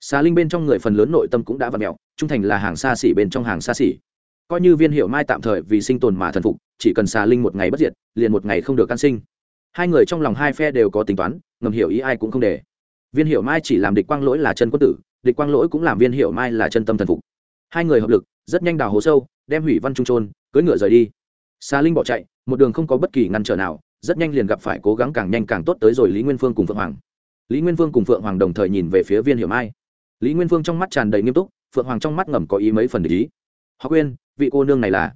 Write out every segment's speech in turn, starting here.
xà linh bên trong người phần lớn nội tâm cũng đã v ặ mẹo trung thành là hàng xa xỉ bên trong hàng xa xỉ. Coi như viên hiệu mai tạm thời vì sinh tồn mà thần phục, chỉ cần xà linh một ngày bất diệt, liền một ngày không được can sinh. Hai người trong lòng hai phe đều có tính toán, ngầm hiểu ý ai cũng không để. Viên hiệu mai chỉ làm địch quang lỗi là chân quân tử, địch quang lỗi cũng làm viên hiệu mai là chân tâm thần phục. Hai người hợp lực, rất nhanh đào hố sâu, đem hủy văn trung trôn, cưỡi ngựa rời đi. Xà linh bỏ chạy, một đường không có bất kỳ ngăn trở nào, rất nhanh liền gặp phải cố gắng càng nhanh càng tốt tới rồi lý nguyên phương cùng phượng hoàng. Lý nguyên phương cùng phượng hoàng đồng thời nhìn về phía viên hiệu mai lý nguyên phương trong mắt tràn đầy nghiêm túc, phượng hoàng trong mắt ngầm có ý mấy phần để ý. Họ quên, vị cô nương này là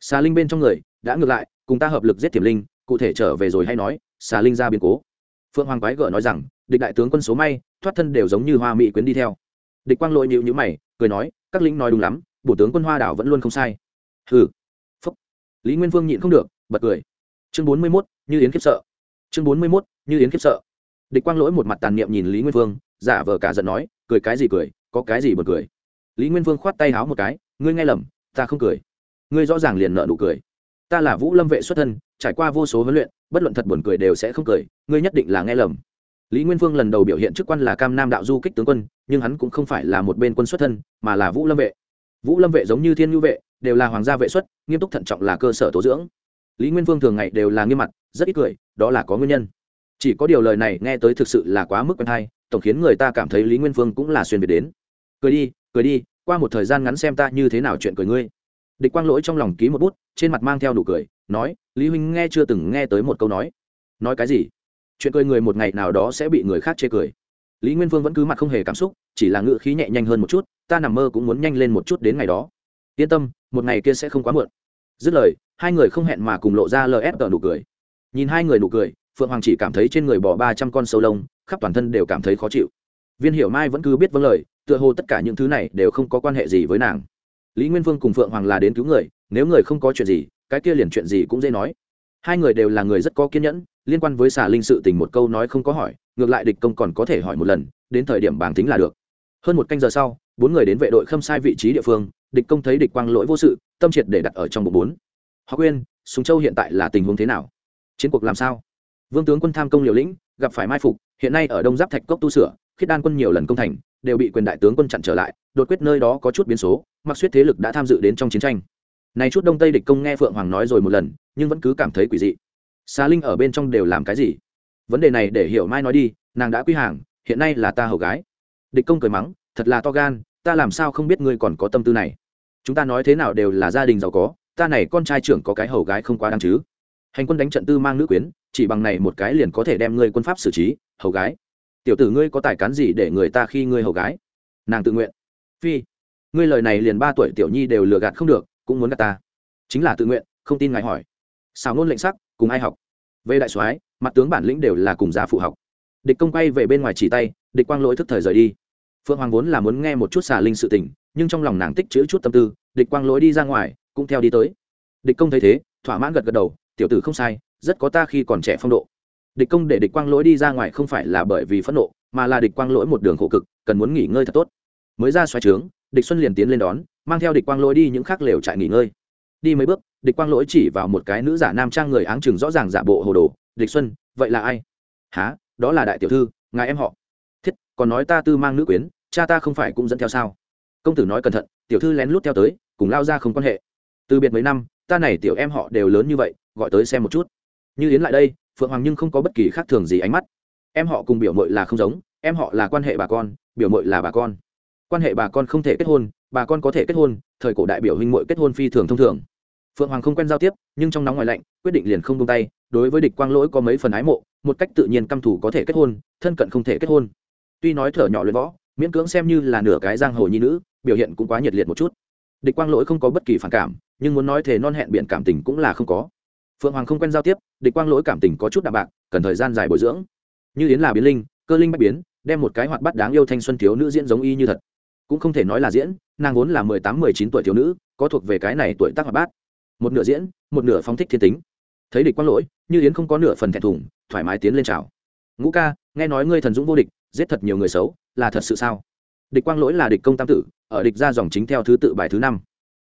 xà linh bên trong người, đã ngược lại, cùng ta hợp lực giết thiểm linh, cụ thể trở về rồi hay nói, xà linh ra biến cố. Phượng hoàng quái gở nói rằng, địch đại tướng quân số may, thoát thân đều giống như hoa mỹ quyến đi theo. Địch quang lội nhịu nhữ mày, cười nói, các lính nói đúng lắm, bổ tướng quân hoa đảo vẫn luôn không sai. Hừ. Phúc. Lý nguyên vương nhịn không được, bật cười. Chương bốn mươi mốt, như yến khiếp sợ. Chương bốn mươi mốt, như yến khiếp sợ. Địch quang lỗi một mặt tàn niệm nhìn lý nguyên vương giả vờ cả giận nói cười cái gì cười, có cái gì bật cười. Lý nguyên vương khoát tay háo một cái, ngươi nghe lầm, ta không cười. Ngươi rõ ràng liền nợ nụ cười. Ta là vũ lâm vệ xuất thân, trải qua vô số huấn luyện, bất luận thật buồn cười đều sẽ không cười, ngươi nhất định là nghe lầm. Lý nguyên vương lần đầu biểu hiện chức quan là cam nam đạo du kích tướng quân, nhưng hắn cũng không phải là một bên quân xuất thân, mà là vũ lâm vệ. Vũ lâm vệ giống như thiên nhu vệ, đều là hoàng gia vệ xuất, nghiêm túc thận trọng là cơ sở tố dưỡng. Lý nguyên vương thường ngày đều là nghiêm mặt, rất ít cười, đó là có nguyên nhân. Chỉ có điều lời này nghe tới thực sự là quá mức quen hay tổng khiến người ta cảm thấy lý nguyên vương cũng là xuyên việt đến. Cười đi cười đi, qua một thời gian ngắn xem ta như thế nào chuyện cười ngươi. Địch quang lỗi trong lòng ký một bút, trên mặt mang theo nụ cười, nói, lý huynh nghe chưa từng nghe tới một câu nói. Nói cái gì? Chuyện cười người một ngày nào đó sẽ bị người khác chê cười. Lý nguyên vương vẫn cứ mặt không hề cảm xúc, chỉ là ngự khí nhẹ nhanh hơn một chút, ta nằm mơ cũng muốn nhanh lên một chút đến ngày đó. Yên tâm, một ngày kia sẽ không quá muộn. Dứt lời, hai người không hẹn mà cùng lộ ra lf nụ cười. Nhìn hai người nụ cười phượng hoàng chỉ cảm thấy trên người bỏ ba trăm con sâu lông, khắp toàn thân đều cảm thấy khó chịu. Viên hiểu mai vẫn cứ biết vâng lời, tựa hồ tất cả những thứ này đều không có quan hệ gì với nàng. Lý nguyên vương cùng phượng hoàng là đến cứu người, nếu người không có chuyện gì, cái kia liền chuyện gì cũng dễ nói. Hai người đều là người rất có kiên nhẫn, liên quan với xà linh sự tình một câu nói không có hỏi, ngược lại địch công còn có thể hỏi một lần, đến thời điểm bảng tính là được. Hơn một canh giờ sau, bốn người đến vệ đội khâm sai vị trí địa phương, địch công thấy địch quang lỗi vô sự, tâm triệt để đặt ở trong bộ bốn. Họ quên súng châu hiện tại là tình huống thế nào? Chiến cuộc làm sao? Vương tướng quân tham công liều lĩnh, gặp phải mai phục, hiện nay ở đông giáp thạch cốc tu sửa, khiết đan quân nhiều lần công thành, đều bị quyền đại tướng quân chặn trở lại, đột quyết nơi đó có chút biến số, mặc suýt thế lực đã tham dự đến trong chiến tranh. Này chút đông tây địch công nghe phượng hoàng nói rồi một lần, nhưng vẫn cứ cảm thấy quỷ dị. Xà linh ở bên trong đều làm cái gì? Vấn đề này để hiểu mai nói đi, nàng đã quy hàng, hiện nay là ta hầu gái. Địch công cười mắng, thật là to gan, ta làm sao không biết ngươi còn có tâm tư này? Chúng ta nói thế nào đều là gia đình giàu có, ta này con trai trưởng có cái hầu gái không quá đáng chứ. Hành quân đánh trận tư mang nữ quyến chỉ bằng này một cái liền có thể đem ngươi quân pháp xử trí, hầu gái. Tiểu tử ngươi có tài cán gì để người ta khi ngươi hầu gái? Nàng tự nguyện. Phi, ngươi lời này liền ba tuổi tiểu nhi đều lừa gạt không được, cũng muốn gạt ta. Chính là tự nguyện, không tin ngài hỏi. Xào nôn lệnh sắc, cùng ai học? Về đại soái, mặt tướng bản lĩnh đều là cùng gia phụ học. Địch công quay về bên ngoài chỉ tay, địch quang lỗi thức thời rời đi. Phượng hoàng vốn là muốn nghe một chút xà linh sự tình, nhưng trong lòng nàng tích chữ chút tâm tư, địch quang lỗi đi ra ngoài, cũng theo đi tới. Địch công thấy thế, thỏa mãn gật gật đầu, tiểu tử không sai rất có ta khi còn trẻ phong độ. Địch công để địch quang lỗi đi ra ngoài không phải là bởi vì phẫn nộ, mà là địch quang lỗi một đường khổ cực, cần muốn nghỉ ngơi thật tốt. Mới ra xoáy trướng, địch xuân liền tiến lên đón, mang theo địch quang lỗi đi những khác lều trại nghỉ ngơi. Đi mấy bước, địch quang lỗi chỉ vào một cái nữ giả nam trang người áng chừng rõ ràng giả bộ hồ đồ, địch xuân, vậy là ai? Há đó là đại tiểu thư, ngài em họ. Thiết, còn nói ta tư mang nữ quyến, cha ta không phải cũng dẫn theo sao? Công tử nói cẩn thận, tiểu thư lén lút theo tới, cùng lao ra không quan hệ. Từ biệt mấy năm, ta này tiểu em họ đều lớn như vậy, gọi tới xem một chút như yến lại đây, phượng hoàng nhưng không có bất kỳ khác thường gì ánh mắt. Em họ cùng biểu mội là không giống, em họ là quan hệ bà con, biểu mội là bà con. Quan hệ bà con không thể kết hôn, bà con có thể kết hôn, thời cổ đại biểu huynh mội kết hôn phi thường thông thường. Phượng hoàng không quen giao tiếp, nhưng trong nóng ngoài lạnh, quyết định liền không tung tay, đối với địch quang lỗi có mấy phần ái mộ, một cách tự nhiên căm thủ có thể kết hôn, thân cận không thể kết hôn. Tuy nói thở nhỏ luyện võ, miễn cưỡng xem như là nửa cái giang hồ nhi nữ, biểu hiện cũng quá nhiệt liệt một chút. Địch quang lỗi không có bất kỳ phản cảm, nhưng muốn nói thể non hẹn biện cảm tình cũng là không có phượng hoàng không quen giao tiếp địch quang lỗi cảm tình có chút đạm bạc cần thời gian dài bồi dưỡng như yến là biến linh cơ linh bách biến đem một cái hoạt bắt đáng yêu thanh xuân thiếu nữ diễn giống y như thật cũng không thể nói là diễn nàng vốn là mười tám mười chín tuổi thiếu nữ có thuộc về cái này tuổi tác hoạt bát một nửa diễn một nửa phong thích thiên tính thấy địch quang lỗi như yến không có nửa phần thẹn thùng thoải mái tiến lên chào ngũ ca nghe nói ngươi thần dũng vô địch giết thật nhiều người xấu là thật sự sao địch quang lỗi là địch công tam tử ở địch ra dòng chính theo thứ tự bài thứ năm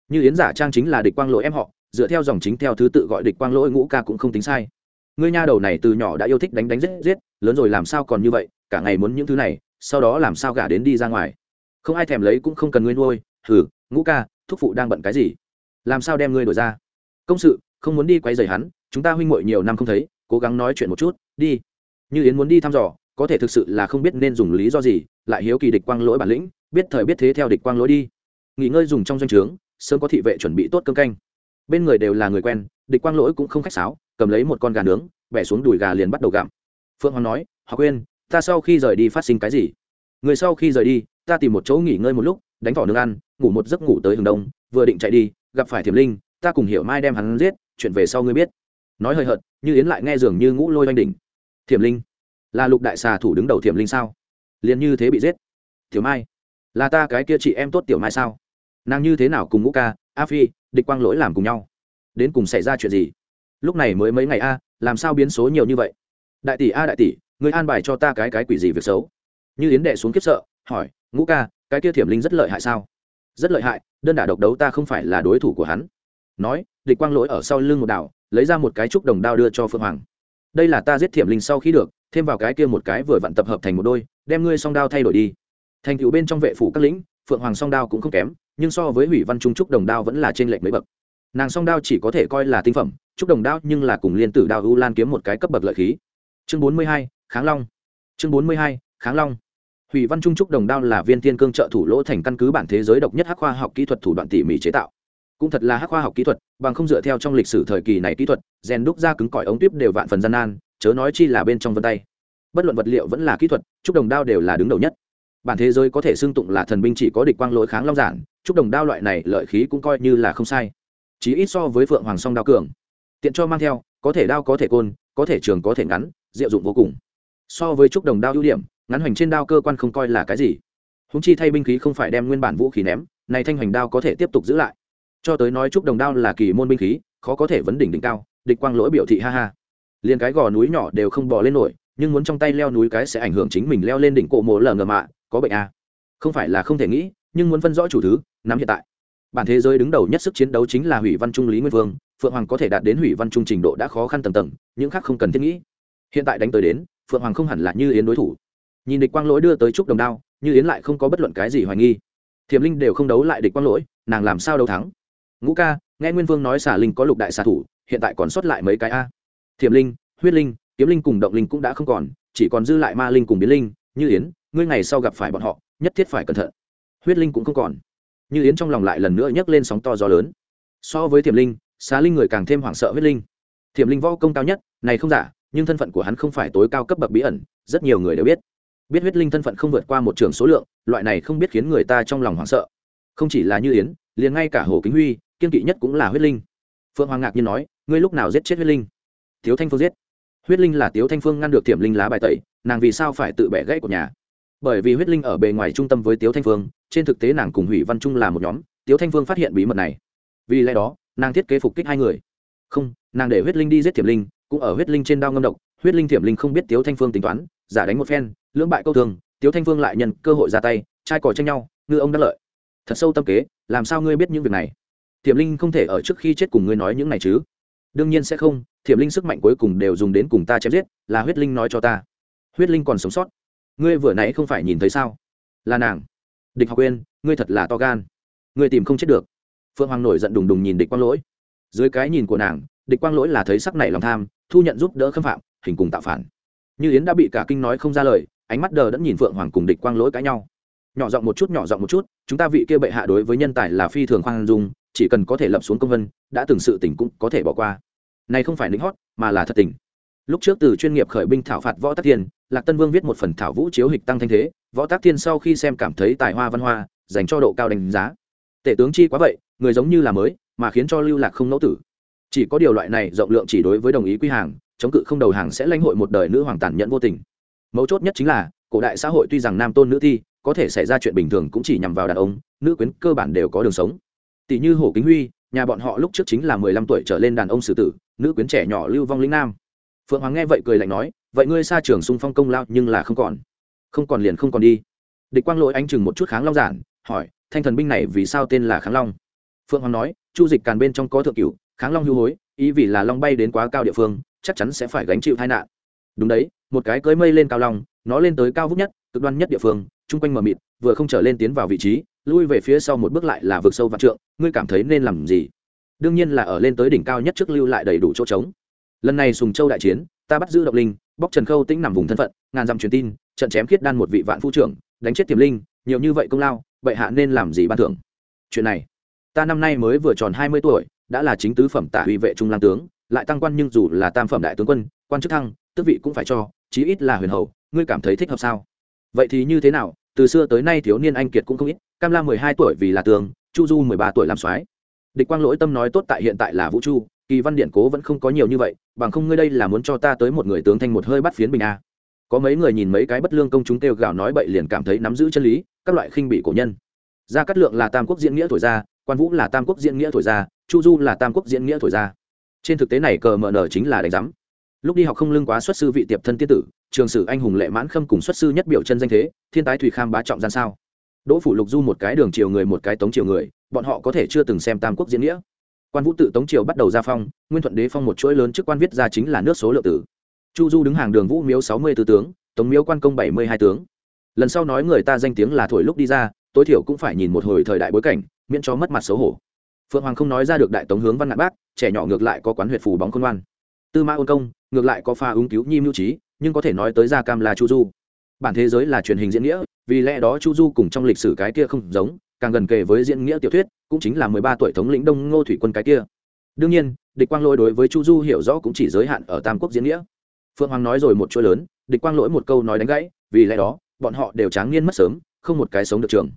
như yến giả trang chính là địch quang lỗi em họ dựa theo dòng chính theo thứ tự gọi địch quang lỗi ngũ ca cũng không tính sai. Ngươi nha đầu này từ nhỏ đã yêu thích đánh đánh giết giết, lớn rồi làm sao còn như vậy, cả ngày muốn những thứ này, sau đó làm sao gả đến đi ra ngoài. Không ai thèm lấy cũng không cần ngươi nuôi, hừ, ngũ ca, thúc phụ đang bận cái gì? Làm sao đem ngươi đổi ra? Công sự, không muốn đi quay rầy hắn, chúng ta huynh muội nhiều năm không thấy, cố gắng nói chuyện một chút, đi. Như yến muốn đi thăm dò, có thể thực sự là không biết nên dùng lý do gì, lại hiếu kỳ địch quang lỗi bản lĩnh, biết thời biết thế theo địch quang lỗi đi. Nghỉ ngơi dùng trong doanh trướng, sớm có thị vệ chuẩn bị tốt cơm canh bên người đều là người quen, địch quang lỗi cũng không khách sáo, cầm lấy một con gà nướng, bẻ xuống đùi gà liền bắt đầu gặm. Phượng hoàng nói, họ quên ta sau khi rời đi phát sinh cái gì? Người sau khi rời đi, ta tìm một chỗ nghỉ ngơi một lúc, đánh vỏ nương ăn, ngủ một giấc ngủ tới hừng đông, vừa định chạy đi, gặp phải thiểm linh, ta cùng hiểu mai đem hắn giết, chuyện về sau ngươi biết. Nói hơi hợt, như yến lại nghe dường như ngũ lôi oanh đỉnh. Thiểm linh, là lục đại xà thủ đứng đầu thiểm linh sao? Liền như thế bị giết. Tiểu mai, là ta cái kia chị em tốt tiểu mai sao? Nàng như thế nào cùng ngũ ca a phi, địch quang lỗi làm cùng nhau. Đến cùng xảy ra chuyện gì? Lúc này mới mấy ngày a, làm sao biến số nhiều như vậy? Đại tỷ a đại tỷ, người an bài cho ta cái cái quỷ gì việc xấu? Như yến đệ xuống kiếp sợ, hỏi, ngũ ca, cái kia thiểm linh rất lợi hại sao? Rất lợi hại, đơn đả độc đấu ta không phải là đối thủ của hắn. Nói, địch quang lỗi ở sau lưng một đảo, lấy ra một cái trúc đồng đao đưa cho phương hoàng. Đây là ta giết thiểm linh sau khi được, thêm vào cái kia một cái vừa vặn tập hợp thành một đôi, đem ngươi song đao thay đổi đi. Thành cựu bên trong vệ phủ các lĩnh phượng hoàng song đao cũng không kém, nhưng so với hủy văn trung trúc đồng đao vẫn là trên lệnh mấy bậc. Nàng song đao chỉ có thể coi là tinh phẩm, trúc đồng đao nhưng là cùng liên tử đao u lan kiếm một cái cấp bậc lợi khí. Chương bốn mươi hai, kháng long. Chương bốn mươi hai, kháng long. Hủy văn trung trúc đồng đao là viên Thiên cương trợ thủ lỗ thành căn cứ bản thế giới độc nhất hắc khoa học kỹ thuật thủ đoạn tỉ mỉ chế tạo. Cũng thật là hắc khoa học kỹ thuật, bằng không dựa theo trong lịch sử thời kỳ này kỹ thuật, rèn đúc ra cứng cỏi ống tuyếp đều vạn phần gian nan, chớ nói chi là bên trong vân tay. Bất luận vật liệu vẫn là kỹ thuật, trúc đồng đao đều là đứng đầu nhất bản thế giới có thể xưng tụng là thần binh chỉ có địch quang lỗi kháng long giản trúc đồng đao loại này lợi khí cũng coi như là không sai. Chí ít so với phượng hoàng song đao cường. Tiện cho mang theo, có thể đao có thể côn, có thể trường có thể ngắn, diệu dụng vô cùng. So với trúc đồng đao ưu điểm, ngắn hoành trên đao cơ quan không coi là cái gì. Húng chi thay binh khí không phải đem nguyên bản vũ khí ném, này thanh hoành đao có thể tiếp tục giữ lại. Cho tới nói trúc đồng đao là kỳ môn binh khí, khó có thể vấn đỉnh đỉnh cao, địch quang lỗi biểu thị ha ha. Liền cái gò núi nhỏ đều không bò lên nổi, nhưng muốn trong tay leo núi cái sẽ ảnh hưởng chính mình leo lên đỉnh cổ mộ lờ ngờ mạ có bệnh à. không phải là không thể nghĩ, nhưng muốn phân rõ chủ thứ, nắm hiện tại. Bản thế giới đứng đầu nhất sức chiến đấu chính là hủy văn trung lý nguyên vương, phượng hoàng có thể đạt đến hủy văn trung trình độ đã khó khăn tầng tầng, những khác không cần thiết nghĩ. Hiện tại đánh tới đến, phượng hoàng không hẳn là như yến đối thủ. Nhìn địch quang lỗi đưa tới trúc đồng đao, như yến lại không có bất luận cái gì hoài nghi. Thiềm linh đều không đấu lại địch quang lỗi, nàng làm sao đấu thắng? Ngũ ca, nghe nguyên vương nói xả linh có lục đại xạ thủ, hiện tại còn sót lại mấy cái a. Thiềm linh, huyết linh, kiếm linh cùng động linh cũng đã không còn, chỉ còn dư lại ma linh cùng biến linh, như yến ngươi ngày sau gặp phải bọn họ, nhất thiết phải cẩn thận. Huyết linh cũng không còn. Như yến trong lòng lại lần nữa nhấc lên sóng to gió lớn. So với thiểm linh, xá linh người càng thêm hoảng sợ huyết linh. Thiểm linh võ công cao nhất, này không giả, nhưng thân phận của hắn không phải tối cao cấp bậc bí ẩn, rất nhiều người đều biết. Biết huyết linh thân phận không vượt qua một trường số lượng, loại này không biết khiến người ta trong lòng hoảng sợ. Không chỉ là như yến, liền ngay cả hồ kính huy, kiên kỵ nhất cũng là huyết linh. Phượng hoàng ngạc nhiên nói, ngươi lúc nào giết chết huyết linh? Thiếu thanh phương giết. Huyết linh là tiếu thanh phương ngăn được thiểm linh lá bài tẩy, nàng vì sao phải tự bẻ gãy của nhà? Bởi vì huyết linh ở bề ngoài trung tâm với tiếu thanh phương, trên thực tế nàng cùng hủy văn trung là một nhóm, tiếu thanh phương phát hiện bí mật này. Vì lẽ đó, nàng thiết kế phục kích hai người. Không, nàng để huyết linh đi giết thiểm linh, cũng ở huyết linh trên đao ngâm độc, huyết linh thiểm linh không biết tiếu thanh phương tính toán, giả đánh một phen, lưỡng bại câu thường, tiếu thanh phương lại nhận cơ hội ra tay, trai cò tranh nhau, ngư ông đắc lợi. Thật sâu tâm kế, làm sao ngươi biết những việc này? Thiểm linh không thể ở trước khi chết cùng ngươi nói những này chứ. Đương nhiên sẽ không, thiểm linh sức mạnh cuối cùng đều dùng đến cùng ta chém giết, là huyết linh nói cho ta. Huyết linh còn sống sót ngươi vừa nãy không phải nhìn thấy sao? Là nàng. Địch học quên ngươi thật là to gan. Ngươi tìm không chết được. Phượng hoàng nổi giận đùng đùng nhìn địch quang lỗi. Dưới cái nhìn của nàng, địch quang lỗi là thấy sắc này lòng tham, thu nhận giúp đỡ khâm phạm, hình cùng tạo phản. Như yến đã bị cả kinh nói không ra lời, ánh mắt đờ đẫn nhìn phượng hoàng cùng địch quang lỗi cãi nhau. Nhỏ giọng một chút, nhỏ giọng một chút, chúng ta vị kia bệ hạ đối với nhân tài là phi thường khoan dung, chỉ cần có thể lập xuống công vân, đã từng sự tỉnh cũng có thể bỏ qua. Này không phải lính hót, mà là thật tình. Lúc trước từ chuyên nghiệp khởi binh thảo phạt võ tắc thiên lạc tân vương viết một phần thảo vũ chiếu hịch tăng thanh thế, võ tác thiên sau khi xem cảm thấy tài hoa văn hoa, dành cho độ cao đánh giá. Tể tướng chi quá vậy, người giống như là mới, mà khiến cho lưu lạc không nỗ tử. Chỉ có điều loại này rộng lượng chỉ đối với đồng ý quy hàng, chống cự không đầu hàng sẽ lãnh hội một đời nữ hoàng tàn nhẫn vô tình. Mấu chốt nhất chính là, cổ đại xã hội tuy rằng nam tôn nữ thi, có thể xảy ra chuyện bình thường cũng chỉ nhằm vào đàn ông, nữ quyến cơ bản đều có đường sống. Tỷ như hổ kính huy, nhà bọn họ lúc trước chính là mười lăm tuổi trở lên đàn ông xử tử, nữ quyến trẻ nhỏ lưu vong lĩnh nam. Phượng hoàng nghe vậy cười lạnh nói vậy ngươi xa trường xung phong công lao nhưng là không còn. Không còn liền không còn đi. Địch quang lỗi ánh chừng một chút kháng long giản, hỏi, thanh thần binh này vì sao tên là kháng long? Phượng hoàng nói, chu dịch càn bên trong có thượng cửu, kháng long hưu hối, ý vì là long bay đến quá cao địa phương, chắc chắn sẽ phải gánh chịu tai nạn. Đúng đấy, một cái cưới mây lên cao long, nó lên tới cao vút nhất, cực đoan nhất địa phương, chung quanh mờ mịt, vừa không trở lên tiến vào vị trí, lui về phía sau một bước lại là vực sâu vạn trượng, ngươi cảm thấy nên làm gì? Đương nhiên là ở lên tới đỉnh cao nhất trước lưu lại đầy đủ chỗ trống lần này sùng châu đại chiến, ta bắt giữ động linh, bóc trần khâu tĩnh nằm vùng thân phận, ngàn dặm truyền tin, trận chém khiết đan một vị vạn phu trưởng, đánh chết tiềm linh, nhiều như vậy công lao, vậy hạ nên làm gì ban thưởng? Chuyện này, ta năm nay mới vừa tròn hai mươi tuổi, đã là chính tứ phẩm tả huy vệ trung lang tướng, lại tăng quan nhưng dù là tam phẩm đại tướng quân, quan chức thăng, tước vị cũng phải cho, chí ít là huyền hậu ngươi cảm thấy thích hợp sao? Vậy thì như thế nào? Từ xưa tới nay thiếu niên anh kiệt cũng không ít, cam la mười hai tuổi vì là tường chu du mười ba tuổi làm soái. Địch quang lỗi tâm nói tốt tại hiện tại là vũ chu kỳ văn điện cố vẫn không có nhiều như vậy, bằng không ngươi đây là muốn cho ta tới một người tướng thanh một hơi bắt phiến bình a. Có mấy người nhìn mấy cái bất lương công chúng kêu gào nói bậy liền cảm thấy nắm giữ chân lý, các loại khinh bị cổ nhân. Gia cát lượng là tam quốc diễn nghĩa thổi ra, quan vũ là tam quốc diễn nghĩa thổi ra, chu du là tam quốc diễn nghĩa thổi ra. Trên thực tế này cờ mờ nở chính là đánh giám. Lúc đi học không lưng quá xuất sư vị tiệp thân tiên tử, trường sử anh hùng lệ mãn khâm cùng xuất sư nhất biểu chân danh thế, thiên tái thủy kham bá trọng gian sao. Đỗ phủ lục du một cái đường chiều người, một cái tống chiều người, bọn họ có thể chưa từng xem tam quốc diễn nghĩa quan vũ tự tống triều bắt đầu ra phong, nguyên thuận đế phong một chuỗi lớn trước quan viết ra chính là nước số lượng tử. Chu du đứng hàng đường vũ miếu sáu mươi tư tướng, tống miếu quan công bảy mươi hai tướng. Lần sau nói người ta danh tiếng là thổi lúc đi ra, tối thiểu cũng phải nhìn một hồi thời đại bối cảnh, miễn cho mất mặt xấu hổ. Phượng hoàng không nói ra được đại tống hướng văn ngạn bác, trẻ nhỏ ngược lại có quán huyệt phù bóng khôn ngoan. Tư mã ôn công, ngược lại có pha ứng cứu nhi mưu trí, nhưng có thể nói tới gia cam là chu du. Bản thế giới là truyền hình diễn nghĩa, vì lẽ đó chu du cùng trong lịch sử cái kia không giống càng gần kề với diễn nghĩa tiểu thuyết, cũng chính là mười ba tuổi thống lĩnh đông ngô thủy quân cái kia. Đương nhiên, địch quang lỗi đối với chu du hiểu rõ cũng chỉ giới hạn ở tam quốc diễn nghĩa. Phượng hoàng nói rồi một chuỗi lớn, địch quang lỗi một câu nói đánh gãy, vì lẽ đó, bọn họ đều tráng niên mất sớm, không một cái sống được trường.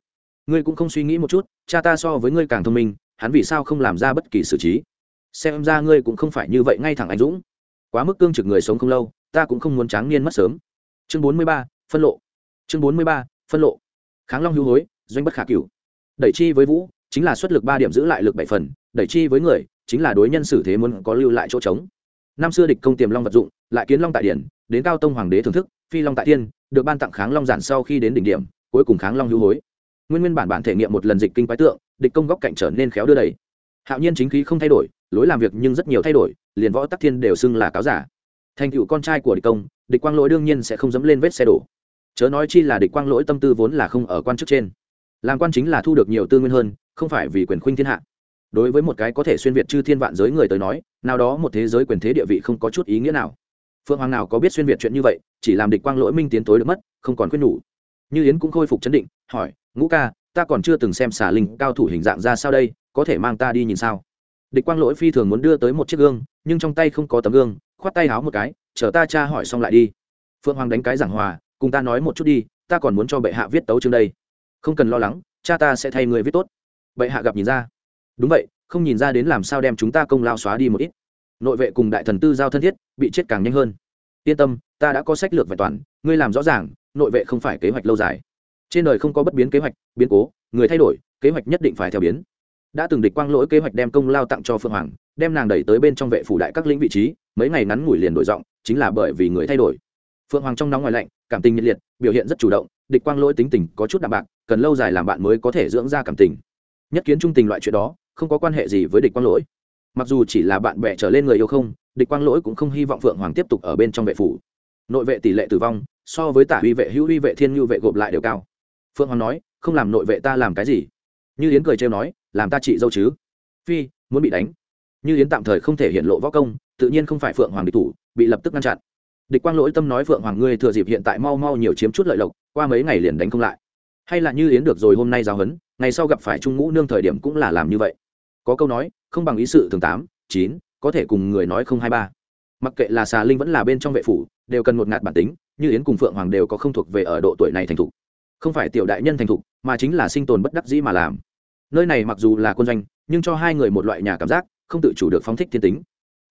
Ngươi cũng không suy nghĩ một chút, cha ta so với ngươi càng thông minh, hắn vì sao không làm ra bất kỳ xử trí? Xem ra ngươi cũng không phải như vậy ngay thẳng anh dũng. Quá mức cương trực người sống không lâu, ta cũng không muốn tráng niên mất sớm. Chương bốn mươi ba, phân lộ. Chương bốn mươi ba, phân lộ. Kháng long hữu hối, doanh bất khả cửu đẩy chi với vũ, chính là xuất lực ba điểm giữ lại lực bảy phần, đẩy chi với người, chính là đối nhân xử thế muốn có lưu lại chỗ trống. Năm xưa địch công tiềm long vật dụng, lại kiến long tại điển, đến cao tông hoàng đế thưởng thức, phi long tại tiên, được ban tặng kháng long giản sau khi đến đỉnh điểm, cuối cùng kháng long hữu hối. Nguyên nguyên bản bản thể nghiệm một lần dịch kinh quái tượng, địch công góc cạnh trở nên khéo đưa đầy. Hạo nhiên chính khí không thay đổi, lối làm việc nhưng rất nhiều thay đổi, liền võ tắc thiên đều xưng là cáo giả. Thành cựu con trai của địch công, địch quang lỗi đương nhiên sẽ không dẫm lên vết xe đổ. Chớ nói chi là địch quang lỗi tâm tư vốn là không ở quan chức trên làm quan chính là thu được nhiều tư nguyên hơn, không phải vì quyền khuynh thiên hạ. Đối với một cái có thể xuyên việt chư thiên vạn giới người tới nói, nào đó một thế giới quyền thế địa vị không có chút ý nghĩa nào. Phượng hoàng nào có biết xuyên việt chuyện như vậy, chỉ làm địch quang lỗi minh tiến tối được mất, không còn khuyên nhủ. Như yến cũng khôi phục chấn định, hỏi, ngũ ca, ta còn chưa từng xem xả linh cao thủ hình dạng ra sao đây, có thể mang ta đi nhìn sao? Địch quang lỗi phi thường muốn đưa tới một chiếc gương, nhưng trong tay không có tấm gương, khoát tay háo một cái, chờ ta cha hỏi xong lại đi. Phượng hoàng đánh cái giảng hòa, cùng ta nói một chút đi, ta còn muốn cho bệ hạ viết tấu chương đây không cần lo lắng, cha ta sẽ thay người viết tốt. Vậy hạ gặp nhìn ra. Đúng vậy, không nhìn ra đến làm sao đem chúng ta công lao xóa đi một ít. Nội vệ cùng đại thần tư giao thân thiết, bị chết càng nhanh hơn. Yên tâm, ta đã có sách lược vẹn toàn, ngươi làm rõ ràng, nội vệ không phải kế hoạch lâu dài. Trên đời không có bất biến kế hoạch, biến cố, người thay đổi, kế hoạch nhất định phải theo biến. Đã từng địch quang lỗi kế hoạch đem công lao tặng cho phượng hoàng, đem nàng đẩy tới bên trong vệ phủ đại các lĩnh vị trí, mấy ngày ngắn ngủi liền đổi giọng, chính là bởi vì người thay đổi. Phượng hoàng trong nóng ngoài lạnh, cảm tình nhiệt liệt, biểu hiện rất chủ động, địch quang lỗi tính tình có chút đạm bạc cần lâu dài làm bạn mới có thể dưỡng ra cảm tình. Nhất kiến trung tình loại chuyện đó, không có quan hệ gì với địch quang lỗi. Mặc dù chỉ là bạn bè trở lên người yêu không, địch quang lỗi cũng không hy vọng phượng hoàng tiếp tục ở bên trong vệ phủ. Nội vệ tỷ lệ tử vong, so với tả huy vệ, hữu huy vệ, thiên ngưu vệ gộp lại đều cao. Phượng hoàng nói, không làm nội vệ ta làm cái gì? Như yến cười trêu nói, làm ta chị dâu chứ. Phi, muốn bị đánh. Như yến tạm thời không thể hiện lộ võ công, tự nhiên không phải phượng hoàng địch thủ, bị lập tức ngăn chặn. Địch quang lỗi tâm nói, phượng hoàng, ngươi thừa dịp hiện tại mau mau nhiều chiếm chút lợi lộc, qua mấy ngày liền đánh không lại hay là như yến được rồi hôm nay giáo huấn, ngày sau gặp phải trung ngũ nương thời điểm cũng là làm như vậy. Có câu nói không bằng ý sự thường tám chín có thể cùng người nói không hai ba. Mặc kệ là xà linh vẫn là bên trong vệ phủ đều cần một ngạt bản tính như yến cùng phượng hoàng đều có không thuộc về ở độ tuổi này thành thục. Không phải tiểu đại nhân thành thục mà chính là sinh tồn bất đắc dĩ mà làm. Nơi này mặc dù là quân doanh nhưng cho hai người một loại nhà cảm giác không tự chủ được phóng thích thiên tính.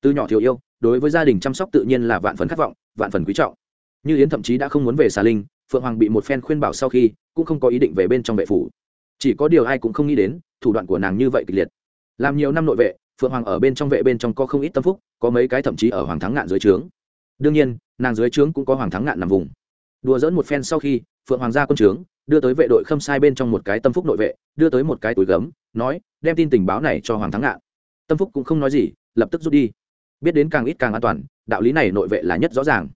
Từ nhỏ thiếu yêu đối với gia đình chăm sóc tự nhiên là vạn phần khát vọng vạn phần quý trọng. Như yến thậm chí đã không muốn về xà linh phượng hoàng bị một phen khuyên bảo sau khi, cũng không có ý định về bên trong vệ phủ. Chỉ có điều ai cũng không nghĩ đến, thủ đoạn của nàng như vậy kịch liệt. Làm nhiều năm nội vệ, phượng hoàng ở bên trong vệ bên trong có không ít tâm phúc, có mấy cái thậm chí ở hoàng thắng ngạn dưới trướng. Đương nhiên, nàng dưới trướng cũng có hoàng thắng ngạn nằm vùng. Đùa dỡn một phen sau khi, phượng hoàng ra quân trướng, đưa tới vệ đội khâm sai bên trong một cái tâm phúc nội vệ, đưa tới một cái túi gấm, nói, đem tin tình báo này cho hoàng thắng ngạn. Tâm phúc cũng không nói gì, lập tức rút đi. Biết đến càng ít càng an toàn, đạo lý này nội vệ là nhất rõ ràng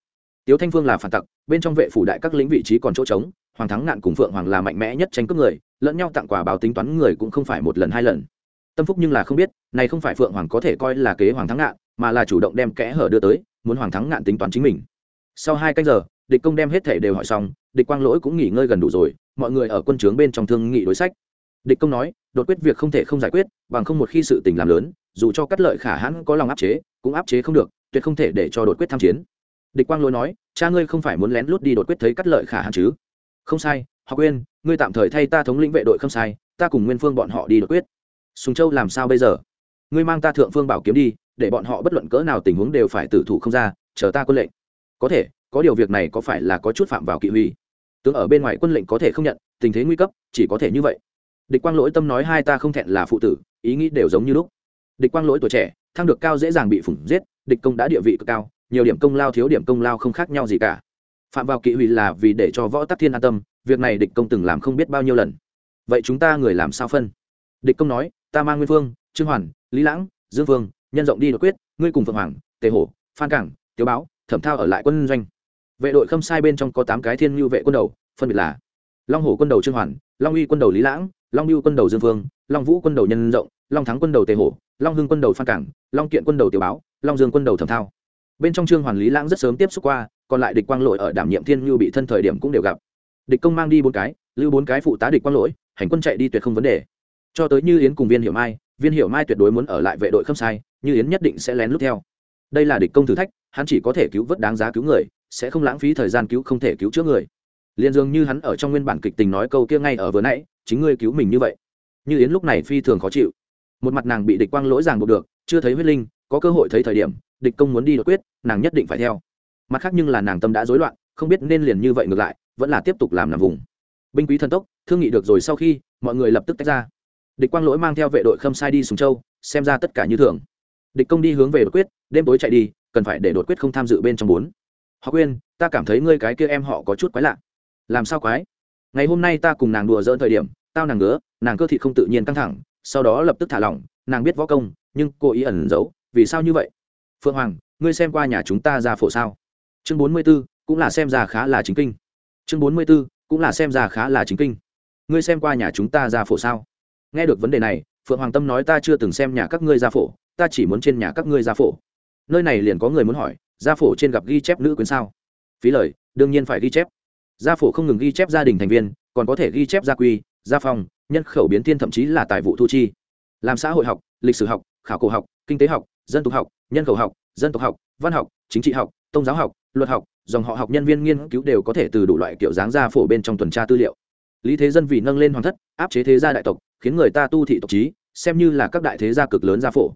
tiếu thanh phương là phản tặc, bên trong vệ phủ đại các lĩnh vị trí còn chỗ trống, hoàng thắng ngạn cùng phượng hoàng là mạnh mẽ nhất tranh cướp người, lẫn nhau tặng quà báo tính toán người cũng không phải một lần hai lần. Tâm phúc nhưng là không biết, này không phải phượng hoàng có thể coi là kế hoàng thắng ngạn, mà là chủ động đem kẽ hở đưa tới, muốn hoàng thắng ngạn tính toán chính mình. Sau hai canh giờ, địch công đem hết thể đều hỏi xong, địch quang lỗi cũng nghỉ ngơi gần đủ rồi, mọi người ở quân trướng bên trong thương nghị đối sách. Địch công nói, đột quyết việc không thể không giải quyết, bằng không một khi sự tình làm lớn, dù cho cắt lợi khả hãn có lòng áp chế, cũng áp chế không được, tuyệt không thể để cho đột quyết tham chiến địch quang lỗi nói, cha ngươi không phải muốn lén lút đi đột quyết thấy cắt lợi khả hạn chứ? Không sai họ quên ngươi tạm thời thay ta thống lĩnh vệ đội không sai, ta cùng nguyên phương bọn họ đi đột quyết. Sùng châu làm sao bây giờ? Ngươi mang ta thượng phương bảo kiếm đi, để bọn họ bất luận cỡ nào tình huống đều phải tử thủ không ra, chờ ta quân lệnh. Có thể, có điều việc này có phải là có chút phạm vào kỵ huy? Tướng ở bên ngoài quân lệnh có thể không nhận, tình thế nguy cấp, chỉ có thể như vậy. Địch quang lỗi tâm nói hai ta không thẹn là phụ tử, ý nghĩ đều giống như lúc. Địch quang lỗi tuổi trẻ, thăng được cao dễ dàng bị phủng giết, địch công đã địa vị cực cao nhiều điểm công lao, thiếu điểm công lao không khác nhau gì cả. Phạm vào kỵ huy là vì để cho võ tắc thiên an tâm, việc này địch công từng làm không biết bao nhiêu lần. Vậy chúng ta người làm sao phân? Địch công nói, ta mang nguyên phương, trương hoàn, lý lãng, dương phương nhân rộng đi đột quyết, ngươi cùng phượng hoàng, tề hổ, phan cảng, tiếu báo, thẩm thao ở lại quân doanh. Vệ đội khâm sai bên trong có tám cái thiên lưu vệ quân đầu, phân biệt là long hổ quân đầu trương hoàn, long uy quân đầu lý lãng, long lưu quân đầu dương phương long vũ quân đầu nhân rộng, long thắng quân đầu tề hổ, long hưng quân đầu phan cảng, long kiện quân đầu tiểu báo, long dương quân đầu thẩm thao bên trong trương hoàn lý lãng rất sớm tiếp xúc qua, còn lại địch quang lỗi ở đảm nhiệm thiên lưu bị thân thời điểm cũng đều gặp. Địch công mang đi bốn cái, lưu bốn cái phụ tá địch quang lỗi, hành quân chạy đi tuyệt không vấn đề. Cho tới như yến cùng viên hiểu mai, viên hiểu mai tuyệt đối muốn ở lại vệ đội khâm sai, như yến nhất định sẽ lén lút theo. Đây là địch công thử thách, hắn chỉ có thể cứu vớt đáng giá cứu người, sẽ không lãng phí thời gian cứu không thể cứu chữa người. Liền dường như hắn ở trong nguyên bản kịch tình nói câu kia ngay ở vừa nãy, chính ngươi cứu mình như vậy. Như yến lúc này phi thường khó chịu. Một mặt nàng bị địch quang lỗi ràng buộc được, chưa thấy huyết linh, có cơ hội thấy thời điểm địch công muốn đi đột quyết, nàng nhất định phải theo. Mặt khác nhưng là nàng tâm đã rối loạn, không biết nên liền như vậy ngược lại, vẫn là tiếp tục làm nằm vùng. Binh quý thần tốc, thương nghị được rồi sau khi, mọi người lập tức tách ra. Địch quang lỗi mang theo vệ đội khâm sai đi sùng châu, xem ra tất cả như thường. Địch công đi hướng về đột quyết, đêm tối chạy đi, cần phải để đột quyết không tham dự bên trong bốn. Họ quên ta cảm thấy ngươi cái kia em họ có chút quái lạ. Làm sao quái? Ngày hôm nay ta cùng nàng đùa dỡn thời điểm, tao nàng ngứa, nàng cơ thị không tự nhiên căng thẳng, sau đó lập tức thả lỏng, nàng biết võ công, nhưng cô ý ẩn giấu, vì sao như vậy? Phượng hoàng, ngươi xem qua nhà chúng ta ra phổ sao? Chương bốn mươi b ố cũng là xem ra khá là chính kinh. Chương bốn mươi b ố cũng là xem ra khá là chính kinh. Ngươi xem qua nhà chúng ta ra phổ sao? Nghe được vấn đề này, phượng hoàng tâm nói ta chưa từng xem nhà các ngươi ra phổ, ta chỉ muốn trên nhà các ngươi ra phổ. Nơi này liền có người muốn hỏi, gia phổ trên gặp ghi chép nữ quyến sao? Phí lời, đương nhiên phải ghi chép. Gia phổ không ngừng ghi chép gia đình thành viên, còn có thể ghi chép gia quy, gia phong, nhân khẩu biến thiên thậm chí là tài vụ thu chi. Làm xã hội học, lịch sử học, khảo cổ học, kinh tế học dân tục học, nhân khẩu học, dân tộc học, văn học, chính trị học, tôn giáo học, luật học, dòng họ học nhân viên nghiên cứu đều có thể từ đủ loại kiểu dáng gia phổ bên trong tuần tra tư liệu. Lý thế dân vì nâng lên hoàng thất, áp chế thế gia đại tộc, khiến người ta tu thị tộc trí, xem như là các đại thế gia cực lớn gia phổ.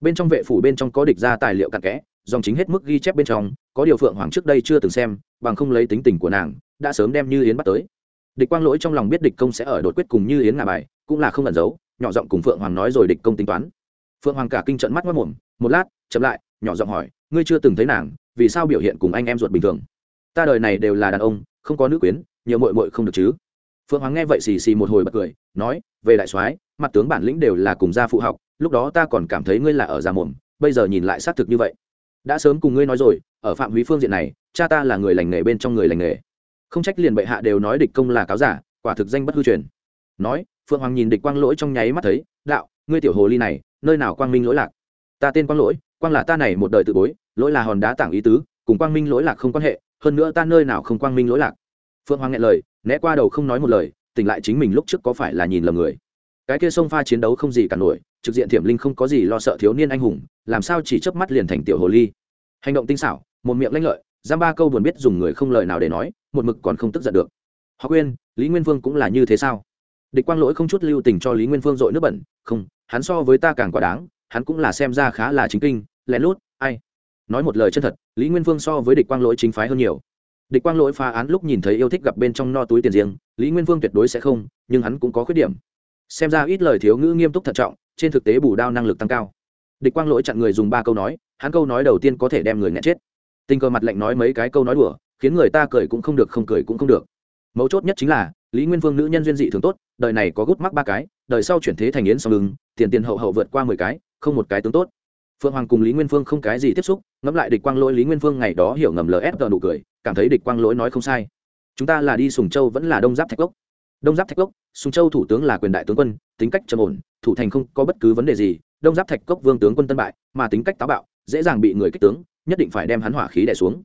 Bên trong vệ phủ bên trong có địch ra tài liệu cặn kẽ, dòng chính hết mức ghi chép bên trong, có điều phượng hoàng trước đây chưa từng xem, bằng không lấy tính tình của nàng, đã sớm đem như yến bắt tới. Địch quang lỗi trong lòng biết địch công sẽ ở đột quyết cùng như yến ngà bài, cũng là không ẩn giấu, nhỏ giọng cùng phượng hoàng nói rồi địch công tính toán. Phượng hoàng cả kinh trận mắt mất mồm một lát, chậm lại, nhỏ giọng hỏi, ngươi chưa từng thấy nàng, vì sao biểu hiện cùng anh em ruột bình thường? Ta đời này đều là đàn ông, không có nữ quyến, nhiều mội mội không được chứ? Phượng hoàng nghe vậy xì xì một hồi bật cười, nói, về đại soái, mặt tướng bản lĩnh đều là cùng gia phụ học, lúc đó ta còn cảm thấy ngươi là ở già mồm, bây giờ nhìn lại xác thực như vậy. Đã sớm cùng ngươi nói rồi, ở phạm húy phương diện này, cha ta là người lành nghề bên trong người lành nghề. Không trách liền bệ hạ đều nói địch công là cáo giả, quả thực danh bất hư truyền. Nói, phượng hoàng nhìn địch quang lỗi trong nháy mắt thấy, đạo, ngươi tiểu hồ ly này, nơi nào quang minh lỗi lạc? Ta tên quang lỗi, quang là ta này một đời tự bối, lỗi là hòn đá tảng ý tứ, cùng quang minh lỗi lạc không quan hệ, hơn nữa ta nơi nào không quang minh lỗi lạc. Phượng hoàng nghe lời, né qua đầu không nói một lời, tỉnh lại chính mình lúc trước có phải là nhìn lầm người. Cái kia sông pha chiến đấu không gì cả nổi, trực diện thiểm linh không có gì lo sợ thiếu niên anh hùng, làm sao chỉ chớp mắt liền thành tiểu hồ ly. Hành động tinh xảo, một miệng lanh lợi, giam ba câu buồn biết dùng người không lời nào để nói, một mực còn không tức giận được. Họ quên, lý nguyên vương cũng là như thế sao? Địch quang lỗi không chút lưu tình cho lý nguyên vương dội nước bẩn, không, hắn so với ta càng quá đáng hắn cũng là xem ra khá là chính kinh, lén lút, ai? Nói một lời chân thật, lý nguyên vương so với địch quang lỗi chính phái hơn nhiều. Địch quang lỗi phá án lúc nhìn thấy yêu thích gặp bên trong no túi tiền riêng, lý nguyên vương tuyệt đối sẽ không, nhưng hắn cũng có khuyết điểm. Xem ra ít lời thiếu ngữ nghiêm túc thận trọng, trên thực tế bù đao năng lực tăng cao. Địch quang lỗi chặn người dùng ba câu nói, hắn câu nói đầu tiên có thể đem người nghẹn chết. Tình cờ mặt lạnh nói mấy cái câu nói đùa, khiến người ta cười cũng không được, không cười cũng không được. Mấu chốt nhất chính là, lý nguyên vương nữ nhân duyên dị thường tốt, đời này có gút mắc ba cái, đời sau chuyển thế thành yến sau lưng, tiền tiền hậu hậu vượt qua mười cái không một cái tướng tốt. Phương hoàng cùng lý nguyên phương không cái gì tiếp xúc, ngẫm lại địch quang lỗi lý nguyên phương ngày đó hiểu ngầm lsg nụ cười, cảm thấy địch quang lỗi nói không sai. Chúng ta là đi sùng châu vẫn là đông giáp thạch cốc. Đông giáp thạch cốc, sùng châu thủ tướng là quyền đại tướng quân, tính cách trầm ổn, thủ thành không có bất cứ vấn đề gì. Đông giáp thạch cốc vương tướng quân tân bại, mà tính cách táo bạo, dễ dàng bị người kích tướng, nhất định phải đem hắn hỏa khí đẻ xuống.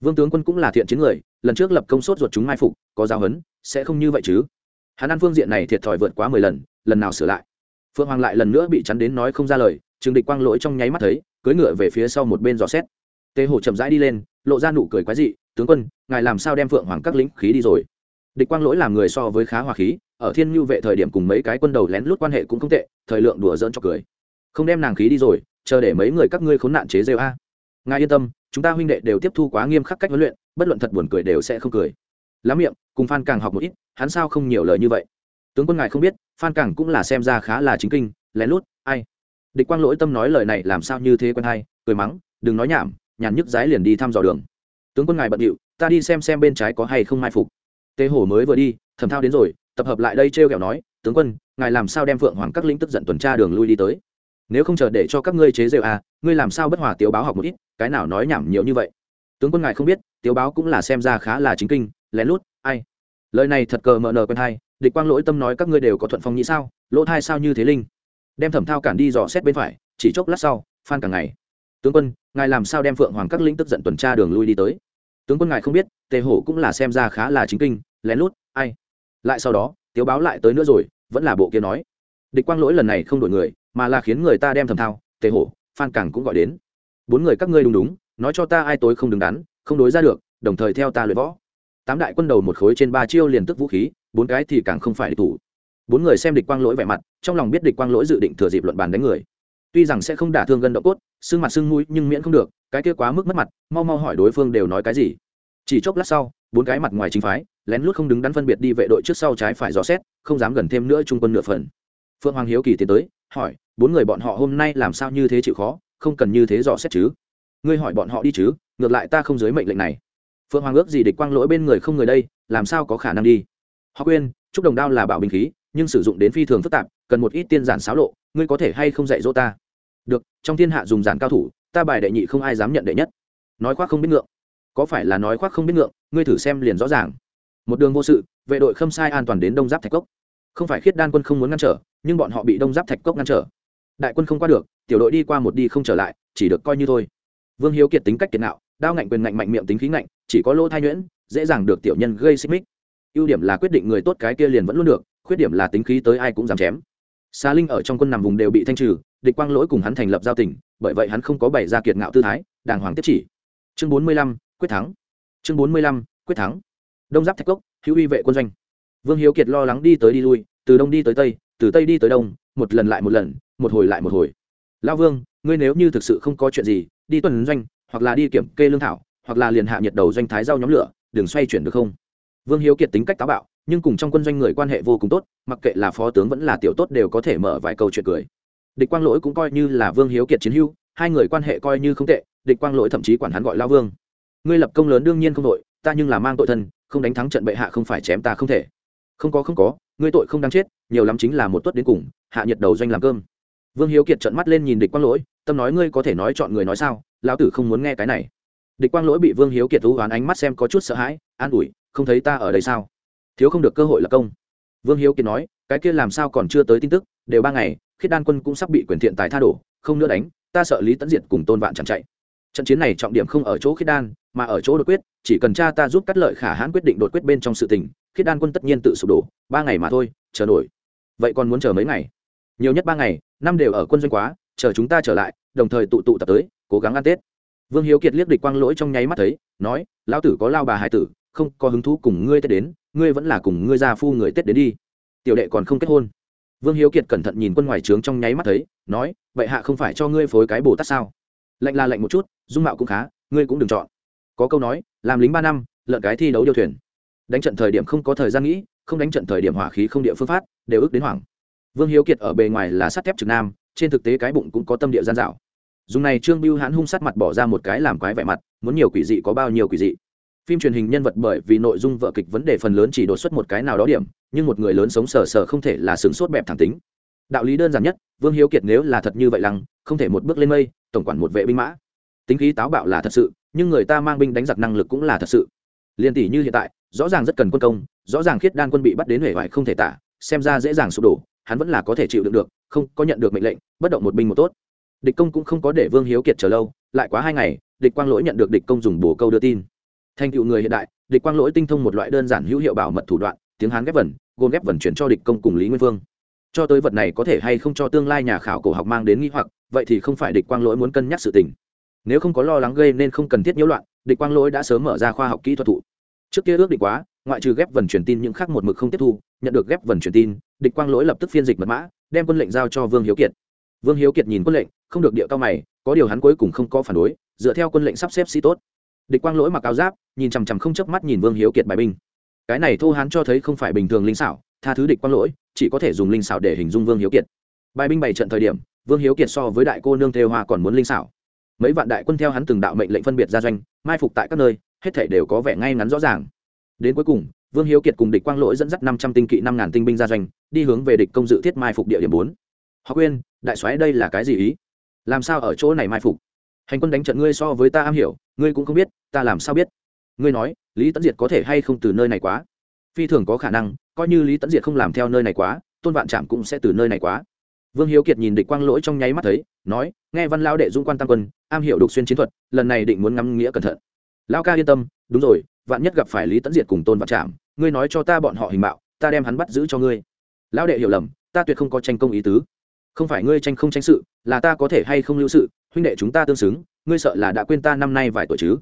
Vương tướng quân cũng là thiện chiến người, lần trước lập công sốt ruột chúng mai phục, có giáo huấn, sẽ không như vậy chứ. Hắn ăn phương diện này thiệt thòi vượt quá mười lần lần nào sửa lại? Phượng hoàng lại lần nữa bị chắn đến nói không ra lời trường địch quang lỗi trong nháy mắt thấy, cưỡi ngựa về phía sau một bên dò xét. Tề hổ chậm rãi đi lên, lộ ra nụ cười quái dị, tướng quân, ngài làm sao đem phượng hoàng các lính khí đi rồi? Địch quang lỗi làm người so với khá hòa khí, ở thiên nhu vệ thời điểm cùng mấy cái quân đầu lén lút quan hệ cũng không tệ, thời lượng đùa dỡn cho cười. Không đem nàng khí đi rồi, chờ để mấy người các ngươi khốn nạn chế rêu a. Ngài yên tâm, chúng ta huynh đệ đều tiếp thu quá nghiêm khắc cách huấn luyện, bất luận thật buồn cười đều sẽ không cười. Lắm miệng, cùng phan càng học một ít, hắn sao không nhiều lời như vậy? Tướng quân ngài không biết, phan Cảng cũng là xem ra khá là chính kinh, lén lút, ai? Địch quang lỗi tâm nói lời này làm sao như thế quân hay, cười mắng, đừng nói nhảm, nhàn nhức dái liền đi thăm dò đường. Tướng quân ngài bận điệu, ta đi xem xem bên trái có hay không mai phục. Tê hổ mới vừa đi thẩm thao đến rồi, tập hợp lại đây t r e o kẹo nói, tướng quân, ngài làm sao đem phượng hoàng các lĩnh tức giận tuần tra đường lui đi tới? Nếu không chờ để cho các ngươi chế rêu à ngươi làm sao bất hòa tiếu báo học một ít, cái nào nói nhảm nhiều như vậy? Tướng quân ngài không biết, tiếu báo cũng là xem ra khá là chính kinh, lén lút, ai? Lời này thật cờ mờ nờ quen hay địch quang lỗi tâm nói các ngươi đều có thuận phong nhĩ sao? Lỗ thai sao như thế linh? Đem thẩm thao cản đi dò xét bên phải, chỉ chốc lát sau, phan cả ngày. Tướng quân, ngài làm sao đem phượng hoàng các lĩnh tức giận tuần tra đường lui đi tới? Tướng quân ngài không biết, tề hổ cũng là xem ra khá là chính kinh, lén lút, ai? Lại sau đó, tiếu báo lại tới nữa rồi, vẫn là bộ kia nói. Địch quang lỗi lần này không đổi người, mà là khiến người ta đem thầm thao, tề hổ, phan càng cũng gọi đến. Bốn người các ngươi đúng đúng, nói cho ta ai tối không đứng đắn, không đối ra được, đồng thời theo ta luyện võ. Tám đại quân đầu một khối trên ba chiêu liền tức vũ khí bốn cái thì càng không phải địch thủ. Bốn người xem địch quang lỗi vẻ mặt, trong lòng biết địch quang lỗi dự định thừa dịp luận bàn đánh người. Tuy rằng sẽ không đả thương gân độ cốt, xương mặt xương mũi nhưng miễn không được, cái kia quá mức mất mặt, mau mau hỏi đối phương đều nói cái gì. Chỉ chốc lát sau, bốn cái mặt ngoài chính phái, lén lút không đứng đắn phân biệt đi vệ đội trước sau trái phải dò xét, không dám gần thêm nữa trung quân nửa phần. Phượng hoàng hiếu kỳ tiến tới, hỏi, bốn người bọn họ hôm nay làm sao như thế chịu khó, không cần như thế dò xét chứ? Ngươi hỏi bọn họ đi chứ, ngược lại ta không dưới mệnh lệnh này. Phượng hoàng ước gì địch quang lỗi bên người không người đây, làm sao có khả năng đi? Họ quên trúc đồng đao là bảo bình khí, nhưng sử dụng đến phi thường phức tạp, cần một ít tiên giản xáo lộ, ngươi có thể hay không dạy dỗ ta? Được, trong thiên hạ dùng giản cao thủ, ta bài đệ nhị không ai dám nhận đệ nhất. Nói khoác không biết ngượng. Có phải là nói khoác không biết ngượng, ngươi thử xem liền rõ ràng. Một đường vô sự, vệ đội khâm sai an toàn đến đông giáp thạch cốc. Không phải khiết đan quân không muốn ngăn trở, nhưng bọn họ bị đông giáp thạch cốc ngăn trở. Đại quân không qua được, tiểu đội đi qua một đi không trở lại, chỉ được coi như thôi. Vương hiếu kiệt tính cách kiệt nạo đao ngạnh quyền ngạnh mạnh miệng tính khí ngạnh, chỉ có lỗ thai nhuyễn, dễ dàng được tiểu nhân gây xích mích ưu điểm là quyết định người tốt cái kia liền vẫn luôn được, khuyết điểm là tính khí tới ai cũng dám chém. Xà linh ở trong quân nằm vùng đều bị thanh trừ, địch quang lỗi cùng hắn thành lập giao tỉnh, bởi vậy hắn không có bày ra kiệt ngạo tư thái, đàng hoàng tiếp chỉ. Chương bốn mươi lăm, quyết thắng. Chương bốn mươi lăm, quyết thắng. Đông giáp thạch cốc, hữu uy vệ quân doanh. Vương hiếu kiệt lo lắng đi tới đi lui, từ đông đi tới tây, từ tây đi tới đông, một lần lại một lần, một hồi lại một hồi. Lao vương, ngươi nếu như thực sự không có chuyện gì, đi tuần doanh, hoặc là đi kiểm kê lương thảo, hoặc là liền hạ nhiệt đầu doanh thái rau nhóm lửa, đừng xoay chuyển được không? Vương hiếu kiệt tính cách táo bạo, nhưng cùng trong quân doanh người quan hệ vô cùng tốt, mặc kệ là phó tướng vẫn là tiểu tốt đều có thể mở vài câu chuyện cười. Địch quang lỗi cũng coi như là vương hiếu kiệt chiến hưu hai người quan hệ coi như không tệ, địch quang lỗi thậm chí quản hắn gọi lao vương. Ngươi lập công lớn đương nhiên không tội ta nhưng là mang tội thân, không đánh thắng trận bệ hạ không phải chém ta không thể. Không có không có, ngươi tội không đáng chết, nhiều lắm chính là một tuất đến cùng, hạ nhiệt đầu doanh làm cơm. Vương hiếu kiệt trợn mắt lên nhìn địch quang lỗi, tâm nói ngươi có thể nói chọn người nói sao, lão tử không muốn nghe cái này. Địch quang lỗi bị vương hiếu kiệt thú oán ánh mắt xem có chút sợ hãi, an ủi không thấy ta ở đây sao? Thiếu không được cơ hội là công. Vương hiếu kiệt nói, cái kia làm sao còn chưa tới tin tức, đều ba ngày, khiết đan quân cũng sắp bị quyền thiện tài tha đổ, không nữa đánh, ta sợ lý tấn diệt cùng tôn vạn chẳng chạy. Trận chiến này trọng điểm không ở chỗ khiết đan, mà ở chỗ đột quyết, chỉ cần cha ta giúp cắt lợi khả hãn quyết định đột quyết bên trong sự tình, khiết đan quân tất nhiên tự sụp đổ, ba ngày mà thôi, chờ nổi. Vậy còn muốn chờ mấy ngày? Nhiều nhất ba ngày, năm đều ở quân doanh quá, chờ chúng ta trở lại, đồng thời tụ tụ tập tới, cố gắng ăn tết. Vương hiếu kiệt liếc địch quang lỗi trong nháy mắt thấy, nói, lão tử có lao bà hải tử không có hứng thú cùng ngươi tết đến, ngươi vẫn là cùng ngươi gia phu người tết đến đi. Tiểu đệ còn không kết hôn. Vương hiếu kiệt cẩn thận nhìn quân ngoài trướng trong nháy mắt thấy, nói, vậy hạ không phải cho ngươi phối cái bồ tát sao? Lạnh là lạnh một chút, dung mạo cũng khá, ngươi cũng đừng chọn. Có câu nói, làm lính ba năm, lợn cái thi đấu điêu thuyền. Đánh trận thời điểm không có thời gian nghĩ, không đánh trận thời điểm hỏa khí không địa phương phát, đều ước đến hoảng. Vương hiếu kiệt ở bề ngoài là sắt thép trực nam, trên thực tế cái bụng cũng có tâm địa gian dạo. Dùng này trương biêu hãn hung sát mặt bỏ ra một cái làm quái vẻ mặt, muốn nhiều quỷ dị có bao nhiêu quỷ dị phim truyền hình nhân vật bởi vì nội dung vợ kịch vấn đề phần lớn chỉ đột xuất một cái nào đó điểm, nhưng một người lớn sống sờ sờ không thể là sừng sốt bẹp thẳng tính. Đạo lý đơn giản nhất, vương hiếu kiệt nếu là thật như vậy lăng, không thể một bước lên mây, tổng quản một vệ binh mã. Tính khí táo bạo là thật sự, nhưng người ta mang binh đánh giặc năng lực cũng là thật sự. Liên tỷ như hiện tại, rõ ràng rất cần quân công, rõ ràng khiết đan quân bị bắt đến huệ hoại không thể tả, xem ra dễ dàng sụp đổ, hắn vẫn là có thể chịu đựng được, không có nhận được mệnh lệnh, bất động một binh một tốt. Địch công cũng không có để vương hiếu kiệt chờ lâu, lại quá hai ngày, địch quang lỗi nhận được địch công dùng bồ câu đưa tin thành tựu người hiện đại, địch quang lỗi tinh thông một loại đơn giản hữu hiệu bảo mật thủ đoạn, tiếng hán ghép vần, gồm ghép vần chuyển cho địch công cùng lý nguyên vương. Cho tới vật này có thể hay không cho tương lai nhà khảo cổ học mang đến nghi hoặc, vậy thì không phải địch quang lỗi muốn cân nhắc sự tình. Nếu không có lo lắng gây nên không cần thiết nhiễu loạn, địch quang lỗi đã sớm mở ra khoa học kỹ thuật thụ. Trước kia ước định quá, ngoại trừ ghép vần truyền tin những khác một mực không tiếp thu, nhận được ghép vần truyền tin, địch quang lỗi lập tức phiên dịch mật mã, đem quân lệnh giao cho vương hiếu kiệt. Vương hiếu kiệt nhìn quân lệnh, không được địa cao mày, có điều hắn cuối cùng không có phản đối, dựa theo quân lệnh sắp xếp sĩ tốt địch quang lỗi mặc áo giáp, nhìn chằm chằm không chớp mắt nhìn vương hiếu kiệt bài binh. Cái này thô hắn cho thấy không phải bình thường linh xảo, tha thứ địch quang lỗi, chỉ có thể dùng linh xảo để hình dung vương hiếu kiệt. Bài binh bày trận thời điểm, vương hiếu kiệt so với đại cô nương thêu hoa còn muốn linh xảo. Mấy vạn đại quân theo hắn từng đạo mệnh lệnh phân biệt ra doanh, mai phục tại các nơi, hết thể đều có vẻ ngay ngắn rõ ràng. Đến cuối cùng, vương hiếu kiệt cùng địch quang lỗi dẫn dắt năm trăm tinh kỵ, năm ngàn tinh binh ra doanh, đi hướng về địch công dự thiết mai phục địa điểm bốn. Họ quên, đại soái đây là cái gì ý? Làm sao ở chỗ này mai phục? Hành quân đánh trận ngươi so với ta am hiểu, ngươi cũng không biết, ta làm sao biết? Ngươi nói, lý tấn diệt có thể hay không từ nơi này quá? Phi thường có khả năng, coi như lý tấn diệt không làm theo nơi này quá, tôn vạn trạm cũng sẽ từ nơi này quá. Vương hiếu kiệt nhìn địch quang lỗi trong nháy mắt thấy, nói, nghe văn lao đệ dung quan tam quân, am hiểu đục xuyên chiến thuật, lần này định muốn ngắm nghĩa cẩn thận. Lao ca yên tâm, đúng rồi, vạn nhất gặp phải lý tấn diệt cùng tôn vạn trạm, ngươi nói cho ta bọn họ hình mạo, ta đem hắn bắt giữ cho ngươi. Lão đệ hiểu lầm, ta tuyệt không có tranh công ý tứ. Không phải ngươi tranh không tranh sự, là ta có thể hay không lưu sự huynh đệ chúng ta tương xứng, ngươi sợ là đã quên ta năm nay vài tuổi chứ?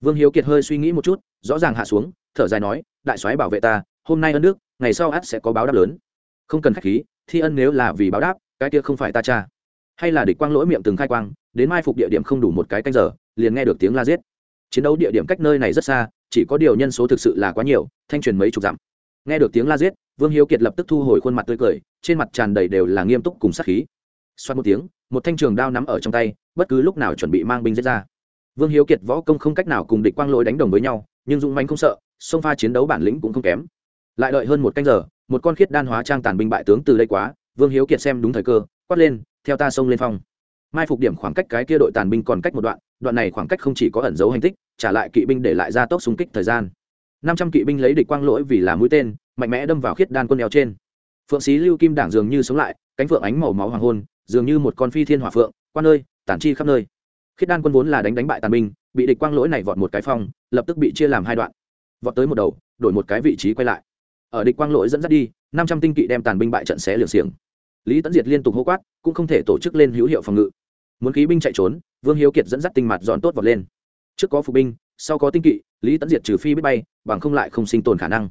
Vương hiếu kiệt hơi suy nghĩ một chút, rõ ràng hạ xuống, thở dài nói, đại soái bảo vệ ta, hôm nay ân đức, ngày sau ắt sẽ có báo đáp lớn. Không cần khách khí, thi ân nếu là vì báo đáp, cái kia không phải ta cha. Hay là địch quang lỗi miệng từng khai quang, đến mai phục địa điểm không đủ một cái canh giờ, liền nghe được tiếng la giết. Chiến đấu địa điểm cách nơi này rất xa, chỉ có điều nhân số thực sự là quá nhiều, thanh truyền mấy chục dặm. Nghe được tiếng la giết, vương hiếu kiệt lập tức thu hồi khuôn mặt tươi cười, trên mặt tràn đầy đều là nghiêm túc cùng sát khí. Xoát một tiếng một thanh trường đao nắm ở trong tay, bất cứ lúc nào chuẩn bị mang binh giết ra. Vương hiếu kiệt võ công không cách nào cùng địch quang lỗi đánh đồng với nhau, nhưng dũng Mánh không sợ sông pha chiến đấu bản lĩnh cũng không kém. Lại đợi hơn một canh giờ, một con khiết đan hóa trang tàn binh bại tướng từ đây quá, vương hiếu kiệt xem đúng thời cơ, quát lên, theo ta xông lên phong. Mai phục điểm khoảng cách cái kia đội tàn binh còn cách một đoạn đoạn này khoảng cách không chỉ có ẩn dấu hành tích, trả lại kỵ binh để lại ra tốc xung kích thời gian. Năm trăm kỵ binh lấy địch quang lỗi vì là mũi tên, mạnh mẽ đâm vào khiết đan quân eo trên phượng sĩ lưu kim đảng dường như sống lại, cánh phượng ánh màu máu hoàng hôn, dường như một con phi thiên hỏa phượng, Quan nơi, tản chi khắp nơi. Khiết đan quân vốn là đánh đánh bại tàn binh, bị địch quang lỗi này vọt một cái phong, lập tức bị chia làm hai đoạn. Vọt tới một đầu, đổi một cái vị trí quay lại. Ở địch quang lỗi dẫn dắt đi, năm trăm tinh kỵ đem tàn binh bại trận xé liều xiềng. Lý tấn diệt liên tục hô quát, cũng không thể tổ chức lên hữu hiệu phòng ngự. Muốn khí binh chạy trốn, vương hiếu kiệt dẫn dắt tinh mặt dọn tốt vọt lên. Trước có phục binh, sau có tinh kỵ, lý tấn diệt trừ phi biết bay, bằng không lại không sinh tồn khả năng.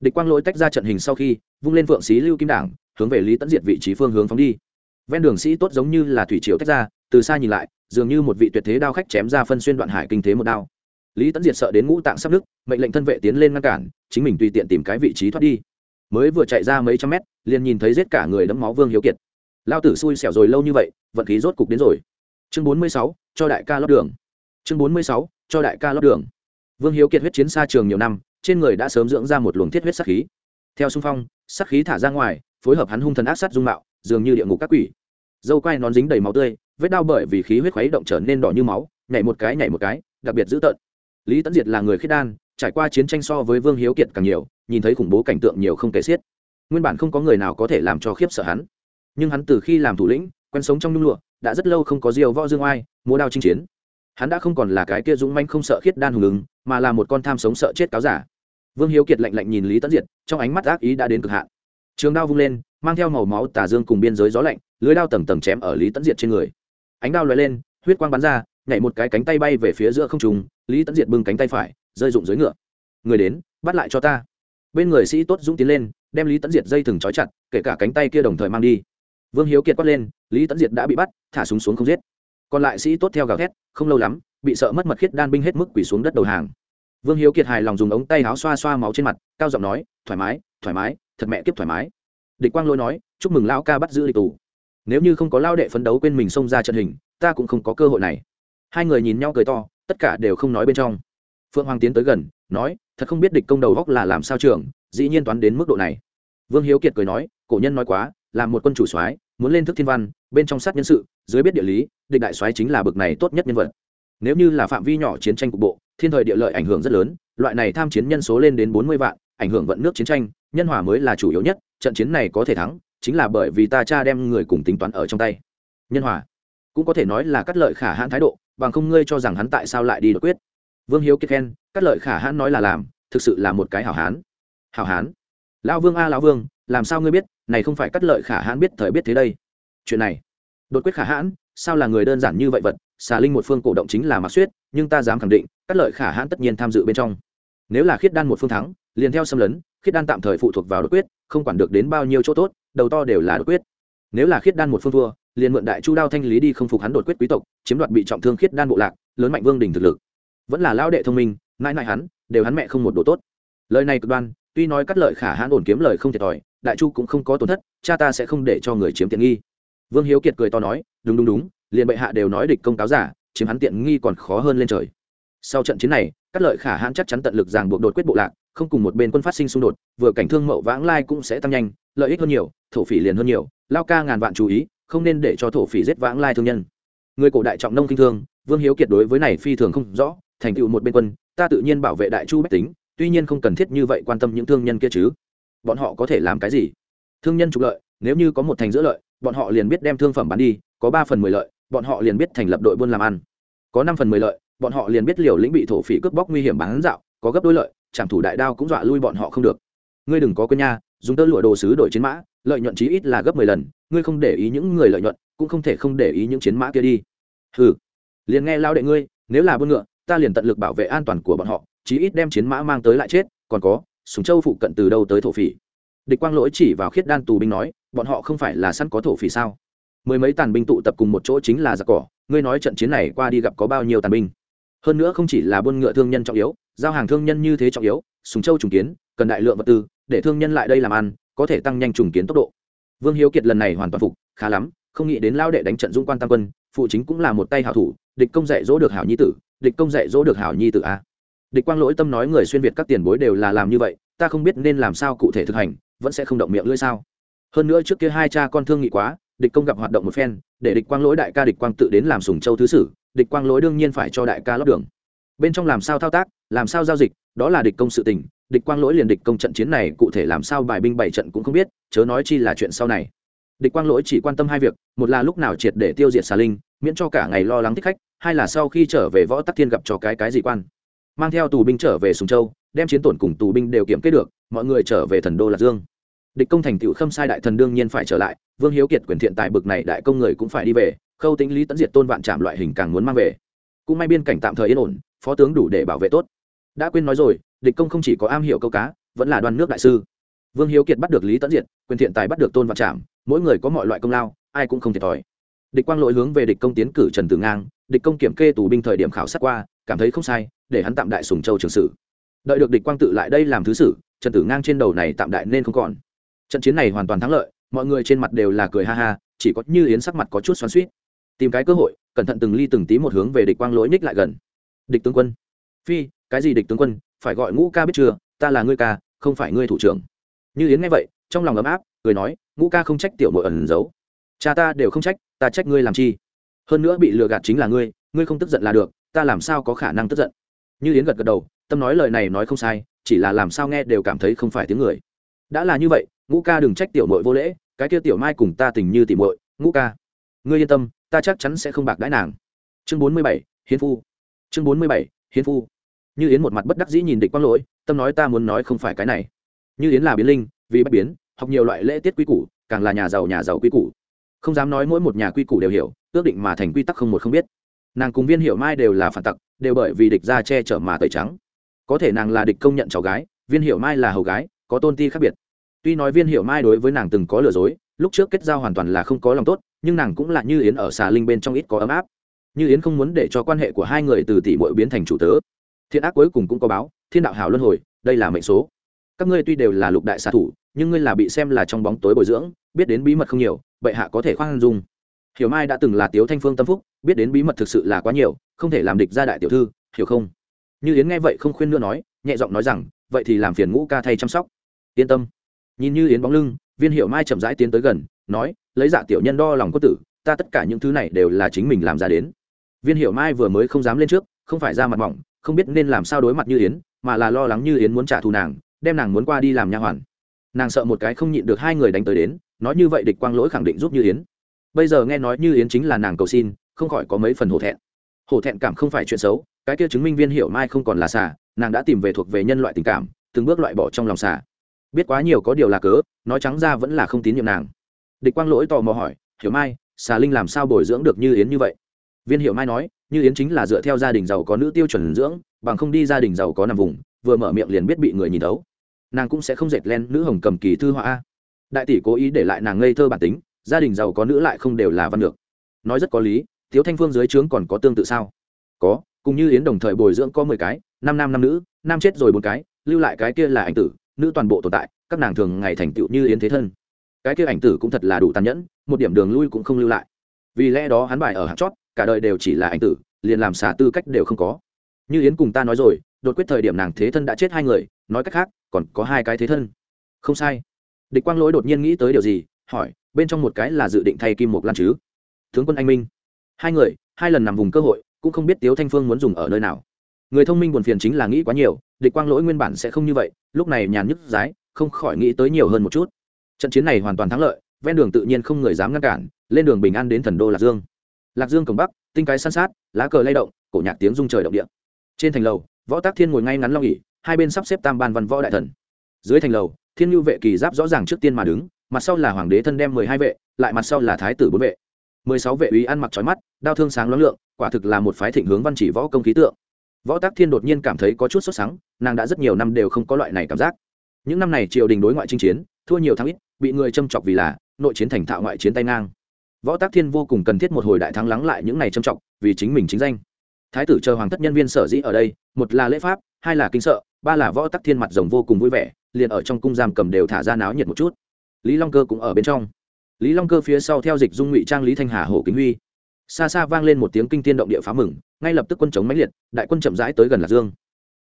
Địch quang lỗi tách ra trận hình sau khi vung lên phượng xí lưu kim đảng, hướng về lý tấn diệt vị trí phương hướng phóng đi. Ven đường sĩ tốt giống như là thủy triều tách ra, từ xa nhìn lại, dường như một vị tuyệt thế đao khách chém ra phân xuyên đoạn hải kinh thế một đao. Lý tấn diệt sợ đến ngũ tạng sắp nứt, mệnh lệnh thân vệ tiến lên ngăn cản, chính mình tùy tiện tìm cái vị trí thoát đi. Mới vừa chạy ra mấy trăm mét, liền nhìn thấy giết cả người đẫm máu vương hiếu kiệt. Lao tử xui xẻo rồi lâu như vậy, vận khí rốt cục đến rồi. Chương bốn mươi sáu, cho đại ca lót đường. Chương bốn mươi sáu, cho đại ca lót đường. Vương hiếu kiệt huyết chiến xa trường nhiều năm, trên người đã sớm dưỡng ra một luồng thiết huyết sắc khí theo xung phong sắc khí thả ra ngoài, phối hợp hắn hung thần ác sát dung mạo, dường như địa ngục các quỷ. Dâu quai nón dính đầy máu tươi, vết đau bởi vì khí huyết khuấy động trở nên đỏ như máu, nhảy một cái, nhảy một cái, đặc biệt dữ tợn. Lý tấn diệt là người khiết đan, trải qua chiến tranh so với vương hiếu kiệt càng nhiều, nhìn thấy khủng bố cảnh tượng nhiều không kể xiết. Nguyên bản không có người nào có thể làm cho khiếp sợ hắn. Nhưng hắn từ khi làm thủ lĩnh, quen sống trong nhung lụa, đã rất lâu không có diều võ dương oai, múa đao chinh chiến. Hắn đã không còn là cái kia dũng manh không sợ khiết đan hùng ứng, mà là một con tham sống sợ chết cáo giả vương hiếu kiệt lạnh lạnh nhìn lý tấn diệt, trong ánh mắt ác ý đã đến cực hạn. Trường đao vung lên, mang theo màu máu tà dương cùng biên giới gió lạnh, lưới đao tầng tầng chém ở lý tấn diệt trên người. Ánh đao lóe lên, huyết quang bắn ra, nhảy một cái cánh tay bay về phía giữa không trùng lý tấn diệt bưng cánh tay phải, rơi rụng dưới ngựa. Người đến, bắt lại cho ta. Bên người sĩ tốt dũng tiến lên, đem lý tấn diệt dây thừng trói chặt, kể cả cánh tay kia đồng thời mang đi. Vương hiếu kiệt quát lên, lý tấn diệt đã bị bắt, thả súng xuống không giết. Còn lại sĩ tốt theo gào thét, không lâu lắm, bị sợ mất mật khiết đan binh hết mức quỳ xuống đất đầu hàng vương hiếu kiệt hài lòng dùng ống tay áo xoa xoa máu trên mặt, cao giọng nói, thoải mái thoải mái, thật mẹ kiếp thoải mái. Địch quang lôi nói, chúc mừng lão ca bắt giữ địch tù. Nếu như không có lao đệ phấn đấu quên mình xông ra trận hình, ta cũng không có cơ hội này. Hai người nhìn nhau cười to, tất cả đều không nói bên trong. Phượng hoàng tiến tới gần, nói, thật không biết địch công đầu góc là làm sao trường, dĩ nhiên toán đến mức độ này. Vương hiếu kiệt cười nói, cổ nhân nói quá làm một quân chủ soái, muốn lên thức thiên văn, bên trong sát nhân sự, dưới biết địa lý, địch đại soái chính là bậc này tốt nhất nhân vật. Nếu như là phạm vi nhỏ chiến tranh cục bộ thiên thời địa lợi ảnh hưởng rất lớn, loại này tham chiến nhân số lên đến bốn mươi vạn, ảnh hưởng vận nước chiến tranh, nhân hòa mới là chủ yếu nhất, trận chiến này có thể thắng, chính là bởi vì ta cha đem người cùng tính toán ở trong tay. Nhân hòa, cũng có thể nói là cắt lợi khả hãn thái độ, bằng không ngươi cho rằng hắn tại sao lại đi đột quyết. Vương hiếu kiệt khen, cắt lợi khả hãn nói là làm, thực sự là một cái hảo hán. Hảo hán? Lão vương a, lão vương, làm sao ngươi biết, này không phải cắt lợi khả hãn biết thời biết thế đây. Chuyện này, đột quyết khả hãn, sao là người đơn giản như vậy vật xà linh một phương cổ động chính là mặc suyết nhưng ta dám khẳng định, cắt lợi khả hãn tất nhiên tham dự bên trong. Nếu là khiết đan một phương thắng, liền theo xâm lấn, khiết đan tạm thời phụ thuộc vào đột quyết, không quản được đến bao nhiêu chỗ tốt, đầu to đều là đột quyết. Nếu là khiết đan một phương thua, liền mượn đại chu đao thanh lý đi không phục hắn đột quyết quý tộc, chiếm đoạt bị trọng thương khiết đan bộ lạc, lớn mạnh vương đình thực lực. Vẫn là lao đệ thông minh, mãi mãi hắn, đều hắn mẹ không một đồ tốt. Lời này cực đoan, tuy nói cắt lợi khả hãn ổn kiếm lời không thiệt thòi, đại chu cũng không có tổn thất, cha ta sẽ không để cho người chiếm tiện nghi. Vương hiếu kiệt cười to nói, đúng đúng đúng liền bệ hạ đều nói địch công cáo giả, chiếm hắn tiện nghi còn khó hơn lên trời. Sau trận chiến này, các lợi khả hãn chắc chắn tận lực ràng buộc đột quyết bộ lạc, không cùng một bên quân phát sinh xung đột, vừa cảnh thương mậu vãng lai cũng sẽ tăng nhanh, lợi ích hơn nhiều, thổ phỉ liền hơn nhiều, lao ca ngàn vạn chú ý, không nên để cho thổ phỉ giết vãng lai thương nhân. Người cổ đại trọng nông kinh thương, vương hiếu kiệt đối với này phi thường không rõ, thành tựu một bên quân, ta tự nhiên bảo vệ đại chu bách tính, tuy nhiên không cần thiết như vậy quan tâm những thương nhân kia chứ. Bọn họ có thể làm cái gì? Thương nhân trục lợi, nếu như có một thành giữa lợi, bọn họ liền biết đem thương phẩm bán đi, có ba phần mười lợi bọn họ liền biết thành lập đội buôn làm ăn. Có năm phần mười lợi, bọn họ liền biết liều lĩnh bị thổ phỉ cướp bóc nguy hiểm bán dạo, có gấp đôi lợi, trảm thủ đại đao cũng dọa lui bọn họ không được. Ngươi đừng có quên nha, dùng tơ lụa đồ sứ đổi chiến mã, lợi nhuận chí ít là gấp mười lần, ngươi không để ý những người lợi nhuận, cũng không thể không để ý những chiến mã kia đi. Ừ liền nghe lao đệ ngươi, nếu là buôn ngựa, ta liền tận lực bảo vệ an toàn của bọn họ, chí ít đem chiến mã mang tới lại chết, còn có súng châu phụ cận từ đâu tới thổ phỉ? Địch quang lỗi chỉ vào khiết đan tù binh nói, bọn họ không phải là săn có thổ phỉ sao? Mười mấy tàn binh tụ tập cùng một chỗ chính là giặc cỏ. Ngươi nói trận chiến này qua đi gặp có bao nhiêu tàn binh? Hơn nữa không chỉ là buôn ngựa thương nhân trọng yếu, giao hàng thương nhân như thế trọng yếu sùng châu trùng kiến, cần đại lượng vật tư, để thương nhân lại đây làm ăn, có thể tăng nhanh trùng kiến tốc độ. Vương hiếu kiệt lần này hoàn toàn phục, khá lắm, không nghĩ đến lao đệ đánh trận dung quan tam quân, phụ chính cũng là một tay hảo thủ, địch công dạy dỗ được hảo nhi tử, địch công dạy dỗ được hảo nhi tử a. Địch quang lỗi tâm nói người xuyên việt các tiền bối đều là làm như vậy, ta không biết nên làm sao cụ thể thực hành, vẫn sẽ không động miệng lưỡi sao. Hơn nữa trước kia hai cha con thương nghị quá địch công gặp hoạt động một phen, để địch quang lỗi đại ca địch quang tự đến làm sùng châu thứ sử, địch quang lỗi đương nhiên phải cho đại ca lót đường. Bên trong làm sao thao tác, làm sao giao dịch, đó là địch công sự tình, địch quang lỗi liền địch công trận chiến này, cụ thể làm sao bài binh bảy trận cũng không biết, chớ nói chi là chuyện sau này. Địch quang lỗi chỉ quan tâm hai việc, một là lúc nào triệt để tiêu diệt xà linh, miễn cho cả ngày lo lắng thích khách, hai là sau khi trở về võ tắc thiên gặp cho cái cái gì quan. Mang theo tù binh trở về sùng châu, đem chiến tổn cùng tù binh đều kiểm kết được, mọi người trở về thần đô lạc dương. Địch công thành tựu khâm sai đại thần đương nhiên phải trở lại vương hiếu kiệt quyền thiện tài bực này đại công người cũng phải đi về, khâu tính lý tấn diệt tôn vạn trạm loại hình càng muốn mang về. Cũng may biên cảnh tạm thời yên ổn, phó tướng đủ để bảo vệ tốt. Đã quên nói rồi, địch công không chỉ có am hiểu câu cá, vẫn là đoàn nước đại sư. Vương hiếu kiệt bắt được lý tấn diệt, quyền thiện tài bắt được tôn vạn trạm mỗi người có mọi loại công lao, ai cũng không thiệt thòi. Địch quang lỗi hướng về địch công tiến cử trần tử ngang, địch công kiểm kê tù binh thời điểm khảo sát qua, cảm thấy không sai, để hắn tạm đại sùng châu trường sử. Đợi được địch quang tự lại đây làm thứ sử, trần tử ngang trên đầu này tạm đại nên không còn. Trận chiến này hoàn toàn thắng lợi mọi người trên mặt đều là cười ha ha, chỉ có như yến sắc mặt có chút xoắn suýt tìm cái cơ hội, cẩn thận từng ly từng tí một hướng về địch quang lỗi ních lại gần. Địch tướng quân. Phi, cái gì địch tướng quân, phải gọi ngũ ca biết chưa, ta là ngươi ca, không phải ngươi thủ trưởng. Như yến nghe vậy, trong lòng ấm áp, cười nói, ngũ ca không trách tiểu mội ẩn giấu. Cha ta đều không trách, ta trách ngươi làm chi? Hơn nữa bị lừa gạt chính là ngươi ngươi không tức giận là được, ta làm sao có khả năng tức giận? Như yến gật gật đầu, tâm nói lời này nói không sai, chỉ là làm sao nghe đều cảm thấy không phải tiếng người. Đã là như vậy ngũ ca đừng trách tiểu mội vô lễ, cái kia tiểu mai cùng ta tình như tỉ mội ngũ ca. Ngươi yên tâm, ta chắc chắn sẽ không bạc đãi nàng. Chương bốn mươi bảy, hiến phu. Chương bốn mươi bảy, hiến phu. Như yến một mặt bất đắc dĩ nhìn địch quang lỗi, tâm nói ta muốn nói không phải cái này. Như yến là biến linh, vì bất biến, học nhiều loại lễ tiết quy củ, càng là nhà giàu nhà giàu quy củ. Không dám nói mỗi một nhà quy củ đều hiểu, ước định mà thành quy tắc không một không biết. Nàng cùng viên hiệu mai đều là phản tặc, đều bởi vì địch ra che chở mà tẩy trắng. Có thể nàng là địch công nhận cháu gái, viên hiệu mai là hầu gái, có tôn ti khác biệt tuy nói viên hiệu mai đối với nàng từng có lừa dối, lúc trước kết giao hoàn toàn là không có lòng tốt, nhưng nàng cũng là như yến ở xà linh bên trong ít có ấm áp. Như yến không muốn để cho quan hệ của hai người từ tỷ muội biến thành chủ tớ. Thiện ác cuối cùng cũng có báo, thiên đạo hảo luân hồi, đây là mệnh số. Các ngươi tuy đều là lục đại xạ thủ, nhưng ngươi là bị xem là trong bóng tối bồi dưỡng, biết đến bí mật không nhiều bệ hạ có thể khoan dung. Hiểu mai đã từng là tiếu thanh phương tâm phúc, biết đến bí mật thực sự là quá nhiều, không thể làm địch ra đại tiểu thư, hiểu không? Như yến nghe vậy không khuyên nữa nói, nhẹ giọng nói rằng, vậy thì làm phiền ngũ ca thay chăm sóc. Yên tâm nhìn như yến bóng lưng, viên hiệu mai chậm rãi tiến tới gần, nói, lấy dạ tiểu nhân đo lòng quân tử, ta tất cả những thứ này đều là chính mình làm ra đến. Viên hiệu mai vừa mới không dám lên trước, không phải ra mặt mỏng, không biết nên làm sao đối mặt như yến, mà là lo lắng như yến muốn trả thù nàng, đem nàng muốn qua đi làm nha hoàn. Nàng sợ một cái không nhịn được hai người đánh tới đến, nói như vậy địch quang lỗi khẳng định giúp như yến. Bây giờ nghe nói như yến chính là nàng cầu xin, không khỏi có mấy phần hổ thẹn. Hổ thẹn cảm không phải chuyện xấu, cái kia chứng minh viên hiểu mai không còn là xà, nàng đã tìm về thuộc về nhân loại tình cảm, từng bước loại bỏ trong lòng xà biết quá nhiều có điều là cớ, nói trắng ra vẫn là không tín nhiệm nàng. Địch quang lỗi tò mò hỏi, hiểu mai, xà linh làm sao bồi dưỡng được như yến như vậy? Viên hiểu mai nói, như yến chính là dựa theo gia đình giàu có nữ tiêu chuẩn dưỡng, bằng không đi gia đình giàu có nằm vùng, vừa mở miệng liền biết bị người nhìn thấu. Nàng cũng sẽ không dệt len nữ hồng cầm kỳ thư họa đại tỷ cố ý để lại nàng ngây thơ bản tính, gia đình giàu có nữ lại không đều là văn được nói rất có lý, thiếu thanh phương dưới trướng còn có tương tự sao? Có, cùng như yến đồng thời bồi dưỡng có mười cái, năm nam năm nữ nam chết rồi một cái, lưu lại cái kia là ảnh tử nữ toàn bộ tồn tại, các nàng thường ngày thành tựu như yến thế thân. Cái kia ảnh tử cũng thật là đủ tàn nhẫn, một điểm đường lui cũng không lưu lại. Vì lẽ đó hắn bài ở hạng chót, cả đời đều chỉ là ảnh tử, liền làm xả tư cách đều không có. Như yến cùng ta nói rồi, đột quyết thời điểm nàng thế thân đã chết hai người, nói cách khác, còn có hai cái thế thân. Không sai. Địch quang lỗi đột nhiên nghĩ tới điều gì, hỏi, bên trong một cái là dự định thay kim Mục lan chứ? Tướng quân anh minh. Hai người, hai lần nằm vùng cơ hội, cũng không biết tiếu thanh phương muốn dùng ở nơi nào. Người thông minh buồn phiền chính là nghĩ quá nhiều địch quang lỗi nguyên bản sẽ không như vậy, lúc này nhàn nhức giái không khỏi nghĩ tới nhiều hơn một chút. Trận chiến này hoàn toàn thắng lợi, ven đường tự nhiên không người dám ngăn cản, lên đường bình an đến thần đô lạc dương. Lạc dương cổng bắc, tinh cái san sát, lá cờ lay động, cổ nhạc tiếng rung trời động địa. Trên thành lầu, võ tác thiên ngồi ngay ngắn lo nghỉ hai bên sắp xếp tam ban văn võ đại thần. Dưới thành lầu, thiên nhu vệ kỳ giáp rõ ràng trước tiên mà đứng, mặt sau là hoàng đế thân đem mười hai vệ, lại mặt sau là thái tử bốn vệ. mười sáu vệ uy ăn mặc trói mắt, đao thương sáng loáng lượng, quả thực là một phái thịnh hướng văn chỉ võ công khí tượng võ tác thiên đột nhiên cảm thấy có chút sốt sắng, nàng đã rất nhiều năm đều không có loại này cảm giác. Những năm này triều đình đối ngoại chinh chiến, thua nhiều thắng ít, bị người châm chọc vì là nội chiến thành thạo ngoại chiến tay ngang. Võ tác thiên vô cùng cần thiết một hồi đại thắng lắng lại những này châm chọc, vì chính mình chính danh. Thái tử chờ hoàng thất nhân viên sở dĩ ở đây, một là lễ pháp, hai là kinh sợ, ba là võ tắc thiên mặt rồng vô cùng vui vẻ, liền ở trong cung giam cầm đều thả ra náo nhiệt một chút. Lý long cơ cũng ở bên trong. Lý long cơ phía sau theo dịch dung ngụy trang lý thanh hà, hồ kính huy xa xa vang lên một tiếng kinh tiên động địa phá mừng, ngay lập tức quân chống máy liệt, đại quân chậm rãi tới gần lạc dương.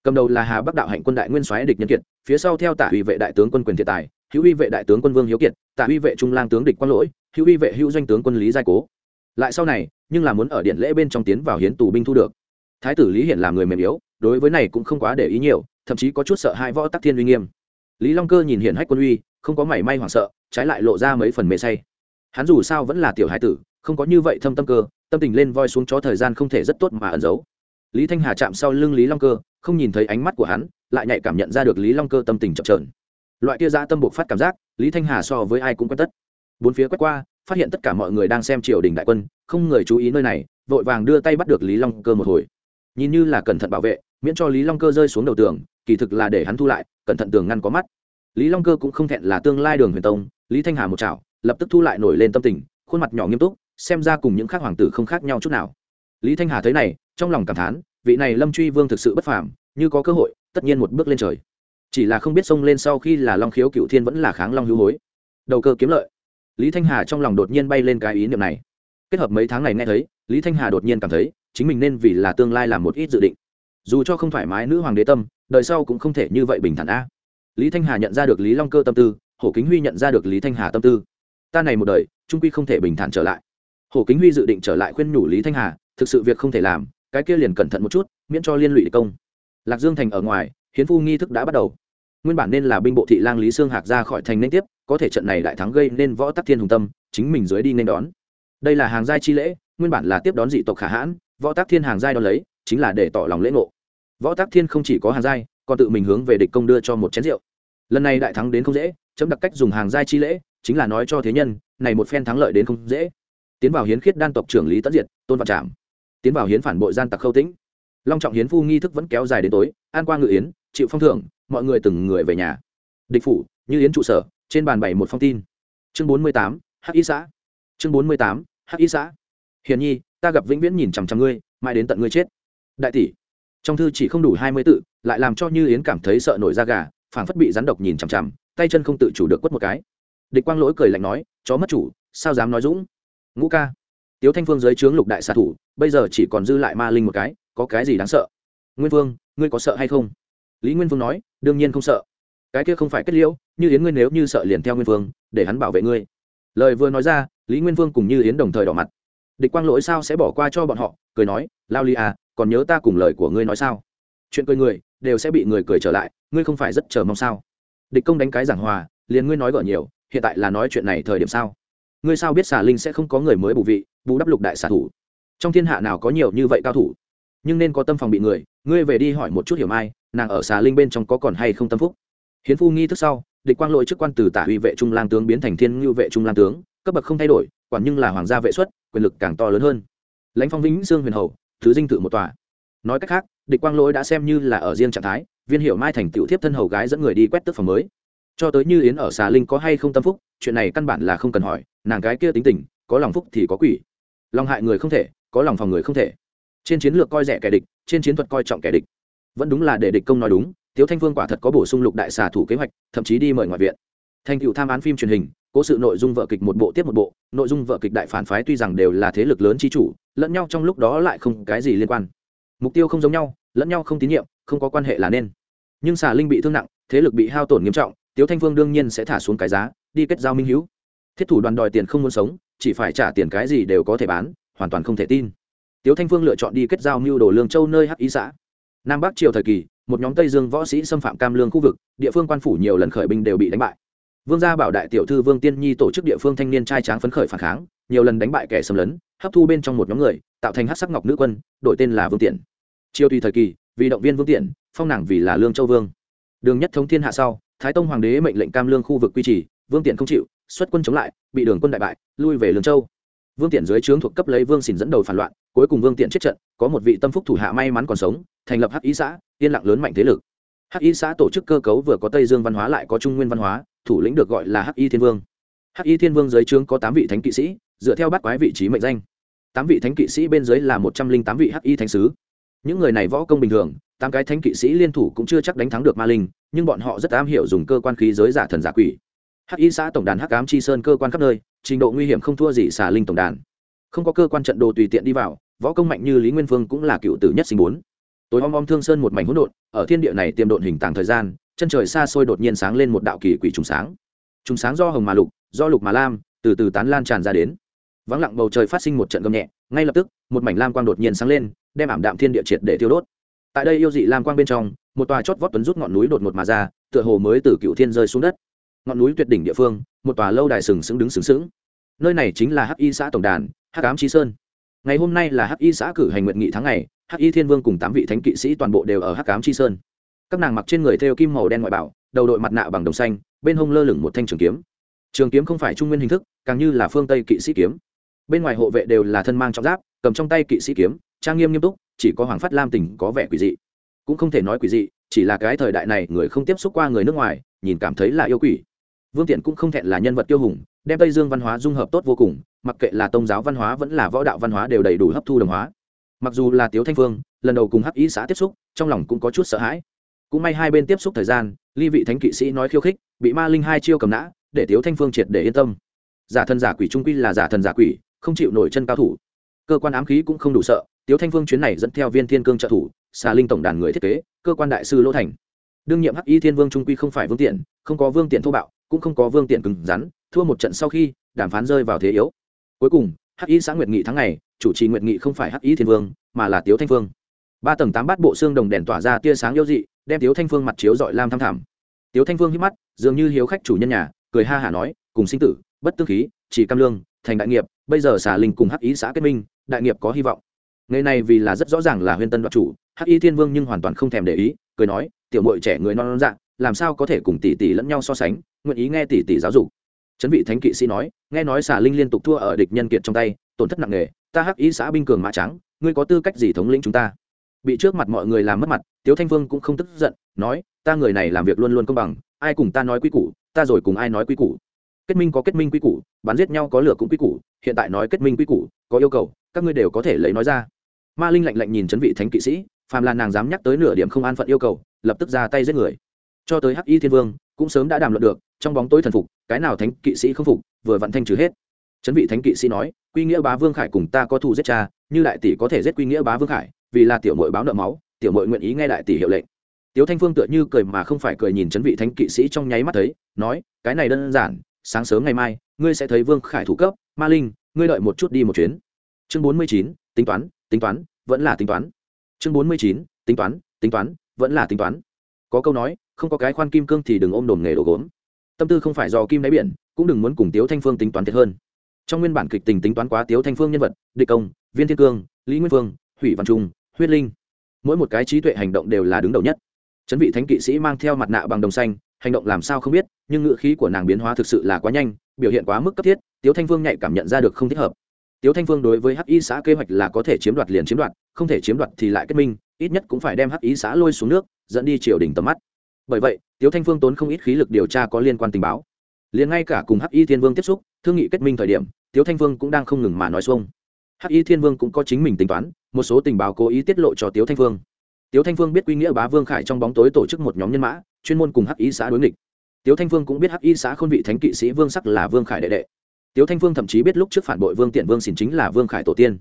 Cầm đầu là hà bắc đạo hạnh quân đại nguyên soái địch nhân kiệt, phía sau theo tả uy vệ đại tướng quân quyền thiện tài, hữu uy vệ đại tướng quân vương hiếu kiệt, tả uy vệ trung lang tướng địch quang lỗi, hữu uy vệ hữu doanh tướng quân lý giai cố. Lại sau này, nhưng là muốn ở điện lễ bên trong tiến vào hiến tù binh thu được. Thái tử lý hiển là người mềm yếu, đối với này cũng không quá để ý nhiều, thậm chí có chút sợ hai võ tắc thiên uy nghiêm. Lý long cơ nhìn hiển hách quân uy, không có mảy may hoảng sợ, trái lại lộ ra mấy phần mê say. Hắn dù sao vẫn là tiểu hải tử không có như vậy thâm tâm cơ, tâm tình lên voi xuống chó thời gian không thể rất tốt mà ẩn giấu. Lý thanh hà chạm sau lưng lý long cơ, không nhìn thấy ánh mắt của hắn, lại nhạy cảm nhận ra được lý long cơ tâm tình chậm trởn loại kia ra tâm buộc phát cảm giác, lý thanh hà so với ai cũng quen tất. Bốn phía quét qua, phát hiện tất cả mọi người đang xem triều đình đại quân, không người chú ý nơi này, vội vàng đưa tay bắt được lý long cơ một hồi. Nhìn như là cẩn thận bảo vệ, miễn cho lý long cơ rơi xuống đầu tường, kỳ thực là để hắn thu lại, cẩn thận tường ngăn có mắt. Lý long cơ cũng không thẹn là tương lai đường huyền tông, lý thanh hà một chảo, lập tức thu lại nổi lên tâm tình, khuôn mặt nhỏ nghiêm túc xem ra cùng những khác hoàng tử không khác nhau chút nào. Lý thanh hà thấy này, trong lòng cảm thán, vị này lâm truy vương thực sự bất phàm, như có cơ hội, tất nhiên một bước lên trời. Chỉ là không biết xông lên sau khi là long khiếu cựu thiên vẫn là kháng long hữu hối. Đầu cơ kiếm lợi. Lý thanh hà trong lòng đột nhiên bay lên cái ý niệm này. Kết hợp mấy tháng này nghe thấy, lý thanh hà đột nhiên cảm thấy, chính mình nên vì là tương lai làm một ít dự định. Dù cho không thoải mái nữ hoàng đế tâm, đời sau cũng không thể như vậy bình thản a. Lý thanh hà nhận ra được lý long cơ tâm tư, hổ kính huy nhận ra được lý thanh hà tâm tư. Ta này một đời, trung quy không thể bình thản trở lại hổ kính huy dự định trở lại khuyên nhủ lý thanh hà, thực sự việc không thể làm, cái kia liền cẩn thận một chút, miễn cho liên lụy công. Lạc dương thành ở ngoài, hiến phu nghi thức đã bắt đầu. Nguyên bản nên là binh bộ thị lang lý sương hạc ra khỏi thành nên tiếp, có thể trận này đại thắng gây nên võ tắc thiên hùng tâm, chính mình dưới đi nên đón. Đây là hàng giai chi lễ, nguyên bản là tiếp đón dị tộc khả hãn, võ tắc thiên hàng giai đón lấy, chính là để tỏ lòng lễ ngộ. Võ tắc thiên không chỉ có hàng giai, còn tự mình hướng về địch công đưa cho một chén rượu. Lần này đại thắng đến không dễ, chấm đặc cách dùng hàng giai chi lễ, chính là nói cho thế nhân, này một phen thắng lợi đến không dễ tiến vào hiến khiết đan tộc trưởng lý tấn diệt, tôn vạn trạm tiến vào hiến phản bội gian tặc khâu tĩnh. Long trọng hiến phu nghi thức vẫn kéo dài đến tối, an qua ngự yến, chịu phong thưởng, mọi người từng người về nhà. Địch phủ, như yến trụ sở, trên bàn bày một phong tin. Chương bốn mươi tám, hắc y xã. Chương bốn mươi tám, hắc y xã. Hiền nhi, ta gặp vĩnh viễn nhìn chằm chằm ngươi, mãi đến tận ngươi chết. Đại tỷ, trong thư chỉ không đủ hai mươi tự, lại làm cho như yến cảm thấy sợ nổi da gà, phảng phất bị rắn độc nhìn chằm chằm, tay chân không tự chủ được quất một cái. Địch quang lỗi cười lạnh nói, chó mất chủ, sao dám nói dũng? Ngũ ca. Tiếu thanh phương dưới trướng lục đại xạ thủ, bây giờ chỉ còn dư lại ma linh một cái, có cái gì đáng sợ? Nguyên vương, ngươi có sợ hay không? Lý nguyên vương nói, đương nhiên không sợ. Cái kia không phải kết liễu, như yến ngươi nếu như sợ liền theo nguyên vương, để hắn bảo vệ ngươi. Lời vừa nói ra, lý nguyên vương cùng như yến đồng thời đỏ mặt. Địch quang lỗi sao sẽ bỏ qua cho bọn họ? Cười nói, lao ly à còn nhớ ta cùng lời của ngươi nói sao? Chuyện cười người, đều sẽ bị người cười trở lại, ngươi không phải rất chờ mong sao? Địch công đánh cái giảng hòa, liền ngươi nói gỡ nhiều, hiện tại là nói chuyện này thời điểm sao? Ngươi sao biết xà linh sẽ không có người mới bù vị, bù đắp lục đại xà thủ? Trong thiên hạ nào có nhiều như vậy cao thủ? Nhưng nên có tâm phòng bị người, ngươi về đi hỏi một chút hiểu mai, nàng ở xà linh bên trong có còn hay không tâm phúc? Hiến phu nghi thức sau, địch quang lỗi chức quan từ tả uy vệ trung lang tướng biến thành thiên ngưu vệ trung lang tướng, cấp bậc không thay đổi, quản nhưng là hoàng gia vệ xuất, quyền lực càng to lớn hơn. Lãnh phong vĩnh dương huyền hầu, thứ dinh tự một tòa. Nói cách khác, địch quang lỗi đã xem như là ở riêng trạng thái, viên hiệu mai thành tiểu thiếp thân hầu gái dẫn người đi quét tức phòng mới cho tới như yến ở xà linh có hay không tâm phúc, chuyện này căn bản là không cần hỏi, nàng cái kia tính tình, có lòng phúc thì có quỷ. Lòng hại người không thể, có lòng phòng người không thể. Trên chiến lược coi rẻ kẻ địch, trên chiến thuật coi trọng kẻ địch. Vẫn đúng là để địch công nói đúng, tiếu thanh vương quả thật có bổ sung lục đại xà thủ kế hoạch, thậm chí đi mời ngoại viện. Thành cựu tham án phim truyền hình, cố sự nội dung vợ kịch một bộ tiếp một bộ, nội dung vợ kịch đại phản phái tuy rằng đều là thế lực lớn chi chủ, lẫn nhau trong lúc đó lại không cái gì liên quan. Mục tiêu không giống nhau, lẫn nhau không tín nhiệm, không có quan hệ là nên. Nhưng xà linh bị thương nặng, thế lực bị hao tổn nghiêm trọng tiếu thanh phương đương nhiên sẽ thả xuống cái giá, đi kết giao minh hữu thiết thủ đoàn đòi tiền không muốn sống, chỉ phải trả tiền cái gì đều có thể bán, hoàn toàn không thể tin. Tiếu thanh phương lựa chọn đi kết giao mưu đồ lương châu nơi hắc ý xã. Nam bắc triều thời kỳ, một nhóm tây dương võ sĩ xâm phạm cam lương khu vực, địa phương quan phủ nhiều lần khởi binh đều bị đánh bại. Vương gia bảo đại tiểu thư vương tiên nhi tổ chức địa phương thanh niên trai tráng phấn khởi phản kháng, nhiều lần đánh bại kẻ xâm lấn, hấp thu bên trong một nhóm người, tạo thành hát sắc ngọc nữ quân, đổi tên là vương tiện. Triều tùy thời kỳ, vì động viên vương tiện, phong nàng vì là lương châu vương. Đường nhất thống thiên hạ sau thái tông hoàng đế mệnh lệnh cam lương khu vực quy trì, vương tiện không chịu, xuất quân chống lại, bị đường quân đại bại, lui về lương châu. Vương tiện dưới trướng thuộc cấp lấy vương xỉn dẫn đầu phản loạn, cuối cùng vương tiện chết trận, có một vị tâm phúc thủ hạ may mắn còn sống, thành lập hắc Y xã, yên lặng lớn mạnh thế lực. Hắc y xã tổ chức cơ cấu vừa có tây dương văn hóa lại có trung nguyên văn hóa, thủ lĩnh được gọi là hắc y thiên vương. Hắc y thiên vương dưới trướng có tám vị thánh kỵ sĩ, dựa theo bắt quái vị trí mệnh danh. Tám vị thánh kỵ sĩ bên dưới là một trăm linh tám vị hắc y thánh sứ. Những người này võ công bình thường tám cái thánh kỵ sĩ liên thủ cũng chưa chắc đánh thắng được ma linh, nhưng bọn họ rất am hiểu dùng cơ quan khí giới giả thần giả quỷ. Hắc y xã tổng đàn hắc ám chi sơn cơ quan khắp nơi, trình độ nguy hiểm không thua gì xà linh tổng đàn. Không có cơ quan trận đồ tùy tiện đi vào, võ công mạnh như lý nguyên vương cũng là cựu tử nhất sinh bốn. Tối om om thương sơn một mảnh hỗn độn, ở thiên địa này tiềm độn hình tàng thời gian, chân trời xa xôi đột nhiên sáng lên một đạo kỳ quỷ trùng sáng. Trùng sáng do hồng mà lục, do lục mà lam, từ từ tán lan tràn ra đến. Vắng lặng bầu trời phát sinh một trận gầm nhẹ, ngay lập tức, một mảnh lam quang đột nhiên sáng lên, đem ảm đạm thiên địa triệt để tiêu đốt tại đây yêu dị lam quang bên trong, một tòa chót vót tuấn rút ngọn núi đột ngột mà ra, tựa hồ mới từ cựu thiên rơi xuống đất. Ngọn núi tuyệt đỉnh địa phương, một tòa lâu đài sừng sững đứng sừng sững. Nơi này chính là hắc y xã tổng đàn, hắc ám trí sơn. Ngày hôm nay là hắc y xã cử hành nguyện nghị tháng ngày, hắc y thiên vương cùng tám vị thánh kỵ sĩ toàn bộ đều ở hắc ám chi sơn. Các nàng mặc trên người theo kim màu đen ngoại bảo, đầu đội mặt nạ bằng đồng xanh, bên hông lơ lửng một thanh trường kiếm. Trường kiếm không phải trung nguyên hình thức, càng như là phương tây kỵ sĩ kiếm. Bên ngoài hộ vệ đều là thân mang trọng giáp, cầm trong tay kỵ sĩ kiếm, trang nghiêm nghiêm túc chỉ có hoàng phát lam tình có vẻ quỷ dị. Cũng không thể nói quỷ dị, chỉ là cái thời đại này người không tiếp xúc qua người nước ngoài, nhìn cảm thấy là yêu quỷ. Vương tiện cũng không thẹn là nhân vật tiêu hùng, đem tây dương văn hóa dung hợp tốt vô cùng, mặc kệ là tôn giáo văn hóa vẫn là võ đạo văn hóa đều đầy đủ hấp thu đồng hóa. Mặc dù là tiếu thanh phương, lần đầu cùng hắc ý xã tiếp xúc, trong lòng cũng có chút sợ hãi. Cũng may hai bên tiếp xúc thời gian, ly vị thánh kỵ sĩ nói khiêu khích, bị ma linh hai chiêu cầm nã, để tiếu thanh phương triệt để yên tâm. Giả thần giả quỷ trung quy là giả thần giả quỷ, không chịu nổi chân cao thủ. Cơ quan ám khí cũng không đủ sợ tiếu thanh phương chuyến này dẫn theo viên thiên cương trợ thủ, xà linh tổng đàn người thiết kế, cơ quan đại sư lỗ thành. Đương nhiệm hắc y thiên vương trung quy không phải vương tiện, không có vương tiện thô bạo, cũng không có vương tiện cứng rắn, thua một trận sau khi, đàm phán rơi vào thế yếu. Cuối cùng, hắc y xã nguyệt nghị tháng ngày, chủ trì nguyệt nghị không phải hắc y thiên vương, mà là tiếu thanh phương ba tầng tám bát bộ xương đồng đèn tỏa ra tia sáng yêu dị, đem tiếu thanh phương mặt chiếu dọi lam thăm thẳm. Tiếu thanh phương hít mắt, dường như hiếu khách chủ nhân nhà, cười ha hả nói, cùng sinh tử, bất tương khí, chỉ cam lương, thành đại nghiệp, bây giờ xả linh cùng hắc ý xã kết minh, đại nghiệp có hy vọng ngày này vì là rất rõ ràng là huyên tân đoạt chủ, hắc y thiên vương nhưng hoàn toàn không thèm để ý, cười nói, tiểu mội trẻ người non non dạng làm sao có thể cùng tỷ tỷ lẫn nhau so sánh, nguyện ý nghe tỷ tỷ giáo dục. Chấn vị thánh kỵ sĩ nói, nghe nói xà linh liên tục thua ở địch nhân kiệt trong tay, tổn thất nặng nề, ta hắc y xã binh cường mã trắng, ngươi có tư cách gì thống lĩnh chúng ta? Bị trước mặt mọi người làm mất mặt, tiếu thanh vương cũng không tức giận, nói, ta người này làm việc luôn luôn công bằng, ai cùng ta nói quy củ, ta rồi cùng ai nói quy củ. Kết minh có kết minh quy củ bắn giết nhau có lửa cũng quy củ, hiện tại nói kết minh quy củ, có yêu cầu, các ngươi đều có thể lấy nói ra ma linh lạnh lạnh nhìn chấn vị thánh kỵ sĩ, phàm là nàng dám nhắc tới nửa điểm không an phận yêu cầu, lập tức ra tay giết người. Cho tới hắc y thiên vương, cũng sớm đã đàm luận được, trong bóng tối thần phục, cái nào thánh kỵ sĩ không phục, vừa vặn thanh trừ hết. Chấn vị thánh kỵ sĩ nói, quy nghĩa bá vương khải cùng ta có thù giết cha, như đại tỷ có thể giết quy nghĩa bá vương khải, vì là tiểu mội báo nợ máu, tiểu mội nguyện ý nghe đại tỷ hiệu lệnh. Tiếu thanh phương tựa như cười mà không phải cười nhìn chấn vị thánh kỵ sĩ trong nháy mắt thấy, nói, cái này đơn giản, sáng sớm ngày mai, ngươi sẽ thấy vương khải thủ cấp, ma linh, ngươi đợi một chút đi một chuyến. Chương bốn mươi chín, tính toán tính toán vẫn là tính toán. Chương bốn mươi chín, tính toán tính toán, vẫn là tính toán. Có câu nói, không có cái khoan kim cương thì đừng ôm đồn nghề đồ gốm. Tâm tư không phải do kim đáy biển, cũng đừng muốn cùng tiếu thanh phương tính toán thiệt hơn. Trong nguyên bản kịch tình tính toán quá tiếu thanh phương nhân vật, địch công, viên thiên cương, lý nguyên phương, hủy văn trung, huyết linh, mỗi một cái trí tuệ hành động đều là đứng đầu nhất. Chấn vị thánh kỵ sĩ mang theo mặt nạ bằng đồng xanh, hành động làm sao không biết, nhưng ngựa khí của nàng biến hóa thực sự là quá nhanh, biểu hiện quá mức cấp thiết, tiếu thanh phương nhạy cảm nhận ra được không thích hợp tiếu thanh phương đối với hắc y xã kế hoạch là có thể chiếm đoạt liền chiếm đoạt, không thể chiếm đoạt thì lại kết minh, ít nhất cũng phải đem hắc y xã lôi xuống nước, dẫn đi triều đình tầm mắt. Bởi vậy, tiếu thanh phương tốn không ít khí lực điều tra có liên quan tình báo. Liền ngay cả cùng hắc y thiên vương tiếp xúc, thương nghị kết minh thời điểm, tiếu thanh vương cũng đang không ngừng mà nói xuông. Hắc y thiên vương cũng có chính mình tính toán, một số tình báo cố ý tiết lộ cho tiếu thanh vương tiếu thanh vương biết quy nghĩa bá vương khải trong bóng tối tổ chức một nhóm nhân mã, chuyên môn cùng hắc y xã đối nghịch. Tiếu thanh vương cũng biết hắc y xã khôn vị thánh kỵ sĩ vương sắc là vương khải đệ đệ tiếu thanh vương thậm chí biết lúc trước phản bội vương tiện vương xỉn chính là vương khải tổ tiên.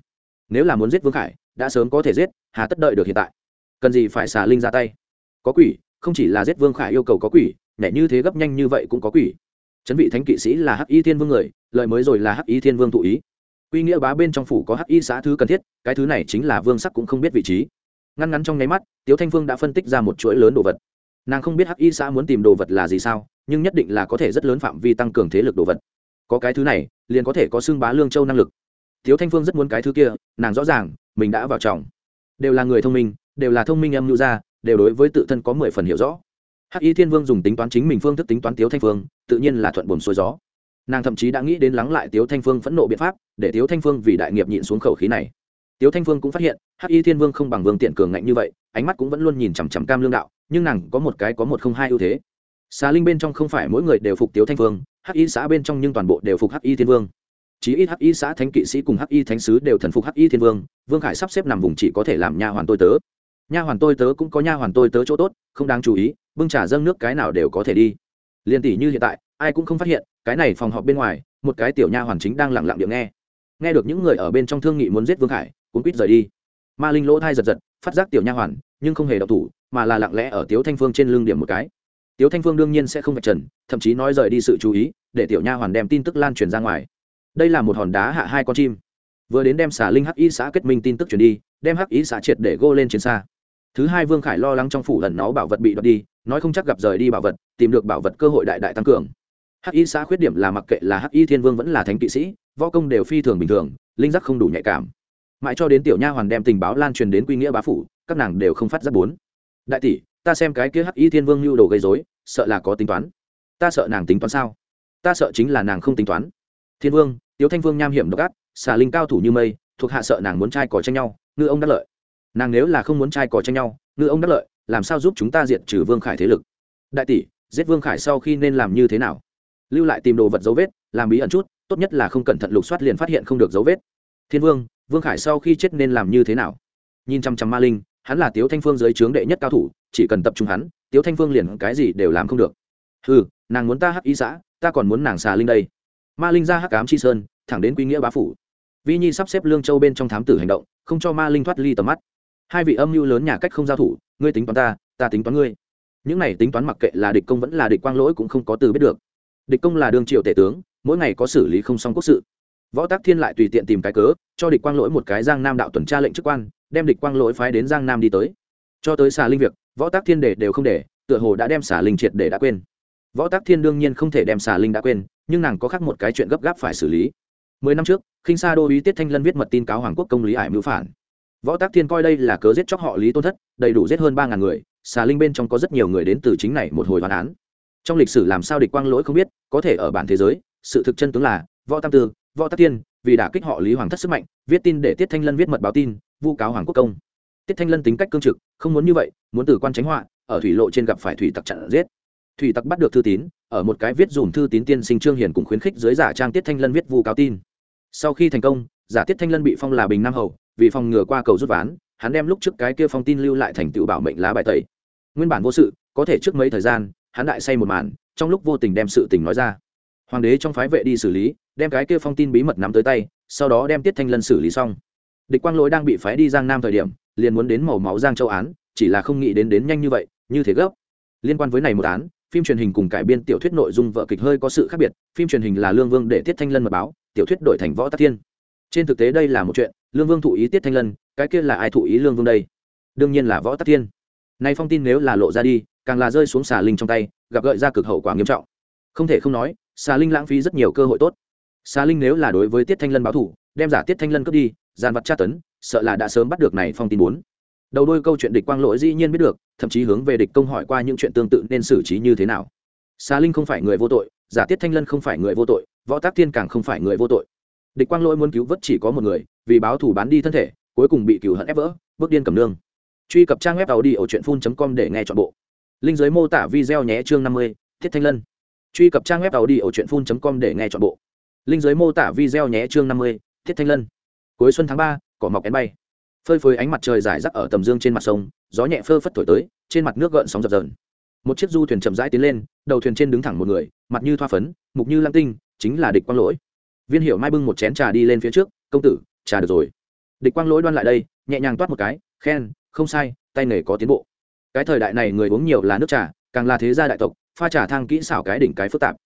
Nếu là muốn giết vương khải, đã sớm có thể giết, hà tất đợi được hiện tại. Cần gì phải xả linh ra tay? Có quỷ, không chỉ là giết vương khải yêu cầu có quỷ, nhảy như thế gấp nhanh như vậy cũng có quỷ. Chấn vị thánh kỵ sĩ là hắc y thiên vương người lợi mới rồi là hắc y thiên vương thụ ý. Quy nghĩa bá bên trong phủ có hắc y xã thứ cần thiết, cái thứ này chính là vương sắc cũng không biết vị trí. Ngăn ngắn trong nháy mắt, tiếu thanh phương đã phân tích ra một chuỗi lớn đồ vật. Nàng không biết hắc y xã muốn tìm đồ vật là gì sao, nhưng nhất định là có thể rất lớn phạm vi tăng cường thế lực đồ vật có cái thứ này, liền có thể có xưng bá lương châu năng lực. Thiếu thanh phương rất muốn cái thứ kia, nàng rõ ràng, mình đã vào trọng. Đều là người thông minh, đều là thông minh âm nhu ra, đều đối với tự thân có mười phần hiểu rõ. Hắc y thiên vương dùng tính toán chính mình phương thức tính toán tiếu thanh phương, tự nhiên là thuận buồm xuôi gió. Nàng thậm chí đã nghĩ đến lắng lại tiếu thanh phương phẫn nộ biện pháp, để tiếu thanh phương vì đại nghiệp nhịn xuống khẩu khí này. Tiếu thanh phương cũng phát hiện, hắc y thiên vương không bằng vương tiện cường ngạnh như vậy, ánh mắt cũng vẫn luôn nhìn chằm chằm cam lương đạo, nhưng nàng có một cái có một không hai ưu thế. Xà linh bên trong không phải mỗi người đều phục tiếu thanh phương hắc y xã bên trong nhưng toàn bộ đều phục hắc y thiên vương. Chí ít hắc y xã thánh kỵ sĩ cùng hắc y thánh sứ đều thần phục hắc y thiên vương vương khải sắp xếp nằm vùng chỉ có thể làm nha hoàn tôi tớ. Nha hoàn tôi tớ cũng có nha hoàn tôi tớ chỗ tốt, không đáng chú ý, bưng trà dâng nước cái nào đều có thể đi. Liên tỷ như hiện tại, ai cũng không phát hiện, cái này phòng họp bên ngoài, một cái tiểu nha hoàn chính đang lặng lặng điệu nghe. Nghe được những người ở bên trong thương nghị muốn giết vương khải cũng quýt rời đi. Ma linh lỗ thai giật giật, phát giác tiểu nha hoàn, nhưng không hề độc thủ, mà là lặng lẽ ở tiếu thanh phương trên lưng điểm một cái tiếu thanh phương đương nhiên sẽ không vạch trần, thậm chí nói rời đi sự chú ý, để tiểu nha hoàn đem tin tức lan truyền ra ngoài. Đây là một hòn đá hạ hai con chim. Vừa đến đem xà linh hắc y xã kết minh tin tức truyền đi, đem hắc y xã triệt để gô lên trên xa. Thứ hai vương khải lo lắng trong phủ lần nó bảo vật bị đoạt đi, nói không chắc gặp rời đi bảo vật, tìm được bảo vật cơ hội đại đại tăng cường. Hắc y xã khuyết điểm là mặc kệ là hắc y thiên vương vẫn là thánh kỵ sĩ, võ công đều phi thường bình thường, linh giác không đủ nhạy cảm. Mãi cho đến tiểu nha hoàn đem tình báo lan truyền đến quy nghĩa bá phủ, các nàng đều không phát giác bốn. Đại tỷ ta xem cái kia hắc y thiên vương lưu đồ gây dối sợ là có tính toán. Ta sợ nàng tính toán sao? Ta sợ chính là nàng không tính toán. Thiên vương, tiếu thanh vương nham hiểm độc ác, xà linh cao thủ như mây, thuộc hạ sợ nàng muốn trai cỏ tranh nhau, ngư ông đắc lợi. Nàng nếu là không muốn trai cỏ tranh nhau, ngư ông đắc lợi, làm sao giúp chúng ta diệt trừ vương khải thế lực? Đại tỷ, giết vương khải sau khi nên làm như thế nào? Lưu lại tìm đồ vật dấu vết, làm bí ẩn chút, tốt nhất là không cẩn thận lục soát liền phát hiện không được dấu vết. Thiên vương vương khải sau khi chết nên làm như thế nào? Nhìn chăm chăm ma linh hắn là tiếu thanh phương dưới trướng đệ nhất cao thủ, chỉ cần tập trung hắn, tiếu thanh phương liền cái gì đều làm không được. Ừ nàng muốn ta hắc ý xã, ta còn muốn nàng xà linh đây. Ma linh ra hắc cám chi sơn, thẳng đến quy nghĩa bá phủ. Vi nhi sắp xếp lương châu bên trong thám tử hành động, không cho ma linh thoát ly tầm mắt. Hai vị âm mưu lớn nhà cách không giao thủ, ngươi tính toán ta ta tính toán ngươi. Những này tính toán mặc kệ là địch công vẫn là địch quang lỗi cũng không có từ biết được. Địch công là đương triều tể tướng, mỗi ngày có xử lý không xong quốc sự. Võ tác thiên lại tùy tiện tìm cái cớ, cho địch quang lỗi một cái giang nam đạo tuần tra lệnh chức quan đem địch quang lỗi phái đến giang nam đi tới. Cho tới xà linh việc, võ tác thiên để đều không để, tựa hồ đã đem xà linh triệt để đã quên. Võ tác thiên đương nhiên không thể đem xà linh đã quên, nhưng nàng có khác một cái chuyện gấp gáp phải xử lý. Mười năm trước, khinh sa đô ý tiết thanh lân viết mật tin cáo hoàng quốc công lý ải mưu phản. Võ tác thiên coi đây là cớ giết chóc họ lý tôn thất, đầy đủ giết hơn ba ngàn người, xà linh bên trong có rất nhiều người đến từ chính này một hồi hoàn án. Trong lịch sử làm sao địch quang lỗi không biết, có thể ở bản thế giới, sự thực chân tướng là, võ tam tư, võ tác thiên, vì đã kích họ lý hoàng thất sức mạnh, viết tin để tiết thanh lân viết mật báo tin vu cáo hoàng quốc công. Tiết thanh lân tính cách cương trực, không muốn như vậy, muốn từ quan tránh họa, ở thủy lộ trên gặp phải thủy tặc chặn giết. Thủy tặc bắt được thư tín, ở một cái viết dùm thư tín tiên sinh trương hiền cùng khuyến khích dưới giả trang tiết thanh lân viết vu cáo tin. Sau khi thành công, giả tiết thanh lân bị phong là bình nam hầu, vì phòng ngừa qua cầu rút ván, hắn đem lúc trước cái kia phong tin lưu lại thành tựu bảo mệnh lá bài tẩy. Nguyên bản vô sự, có thể trước mấy thời gian, hắn đại say một màn, trong lúc vô tình đem sự tình nói ra. Hoàng đế trong phái vệ đi xử lý, đem cái kia phong tin bí mật nắm tới tay, sau đó đem tiết thanh lân xử lý xong địch quang lỗi đang bị phái đi giang nam thời điểm, liền muốn đến màu máu giang châu án, chỉ là không nghĩ đến đến nhanh như vậy, như thế gấp. Liên quan với này một án, phim truyền hình cùng cải biên tiểu thuyết nội dung vợ kịch hơi có sự khác biệt, phim truyền hình là lương vương để tiết thanh lân mật báo, tiểu thuyết đổi thành võ tắc thiên. Trên thực tế đây là một chuyện, lương vương thụ ý tiết thanh lân, cái kia là ai thụ ý lương vương đây? Đương nhiên là võ tắc thiên. Nay phong tin nếu là lộ ra đi, càng là rơi xuống xà linh trong tay, gặp gợi ra cực hậu quả nghiêm trọng. Không thể không nói, xà linh lãng phí rất nhiều cơ hội tốt. Xà linh nếu là đối với tiết thanh lân báo thủ đem giả tiết thanh lân cướp đi gian vật tra tấn, sợ là đã sớm bắt được này phong tin bốn. Đầu đôi câu chuyện địch quang lỗi dĩ nhiên biết được, thậm chí hướng về địch công hỏi qua những chuyện tương tự nên xử trí như thế nào. Xà linh không phải người vô tội, giả tiết thanh lân không phải người vô tội, võ tác thiên càng không phải người vô tội. Địch quang lỗi muốn cứu vớt chỉ có một người, vì báo thù bán đi thân thể, cuối cùng bị cửu hận ép vỡ, bước điên cầm nương. Truy cập trang web tàu đi ở truyện phun com để nghe chọn bộ. Linh giới mô tả video nhé chương năm mươi thiết thanh lân. Truy cập trang web tàu đi ở truyện phun com để nghe chọn bộ. Linh giới mô tả video nhé chương năm mươi thiết thanh lân cuối xuân tháng ba, cỏ mọc én bay. Phơi phới ánh mặt trời rải rác ở tầm dương trên mặt sông, gió nhẹ phơ phất thổi tới, trên mặt nước gợn sóng dập dờn. Một chiếc du thuyền chậm rãi tiến lên, đầu thuyền trên đứng thẳng một người, mặt như thoa phấn, mục như lăng tinh, chính là địch quang lỗi. Viên hiểu mai bưng một chén trà đi lên phía trước, công tử, trà được rồi. Địch quang lỗi đoan lại đây, nhẹ nhàng toát một cái, khen, không sai, tay nghề có tiến bộ. Cái thời đại này người uống nhiều là nước trà, càng là thế gia đại tộc, pha trà thang kỹ xảo cái đỉnh cái phức tạp.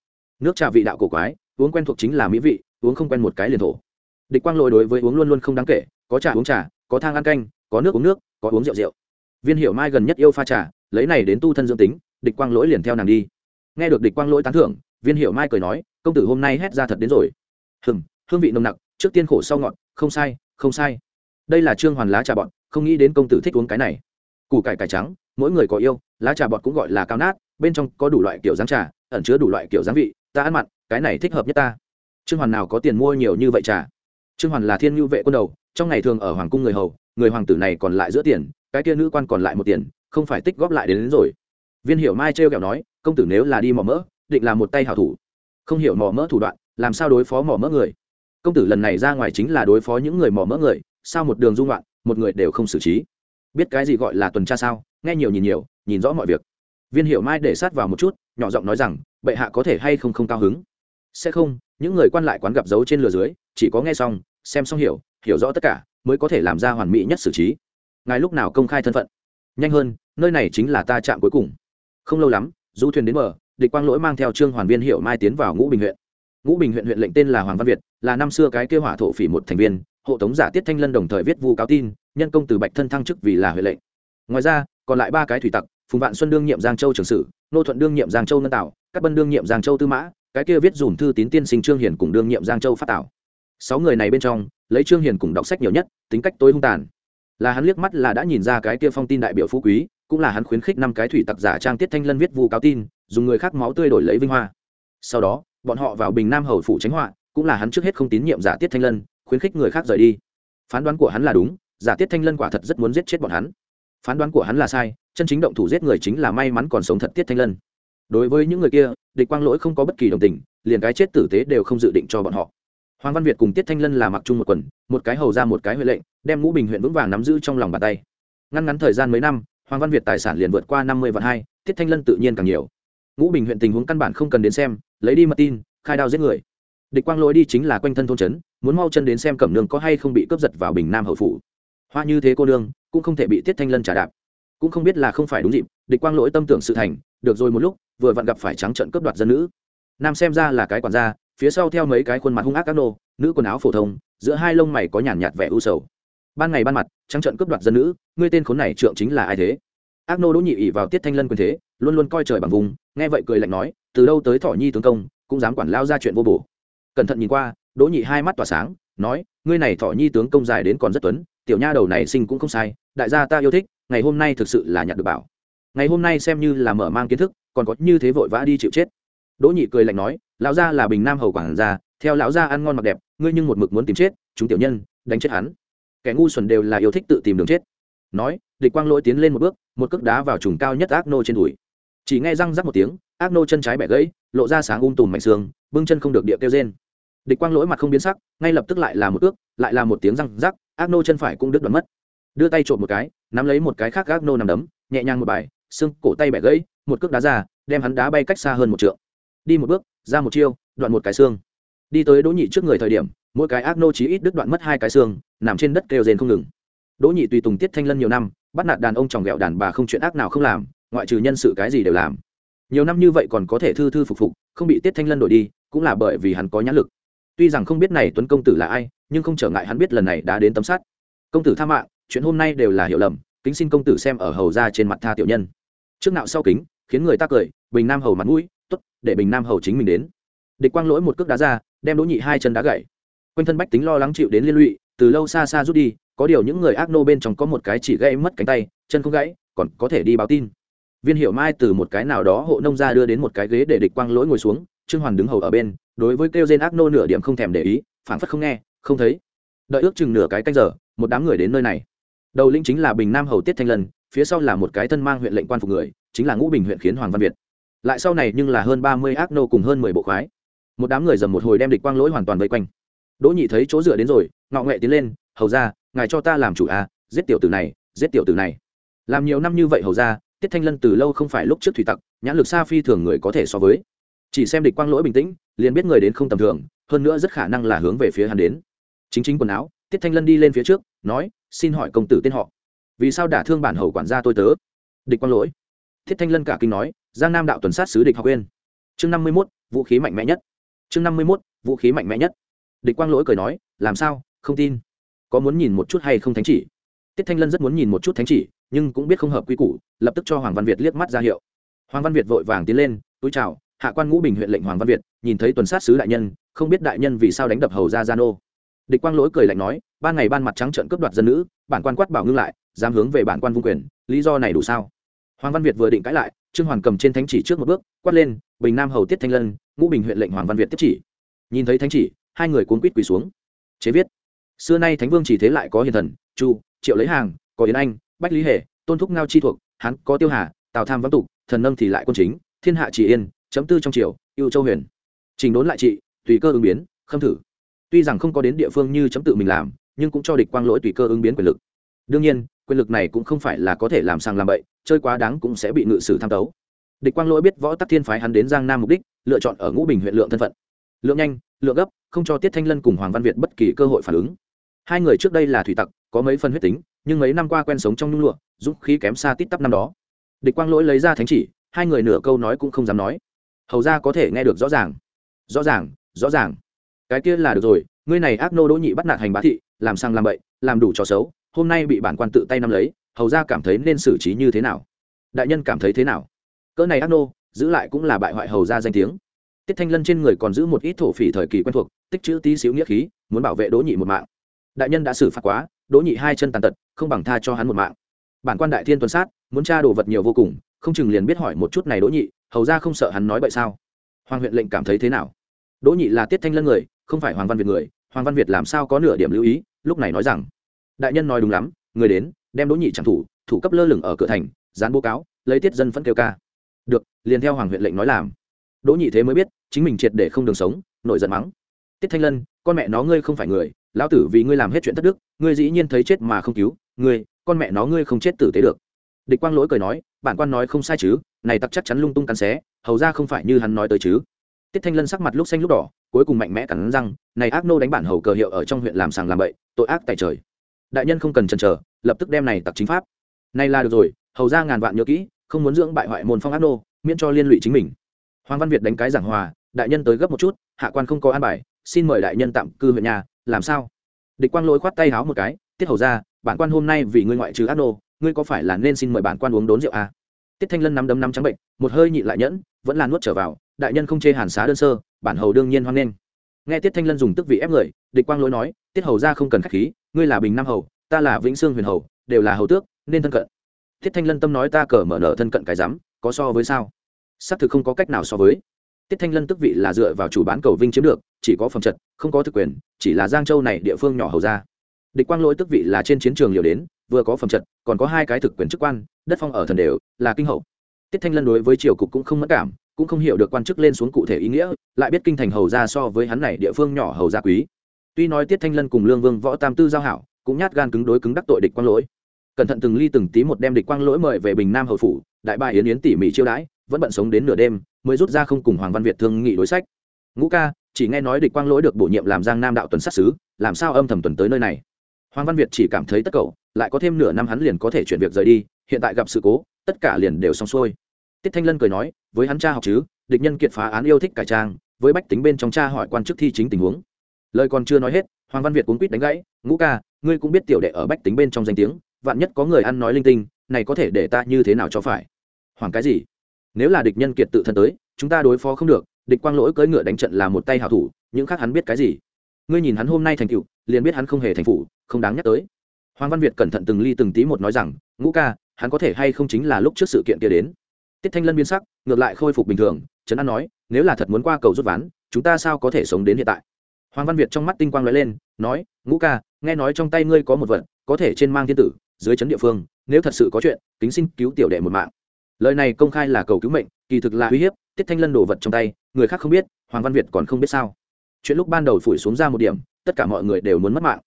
Nước trà vị đạo cổ quái, uống quen thuộc chính là mỹ vị, uống không quen một cái liền thổ địch quang lỗi đối với uống luôn luôn không đáng kể, có trà uống trà, có thang ăn canh, có nước uống nước, có uống rượu rượu. Viên hiểu mai gần nhất yêu pha trà, lấy này đến tu thân dưỡng tính, địch quang lỗi liền theo nàng đi. Nghe được địch quang lỗi tán thưởng, viên hiểu mai cười nói, công tử hôm nay hét ra thật đến rồi. Hừm, hương vị nồng nặc, trước tiên khổ sau ngọt, không sai không sai. Đây là trương hoàn lá trà bọn không nghĩ đến công tử thích uống cái này. Củ cải cải trắng, mỗi người có yêu, lá trà bọt cũng gọi là cao nát, bên trong có đủ loại kiểu dáng trà, ẩn chứa đủ loại kiểu dáng vị, ta ăn mặn, cái này thích hợp nhất ta. Trương hoàn nào có tiền mua nhiều như vậy trà? Trương hoàn là thiên nhu vệ quân đầu trong ngày thường ở hoàng cung người hầu người hoàng tử này còn lại giữa tiền cái kia nữ quan còn lại một tiền không phải tích góp lại đến, đến rồi. Viên hiểu mai trêu kẹo nói công tử nếu là đi mò mỡ định là một tay hảo thủ. Không hiểu mò mỡ thủ đoạn làm sao đối phó mò mỡ người? Công tử lần này ra ngoài chính là đối phó những người mò mỡ người sao một đường dung loạn một người đều không xử trí? Biết cái gì gọi là tuần tra sao? Nghe nhiều nhìn nhiều nhìn rõ mọi việc. Viên hiểu mai để sát vào một chút nhỏ giọng nói rằng bệ hạ có thể hay không không cao hứng? Sẽ không những người quan lại quán gặp dấu trên lừa dưới chỉ có nghe xong, xem xong hiểu hiểu rõ tất cả, mới có thể làm ra hoàn mỹ nhất xử trí. Ngài lúc nào công khai thân phận? Nhanh hơn, nơi này chính là ta chạm cuối cùng. Không lâu lắm, du thuyền đến mở địch quang lỗi mang theo trương hoàn viên hiệu mai tiến vào ngũ bình huyện. Ngũ bình huyện huyện lệnh tên là hoàng văn việt, là năm xưa cái kêu hỏa thổ phỉ một thành viên, hộ tống giả tiết thanh lân đồng thời viết vu cáo tin, nhân công từ bạch thân thăng chức vì là huệ lệnh. Ngoài ra, còn lại ba cái thủy tặc, phùng vạn xuân đương nhiệm giang châu trường sử nô thuận đương nhiệm giang châu ngân tạo các bân đương nhiệm giang châu tư mã, cái kia viết dùm thư tín tiên sinh trương hiền cùng đương nhiệm giang châu phát tạo sáu người này bên trong, lấy trương hiền cùng đọc sách nhiều nhất, tính cách tối hung tàn. Là hắn liếc mắt là đã nhìn ra cái kia phong tin đại biểu phú quý, cũng là hắn khuyến khích năm cái thủy tặc giả trang tiết thanh lân viết vu cáo tin, dùng người khác máu tươi đổi lấy vinh hoa. Sau đó, bọn họ vào bình nam hầu phủ tránh họa, cũng là hắn trước hết không tín nhiệm giả tiết thanh lân, khuyến khích người khác rời đi. Phán đoán của hắn là đúng, giả tiết thanh lân quả thật rất muốn giết chết bọn hắn. Phán đoán của hắn là sai, chân chính động thủ giết người chính là may mắn còn sống thật tiết thanh lân. Đối với những người kia, địch quang lỗi không có bất kỳ đồng tình, liền cái chết tử tế đều không dự định cho bọn họ hoàng văn việt cùng tiết thanh lân là mặc chung một quần, một cái hầu ra, một cái huệ lệnh, đem ngũ bình huyện vững vàng nắm giữ trong lòng bàn tay. Ngăn ngắn thời gian mấy năm, hoàng văn việt tài sản liền vượt qua năm mươi vạn hai, tiết thanh lân tự nhiên càng nhiều. Ngũ bình huyện tình huống căn bản không cần đến xem, lấy đi mật tin, khai đao giết người. Địch quang lỗi đi chính là quanh thân thôn trấn, muốn mau chân đến xem cẩm nương có hay không bị cướp giật vào bình nam hậu phủ. Hoa như thế cô nương, cũng không thể bị tiết thanh lân trả đạp. Cũng không biết là không phải đúng dịp, địch quang lỗi tâm tưởng sự thành, được rồi một lúc, vừa vặn gặp phải trắng trận cướp đoạt dân nữ. Nam xem ra là cái quản gia phía sau theo mấy cái khuôn mặt hung ác các nô, nữ quần áo phổ thông, giữa hai lông mày có nhàn nhạt vẻ u sầu. Ban ngày ban mặt, trắng trận cướp đoạt dân nữ, ngươi tên khốn này trượng chính là ai thế? Ác nô đỗ nhị ỉ vào tiết thanh lân quyền thế, luôn luôn coi trời bằng vùng, nghe vậy cười lạnh nói, từ đâu tới thỏ nhi tướng công, cũng dám quản lao ra chuyện vô bổ. Cẩn thận nhìn qua, đỗ nhị hai mắt tỏa sáng, nói, ngươi này thỏ nhi tướng công dài đến còn rất tuấn, tiểu nha đầu này sinh cũng không sai, đại gia ta yêu thích, ngày hôm nay thực sự là nhặt được bảo. Ngày hôm nay xem như là mở mang kiến thức, còn có như thế vội vã đi chịu chết. Đỗ nhị cười lạnh nói lão gia là bình nam hầu quảng gia, theo lão gia ăn ngon mặc đẹp, ngươi nhưng một mực muốn tìm chết, chúng tiểu nhân, đánh chết hắn. Kẻ ngu xuẩn đều là yêu thích tự tìm đường chết. Nói, địch quang lỗi tiến lên một bước, một cước đá vào trùng cao nhất ác nô trên đùi. Chỉ nghe răng rắc một tiếng, ác nô chân trái bẻ gãy, lộ ra sáng um tùm mạnh xương, bưng chân không được địa kêu trên địch quang lỗi mặt không biến sắc, ngay lập tức lại là một ước, lại là một tiếng răng rắc, ác nô chân phải cũng đứt đoạn mất. Đưa tay trộm một cái, nắm lấy một cái khác ác nô nằm đấm, nhẹ nhàng một bài, xương cổ tay bẻ gãy, một cước đá ra, đem hắn đá bay cách xa hơn một trượng. Đi một bước ra một chiêu, đoạn một cái xương. Đi tới đỗ nhị trước người thời điểm, mỗi cái ác nô chí ít đứt đoạn mất hai cái xương, nằm trên đất kêu rên không ngừng. Đỗ nhị tùy tùng tiết thanh lân nhiều năm, bắt nạt đàn ông chồng ghẹo đàn bà không chuyện ác nào không làm, ngoại trừ nhân sự cái gì đều làm. Nhiều năm như vậy còn có thể thư thư phục phục, không bị tiết thanh lân đổi đi, cũng là bởi vì hắn có nhãn lực. Tuy rằng không biết này tuấn công tử là ai, nhưng không trở ngại hắn biết lần này đã đến tấm sát công tử tha mạng, chuyện hôm nay đều là hiểu lầm, kính xin công tử xem ở hầu ra trên mặt tha tiểu nhân. Trước nạo sau kính, khiến người ta cười, bình nam hầu mặt mũi tốt, để bình nam hầu chính mình đến. Địch quang lỗi một cước đá ra, đem đỗ nhị hai chân đá gậy quanh thân bách tính lo lắng chịu đến liên lụy, từ lâu xa xa rút đi, có điều những người ác nô bên trong có một cái chỉ gãy mất cánh tay, chân không gãy, còn có thể đi báo tin. Viên hiệu mai từ một cái nào đó hộ nông ra đưa đến một cái ghế để địch quang lỗi ngồi xuống, trương hoàn đứng hầu ở bên, đối với kêu trên ác nô nửa điểm không thèm để ý phản phất không nghe, không thấy. Đợi ước chừng nửa cái canh giờ, một đám người đến nơi này. Đầu linh chính là bình nam hầu tiết thanh lân phía sau là một cái thân mang huyện lệnh quan phục người, chính là ngũ bình huyện khiến hoàng văn việt lại sau này nhưng là hơn ba mươi ác nô cùng hơn mười bộ khoái. Một đám người dầm một hồi đem địch quang lỗi hoàn toàn vây quanh. Đỗ nhị thấy chỗ dựa đến rồi, ngọ nghệ tiến lên, hầu ra ngài cho ta làm chủ à giết tiểu tử này, giết tiểu tử này. Làm nhiều năm như vậy hầu ra tiết thanh lân từ lâu không phải lúc trước thủy tặc, nhãn lực xa phi thường người có thể so với. Chỉ xem địch quang lỗi bình tĩnh, liền biết người đến không tầm thường, hơn nữa rất khả năng là hướng về phía hắn đến. Chính chính quần áo, tiết thanh lân đi lên phía trước, nói, xin hỏi công tử tên họ, vì sao đả thương bản hầu quản gia tôi tớ? Địch quang lỗi thiết thanh lân cả kinh nói, giang nam đạo tuần sát sứ địch học viên chương năm mươi mốt, vũ khí mạnh mẽ nhất. Chương năm mươi mốt, vũ khí mạnh mẽ nhất. Địch quang lỗi cười nói, làm sao, không tin. Có muốn nhìn một chút hay không thánh chỉ? Tiết thanh lân rất muốn nhìn một chút thánh chỉ, nhưng cũng biết không hợp quy củ, lập tức cho hoàng văn việt liếc mắt ra hiệu. Hoàng văn việt vội vàng tiến lên, túi chào, hạ quan ngũ bình huyện lệnh hoàng văn việt, nhìn thấy tuần sát sứ đại nhân, không biết đại nhân vì sao đánh đập hầu ra gia nô. Địch quang lỗi cười lạnh nói, ban ngày ban mặt trắng trợn cướp đoạt dân nữ, bản quan quát bảo ngưng lại, dám hướng về bản quan vung quyền, lý do này đủ sao? Hoàng văn việt vừa định cãi lại, trương hoàn cầm trên thánh chỉ trước một bước, quát lên, bình nam hầu tiết thanh lân, ngũ bình huyện lệnh hoàng văn việt tiếp chỉ. Nhìn thấy thánh chỉ, hai người cuốn quýt quỳ xuống. Chế viết, xưa nay thánh vương chỉ thế lại có hiền thần, chu, triệu lấy hàng, có yến anh, bách lý hệ tôn thúc ngao chi thuộc hắn có tiêu hà, tào tham văn tục, thần nâng thì lại quân chính, thiên hạ chỉ yên, chấm tư trong triều yêu châu huyền. Trình đốn lại trị, tùy cơ ứng biến, khâm thử. Tuy rằng không có đến địa phương như chấm tự mình làm, nhưng cũng cho địch quang lỗi tùy cơ ứng biến quyền lực. Đương nhiên quyền lực này cũng không phải là có thể làm sang làm bậy, chơi quá đáng cũng sẽ bị ngự sử tham tấu. Địch quang lỗi biết võ tắc thiên phái hắn đến giang nam mục đích, lựa chọn ở ngũ bình huyện lượng thân phận. Lượng nhanh, lượng gấp, không cho tiết thanh lân cùng hoàng văn việt bất kỳ cơ hội phản ứng. Hai người trước đây là thủy tặc, có mấy phần huyết tính, nhưng mấy năm qua quen sống trong nhung lụa giúp khí kém xa tít tắp năm đó. Địch quang lỗi lấy ra thánh chỉ, hai người nửa câu nói cũng không dám nói. Hầu ra có thể nghe được rõ ràng. Rõ ràng rõ ràng. Cái kia là được rồi, ngươi này ác nô đỗ nhị bắt nạt hành bá thị, làm sang làm bậy, làm đủ trò xấu hôm nay bị bản quan tự tay nắm lấy, hầu ra cảm thấy nên xử trí như thế nào? Đại nhân cảm thấy thế nào? Cỡ này ác nô, giữ lại cũng là bại hoại hầu ra danh tiếng. Tiết thanh lân trên người còn giữ một ít thổ phỉ thời kỳ quen thuộc, tích chữ tí xíu nghĩa khí, muốn bảo vệ đỗ nhị một mạng. Đại nhân đã xử phạt quá, đỗ nhị hai chân tàn tật, không bằng tha cho hắn một mạng. Bản quan đại thiên tuần sát, muốn tra đồ vật nhiều vô cùng, không chừng liền biết hỏi một chút này đỗ nhị, hầu ra không sợ hắn nói bậy sao? Hoàng huyện lệnh cảm thấy thế nào? Đỗ nhị là tiết thanh lân người, không phải hoàng văn việt người, hoàng văn việt làm sao có nửa điểm lưu ý, lúc này nói rằng đại nhân nói đúng lắm, người đến, đem đỗ nhị chẳng thủ thủ cấp lơ lửng ở cửa thành, dán bố cáo, lấy tiết dân phẫn kêu ca. Được, liền theo hoàng huyện lệnh nói làm. Đỗ nhị thế mới biết, chính mình triệt để không đường sống nội giận mắng. Tiết thanh lân, con mẹ nó ngươi không phải người, lão tử vì ngươi làm hết chuyện thất đức, ngươi dĩ nhiên thấy chết mà không cứu, ngươi, con mẹ nó ngươi không chết tử tế được. Địch quang lỗi cười nói, bản quan nói không sai chứ, này tặc chắc chắn lung tung cắn xé, hầu ra không phải như hắn nói tới chứ. Tiết thanh lân sắc mặt lúc xanh lúc đỏ, cuối cùng mạnh mẽ cắn răng, này ác nô đánh bản hầu cờ hiệu ở trong huyện làm sàng làm bậy, tội ác tại trời đại nhân không cần chần chờ, lập tức đem này tặc chính pháp. Này là được rồi, hầu ra ngàn vạn nhớ kỹ, không muốn dưỡng bại hoại môn phong ác nô, miễn cho liên lụy chính mình. Hoàng văn việt đánh cái giảng hòa, đại nhân tới gấp một chút, hạ quan không có an bài, xin mời đại nhân tạm cư huyện nhà, làm sao? Địch quang lỗi khoát tay háo một cái, tiết hầu ra, bản quan hôm nay vì ngươi ngoại trừ ác nô, ngươi có phải là nên xin mời bản quan uống đốn rượu à? tiết thanh lân nắm đấm nắm trắng bệnh, một hơi nhịn lại nhẫn, vẫn là nuốt trở vào, đại nhân không chê hàn xá đơn sơ, bản hầu đương nhiên hoan nghênh. Nghe tiết thanh lân dùng tức vị ép người, địch quang lỗi nói tiết hầu ra không cần k h á c h khí, ngươi là bình nam hầu, ta là vĩnh sương huyền hầu, đều là hầu tước, nên thân cận. Tiết thanh lân tâm nói ta cờ mở nở thân cận cái rắm, có so với sao? Xác thực không có cách nào so với. Tiết thanh lân tức vị là dựa vào chủ bán cầu vinh chiếm được, chỉ có phẩm trật, không có thực quyền, chỉ là giang châu này địa phương nhỏ hầu ra địch quang lỗi tức vị là trên chiến trường liều đến, vừa có phẩm trật, còn có hai cái thực quyền chức quan, đất phong ở thần đều, là kinh hậu. Tiết thanh lân đối với triều cục cũng không mất cảm, cũng không hiểu được quan chức lên xuống cụ thể ý nghĩa, lại biết kinh thành hầu ra so với hắn này địa phương nhỏ hầu gia quý tuy nói tiết thanh lân cùng lương vương võ tam tư giao hảo, cũng nhát gan cứng đối cứng đắc tội địch quang lỗi. Cẩn thận từng ly từng tí một đem địch quang lỗi mời về bình nam hậu phủ, đại ba yến yến tỉ mỉ chiêu đãi, vẫn bận sống đến nửa đêm, mới rút ra không cùng hoàng văn việt thương nghị đối sách. Ngũ ca, chỉ nghe nói địch quang lỗi được bổ nhiệm làm giang nam đạo tuần sát sứ, làm sao âm thầm tuần tới nơi này? Hoàng văn việt chỉ cảm thấy tất cậu, lại có thêm nửa năm hắn liền có thể chuyển việc rời đi, hiện tại gặp sự cố, tất cả liền đều xong xuôi. Tiết thanh lân cười nói, với hắn cha học chứ, địch nhân kiệt phá án yêu thích cải trang, với bách tính bên trong cha hỏi quan chức thi chính tình huống lời còn chưa nói hết, hoàng văn việt cuốn quýt đánh gãy, ngũ ca, ngươi cũng biết tiểu đệ ở bách tính bên trong danh tiếng, vạn nhất có người ăn nói linh tinh, này có thể để ta như thế nào cho phải? Hoàng cái gì? Nếu là địch nhân kiệt tự thân tới, chúng ta đối phó không được, địch quang lỗi cưỡi ngựa đánh trận là một tay hảo thủ, những khác hắn biết cái gì? Ngươi nhìn hắn hôm nay thành cựu liền biết hắn không hề thành phủ không đáng nhắc tới. Hoàng văn việt cẩn thận từng ly từng tí một nói rằng, ngũ ca, hắn có thể hay không chính là lúc trước sự kiện kia đến? Tiết thanh lân biến sắc, ngược lại khôi phục bình thường trấn an nói, nếu là thật muốn qua cầu rút ván, chúng ta sao có thể sống đến hiện tại? Hoàng văn việt trong mắt tinh quang lóe lên, nói, ngũ ca, nghe nói trong tay ngươi có một vật, có thể trên mang thiên tử, dưới chấn địa phương, nếu thật sự có chuyện, kính xin cứu tiểu đệ một mạng. Lời này công khai là cầu cứu mệnh, kỳ thực là uy hiếp, tiết thanh lân đổ vật trong tay, người khác không biết, hoàng văn việt còn không biết sao. Chuyện lúc ban đầu phủi xuống ra một điểm, tất cả mọi người đều muốn mất mạng.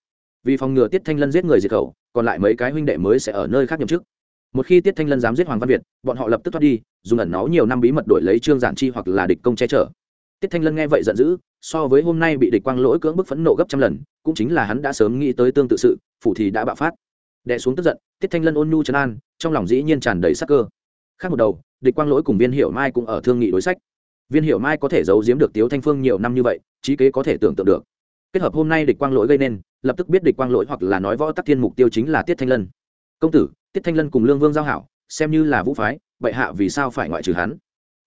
Vì phòng ngừa tiết thanh lân giết người diệt khẩu, còn lại mấy cái huynh đệ mới sẽ ở nơi khác nhậm chức. Một khi tiết thanh lân dám giết hoàng văn việt, bọn họ lập tức thoát đi, dùng ẩn náu nhiều năm bí mật đổi lấy trương giản chi hoặc là địch công che chở tiết thanh lân nghe vậy giận dữ, so với hôm nay bị địch quang lỗi cưỡng bức phẫn nộ gấp trăm lần, cũng chính là hắn đã sớm nghĩ tới tương tự sự, phủ thì đã bạo phát. Đè xuống tức giận, tiết thanh lân ôn nhu trấn an, trong lòng dĩ nhiên tràn đầy sắc cơ. Khác một đầu, địch quang lỗi cùng viên Hiểu mai cũng ở thương nghị đối sách. Viên Hiểu mai có thể giấu giếm được tiếu thanh phương nhiều năm như vậy, trí kế có thể tưởng tượng được. Kết hợp hôm nay địch quang lỗi gây nên, lập tức biết địch quang lỗi hoặc là nói võ tắc thiên mục tiêu chính là tiết thanh lân. Công tử, tiết thanh lân cùng lương vương giao hảo, xem như là vũ phái, bệ hạ vì sao phải ngoại trừ hắn?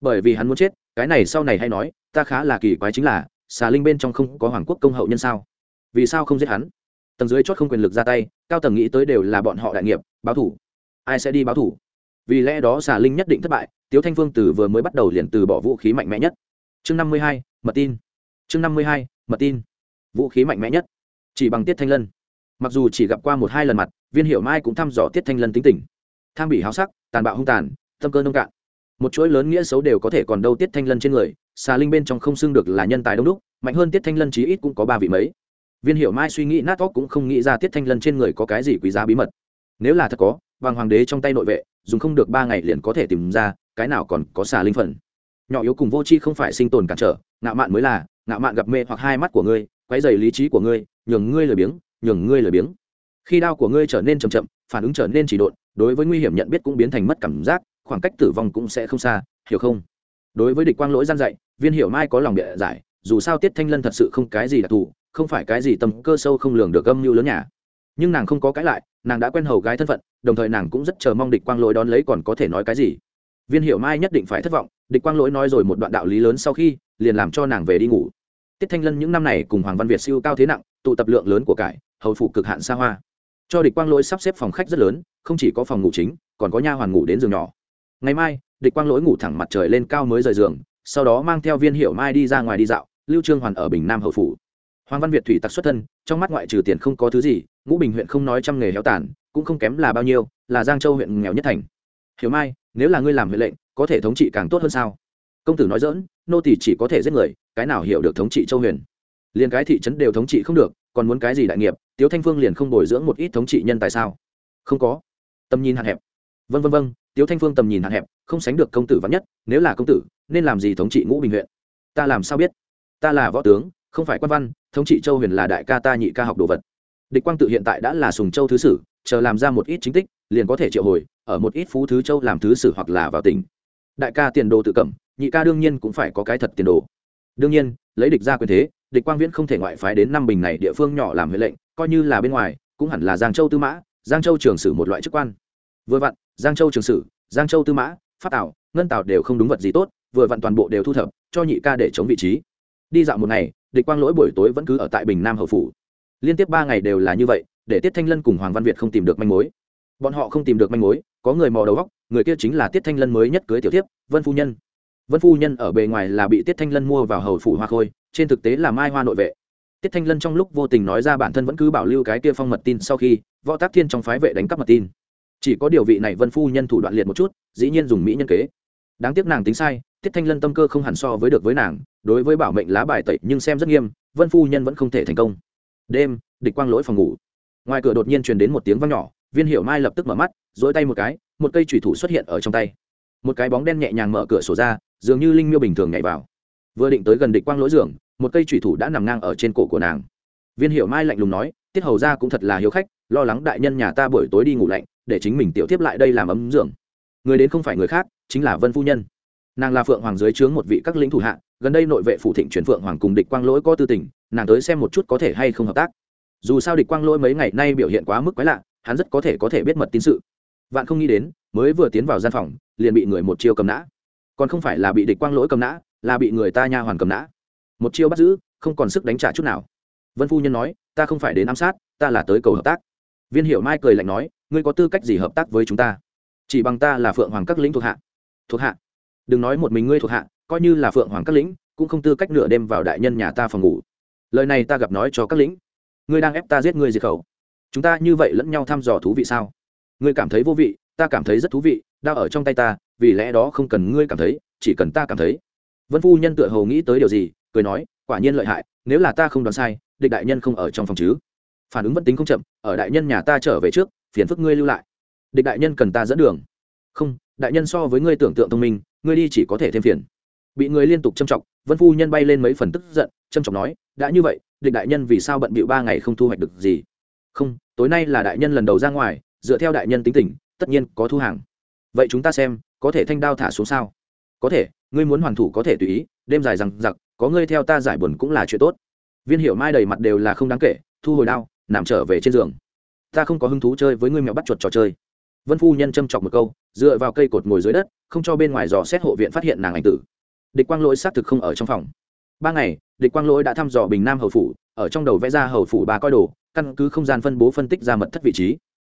Bởi vì hắn muốn chết, cái này sau này hay nói ta khá là kỳ quái chính là, xà linh bên trong không có hoàng quốc công hậu nhân sao? Vì sao không giết hắn? Tầng dưới chót không quyền lực ra tay, cao tầng nghĩ tới đều là bọn họ đại nghiệp, báo thủ. Ai sẽ đi báo thủ? Vì lẽ đó xà linh nhất định thất bại, tiếu thanh phương từ vừa mới bắt đầu liền từ bỏ vũ khí mạnh mẽ nhất. Chương năm mươi hai, mật tin. Chương năm mươi hai, mật tin. Vũ khí mạnh mẽ nhất. Chỉ bằng tiết thanh lân. Mặc dù chỉ gặp qua một hai lần mặt, viên hiệu mai cũng thăm dò tiết thanh lân tính tình. Tham bị háo sắc, tàn bạo hung tàn, tâm cơ nông cạn. Một chuỗi lớn nghĩa xấu đều có thể còn đâu tiết thanh lân trên người xà linh bên trong không xưng được là nhân tài đông đúc, mạnh hơn tiết thanh lân chí ít cũng có ba vị mấy. Viên hiệu mai suy nghĩ nát óc cũng không nghĩ ra tiết thanh lân trên người có cái gì quý giá bí mật. Nếu là thật có, vàng hoàng đế trong tay nội vệ, dùng không được ba ngày liền có thể tìm ra, cái nào còn có xà linh phần. Nhỏ yếu cùng vô tri không phải sinh tồn cản trở, ngạo mạn mới là, ngạo mạn gặp mê hoặc hai mắt của ngươi, quấy dày lý trí của ngươi, nhường ngươi lười biếng, nhường ngươi lười biếng. Khi đau của ngươi trở nên chậm chậm, phản ứng trở nên chỉ độn, đối với nguy hiểm nhận biết cũng biến thành mất cảm giác, khoảng cách tử vong cũng sẽ không xa, hiểu không? Đối với địch quang lỗi gian dạy viên hiểu mai có lòng địa giải, dù sao tiết thanh lân thật sự không cái gì đặc thù, không phải cái gì tầm cơ sâu không lường được âm mưu lớn nhà. Nhưng nàng không có cái lại, nàng đã quen hầu gái thân phận, đồng thời nàng cũng rất chờ mong địch quang lỗi đón lấy còn có thể nói cái gì. Viên hiểu mai nhất định phải thất vọng, địch quang lỗi nói rồi một đoạn đạo lý lớn sau khi, liền làm cho nàng về đi ngủ. Tiết thanh lân những năm này cùng hoàng văn việt siêu cao thế nặng, tụ tập lượng lớn của cải, hầu phụ cực hạn xa hoa. Cho địch quang lỗi sắp xếp phòng khách rất lớn, không chỉ có phòng ngủ chính, còn có nha hoàn ngủ đến giường nhỏ. Ngày mai, địch quang lỗi ngủ thẳng mặt trời lên cao mới rời giường sau đó mang theo viên hiệu mai đi ra ngoài đi dạo, lưu trương hoàn ở bình nam hậu phủ. Hoàng văn việt thủy tặc xuất thân, trong mắt ngoại trừ tiền không có thứ gì, ngũ bình huyện không nói trăm nghề héo tàn, cũng không kém là bao nhiêu, là giang châu huyện nghèo nhất thành. Hiểu mai, nếu là ngươi làm huyện lệnh, có thể thống trị càng tốt hơn sao? Công tử nói dỡn nô tỳ chỉ có thể giết người, cái nào hiểu được thống trị châu huyền liền cái thị trấn đều thống trị không được, còn muốn cái gì đại nghiệp, tiếu thanh phương liền không bồi dưỡng một ít thống trị nhân tại sao? Không có. Tầm nhìn hạn hẹp. Vân vân vân tiếu thanh phương tầm nhìn hạn hẹp, không sánh được công tử vắn nhất, nếu là công tử, nên làm gì thống trị ngũ bình huyện? Ta làm sao biết? Ta là võ tướng, không phải quan văn, thống trị châu huyền là đại ca ta nhị ca học đồ vật. Địch quang tự hiện tại đã là sùng châu thứ sử, chờ làm ra một ít chính tích, liền có thể triệu hồi, ở một ít phú thứ châu làm thứ sử hoặc là vào tỉnh. Đại ca tiền đồ tự cẩm nhị ca đương nhiên cũng phải có cái thật tiền đồ. Đương nhiên, lấy địch ra quyền thế, địch quang viễn không thể ngoại phái đến năm bình này địa phương nhỏ làm huệ lệnh, coi như là bên ngoài, cũng hẳn là giang châu tư mã, giang châu trường sử một loại chức quan vừa vặn giang châu trường sử giang châu tư mã phát Tảo, ngân Tảo đều không đúng vật gì tốt vừa vặn toàn bộ đều thu thập cho nhị ca để chống vị trí. Đi dạo một ngày địch quang lỗi buổi tối vẫn cứ ở tại bình nam hậu phủ. Liên tiếp ba ngày đều là như vậy để tiết thanh lân cùng hoàng văn việt không tìm được manh mối. Bọn họ không tìm được manh mối có người mò đầu góc người kia chính là tiết thanh lân mới nhất cưới tiểu tiếp vân phu nhân. Vân phu nhân ở bề ngoài là bị tiết thanh lân mua vào hầu phủ hoa khôi trên thực tế là mai hoa nội vệ. Tiết thanh lân trong lúc vô tình nói ra bản thân vẫn cứ bảo lưu cái kia phong mật tin sau khi võ tác thiên trong phái vệ đánh cắp mật tin chỉ có điều vị này vân phu nhân thủ đoạn liệt một chút, dĩ nhiên dùng mỹ nhân kế. Đáng tiếc nàng tính sai, tiết thanh lân tâm cơ không hẳn so với được với nàng, đối với bảo mệnh lá bài tẩy nhưng xem rất nghiêm, vân phu nhân vẫn không thể thành công. Đêm, địch quang lỗi phòng ngủ. Ngoài cửa đột nhiên truyền đến một tiếng vang nhỏ, viên hiệu mai lập tức mở mắt dỗi tay một cái, một cây thủy thủ xuất hiện ở trong tay. Một cái bóng đen nhẹ nhàng mở cửa sổ ra, dường như linh miêu bình thường nhảy vào. Vừa định tới gần địch quang lỗi giường, một cây thủy thủ đã nằm ngang ở trên cổ của nàng. Viên hiệu mai lạnh lùng nói, tiết hầu ra cũng thật là hiếu khách lo lắng đại nhân nhà ta buổi tối đi ngủ lạnh, để chính mình tiểu tiếp lại đây làm ấm giường. Người đến không phải người khác, chính là vân phu nhân. Nàng là phượng hoàng dưới trướng một vị các lính thủ hạ, gần đây nội vệ phủ thịnh truyền phượng hoàng cùng địch quang lỗi có tư tình, nàng tới xem một chút có thể hay không hợp tác. Dù sao địch quang lỗi mấy ngày nay biểu hiện quá mức quái lạ, hắn rất có thể có thể biết mật tín sự. Vạn không nghĩ đến, mới vừa tiến vào gian phòng, liền bị người một chiêu cầm nã. Còn không phải là bị địch quang lỗi cầm nã, là bị người ta nha hoàn cầm nã. Một chiêu bắt giữ, không còn sức đánh trả chút nào. Vân phu nhân nói, ta không phải đến ám sát, ta là tới cầu hợp tác viên hiệu mai cười lạnh nói, ngươi có tư cách gì hợp tác với chúng ta? Chỉ bằng ta là phượng hoàng các lĩnh thuộc hạ. Thuộc hạ? Đừng nói một mình ngươi thuộc hạ, coi như là phượng hoàng các lĩnh, cũng không tư cách nửa đêm vào đại nhân nhà ta phòng ngủ. Lời này ta gặp nói cho các lĩnh. Ngươi đang ép ta giết ngươi diệt khẩu. Chúng ta như vậy lẫn nhau thăm dò thú vị sao? Ngươi cảm thấy vô vị, ta cảm thấy rất thú vị, đang ở trong tay ta, vì lẽ đó không cần ngươi cảm thấy, chỉ cần ta cảm thấy. Vân phu nhân tựa hồ nghĩ tới điều gì, cười nói, quả nhiên lợi hại, nếu là ta không đoán sai, địch đại nhân không ở trong phòng chứ phản ứng vẫn tính không chậm, ở đại nhân nhà ta trở về trước, phiền phức ngươi lưu lại. Địch đại nhân cần ta dẫn đường. Không, đại nhân so với ngươi tưởng tượng thông minh, ngươi đi chỉ có thể thêm phiền. Bị người liên tục châm trọng vân phu nhân bay lên mấy phần tức giận, châm trọng nói, đã như vậy, địch đại nhân vì sao bận bịu ba ngày không thu hoạch được gì? Không, tối nay là đại nhân lần đầu ra ngoài, dựa theo đại nhân tính tình, tất nhiên có thu hàng. Vậy chúng ta xem, có thể thanh đao thả xuống sao? Có thể, ngươi muốn hoàn thủ có thể tùy ý, đêm dài rằng giặc có ngươi theo ta giải buồn cũng là chuyện tốt. Viên hiệu mai đầy mặt đều là không đáng kể, thu hồi đao nằm trở về trên giường. Ta không có hứng thú chơi với ngươi mèo bắt chuột trò chơi. Vân phu nhân châm chọc một câu, dựa vào cây cột ngồi dưới đất, không cho bên ngoài dò xét hộ viện phát hiện nàng ảnh tử. Địch quang lỗi xác thực không ở trong phòng. Ba ngày, địch quang lỗi đã thăm dò bình nam hầu phủ, ở trong đầu vẽ ra hầu phủ ba coi đồ, căn cứ không gian phân bố phân tích ra mật thất vị trí.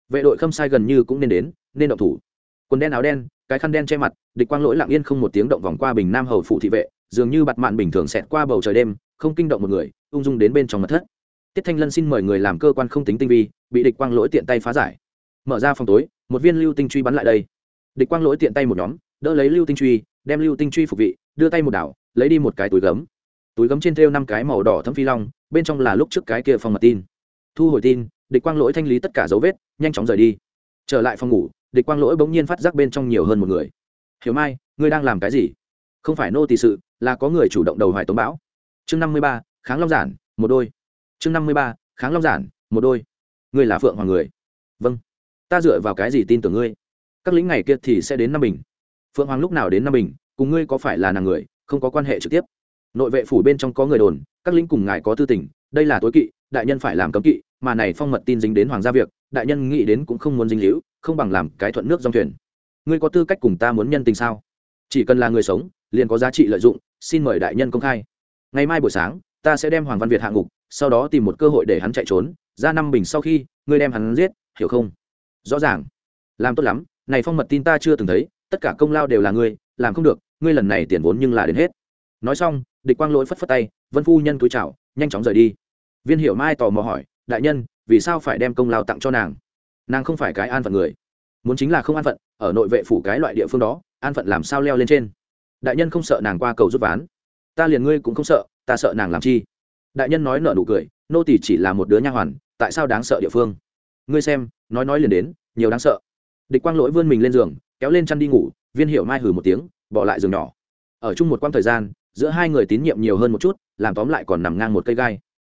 Vệ đội khâm sai gần như cũng nên đến, nên động thủ. Quần đen áo đen, cái khăn đen che mặt, địch quang lỗi lặng yên không một tiếng động vòng qua bình nam hầu phủ thị vệ, dường như bặt mạn bình thường xẹt qua bầu trời đêm, không kinh động một người, ung dung đến bên trong mật thất tiết thanh lân xin mời người làm cơ quan không tính tinh vi, bị địch quang lỗi tiện tay phá giải. Mở ra phòng tối, một viên lưu tinh truy bắn lại đây. Địch quang lỗi tiện tay một nhóm, đỡ lấy lưu tinh truy, đem lưu tinh truy phục vị, đưa tay một đảo, lấy đi một cái túi gấm. Túi gấm trên thêu năm cái màu đỏ thấm phi long, bên trong là lúc trước cái kia phòng mật tin. Thu hồi tin, địch quang lỗi thanh lý tất cả dấu vết, nhanh chóng rời đi. Trở lại phòng ngủ, địch quang lỗi bỗng nhiên phát giác bên trong nhiều hơn một người. Hiểu mai, ngươi đang làm cái gì? Không phải nô tỳ sự, là có người chủ động đầu hoài tống bão. Chương năm mươi ba, kháng long giản, một đôi chương năm mươi ba, kháng long giản, một đôi. Ngươi là phượng hoàng người. Vâng. Ta dựa vào cái gì tin tưởng ngươi? Các lính ngày kia thì sẽ đến năm bình. Phượng hoàng lúc nào đến năm bình, cùng ngươi có phải là nàng người, không có quan hệ trực tiếp. Nội vệ phủ bên trong có người đồn, các lính cùng ngài có tư tình, đây là tối kỵ, đại nhân phải làm cấm kỵ, mà này phong mật tin dính đến hoàng gia việc, đại nhân nghĩ đến cũng không muốn dính hữu không bằng làm cái thuận nước dòng thuyền. Ngươi có tư cách cùng ta muốn nhân tình sao? Chỉ cần là người sống, liền có giá trị lợi dụng, xin mời đại nhân công khai. Ngày mai buổi sáng, ta sẽ đem hoàng văn việt hạ ngục sau đó tìm một cơ hội để hắn chạy trốn, ra năm bình sau khi, ngươi đem hắn giết, hiểu không? Rõ ràng. Làm tốt lắm, này phong mật tin ta chưa từng thấy, tất cả công lao đều là ngươi, làm không được, ngươi lần này tiền vốn nhưng là đến hết. Nói xong, địch quang lỗi phất phất tay, vân phu nhân túi chào, nhanh chóng rời đi. Viên hiểu mai tò mò hỏi, đại nhân, vì sao phải đem công lao tặng cho nàng? Nàng không phải cái an phận người. Muốn chính là không an phận, ở nội vệ phủ cái loại địa phương đó, an phận làm sao leo lên trên? Đại nhân không sợ nàng qua cầu rút ván. Ta liền ngươi cũng không sợ, ta sợ nàng làm chi? Đại nhân nói nợ nụ cười, nô tỷ chỉ là một đứa nha hoàn, tại sao đáng sợ địa phương? Ngươi xem, nói nói liền đến, nhiều đáng sợ. Địch quang lỗi vươn mình lên giường, kéo lên chăn đi ngủ, viên hiệu mai hử một tiếng, bỏ lại giường nhỏ. Ở chung một quãng thời gian, giữa hai người tín nhiệm nhiều hơn một chút, làm tóm lại còn nằm ngang một cây gai.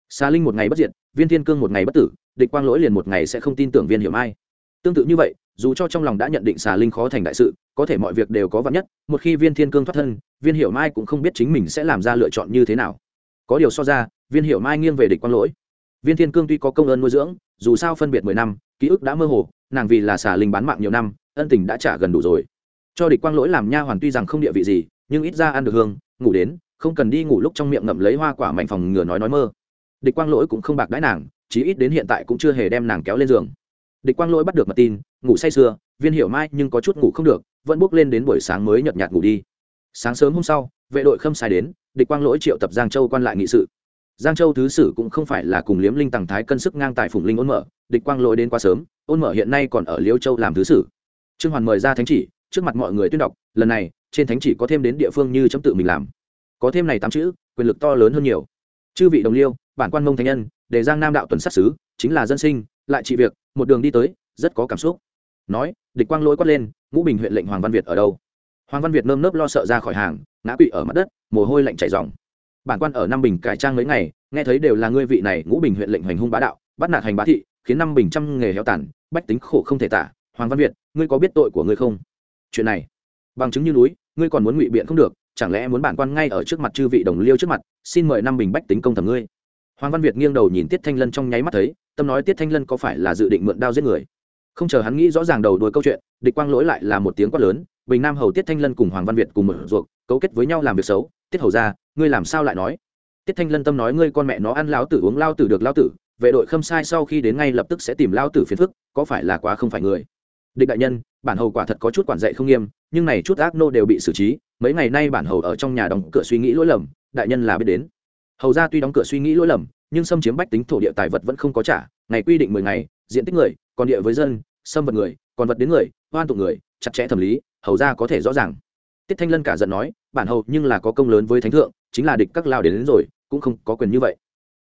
Xa linh một ngày bất diệt, viên thiên cương một ngày bất tử, địch quang lỗi liền một ngày sẽ không tin tưởng viên hiệu mai. Tương tự như vậy, dù cho trong lòng đã nhận định xà linh khó thành đại sự, có thể mọi việc đều có vắn nhất, một khi viên thiên cương thoát thân, viên Hiểu mai cũng không biết chính mình sẽ làm ra lựa chọn như thế nào có điều so ra, viên hiệu mai nghiêng về địch quang lỗi. Viên thiên cương tuy có công ơn nuôi dưỡng, dù sao phân biệt mười năm, ký ức đã mơ hồ, nàng vì là xà linh bán mạng nhiều năm, ân tình đã trả gần đủ rồi. Cho địch quang lỗi làm nha hoàn tuy rằng không địa vị gì, nhưng ít ra ăn được hương, ngủ đến, không cần đi ngủ lúc trong miệng ngậm lấy hoa quả mạnh phòng ngừa nói nói mơ. Địch quang lỗi cũng không bạc đãi nàng, chí ít đến hiện tại cũng chưa hề đem nàng kéo lên giường. Địch quang lỗi bắt được mật tin, ngủ say sưa, viên hiểu mai nhưng có chút ngủ không được, vẫn bước lên đến buổi sáng mới nhợt nhạt ngủ đi. Sáng sớm hôm sau vệ đội khâm sai đến, địch quang lỗi triệu tập giang châu quan lại nghị sự. Giang châu thứ sử cũng không phải là cùng liếm linh tàng thái cân sức ngang tài phùng linh ôn mở, địch quang lỗi đến quá sớm, ôn mở hiện nay còn ở liêu châu làm thứ sử. Trương hoàn mời ra thánh chỉ, trước mặt mọi người tuyên đọc, lần này, trên thánh chỉ có thêm đến địa phương như chấm tự mình làm. Có thêm này tám chữ, quyền lực to lớn hơn nhiều. Chư vị đồng liêu, bản quan mông thánh nhân để giang nam đạo tuần sát xứ, chính là dân sinh, lại trị việc, một đường đi tới, rất có cảm xúc. Nói, địch quang lỗi quát lên, ngũ bình huyện lệnh hoàng văn việt ở đâu? Hoàng văn việt nơm nớp lo sợ ra khỏi hàng ngã quỵ ở mặt đất, mồ hôi lạnh chảy dòng bản quan ở năm bình cải trang mấy ngày, nghe thấy đều là ngươi vị này ngũ bình huyện lệnh hành hung bá đạo, bắt nạt hành bá thị, khiến năm bình trăm nghề heo tàn, bách tính khổ không thể tả. Hoàng văn việt, ngươi có biết tội của ngươi không? Chuyện này, bằng chứng như núi, ngươi còn muốn ngụy biện không được, chẳng lẽ muốn bản quan ngay ở trước mặt chư vị đồng liêu trước mặt, xin mời năm bình bách tính công thẩm ngươi? Hoàng văn việt nghiêng đầu nhìn tiết thanh lân trong nháy mắt thấy, tâm nói tiết thanh lân có phải là dự định mượn đao giết người? Không chờ hắn nghĩ rõ ràng đầu đuôi câu chuyện, địch quang lỗi lại là một tiếng quát lớn bình nam hầu tiết thanh lân cùng hoàng văn việt cùng mở ruột cấu kết với nhau làm việc xấu. Tiết hầu ra, ngươi làm sao lại nói? Tiết thanh lân tâm nói ngươi con mẹ nó ăn lao tử uống lao tử được lao tử vệ đội khâm sai sau khi đến ngay lập tức sẽ tìm lao tử phiền phức, có phải là quá không phải người? Địch đại nhân, bản hầu quả thật có chút quản dạy không nghiêm, nhưng này chút ác nô đều bị xử trí, mấy ngày nay bản hầu ở trong nhà đóng cửa suy nghĩ lỗi lầm, đại nhân là biết đến. Hầu ra tuy đóng cửa suy nghĩ lỗi lầm, nhưng xâm chiếm bách tính thổ địa tài vật vẫn không có trả, ngày quy định mười ngày, diện tích người, còn địa với dân, xâm vật người, còn vật đến người hoan tụ người, chặt chẽ thẩm lý hầu ra có thể rõ ràng. Tiết thanh lân cả giận nói bản hầu nhưng là có công lớn với thánh thượng chính là địch các lao đến, đến rồi cũng không có quyền như vậy.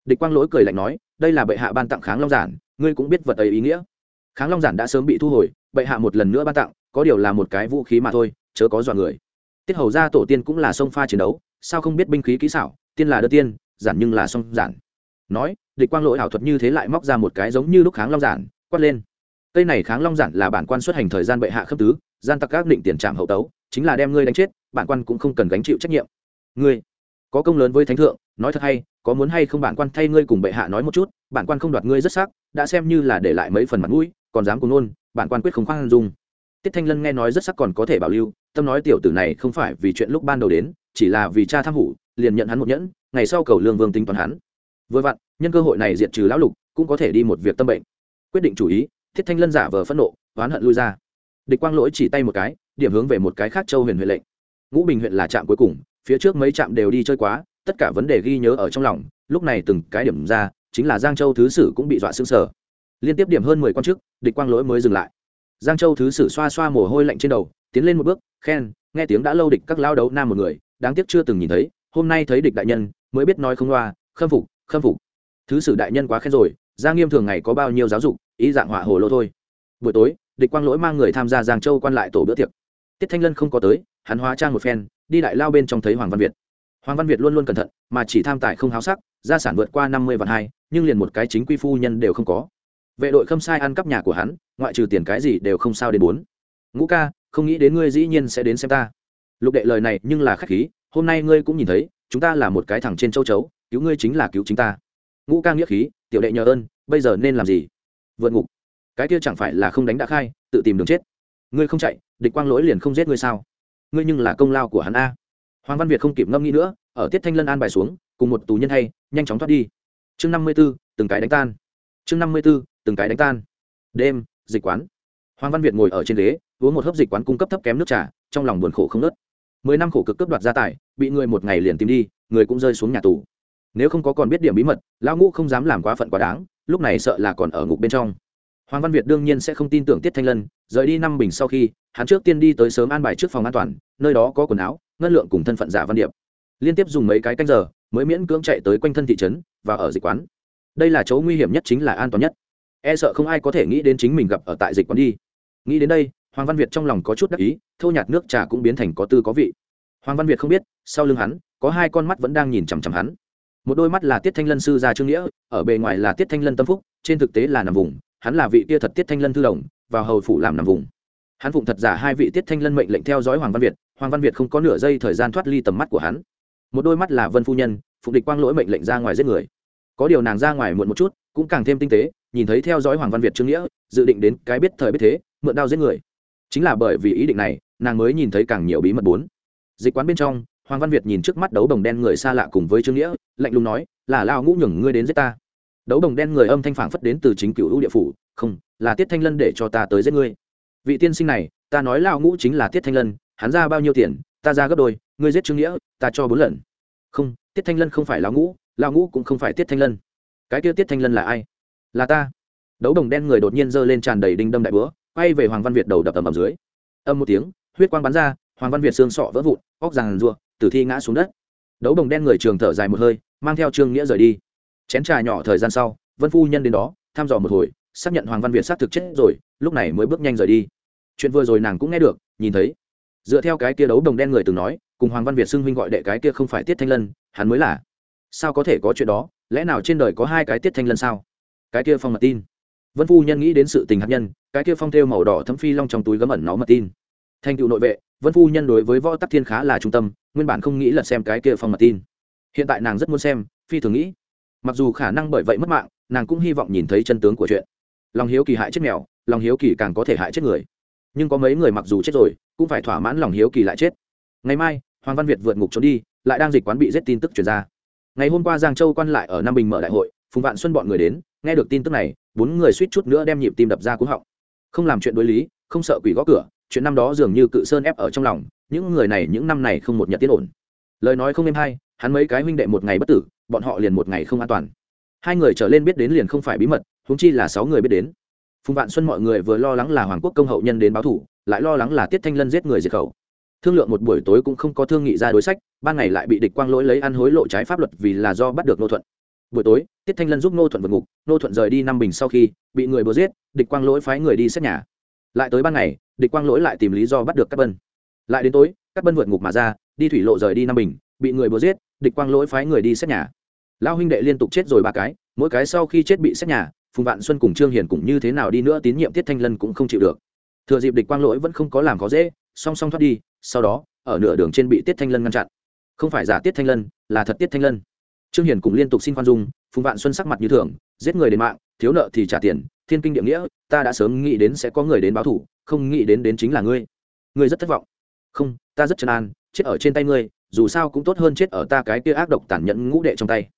Địch quang lỗi cười lạnh nói đây là bệ hạ ban tặng kháng long giản ngươi cũng biết vật ấy ý nghĩa. Kháng long giản đã sớm bị thu hồi bệ hạ một lần nữa ban tặng có điều là một cái vũ khí mà thôi chớ có dọa người. Tiết hầu ra tổ tiên cũng là sông pha chiến đấu sao không biết binh khí kỹ xảo tiên là đơn tiên giản nhưng là song giản. Nói địch quang lỗi ảo thuật như thế lại móc ra một cái giống như lúc kháng long giản quát lên. Cây này kháng long giản là bản quan xuất hành thời gian bệ hạ khâm tứ gian tặc các định tiền trạm hậu tấu, chính là đem ngươi đánh chết, bản quan cũng không cần gánh chịu trách nhiệm. Ngươi, có công lớn với thánh thượng, nói thật hay, có muốn hay không bản quan thay ngươi cùng bệ hạ nói một chút, bản quan không đoạt ngươi rất sắc, đã xem như là để lại mấy phần mặt mũi, còn dám cùng nôn bản quan quyết không khoan dung. Tiết thanh lân nghe nói rất sắc còn có thể bảo lưu, tâm nói tiểu tử này không phải vì chuyện lúc ban đầu đến, chỉ là vì cha tham hủ, liền nhận hắn một nhẫn, ngày sau cầu lương vương tính toán hắn. Vừa vặn, nhân cơ hội này diệt trừ lão lục, cũng có thể đi một việc tâm bệnh. Quyết định chủ ý thiết thanh lân giả vờ phẫn nộ, oán hận lui ra địch quang lỗi chỉ tay một cái, điểm hướng về một cái khác châu huyền huyện lệnh. Ngũ bình huyện là trạm cuối cùng, phía trước mấy trạm đều đi chơi quá, tất cả vấn đề ghi nhớ ở trong lòng, lúc này từng cái điểm ra, chính là giang châu thứ sử cũng bị dọa xương sở liên tiếp điểm hơn mười quan chức, địch quang lỗi mới dừng lại. Giang châu thứ sử xoa xoa mồ hôi lạnh trên đầu, tiến lên một bước, khen, nghe tiếng đã lâu địch các lao đấu nam một người, đáng tiếc chưa từng nhìn thấy, hôm nay thấy địch đại nhân, mới biết nói không loa, khâm phục khâm phục. Thứ sử đại nhân quá khen rồi, giang nghiêm thường ngày có bao nhiêu giáo dục, ý dạng họa hồ lô thôi. Buổi tối địch quang lỗi mang người tham gia giang châu quan lại tổ bữa tiệc. Tiết thanh lân không có tới, hắn hóa trang một phen, đi đại lao bên trong thấy hoàng văn việt. Hoàng văn việt luôn luôn cẩn thận, mà chỉ tham tài không háo sắc, gia sản vượt qua năm mươi vạn hai, nhưng liền một cái chính quy phu nhân đều không có. Vệ đội khâm sai ăn cắp nhà của hắn, ngoại trừ tiền cái gì đều không sao đến bốn. Ngũ ca, không nghĩ đến ngươi dĩ nhiên sẽ đến xem ta. Lục đệ lời này nhưng là khách khí, hôm nay ngươi cũng nhìn thấy, chúng ta là một cái thằng trên châu chấu, cứu ngươi chính là cứu chính ta. Ngũ ca nghĩa khí, tiểu đệ nhờ ơn, bây giờ nên làm gì? Vượt ngục cái kia chẳng phải là không đánh đã khai, tự tìm đường chết. Ngươi không chạy, địch quang lỗi liền không giết ngươi sao? Ngươi nhưng là công lao của hắn a. Hoàng văn việt không kịp ngâm nghĩ nữa, ở tiết thanh lân an bài xuống, cùng một tù nhân hay, nhanh chóng thoát đi. Chương năm mươi b ố từng cái đánh tan. Chương năm mươi b ố từng cái đánh tan. Đêm, dịch quán. Hoàng văn việt ngồi ở trên ghế, uống một hớp dịch quán cung cấp thấp kém nước trà, trong lòng buồn khổ không nớt mười năm khổ cực cướp đoạt gia tài, bị người một ngày liền tìm đi, người cũng rơi xuống nhà tù. Nếu không có còn biết điểm bí mật, lão ngũ không dám làm quá phận quá đáng, lúc này sợ là còn ở ngục bên trong hoàng văn việt đương nhiên sẽ không tin tưởng tiết thanh lân, rời đi năm bình sau khi, hắn trước tiên đi tới sớm an bài trước phòng an toàn, nơi đó có quần áo, ngân lượng cùng thân phận giả văn điệp. Liên tiếp dùng mấy cái canh giờ, mới miễn cưỡng chạy tới quanh thân thị trấn và ở dịch quán. Đây là chỗ nguy hiểm nhất chính là an toàn nhất. E sợ không ai có thể nghĩ đến chính mình gặp ở tại dịch quán đi. Nghĩ đến đây, hoàng văn việt trong lòng có chút đắc ý thâu nhạt nước trà cũng biến thành có tư có vị. Hoàng văn việt không biết, sau lưng hắn, có hai con mắt vẫn đang nhìn chằm chằm hắn. Một đôi mắt là tiết thanh lân sư gia trương nghĩa, ở bề ngoài là tiết thanh lân tâm phúc, trên thực tế là nằm vùng hắn là vị tia thật tiết thanh lân thư đồng, vào hầu phủ làm nằm vùng. Hắn phụng thật giả hai vị tiết thanh lân mệnh lệnh theo dõi hoàng văn việt, hoàng văn việt không có nửa giây thời gian thoát ly tầm mắt của hắn. Một đôi mắt là vân phu nhân, phụng địch quang lỗi mệnh lệnh ra ngoài giết người. Có điều nàng ra ngoài muộn một chút, cũng càng thêm tinh tế, nhìn thấy theo dõi hoàng văn việt trương nghĩa, dự định đến cái biết thời biết thế, mượn đao giết người. Chính là bởi vì ý định này, nàng mới nhìn thấy càng nhiều bí mật bốn. Dịch quán bên trong, hoàng văn việt nhìn trước mắt đấu đồng đen người xa lạ cùng với trương nghĩa, lạnh lùng nói, là lao ngũ nhường ngươi đến giết ta đấu đồng đen người âm thanh phản phất đến từ chính cựu ưu địa phủ, không, là tiết thanh lân để cho ta tới giết ngươi. Vị tiên sinh này, ta nói lao ngũ chính là tiết thanh lân, hắn ra bao nhiêu tiền, ta ra gấp đôi, ngươi giết trương nghĩa, ta cho bốn lần. Không, tiết thanh lân không phải lao ngũ lao ngũ cũng không phải tiết thanh lân. Cái kia tiết thanh lân là ai? Là ta. Đấu đồng đen người đột nhiên giơ lên tràn đầy đinh đâm đại búa, quay về hoàng văn việt đầu đập tầm ầm dưới. Âm một tiếng, huyết quang bắn ra, hoàng văn việt xương sọ vỡ vụn, óc ràng rùa tử thi ngã xuống đất. Đấu đồng đen người trường thở dài một hơi, mang theo trương nghĩa rời đi chén trà nhỏ thời gian sau, vân phu nhân đến đó, thăm dò một hồi, xác nhận hoàng văn việt xác thực chết rồi, lúc này mới bước nhanh rời đi. Chuyện vừa rồi nàng cũng nghe được, nhìn thấy. Dựa theo cái kia đấu đồng đen người từng nói, cùng hoàng văn việt xưng huynh gọi đệ cái kia không phải tiết thanh lân, hắn mới là. Sao có thể có chuyện đó? Lẽ nào trên đời có hai cái tiết thanh lân sao? Cái kia phong mật tin. Vân phu nhân nghĩ đến sự tình hạt nhân, cái kia phong thêu màu đỏ thấm phi long trong túi gấm ẩn nó mật tin. Thành cựu nội vệ, vân phu nhân đối với võ tắc thiên khá là trung tâm, nguyên bản không nghĩ là xem cái kia phong mật tin. Hiện tại nàng rất muốn xem, phi thường nghĩ mặc dù khả năng bởi vậy mất mạng, nàng cũng hy vọng nhìn thấy chân tướng của chuyện. Lòng hiếu kỳ hại chết mèo, lòng hiếu kỳ càng có thể hại chết người. Nhưng có mấy người mặc dù chết rồi, cũng phải thỏa mãn lòng hiếu kỳ lại chết. Ngày mai, hoàng văn việt vượt ngục trốn đi, lại đang dịch quán bị giết tin tức chuyển ra. Ngày hôm qua giang châu quan lại ở nam bình mở đại hội, phùng vạn xuân bọn người đến, nghe được tin tức này, bốn người suýt chút nữa đem nhịp tim đập ra cúng họng. Không làm chuyện đối lý, không sợ quỷ gõ cửa, chuyện năm đó dường như cự sơn ép ở trong lòng, những người này những năm này không một nhật tiết ổn lời nói không êm hay, hắn mấy cái huynh đệ một ngày bất tử bọn họ liền một ngày không an toàn. Hai người trở lên biết đến liền không phải bí mật húng chi là sáu người biết đến. Phùng vạn xuân mọi người vừa lo lắng là hoàng quốc công hậu nhân đến báo thủ, lại lo lắng là tiết thanh lân giết người diệt khẩu. Thương lượng một buổi tối cũng không có thương nghị ra đối sách, ban ngày lại bị địch quang lỗi lấy ăn hối lộ trái pháp luật vì là do bắt được nô thuận. Buổi tối, tiết thanh lân giúp nô thuận vượt ngục, nô thuận rời đi năm bình sau khi bị người bừa giết, địch quang lỗi phái người đi xét nhà. Lại tới ban ngày, địch quang lỗi lại tìm lý do bắt được các bân. Lại đến tối các bân vượt ngục mà ra, đi thủy lộ rời đi năm bình, bị người bừa giết, địch quang lỗi phái người đi xét nhà lao huynh đệ liên tục chết rồi ba cái, mỗi cái sau khi chết bị xét nhà, phùng vạn xuân cùng trương hiền cũng như thế nào đi nữa tín nhiệm tiết thanh lân cũng không chịu được. Thừa dịp địch quang lỗi vẫn không có làm khó dễ, song song thoát đi, sau đó, ở nửa đường trên bị tiết thanh lân ngăn chặn. Không phải giả tiết thanh lân, là thật tiết thanh lân. Trương hiền cũng liên tục xin khoan dung, phùng vạn xuân sắc mặt như thường, giết người đến mạng, thiếu nợ thì trả tiền, thiên kinh địa nghĩa, ta đã sớm nghĩ đến sẽ có người đến báo thủ, không nghĩ đến đến chính là ngươi. Ngươi rất thất vọng. Không, ta rất chân an, chết ở trên tay ngươi, dù sao cũng tốt hơn chết ở ta cái kia ác độc tàn nhẫn ngũ đệ trong tay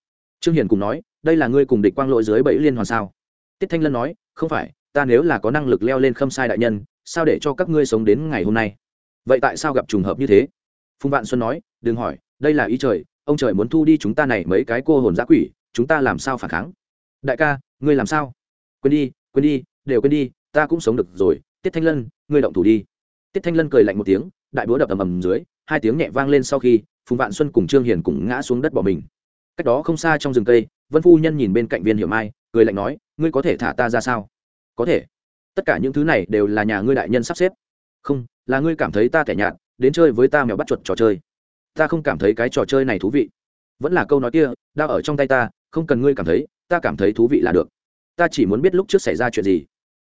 trương hiền cùng nói, đây là ngươi cùng địch quang lỗi dưới bẫy liên hoàn sao? Tiết thanh lân nói, không phải, ta nếu là có năng lực leo lên khâm sai đại nhân, sao để cho các ngươi sống đến ngày hôm nay? Vậy tại sao gặp trùng hợp như thế? Phùng vạn xuân nói, đừng hỏi, đây là ý trời, ông trời muốn thu đi chúng ta này mấy cái cô hồn giã quỷ, chúng ta làm sao phản kháng? Đại ca, ngươi làm sao? Quên đi quên đi, đều quên đi, ta cũng sống được rồi, tiết thanh lân, ngươi động thủ đi. Tiết thanh lân cười lạnh một tiếng, đại búa đập ầm ầm dưới, hai tiếng nhẹ vang lên sau khi, phùng vạn xuân cùng trương hiền cùng ngã xuống đất bỏ mình cách đó không xa trong rừng cây, vân phu nhân nhìn bên cạnh viên hiểu mai, cười lạnh nói, ngươi có thể thả ta ra sao? Có thể. Tất cả những thứ này đều là nhà ngươi đại nhân sắp xếp. Không, là ngươi cảm thấy ta tẻ nhạt, đến chơi với ta mèo bắt chuột trò chơi. Ta không cảm thấy cái trò chơi này thú vị. Vẫn là câu nói kia đang ở trong tay ta, không cần ngươi cảm thấy, ta cảm thấy thú vị là được. Ta chỉ muốn biết lúc trước xảy ra chuyện gì.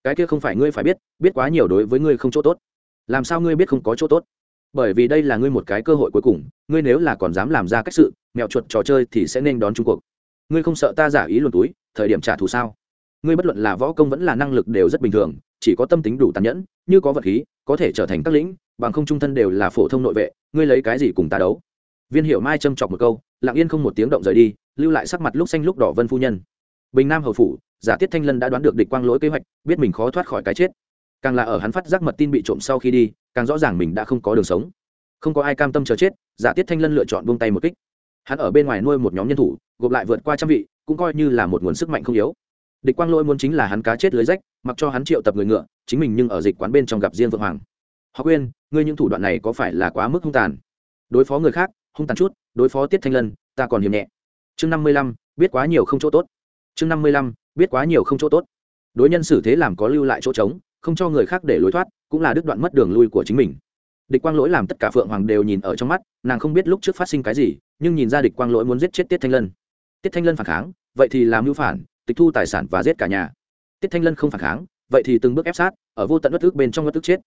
Cái kia không phải ngươi phải biết biết quá nhiều đối với ngươi không chỗ tốt. Làm sao ngươi biết không có chỗ tốt? Bởi vì đây là ngươi một cái cơ hội cuối cùng, ngươi nếu là còn dám làm ra cách sự, mẹo chuột trò chơi thì sẽ nên đón trung cuộc ngươi không sợ ta giả ý luồn túi, thời điểm trả thù sao? Ngươi bất luận là võ công vẫn là năng lực đều rất bình thường, chỉ có tâm tính đủ tàn nhẫn, như có vật khí, có thể trở thành các lĩnh, bằng không trung thân đều là phổ thông nội vệ, ngươi lấy cái gì cùng ta đấu? Viên hiệu mai châm chọc một câu, lặng yên không một tiếng động rời đi, lưu lại sắc mặt lúc xanh lúc đỏ vân phu nhân. Bình nam hầu phủ, giả tiết thanh lân đã đoán được địch quang lỗi kế hoạch, biết mình khó thoát khỏi cái chết càng là ở hắn phát giác mật tin bị trộm sau khi đi, càng rõ ràng mình đã không có đường sống. Không có ai cam tâm chờ chết, giả tiết thanh lân lựa chọn buông tay một kích. Hắn ở bên ngoài nuôi một nhóm nhân thủ, gộp lại vượt qua trăm vị, cũng coi như là một nguồn sức mạnh không yếu. Địch quang lỗi muốn chính là hắn cá chết lưới rách, mặc cho hắn triệu tập người ngựa, chính mình nhưng ở dịch quán bên trong gặp riêng vượng hoàng. Họ quên ngươi những thủ đoạn này có phải là quá mức hung tàn? Đối phó người khác, hung tàn chút, đối phó tiết thanh lân, ta còn hiểm nhẹ. Chương năm mươi lăm, biết quá nhiều không chỗ tốt. Chương năm mươi lăm, biết quá nhiều không chỗ tốt. Đối nhân xử thế làm có lưu lại chỗ trống không cho người khác để lối thoát, cũng là đứt đoạn mất đường lui của chính mình. Địch quang lỗi làm tất cả phượng hoàng đều nhìn ở trong mắt, nàng không biết lúc trước phát sinh cái gì, nhưng nhìn ra địch quang lỗi muốn giết chết tiết thanh lân. Tiết thanh lân phản kháng, vậy thì làm mưu phản, tịch thu tài sản và giết cả nhà. Tiết thanh lân không phản kháng, vậy thì từng bước ép sát, ở vô tận bất ước bên trong bất ước chết.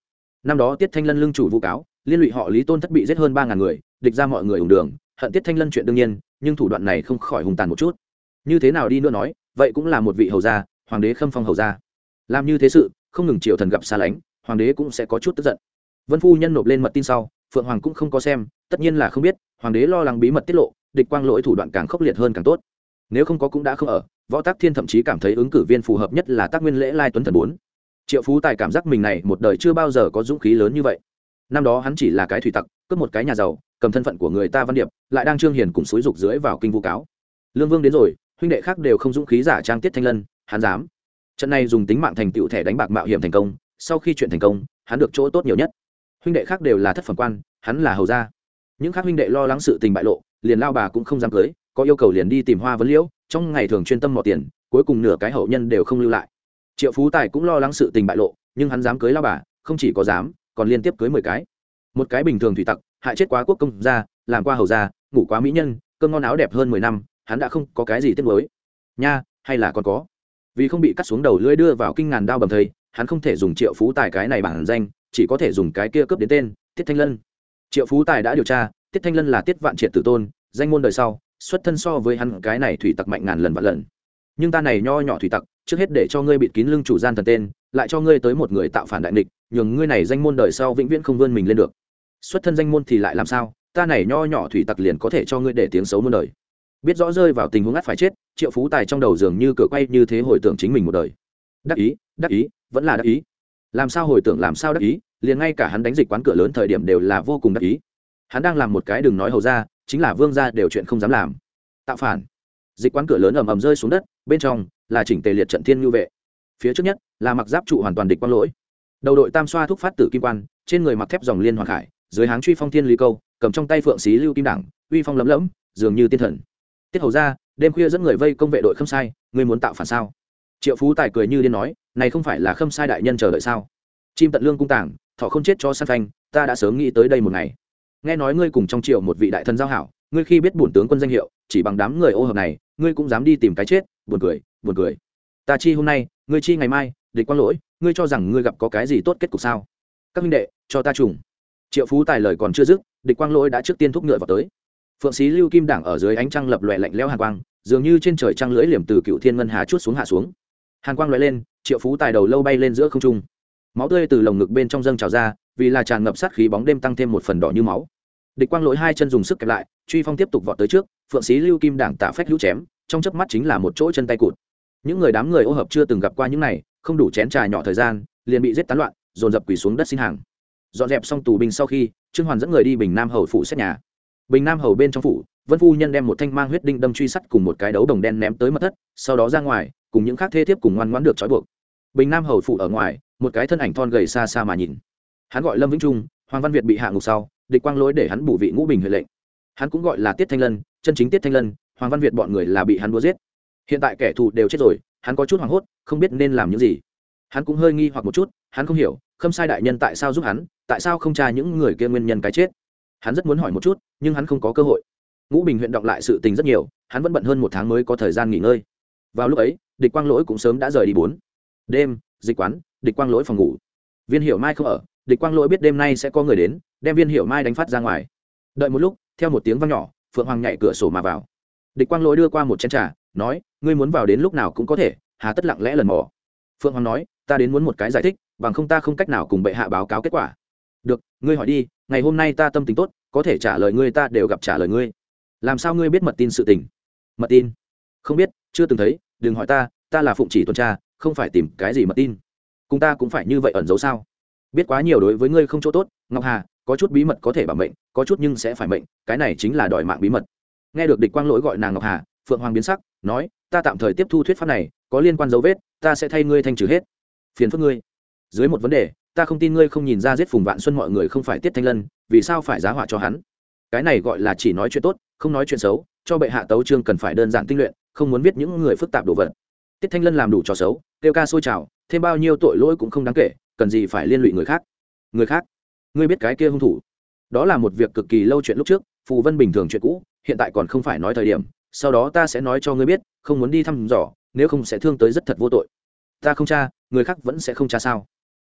Năm đó tiết thanh lân lưng chủ vụ cáo, liên lụy họ lý tôn thất bị giết hơn ba ngàn người, địch ra mọi người ủng đường, hận tiết thanh lân chuyện đương nhiên, nhưng thủ đoạn này không khỏi hùng tàn một chút. Như thế nào đi nữa nói, vậy cũng là một vị hầu gia, hoàng đế khâm phong hầu gia làm như thế sự, không ngừng triều thần gặp xa lánh, hoàng đế cũng sẽ có chút tức giận. Vân phu nhân nộp lên mật tin sau, phượng hoàng cũng không có xem, tất nhiên là không biết, hoàng đế lo lắng bí mật tiết lộ, địch quang lỗi thủ đoạn càng khốc liệt hơn càng tốt. Nếu không có cũng đã không ở, võ tác thiên thậm chí cảm thấy ứng cử viên phù hợp nhất là tác nguyên lễ lai tuấn thần bốn. Triệu phú tài cảm giác mình này một đời chưa bao giờ có dũng khí lớn như vậy. Năm đó hắn chỉ là cái thủy tặc, cướp một cái nhà giàu, cầm thân phận của người ta văn điệp, lại đang trương hiền cùng xúi rục dưới vào kinh vu cáo. Lương vương đến rồi, huynh đệ khác đều không dũng khí giả trang tiết thanh lân, hắn dám trận này dùng tính mạng thành tựu thẻ đánh bạc mạo hiểm thành công, sau khi chuyện thành công, hắn được chỗ tốt nhiều nhất. Huynh đệ khác đều là thất phẩm quan, hắn là hầu gia. Những khác huynh đệ lo lắng sự tình bại lộ, liền lao bà cũng không dám cưới, có yêu cầu liền đi tìm hoa vấn liễu, trong ngày thường chuyên tâm mò tiền, cuối cùng nửa cái hậu nhân đều không lưu lại. Triệu phú tài cũng lo lắng sự tình bại lộ, nhưng hắn dám cưới lao bà, không chỉ có dám, còn liên tiếp cưới mười cái. Một cái bình thường thủy tặc, hại chết quá quốc công gia, làm qua hầu gia, ngủ quá mỹ nhân, cơm ngon áo đẹp hơn mười năm, hắn đã không có cái gì tiếc mới nha, hay là còn có? Vì không bị cắt xuống đầu lưỡi đưa vào kinh ngàn đao bầm thây, hắn không thể dùng triệu phú tài cái này bản danh, chỉ có thể dùng cái kia cướp đến tên, tiết thanh lân. Triệu phú tài đã điều tra, tiết thanh lân là tiết vạn triệt tử tôn, danh môn đời sau, xuất thân so với hắn cái này thủy tặc mạnh ngàn lần vạn lần. Nhưng ta này nho nhỏ thủy tặc, trước hết để cho ngươi bịt kín lưng chủ gian thần tên, lại cho ngươi tới một người tạo phản đại địch nhường ngươi này danh môn đời sau vĩnh viễn không vươn mình lên được. Xuất thân danh môn thì lại làm sao? Ta này nho nhỏ thủy tặc liền có thể cho ngươi để tiếng xấu muôn đời. Biết rõ rơi vào tình huống ngắt phải chết triệu phú tài trong đầu dường như cửa quay như thế hồi tưởng chính mình một đời. Đắc ý đắc ý, vẫn là đắc ý. Làm sao hồi tưởng làm sao đắc ý, liền ngay cả hắn đánh dịch quán cửa lớn thời điểm đều là vô cùng đắc ý. Hắn đang làm một cái đừng nói hầu ra, chính là vương gia đều chuyện không dám làm. Tạo phản. Dịch quán cửa lớn ầm ầm rơi xuống đất, bên trong là chỉnh tề liệt trận thiên ngư vệ. Phía trước nhất là mặc giáp trụ hoàn toàn địch quang lỗi. Đầu đội tam xoa thúc phát tử kim quan, trên người mặc thép dòng liên hoàng khải, dưới háng truy phong thiên lý câu, cầm trong tay phượng xí lưu kim đảng uy phong lấm lẫm, dường như tiên thần. Tiết hầu ra đêm khuya dẫn người vây công vệ đội khâm sai, ngươi muốn tạo phản sao? Triệu phú tài cười như điên nói, này không phải là khâm sai đại nhân chờ đợi sao? Chim tận lương cung tảng thọ không chết cho san phanh, ta đã sớm nghĩ tới đây một ngày. Nghe nói ngươi cùng trong triều một vị đại thần giao hảo, ngươi khi biết bổn tướng quân danh hiệu, chỉ bằng đám người ô hợp này, ngươi cũng dám đi tìm cái chết, buồn cười buồn cười. Ta chi hôm nay, ngươi chi ngày mai, địch quang lỗi, ngươi cho rằng ngươi gặp có cái gì tốt kết cục sao? Các minh đệ, cho ta trùng. Triệu phú tài lời còn chưa dứt, địch quang lỗi đã trước tiên thúc ngựa vào tới phượng sĩ lưu kim đảng ở dưới ánh trăng lập lòe lạnh lẽo hàn quang, dường như trên trời trăng lưỡi liềm từ cựu thiên ngân hà chút xuống hạ xuống. Hàn quang lóe lên, triệu phú tài đầu lâu bay lên giữa không trung. Máu tươi từ lồng ngực bên trong dâng trào ra, vì là tràn ngập sát khí bóng đêm tăng thêm một phần đỏ như máu. Địch quang lỗi hai chân dùng sức kẹp lại, truy phong tiếp tục vọt tới trước, phượng sĩ lưu kim đảng tạ phách hữu chém, trong chớp mắt chính là một chỗ chân tay cụt. Những người đám người ô hợp chưa từng gặp qua những này, không đủ chén trà nhỏ thời gian, liền bị giết tán loạn, dồn dập quỳ xuống đất xin hàng. Dọn dẹp xong tù binh sau khi, trương hoàn dẫn người đi bình nam hầu phủ xét nhà bình nam hầu bên trong phủ, vân phu nhân đem một thanh mang huyết đinh đâm truy sắt cùng một cái đấu đồng đen ném tới mật thất, sau đó ra ngoài, cùng những khác thê thiếp cùng ngoan ngoãn được trói buộc. Bình nam hầu phủ ở ngoài, một cái thân ảnh thon gầy xa xa mà nhìn. Hắn gọi lâm vĩnh trung, hoàng văn việt bị hạ ngục sau, địch quang lỗi để hắn bù vị ngũ bình huệ lệnh. Hắn cũng gọi là tiết thanh lân, chân chính tiết thanh lân, hoàng văn việt bọn người là bị hắn đua giết. Hiện tại kẻ thù đều chết rồi, hắn có chút hoảng hốt, không biết nên làm những gì. Hắn cũng hơi nghi hoặc một chút, hắn không hiểu, khâm sai đại nhân tại sao giúp hắn, tại sao không tra những người kia nguyên nhân cái chết? Hắn rất muốn hỏi một chút, nhưng hắn không có cơ hội. Ngũ bình huyện đọc lại sự tình rất nhiều, hắn vẫn bận hơn một tháng mới có thời gian nghỉ ngơi. Vào lúc ấy, địch quang lỗi cũng sớm đã rời đi bốn. Đêm, dịch quán, địch quang lỗi phòng ngủ. Viên hiểu mai không ở, địch quang lỗi biết đêm nay sẽ có người đến, đem viên hiểu mai đánh phát ra ngoài. Đợi một lúc, theo một tiếng văng nhỏ, phượng hoàng nhảy cửa sổ mà vào. Địch quang lỗi đưa qua một chén trà, nói, ngươi muốn vào đến lúc nào cũng có thể, hà tất lặng lẽ lần mò. Phượng hoàng nói, ta đến muốn một cái giải thích, bằng không ta không cách nào cùng bệ hạ báo cáo kết quả. Được, ngươi hỏi đi ngày hôm nay ta tâm tình tốt, có thể trả lời ngươi, ta đều gặp trả lời ngươi. Làm sao ngươi biết mật tin sự tình? Mật tin? Không biết, chưa từng thấy, đừng hỏi ta ta là phụng chỉ tuần tra, không phải tìm cái gì mật tin. Cùng ta cũng phải như vậy ẩn giấu sao? Biết quá nhiều đối với ngươi không chỗ tốt, ngọc hà, có chút bí mật có thể bảo mệnh, có chút nhưng sẽ phải mệnh, cái này chính là đòi mạng bí mật. Nghe được địch quang lỗi gọi nàng ngọc hà, phượng hoàng biến sắc, nói, ta tạm thời tiếp thu thuyết pháp này, có liên quan dấu vết, ta sẽ thay ngươi thanh trừ hết. Phiền phức ngươi. Dưới một vấn đề ta không tin ngươi không nhìn ra giết phùng vạn xuân mọi người không phải tiết thanh lân, vì sao phải giá họa cho hắn? Cái này gọi là chỉ nói chuyện tốt, không nói chuyện xấu, cho bệ hạ tấu trương cần phải đơn giản tinh luyện, không muốn viết những người phức tạp đồ vật. Tiết thanh lân làm đủ trò xấu, kêu ca sôi trào, thêm bao nhiêu tội lỗi cũng không đáng kể, cần gì phải liên lụy người khác? Người khác? Ngươi biết cái kia hung thủ? Đó là một việc cực kỳ lâu chuyện lúc trước, phù vân bình thường chuyện cũ, hiện tại còn không phải nói thời điểm, sau đó ta sẽ nói cho ngươi biết, không muốn đi thăm dò, nếu không sẽ thương tới rất thật vô tội. Ta không cha người khác vẫn sẽ không cha sao?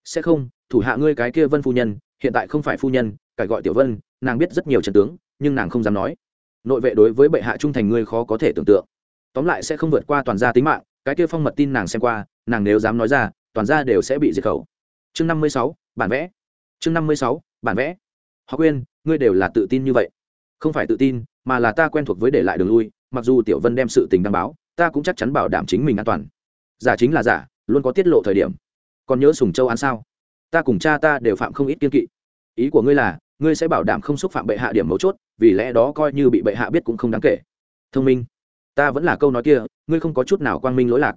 Sẽ không, thủ hạ ngươi cái kia vân phu nhân, hiện tại không phải phu nhân cải gọi tiểu vân, nàng biết rất nhiều trận tướng, nhưng nàng không dám nói. Nội vệ đối với bệ hạ trung thành ngươi khó có thể tưởng tượng. Tóm lại sẽ không vượt qua toàn gia tính mạng, cái kia phong mật tin nàng xem qua, nàng nếu dám nói ra, toàn gia đều sẽ bị diệt khẩu. Chương năm mươi sáu, bản vẽ. Chương năm mươi sáu, bản vẽ. Họ quên ngươi đều là tự tin như vậy. Không phải tự tin, mà là ta quen thuộc với để lại đường lui, mặc dù tiểu vân đem sự tình đăng báo, ta cũng chắc chắn bảo đảm chính mình an toàn. Giả chính là giả, luôn có tiết lộ thời điểm còn nhớ sùng châu án sao? Ta cùng cha ta đều phạm không ít kiên kỵ. Ý của ngươi là, ngươi sẽ bảo đảm không xúc phạm bệ hạ điểm mấu chốt, vì lẽ đó coi như bị bệ hạ biết cũng không đáng kể. Thông minh. Ta vẫn là câu nói kia, ngươi không có chút nào quang minh lỗi lạc.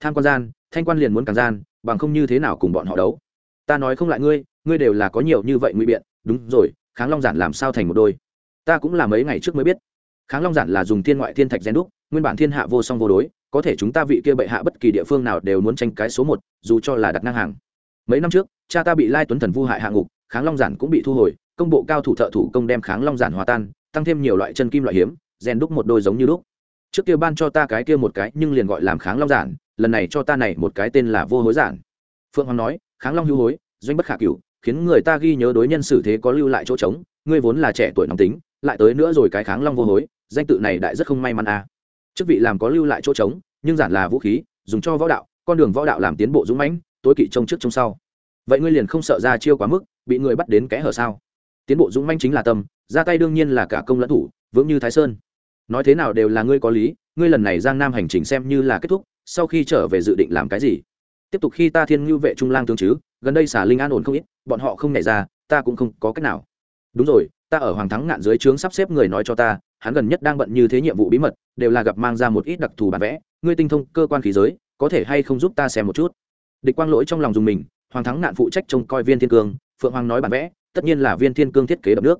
Tham quan gian, thanh quan liền muốn càng gian, bằng không như thế nào cùng bọn họ đấu. Ta nói không lại ngươi ngươi đều là có nhiều như vậy nguy biện. Đúng rồi, kháng long giản làm sao thành một đôi? Ta cũng là mấy ngày trước mới biết. Kháng long giản là dùng thiên ngoại thiên thạch gen đúc, nguyên bản thiên hạ vô song vô đối có thể chúng ta vị kia bệ hạ bất kỳ địa phương nào đều muốn tranh cái số một, dù cho là đặt ngang hàng. Mấy năm trước, cha ta bị lai tuấn thần vu hại hạ ngục, kháng long giản cũng bị thu hồi, công bộ cao thủ thợ thủ công đem kháng long giản hòa tan, tăng thêm nhiều loại chân kim loại hiếm, rèn đúc một đôi giống như đúc trước kia ban cho ta cái kia một cái, nhưng liền gọi làm kháng long giản, lần này cho ta này một cái tên là vô hối giản. Phượng hoàng nói, kháng long hưu hối, doanh bất khả cửu, khiến người ta ghi nhớ đối nhân xử thế có lưu lại chỗ trống, ngươi vốn là trẻ tuổi nóng tính, lại tới nữa rồi cái kháng long vô hối, danh tự này đại rất không may mắn à chức vị làm có lưu lại chỗ trống, nhưng giản là vũ khí, dùng cho võ đạo, con đường võ đạo làm tiến bộ dũng mãnh, tối kỵ trông trước trông sau. Vậy ngươi liền không sợ ra chiêu quá mức, bị người bắt đến kẽ hở sao? Tiến bộ dũng mãnh chính là tâm, ra tay đương nhiên là cả công lẫn thủ, vững như thái sơn. Nói thế nào đều là ngươi có lý, ngươi lần này giang nam hành trình xem như là kết thúc, sau khi trở về dự định làm cái gì? Tiếp tục khi ta thiên ngưu vệ trung lang tương chứ, gần đây xả linh an ổn không ít, bọn họ không nhảy ra, ta cũng không có cách nào. Đúng rồi, ta ở hoàng thắng ngạn dưới trướng sắp xếp người nói cho ta, hắn gần nhất đang bận như thế nhiệm vụ bí mật đều là gặp mang ra một ít đặc thù bản vẽ, ngươi tinh thông cơ quan khí giới, có thể hay không giúp ta xem một chút? Địch quang lỗi trong lòng dùng mình, hoàng thắng nạn phụ trách trông coi viên thiên cương, phượng hoàng nói bản vẽ, tất nhiên là viên thiên cương thiết kế đập nước.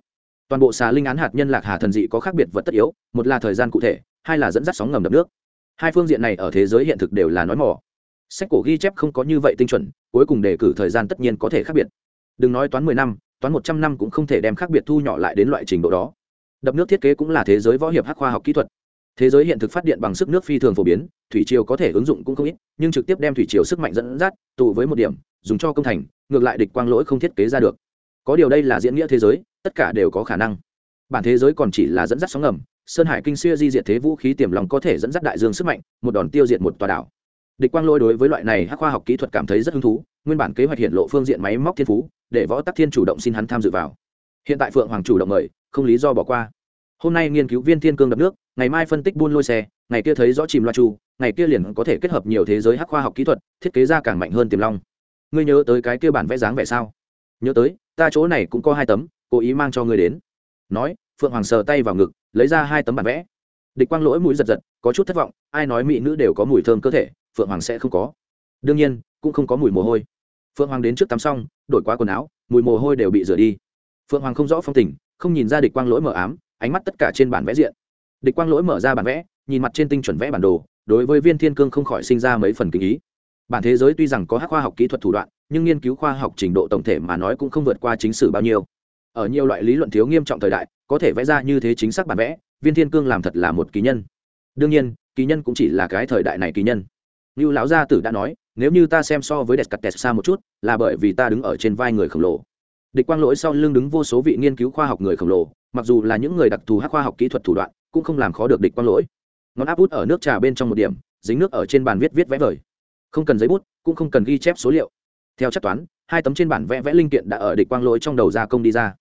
Toàn bộ xà linh án hạt nhân lạc hà thần dị có khác biệt vật tất yếu, một là thời gian cụ thể, hai là dẫn dắt sóng ngầm đập nước. Hai phương diện này ở thế giới hiện thực đều là nói mỏ sách cổ ghi chép không có như vậy tinh chuẩn, cuối cùng đề cử thời gian tất nhiên có thể khác biệt. Đừng nói toán mười năm, toán một trăm năm cũng không thể đem khác biệt thu nhỏ lại đến loại trình độ đó. Đập nước thiết kế cũng là thế giới võ hiệp hắc khoa học kỹ thuật thế giới hiện thực phát điện bằng sức nước phi thường phổ biến, thủy triều có thể ứng dụng cũng không ít, nhưng trực tiếp đem thủy triều sức mạnh dẫn dắt, tụ với một điểm, dùng cho công thành, ngược lại địch quang lỗi không thiết kế ra được. Có điều đây là diễn nghĩa thế giới, tất cả đều có khả năng. Bản thế giới còn chỉ là dẫn dắt sóng ngầm, sơn hải kinh xưa di diệt thế vũ khí tiềm lòng có thể dẫn dắt đại dương sức mạnh, một đòn tiêu diệt một tòa đảo. Địch quang lôi đối với loại này hắc khoa học kỹ thuật cảm thấy rất hứng thú, nguyên bản kế hoạch hiện lộ phương diện máy móc thiên phú, để võ tắc thiên chủ động xin hắn tham dự vào. Hiện tại phượng hoàng chủ động mời, không lý do bỏ qua hôm nay nghiên cứu viên thiên cương đập nước, ngày mai phân tích buôn lôi xe, ngày kia thấy rõ chìm loa chu, ngày kia liền có thể kết hợp nhiều thế giới hắc khoa học kỹ thuật, thiết kế ra càng mạnh hơn tiềm long. Ngươi nhớ tới cái kia bản vẽ dáng vẻ sao? Nhớ tới, ta chỗ này cũng có hai tấm, cố ý mang cho ngươi đến. Nói, phượng hoàng sờ tay vào ngực, lấy ra hai tấm bản vẽ. Địch quang lỗi mũi giật giật, có chút thất vọng, ai nói mỹ nữ đều có mùi thơm cơ thể, phượng hoàng sẽ không có. Đương nhiên, cũng không có mùi mồ hôi. Phượng hoàng đến trước tắm xong, đổi qua quần áo, mùi mồ hôi đều bị rửa đi. Phượng hoàng không rõ phong tình, không nhìn ra địch quang lỗi mở ám ánh mắt tất cả trên bản vẽ diện. Địch quang lỗi mở ra bản vẽ, nhìn mặt trên tinh chuẩn vẽ bản đồ, đối với viên thiên cương không khỏi sinh ra mấy phần kinh ý. Bản thế giới tuy rằng có hắc khoa học kỹ thuật thủ đoạn, nhưng nghiên cứu khoa học trình độ tổng thể mà nói cũng không vượt qua chính sử bao nhiêu. Ở nhiều loại lý luận thiếu nghiêm trọng thời đại, có thể vẽ ra như thế chính xác bản vẽ, viên thiên cương làm thật là một kỳ nhân. Đương nhiên, kỳ nhân cũng chỉ là cái thời đại này kỳ nhân. Như lão gia tử đã nói, nếu như ta xem so với đẹp cặt đẹp xa một chút, là bởi vì ta đứng ở trên vai người khổng lồ. Địch quang lỗi sau lưng đứng vô số vị nghiên cứu khoa học người khổng lồ mặc dù là những người đặc thù hắc khoa học kỹ thuật thủ đoạn, cũng không làm khó được địch quang lỗi. Ngón áp út ở nước trà bên trong một điểm, dính nước ở trên bàn viết viết vẽ vời. Không cần giấy bút, cũng không cần ghi chép số liệu. Theo chắc toán, hai tấm trên bản vẽ vẽ linh kiện đã ở địch quang lỗi trong đầu gia công đi ra.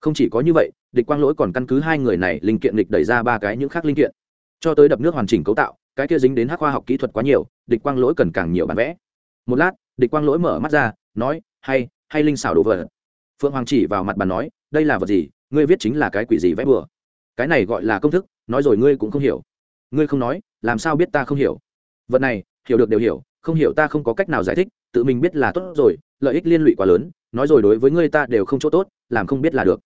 Không chỉ có như vậy, địch quang lỗi còn căn cứ hai người này linh kiện địch đẩy ra ba cái những khác linh kiện. Cho tới đập nước hoàn chỉnh cấu tạo, cái kia dính đến hắc khoa học kỹ thuật quá nhiều, địch quang lỗi cần càng nhiều bản vẽ. Một lát, địch quang lỗi mở mắt ra, nói, hay hay linh xảo đồ vật. Phượng hoàng chỉ vào mặt bàn nói, đây là vật gì? Ngươi viết chính là cái quỷ gì vẽ bừa? Cái này gọi là công thức, nói rồi ngươi cũng không hiểu. Ngươi không nói, làm sao biết ta không hiểu? Vật này, hiểu được đều hiểu, không hiểu ta không có cách nào giải thích, tự mình biết là tốt rồi, lợi ích liên lụy quá lớn, nói rồi đối với ngươi ta đều không chỗ tốt, làm không biết là được.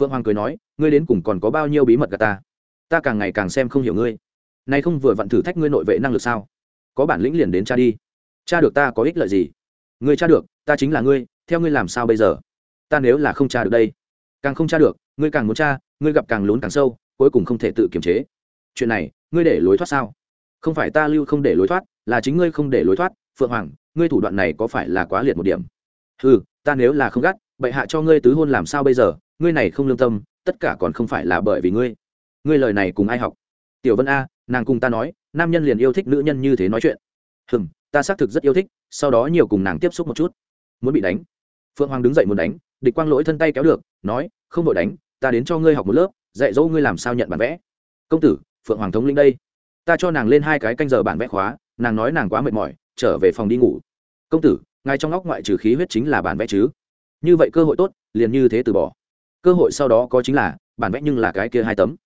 Phượng hoàng cười nói, ngươi đến cùng còn có bao nhiêu bí mật gà ta? Ta càng ngày càng xem không hiểu ngươi. Nay không vừa vặn thử thách ngươi nội vệ năng lực sao? Có bản lĩnh liền đến cha đi. Cha được ta có ích lợi gì? Ngươi cha được, ta chính là ngươi, theo ngươi làm sao bây giờ? Ta nếu là không cha được đây, càng không cha được ngươi càng muốn cha ngươi gặp càng lún càng sâu, cuối cùng không thể tự kiềm chế. Chuyện này, ngươi để lối thoát sao? Không phải ta lưu không để lối thoát, là chính ngươi không để lối thoát, phượng hoàng, ngươi thủ đoạn này có phải là quá liệt một điểm? Ừ ta nếu là không gắt, bệ hạ cho ngươi tứ hôn làm sao bây giờ? Ngươi này không lương tâm, tất cả còn không phải là bởi vì ngươi. Ngươi lời này cùng ai học? Tiểu vân a, nàng cùng ta nói, nam nhân liền yêu thích nữ nhân như thế nói chuyện. Hừm, ta xác thực rất yêu thích, sau đó nhiều cùng nàng tiếp xúc một chút. Muốn bị đánh. Phượng hoàng đứng dậy muốn đánh, địch quang lỗi thân tay kéo được, nói, không đội đánh ta đến cho ngươi học một lớp, dạy dỗ ngươi làm sao nhận bản vẽ. Công tử, phượng hoàng thống lĩnh đây. Ta cho nàng lên hai cái canh giờ bản vẽ khóa, nàng nói nàng quá mệt mỏi, trở về phòng đi ngủ. Công tử ngay trong óc ngoại trừ khí huyết chính là bản vẽ chứ? Như vậy cơ hội tốt, liền như thế từ bỏ. Cơ hội sau đó có chính là, bản vẽ nhưng là cái kia hai tấm.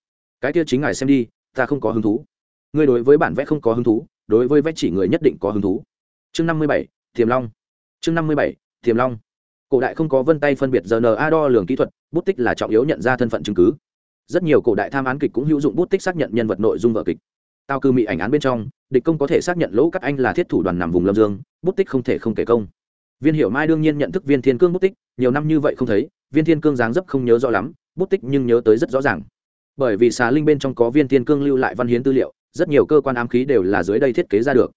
Cái kia chính ngài xem đi, ta không có hứng thú. Ngươi đối với bản vẽ không có hứng thú, đối với vẽ chỉ người nhất định có hứng thú. Chương năm mươi bảy, thiềm long. Chương năm mươi bảy, thiềm long. Cổ đại không có vân tay phân biệt giờ N A đo lường kỹ thuật bút tích là trọng yếu nhận ra thân phận chứng cứ. Rất nhiều cổ đại tham án kịch cũng hữu dụng bút tích xác nhận nhân vật nội dung vở kịch. Tao cư mị ảnh án bên trong, địch công có thể xác nhận lỗ các anh là thiết thủ đoàn nằm vùng lâm dương, bút tích không thể không kể công. Viên hiểu mai đương nhiên nhận thức viên thiên cương bút tích, nhiều năm như vậy không thấy, viên thiên cương dáng dấp không nhớ rõ lắm, bút tích nhưng nhớ tới rất rõ ràng. Bởi vì xà linh bên trong có viên thiên cương lưu lại văn hiến tư liệu, rất nhiều cơ quan ám khí đều là dưới đây thiết kế ra được.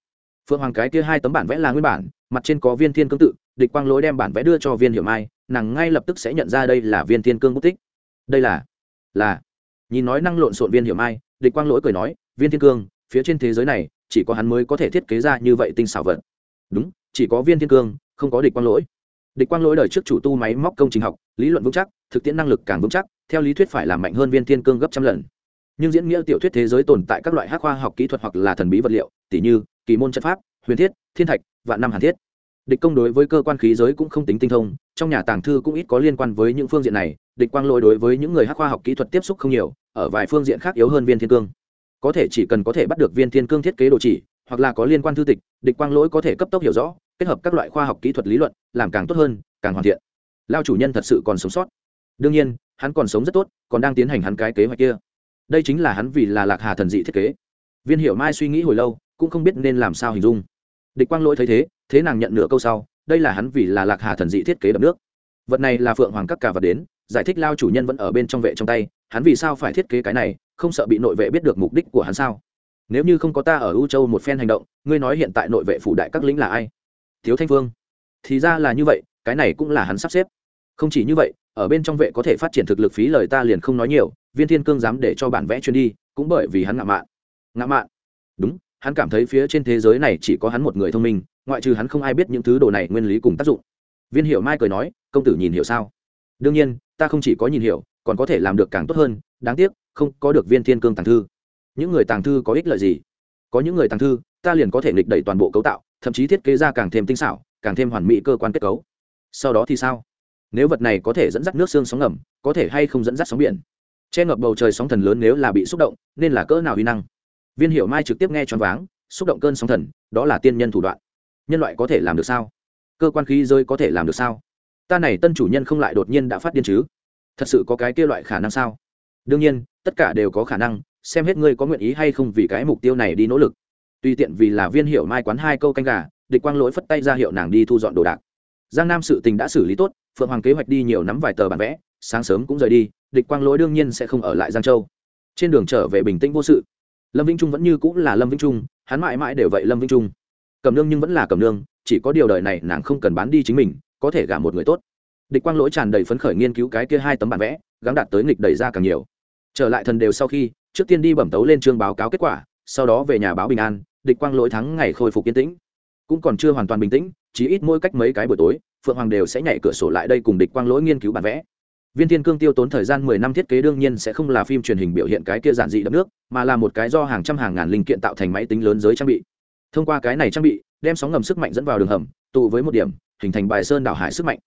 Phượng hoàng cái kia hai tấm bản vẽ là nguyên bản, mặt trên có viên thiên cương tự, địch quang lối đem bản vẽ đưa cho viên hiểu mai nàng ngay lập tức sẽ nhận ra đây là viên thiên cương bút tích. Đây là là, nhìn nói năng lộn xộn viên hiểu mai, địch quang lỗi cười nói, viên thiên cương, phía trên thế giới này, chỉ có hắn mới có thể thiết kế ra như vậy tinh xảo vật. Đúng, chỉ có viên thiên cương, không có địch quang lỗi. Địch quang lỗi đời trước chủ tu máy móc công trình học, lý luận vững chắc, thực tiễn năng lực càng vững chắc, theo lý thuyết phải làm mạnh hơn viên thiên cương gấp trăm lần. Nhưng diễn nghĩa tiểu thuyết thế giới tồn tại các loại hắc khoa học kỹ thuật hoặc là thần bí vật liệu, tỉ như, kỳ môn trận pháp, huyền thiết, thiên thạch, vạn năm hàn thiết địch công đối với cơ quan khí giới cũng không tính tinh thông, trong nhà tàng thư cũng ít có liên quan với những phương diện này, địch quang lỗi đối với những người hắc khoa học kỹ thuật tiếp xúc không nhiều, ở vài phương diện khác yếu hơn viên thiên cương. Có thể chỉ cần có thể bắt được viên thiên cương thiết kế đồ chỉ, hoặc là có liên quan thư tịch, địch quang lỗi có thể cấp tốc hiểu rõ, kết hợp các loại khoa học kỹ thuật lý luận, làm càng tốt hơn, càng hoàn thiện. Lao chủ nhân thật sự còn sống sót. Đương nhiên, hắn còn sống rất tốt, còn đang tiến hành hắn cái kế hoạch kia. Đây chính là hắn vì là lạc hà thần dị thiết kế. Viên hiểu mai suy nghĩ hồi lâu, cũng không biết nên làm sao hình dung địch quang lỗi thấy thế thế nàng nhận nửa câu sau, đây là hắn vì là lạc hà thần dị thiết kế đập nước. Vật này là phượng hoàng các cả vật đến, giải thích lao chủ nhân vẫn ở bên trong vệ trong tay, hắn vì sao phải thiết kế cái này, không sợ bị nội vệ biết được mục đích của hắn sao? Nếu như không có ta ở u châu một phen hành động, ngươi nói hiện tại nội vệ phủ đại các lính là ai? Thiếu thanh phương thì ra là như vậy, cái này cũng là hắn sắp xếp. Không chỉ như vậy, ở bên trong vệ có thể phát triển thực lực phí lời ta liền không nói nhiều, viên thiên cương dám để cho bản vẽ chuyên đi, cũng bởi vì hắn ngạo mạn. Ngạo mạn? Đúng hắn cảm thấy phía trên thế giới này chỉ có hắn một người thông minh, ngoại trừ hắn không ai biết những thứ đồ này nguyên lý cùng tác dụng. Viên hiểu mai cười nói, công tử nhìn hiểu sao? Đương nhiên, ta không chỉ có nhìn hiểu, còn có thể làm được càng tốt hơn, đáng tiếc, không có được viên thiên cương tàng thư. Những người tàng thư có ích lợi gì? Có những người tàng thư, ta liền có thể nghịch đẩy toàn bộ cấu tạo, thậm chí thiết kế ra càng thêm tinh xảo, càng thêm hoàn mỹ cơ quan kết cấu. Sau đó thì sao? Nếu vật này có thể dẫn dắt nước xương sóng ngầm, có thể hay không dẫn dắt sóng biển? Che ngập bầu trời sóng thần lớn nếu là bị xúc động, nên là cỡ nào huy năng? Viên hiểu mai trực tiếp nghe choáng váng, xúc động cơn sóng thần, đó là tiên nhân thủ đoạn. Nhân loại có thể làm được sao? Cơ quan khí rơi có thể làm được sao? Ta này tân chủ nhân không lại đột nhiên đã phát điên chứ? Thật sự có cái kia loại khả năng sao? Đương nhiên, tất cả đều có khả năng, xem hết ngươi có nguyện ý hay không vì cái mục tiêu này đi nỗ lực. Tuy tiện vì là viên hiệu mai quán hai câu canh gà, địch quang lỗi phất tay ra hiệu nàng đi thu dọn đồ đạc. Giang nam sự tình đã xử lý tốt, phượng hoàng kế hoạch đi nhiều nắm vài tờ bản vẽ, sáng sớm cũng rời đi, địch quang lỗi đương nhiên sẽ không ở lại giang châu. Trên đường trở về bình tĩnh vô sự lâm vĩnh trung vẫn như cũng là lâm vĩnh trung, hắn mãi mãi đều vậy lâm vĩnh trung. Cầm nương nhưng vẫn là cầm nương, chỉ có điều đời này nàng không cần bán đi chính mình, có thể gả một người tốt. Địch quang lỗi tràn đầy phấn khởi nghiên cứu cái kia hai tấm bản vẽ gắn đạt tới nghịch đẩy ra càng nhiều. Trở lại thần đều sau khi, trước tiên đi bẩm tấu lên chương báo cáo kết quả, sau đó về nhà báo bình an, địch quang lỗi thắng ngày khôi phục yên tĩnh. Cũng còn chưa hoàn toàn bình tĩnh, chỉ ít mỗi cách mấy cái buổi tối, phượng hoàng đều sẽ nhảy cửa sổ lại đây cùng địch quang lỗi nghiên cứu bản vẽ viên thiên cương tiêu tốn thời gian mười năm thiết kế đương nhiên sẽ không là phim truyền hình biểu hiện cái kia giản dị đậm nước, mà là một cái do hàng trăm hàng ngàn linh kiện tạo thành máy tính lớn giới trang bị. Thông qua cái này trang bị, đem sóng ngầm sức mạnh dẫn vào đường hầm, tụ với một điểm, hình thành bài sơn đảo hải sức mạnh.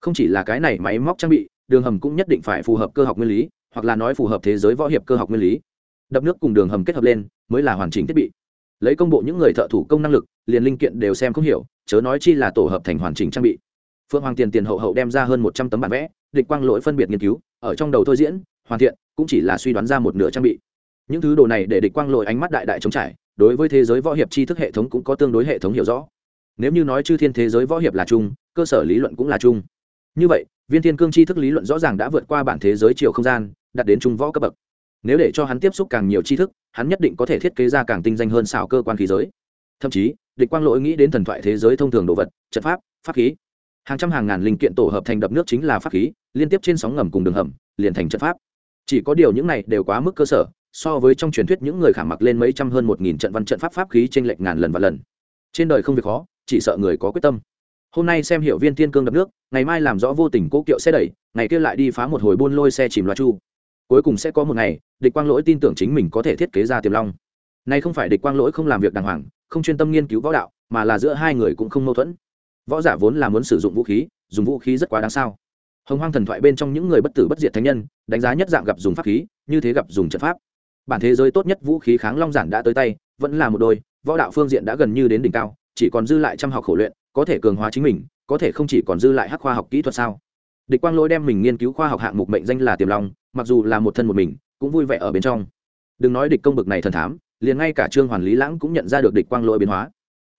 Không chỉ là cái này máy móc trang bị, đường hầm cũng nhất định phải phù hợp cơ học nguyên lý, hoặc là nói phù hợp thế giới võ hiệp cơ học nguyên lý. Đập nước cùng đường hầm kết hợp lên, mới là hoàn chỉnh thiết bị. Lấy công bộ những người thợ thủ công năng lực, liền linh kiện đều xem không hiểu, chớ nói chi là tổ hợp thành hoàn chỉnh trang bị. Phượng hoàng tiền tiền hậu hậu đem ra hơn một trăm tấm bản vẽ địch quang lỗi phân biệt nghiên cứu, ở trong đầu thôi diễn, hoàn thiện, cũng chỉ là suy đoán ra một nửa trang bị. Những thứ đồ này để địch quang lỗi ánh mắt đại đại chống trải, đối với thế giới võ hiệp tri thức hệ thống cũng có tương đối hệ thống hiểu rõ. Nếu như nói chư thiên thế giới võ hiệp là chung, cơ sở lý luận cũng là chung. Như vậy, viên thiên cương tri thức lý luận rõ ràng đã vượt qua bản thế giới chiều không gian đặt đến trung võ cấp bậc. Nếu để cho hắn tiếp xúc càng nhiều tri thức, hắn nhất định có thể thiết kế ra càng tinh danh hơn xảo cơ quan khí giới. Thậm chí, địch quang lỗi nghĩ đến thần thoại thế giới thông thường đồ vật, trận pháp pháp khí hàng trăm hàng ngàn linh kiện tổ hợp thành đập nước chính là pháp khí, liên tiếp trên sóng ngầm cùng đường hầm, liền thành trận pháp. Chỉ có điều những này đều quá mức cơ sở, so với trong truyền thuyết những người khả mặc lên mấy trăm hơn một nghìn trận văn trận pháp pháp khí trên lệch ngàn lần và lần. Trên đời không việc khó, chỉ sợ người có quyết tâm. Hôm nay xem hiệu viên thiên cương đập nước, ngày mai làm rõ vô tình cố kiệu xe đẩy, ngày kia lại đi phá một hồi buôn lôi xe chìm loa chu. Cuối cùng sẽ có một ngày, địch quang lỗi tin tưởng chính mình có thể thiết kế ra tiềm long. Nay không phải địch quang lỗi không làm việc đàng hoàng, không chuyên tâm nghiên cứu võ đạo, mà là giữa hai người cũng không mâu thuẫn võ giả vốn là muốn sử dụng vũ khí, dùng vũ khí rất quá đáng sao? Hồng hoang thần thoại bên trong những người bất tử bất diệt thánh nhân, đánh giá nhất dạng gặp dùng pháp khí, như thế gặp dùng trận pháp. Bản thế giới tốt nhất vũ khí kháng long giản đã tới tay, vẫn là một đôi, võ đạo phương diện đã gần như đến đỉnh cao, chỉ còn dư lại trăm học khổ luyện, có thể cường hóa chính mình, có thể không chỉ còn dư lại hắc khoa học kỹ thuật sao? Địch quang lỗi đem mình nghiên cứu khoa học hạng mục mệnh danh là tiềm long, mặc dù là một thân một mình, cũng vui vẻ ở bên trong. Đừng nói địch công bực này thần thám, liền ngay cả trương hoàn lý lãng cũng nhận ra được địch quang lỗi biến hóa.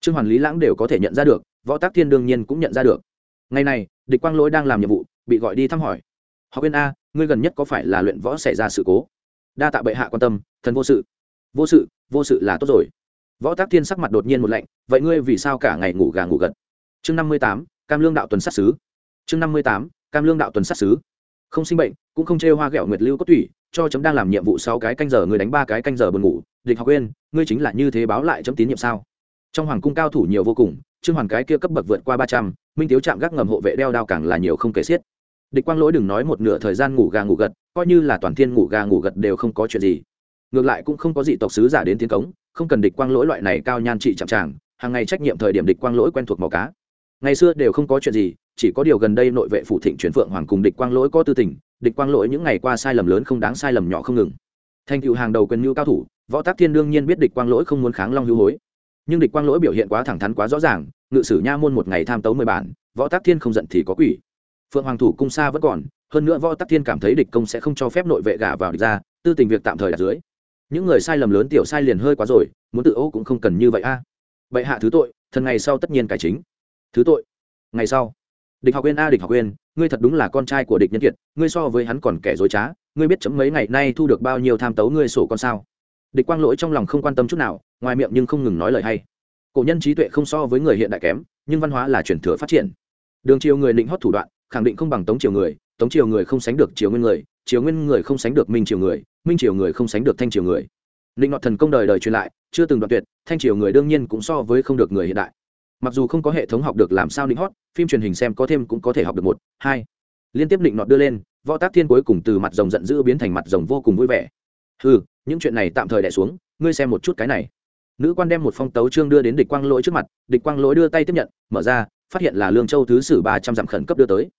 Trương hoàn lý lãng đều có thể nhận ra được võ tác thiên đương nhiên cũng nhận ra được. Ngày này, địch quang lỗi đang làm nhiệm vụ, bị gọi đi thăm hỏi. Học viên a, ngươi gần nhất có phải là luyện võ xảy ra sự cố? Đa tạ bệ hạ quan tâm, thần vô sự. Vô sự vô sự là tốt rồi. Võ tác thiên sắc mặt đột nhiên một lạnh, vậy ngươi vì sao cả ngày ngủ gà ngủ gật? Chương năm mươi tám, cam lương đạo tuần sát xứ chương năm mươi tám, cam lương đạo tuần sát xứ không sinh bệnh, cũng không chê hoa ghẹo nguyệt lưu có tủy, cho chấm đang làm nhiệm vụ sáu cái canh giờ người đánh ba cái canh giờ buồn ngủ. Địch học quên ngươi chính là như thế báo lại chấm tín nhiệm sao? Trong hoàng cung cao thủ nhiều vô cùng trương hoàn cái kia cấp bậc vượt qua ba trăm, minh tiếu chạm gác ngầm hộ vệ đeo đao càng là nhiều không kể xiết. Địch quang lỗi đừng nói một nửa thời gian ngủ gà ngủ gật, coi như là toàn thiên ngủ gà ngủ gật đều không có chuyện gì. Ngược lại cũng không có gì tộc sứ giả đến tiến cống, không cần địch quang lỗi loại này cao nhan trị chạm tràng hàng ngày trách nhiệm thời điểm địch quang lỗi quen thuộc màu cá. Ngày xưa đều không có chuyện gì, chỉ có điều gần đây nội vệ phủ thịnh chuyển phượng hoàng cùng địch quang lỗi có tư tình, địch quang lỗi những ngày qua sai lầm lớn không đáng sai lầm nhỏ không ngừng. Thành cựu hàng đầu quyền mưu cao thủ, võ tác thiên đương nhiên biết địch quang lỗi không muốn kháng long hữu hối. Nhưng địch quang lỗi biểu hiện quá thẳng thắn quá rõ ràng ngự sử nha môn một ngày tham tấu mười bản, võ tác thiên không giận thì có quỷ. Phượng hoàng thủ cung xa vẫn còn, hơn nữa võ tác thiên cảm thấy địch công sẽ không cho phép nội vệ gả vào địch ra, tư tình việc tạm thời đặt dưới. Những người sai lầm lớn tiểu sai liền hơi quá rồi, muốn tự ô cũng không cần như vậy a. Vậy hạ thứ tội, thần ngày sau tất nhiên cải chính. Thứ tội, ngày sau. Địch học quên a, địch học quên, ngươi thật đúng là con trai của địch nhân kiệt, ngươi so với hắn còn kẻ dối trá, ngươi biết chấm mấy ngày nay thu được bao nhiêu tham tấu ngươi sổ con sao? Địch quang lỗi trong lòng không quan tâm chút nào, ngoài miệng nhưng không ngừng nói lời hay cổ nhân trí tuệ không so với người hiện đại kém, nhưng văn hóa là chuyển thừa phát triển. Đường triều người định hót thủ đoạn, khẳng định không bằng tống triều người, tống triều người không sánh được triều nguyên người, triều nguyên người không sánh được minh triều người, minh triều người không sánh được thanh triều người. Định ngọt thần công đời đời truyền lại, chưa từng đoạn tuyệt, thanh triều người đương nhiên cũng so với không được người hiện đại. Mặc dù không có hệ thống học được làm sao định hót, phim truyền hình xem có thêm cũng có thể học được một, hai. Liên tiếp định ngọt đưa lên, võ tác thiên cuối cùng từ mặt rồng giận dữ biến thành mặt rồng vô cùng vui vẻ. Ừ những chuyện này tạm thời đẻ xuống, ngươi xem một chút cái này nữ quan đem một phong tấu trương đưa đến địch quang lỗi trước mặt, địch quang lỗi đưa tay tiếp nhận, mở ra, phát hiện là lương châu thứ sử ba trăm dặm khẩn cấp đưa tới.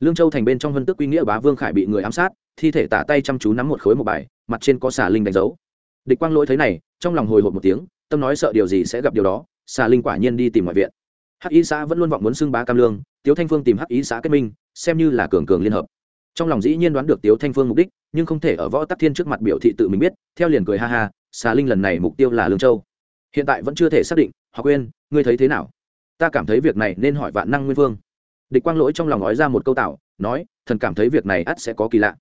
Lương châu thành bên trong vân tức quy nghĩa bá vương khải bị người ám sát, thi thể tả tay chăm chú nắm một khối một bài, mặt trên có xà linh đánh dấu. Địch quang lỗi thấy này, trong lòng hồi hộp một tiếng, tâm nói sợ điều gì sẽ gặp điều đó, xà linh quả nhiên đi tìm ngoại viện. Hắc y xã vẫn luôn vọng muốn xưng bá cam lương, tiếu thanh phương tìm hắc y xã kết minh, xem như là cường cường liên hợp. Trong lòng dĩ nhiên đoán được tiếu thanh phương mục đích, nhưng không thể ở võ tắc thiên trước mặt biểu thị tự mình biết, theo liền cười ha ha, xà linh lần này mục tiêu là lương châu hiện tại vẫn chưa thể xác định họ quên ngươi thấy thế nào? Ta cảm thấy việc này nên hỏi vạn năng nguyên vương. Địch quang lỗi trong lòng nói ra một câu tạo nói, thần cảm thấy việc này ắt sẽ có kỳ lạ.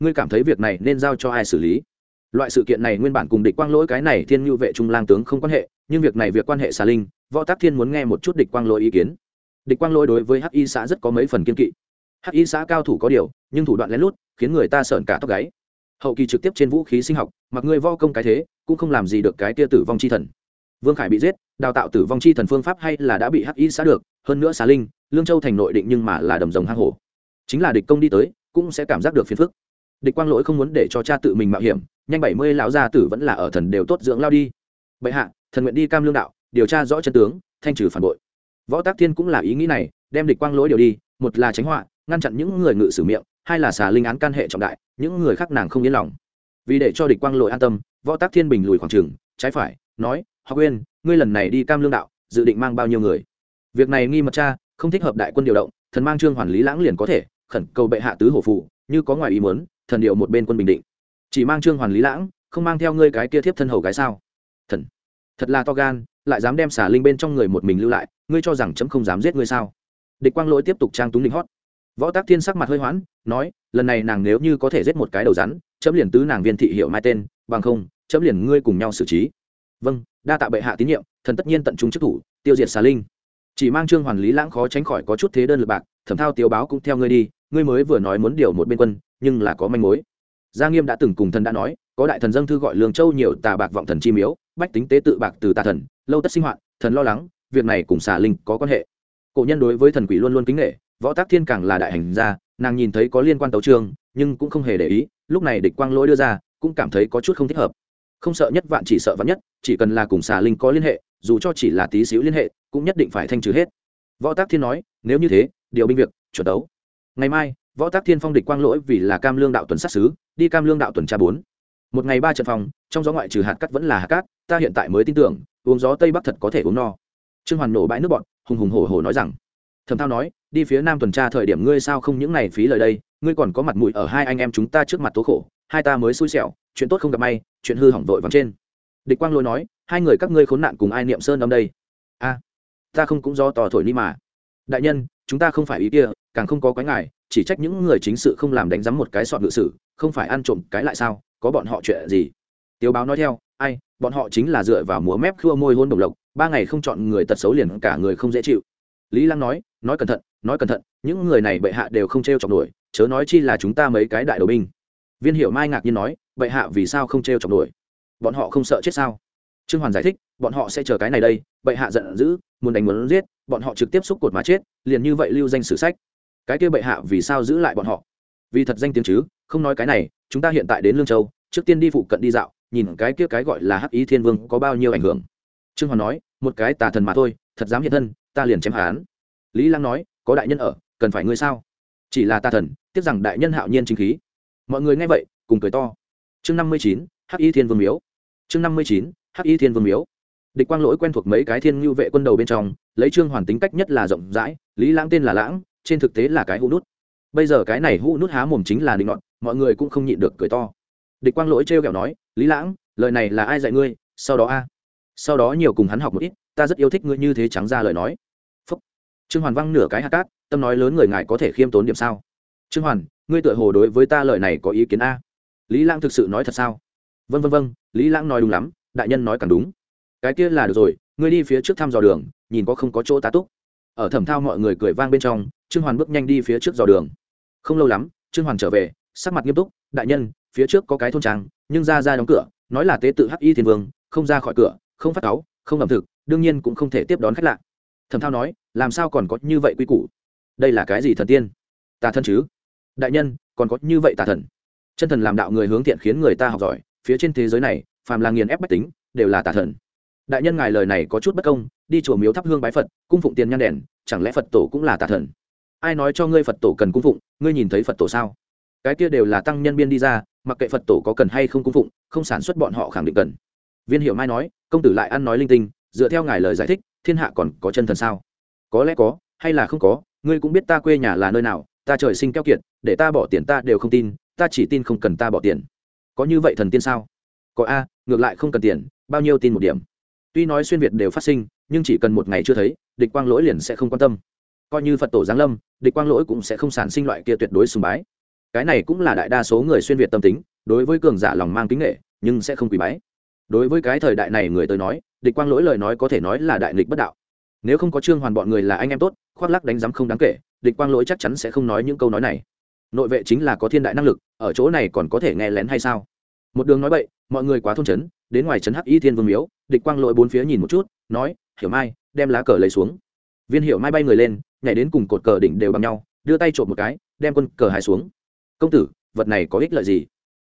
Ngươi cảm thấy việc này nên giao cho ai xử lý? Loại sự kiện này nguyên bản cùng địch quang lỗi cái này thiên nhu vệ trung lang tướng không quan hệ, nhưng việc này việc quan hệ xà linh, võ tác thiên muốn nghe một chút địch quang lỗi ý kiến. Địch quang lỗi đối với hắc y xã rất có mấy phần kiên kỵ. Hắc y xã cao thủ có điều, nhưng thủ đoạn lén lút, khiến người ta sợn cả tóc gáy. Hậu kỳ trực tiếp trên vũ khí sinh học, mặc người vo công cái thế, cũng không làm gì được cái tia tử vong chi thần vương khải bị giết, đào tạo tử vong chi thần phương pháp hay là đã bị hắc y xã được, hơn nữa xà linh, lương châu thành nội định nhưng mà là đầm rồng hang hổ. Chính là địch công đi tới, cũng sẽ cảm giác được phiền phức. Địch quang lỗi không muốn để cho cha tự mình mạo hiểm, nhanh bảy mươi lão gia tử vẫn là ở thần đều tốt dưỡng lao đi. Bệ hạ, thần nguyện đi cam lương đạo, điều tra rõ chân tướng, thanh trừ phản bội. Võ tác thiên cũng là ý nghĩ này, đem địch quang lỗi điều đi, một là tránh họa, ngăn chặn những người ngự sử miệng, hai là xà linh án can hệ trọng đại, những người khác nàng không yên lòng. Vì để cho địch quang lỗi an tâm, võ tác thiên bình lùi khoảng trường trái phải, nói học quên ngươi lần này đi cam lương đạo, dự định mang bao nhiêu người? Việc này nghi mật cha không thích hợp đại quân điều động, thần mang trương hoàn lý lãng liền có thể, khẩn cầu bệ hạ tứ hổ phụ, như có ngoài ý muốn, thần điệu một bên quân bình định. Chỉ mang trương hoàn lý lãng, không mang theo ngươi cái kia thiếp thân hầu gái sao? Thần, thật là to gan, lại dám đem xả linh bên trong người một mình lưu lại, ngươi cho rằng chấm không dám giết ngươi sao? Địch quang lỗi tiếp tục trang túng đỉnh hót. Võ tác thiên sắc mặt hơi hoãn nói, lần này nàng nếu như có thể giết một cái đầu rắn, chấm liền tứ nàng viên thị hiệu mai tên, bằng không, chấm liền ngươi cùng nhau xử trí. Vâng đa tạ bệ hạ tín nhiệm, thần tất nhiên tận trung chức thủ, tiêu diệt xà linh. Chỉ mang trương hoàn lý lãng khó tránh khỏi có chút thế đơn lực bạc, thẩm thao tiêu báo cũng theo ngươi đi, ngươi mới vừa nói muốn điều một bên quân, nhưng là có manh mối. Gia nghiêm đã từng cùng thần đã nói, có đại thần dâng thư gọi lương châu nhiều tà bạc vọng thần chi miếu, bách tính tế tự bạc từ tà thần, lâu tất sinh hoạt, thần lo lắng, việc này cùng xà linh có quan hệ. Cổ nhân đối với thần quỷ luôn luôn kính nghệ võ tác thiên càng là đại hành gia, nàng nhìn thấy có liên quan tấu trương nhưng cũng không hề để ý, lúc này địch quang lỗi đưa ra, cũng cảm thấy có chút không thích hợp không sợ nhất vạn chỉ sợ vạn nhất, chỉ cần là cùng xà linh có liên hệ, dù cho chỉ là tí xíu liên hệ, cũng nhất định phải thanh trừ hết. Võ tác thiên nói, nếu như thế, điều binh việc, chuẩn đấu. Ngày mai, võ tác thiên phong địch quang lỗi vì là cam lương đạo tuần sát xứ đi cam lương đạo tuần tra bốn. Một ngày ba trận phòng, trong gió ngoại trừ hạt cắt vẫn là hạt cát, ta hiện tại mới tin tưởng, uống gió tây bắc thật có thể uống no. Trương hoàn nổ bãi nước bọn, hùng hùng hổ hổ nói rằng thầm thao nói, đi phía nam tuần tra thời điểm ngươi sao không những này phí lời đây, ngươi còn có mặt mũi ở hai anh em chúng ta trước mặt tố khổ, hai ta mới xui xẻo chuyện tốt không gặp may, chuyện hư hỏng vội vàng trên. Địch quang lôi nói, hai người các ngươi khốn nạn cùng ai niệm sơn âm đây? A, ta không cũng do tò thổi ni mà. Đại nhân, chúng ta không phải ý kia, càng không có quái ngại, chỉ trách những người chính sự không làm đánh giám một cái sọt ngự sử, không phải ăn trộm cái lại sao, có bọn họ chuyện gì? Tiêu báo nói theo, ai, bọn họ chính là dựa vào múa mép khua môi hôn đồng lộc, ba ngày không chọn người tật xấu liền cả người không dễ chịu. Lý lăng nói nói cẩn thận, nói cẩn thận, những người này bệ hạ đều không t r e o chọc nổi, chớ nói chi là chúng ta mấy cái đại đầu binh viên hiệu mai ngạc nhiên nói, bệ hạ vì sao không t r e o chọc nổi bọn họ không sợ chết sao? Trương hoàn giải thích, bọn họ sẽ chờ cái này đây, bệ hạ giận dữ, muốn đánh muốn giết, bọn họ trực tiếp xúc cột mà chết, liền như vậy lưu danh sử sách. Cái kia bệ hạ vì sao giữ lại bọn họ? Vì thật danh tiếng chứ, không nói cái này, chúng ta hiện tại đến lương châu, trước tiên đi phụ cận đi dạo, nhìn cái kia cái gọi là hắc ý thiên vương có bao nhiêu ảnh hưởng. Trương hoàn nói, một cái tà thần mà thôi, thật dám hiện thân, ta liền chém hán. Lý lăng nói, có đại nhân ở, cần phải ngươi sao? Chỉ là tà thần, tiếc rằng đại nhân hạo nhiên chính khí mọi người nghe vậy, cùng cười to. Chương năm mươi chín, hắc y thiên vương miếu. Chương năm mươi chín, hắc y thiên vương miếu. Địch quang lỗi quen thuộc mấy cái thiên ngưu vệ quân đầu bên trong, lấy trương hoàn tính cách nhất là rộng rãi, lý lãng tên là lãng, trên thực tế là cái hũ nút. Bây giờ cái này hũ nút há mồm chính là định ngọn mọi người cũng không nhịn được cười to. Địch quang lỗi trêu kẹo nói, lý lãng, lời này là ai dạy ngươi? Sau đó a. Sau đó nhiều cùng hắn học một ít, ta rất yêu thích ngươi như thế trắng ra lời nói. Phúc. Trương hoàn văng nửa cái hạt cát, tâm nói lớn người ngài có thể khiêm tốn điểm sao? Trương hoàn ngươi tựa hồ đối với ta lời này có ý kiến a. Lý lãng thực sự nói thật sao? Vân vân vân lý lãng nói đúng lắm, đại nhân nói càng đúng. Cái kia là được rồi, ngươi đi phía trước thăm dò đường, nhìn có không có chỗ tá túc. Ở thẩm thao mọi người cười vang bên trong, trương hoàn bước nhanh đi phía trước dò đường. Không lâu lắm, trương hoàn trở về, sắc mặt nghiêm túc, đại nhân, phía trước có cái thôn trang, nhưng ra ra đóng cửa, nói là tế tự hắc y thiên vương, không ra khỏi cửa, không phát cáu không ẩm thực, đương nhiên cũng không thể tiếp đón khách lạ. Thẩm thao nói, làm sao còn có như vậy quy củ? Đây là cái gì thần tiên? Tà thân chứ? Đại nhân, còn có như vậy tà thần. Chân thần làm đạo người hướng thiện khiến người ta học giỏi, phía trên thế giới này, phàm là nghiền ép bách tính, đều là tà thần. Đại nhân ngài lời này có chút bất công, đi chùa miếu thắp hương bái phật, cung phụng tiền nhan đèn, chẳng lẽ phật tổ cũng là tà thần? Ai nói cho ngươi phật tổ cần cung phụng, ngươi nhìn thấy phật tổ sao? Cái kia đều là tăng nhân biên đi ra, mặc kệ phật tổ có cần hay không cung phụng, không sản xuất bọn họ khẳng định cần. Viên hiệu mai nói, công tử lại ăn nói linh tinh, dựa theo ngài lời giải thích, thiên hạ còn có chân thần sao? Có lẽ có, hay là không có, ngươi cũng biết ta quê nhà là nơi nào ta trời sinh keo kiệt, để ta bỏ tiền ta đều không tin, ta chỉ tin không cần ta bỏ tiền. Có như vậy thần tiên sao? Có a, ngược lại không cần tiền, bao nhiêu tin một điểm. Tuy nói xuyên việt đều phát sinh, nhưng chỉ cần một ngày chưa thấy, địch quang lỗi liền sẽ không quan tâm. Coi như phật tổ giáng lâm, địch quang lỗi cũng sẽ không sản sinh loại kia tuyệt đối sùng bái. Cái này cũng là đại đa số người xuyên việt tâm tính, đối với cường giả lòng mang kính nghệ nhưng sẽ không quỳ bái. Đối với cái thời đại này người tới nói, địch quang lỗi lời nói có thể nói là đại nghịch bất đạo. Nếu không có trương hoàn bọn người là anh em tốt, khoác lắc đánh giám không đáng kể địch quang lỗi chắc chắn sẽ không nói những câu nói này. Nội vệ chính là có thiên đại năng lực, ở chỗ này còn có thể nghe lén hay sao? Một đường nói bậy, mọi người quá thôn trấn, đến ngoài trấn hắc y thiên vương miếu, địch quang lỗi bốn phía nhìn một chút, nói, hiểu mai, đem lá cờ lấy xuống. Viên hiểu mai bay người lên, nhảy đến cùng cột cờ đỉnh đều bằng nhau, đưa tay trộm một cái, đem quân cờ hái xuống. Công tử, vật này có ích lợi gì?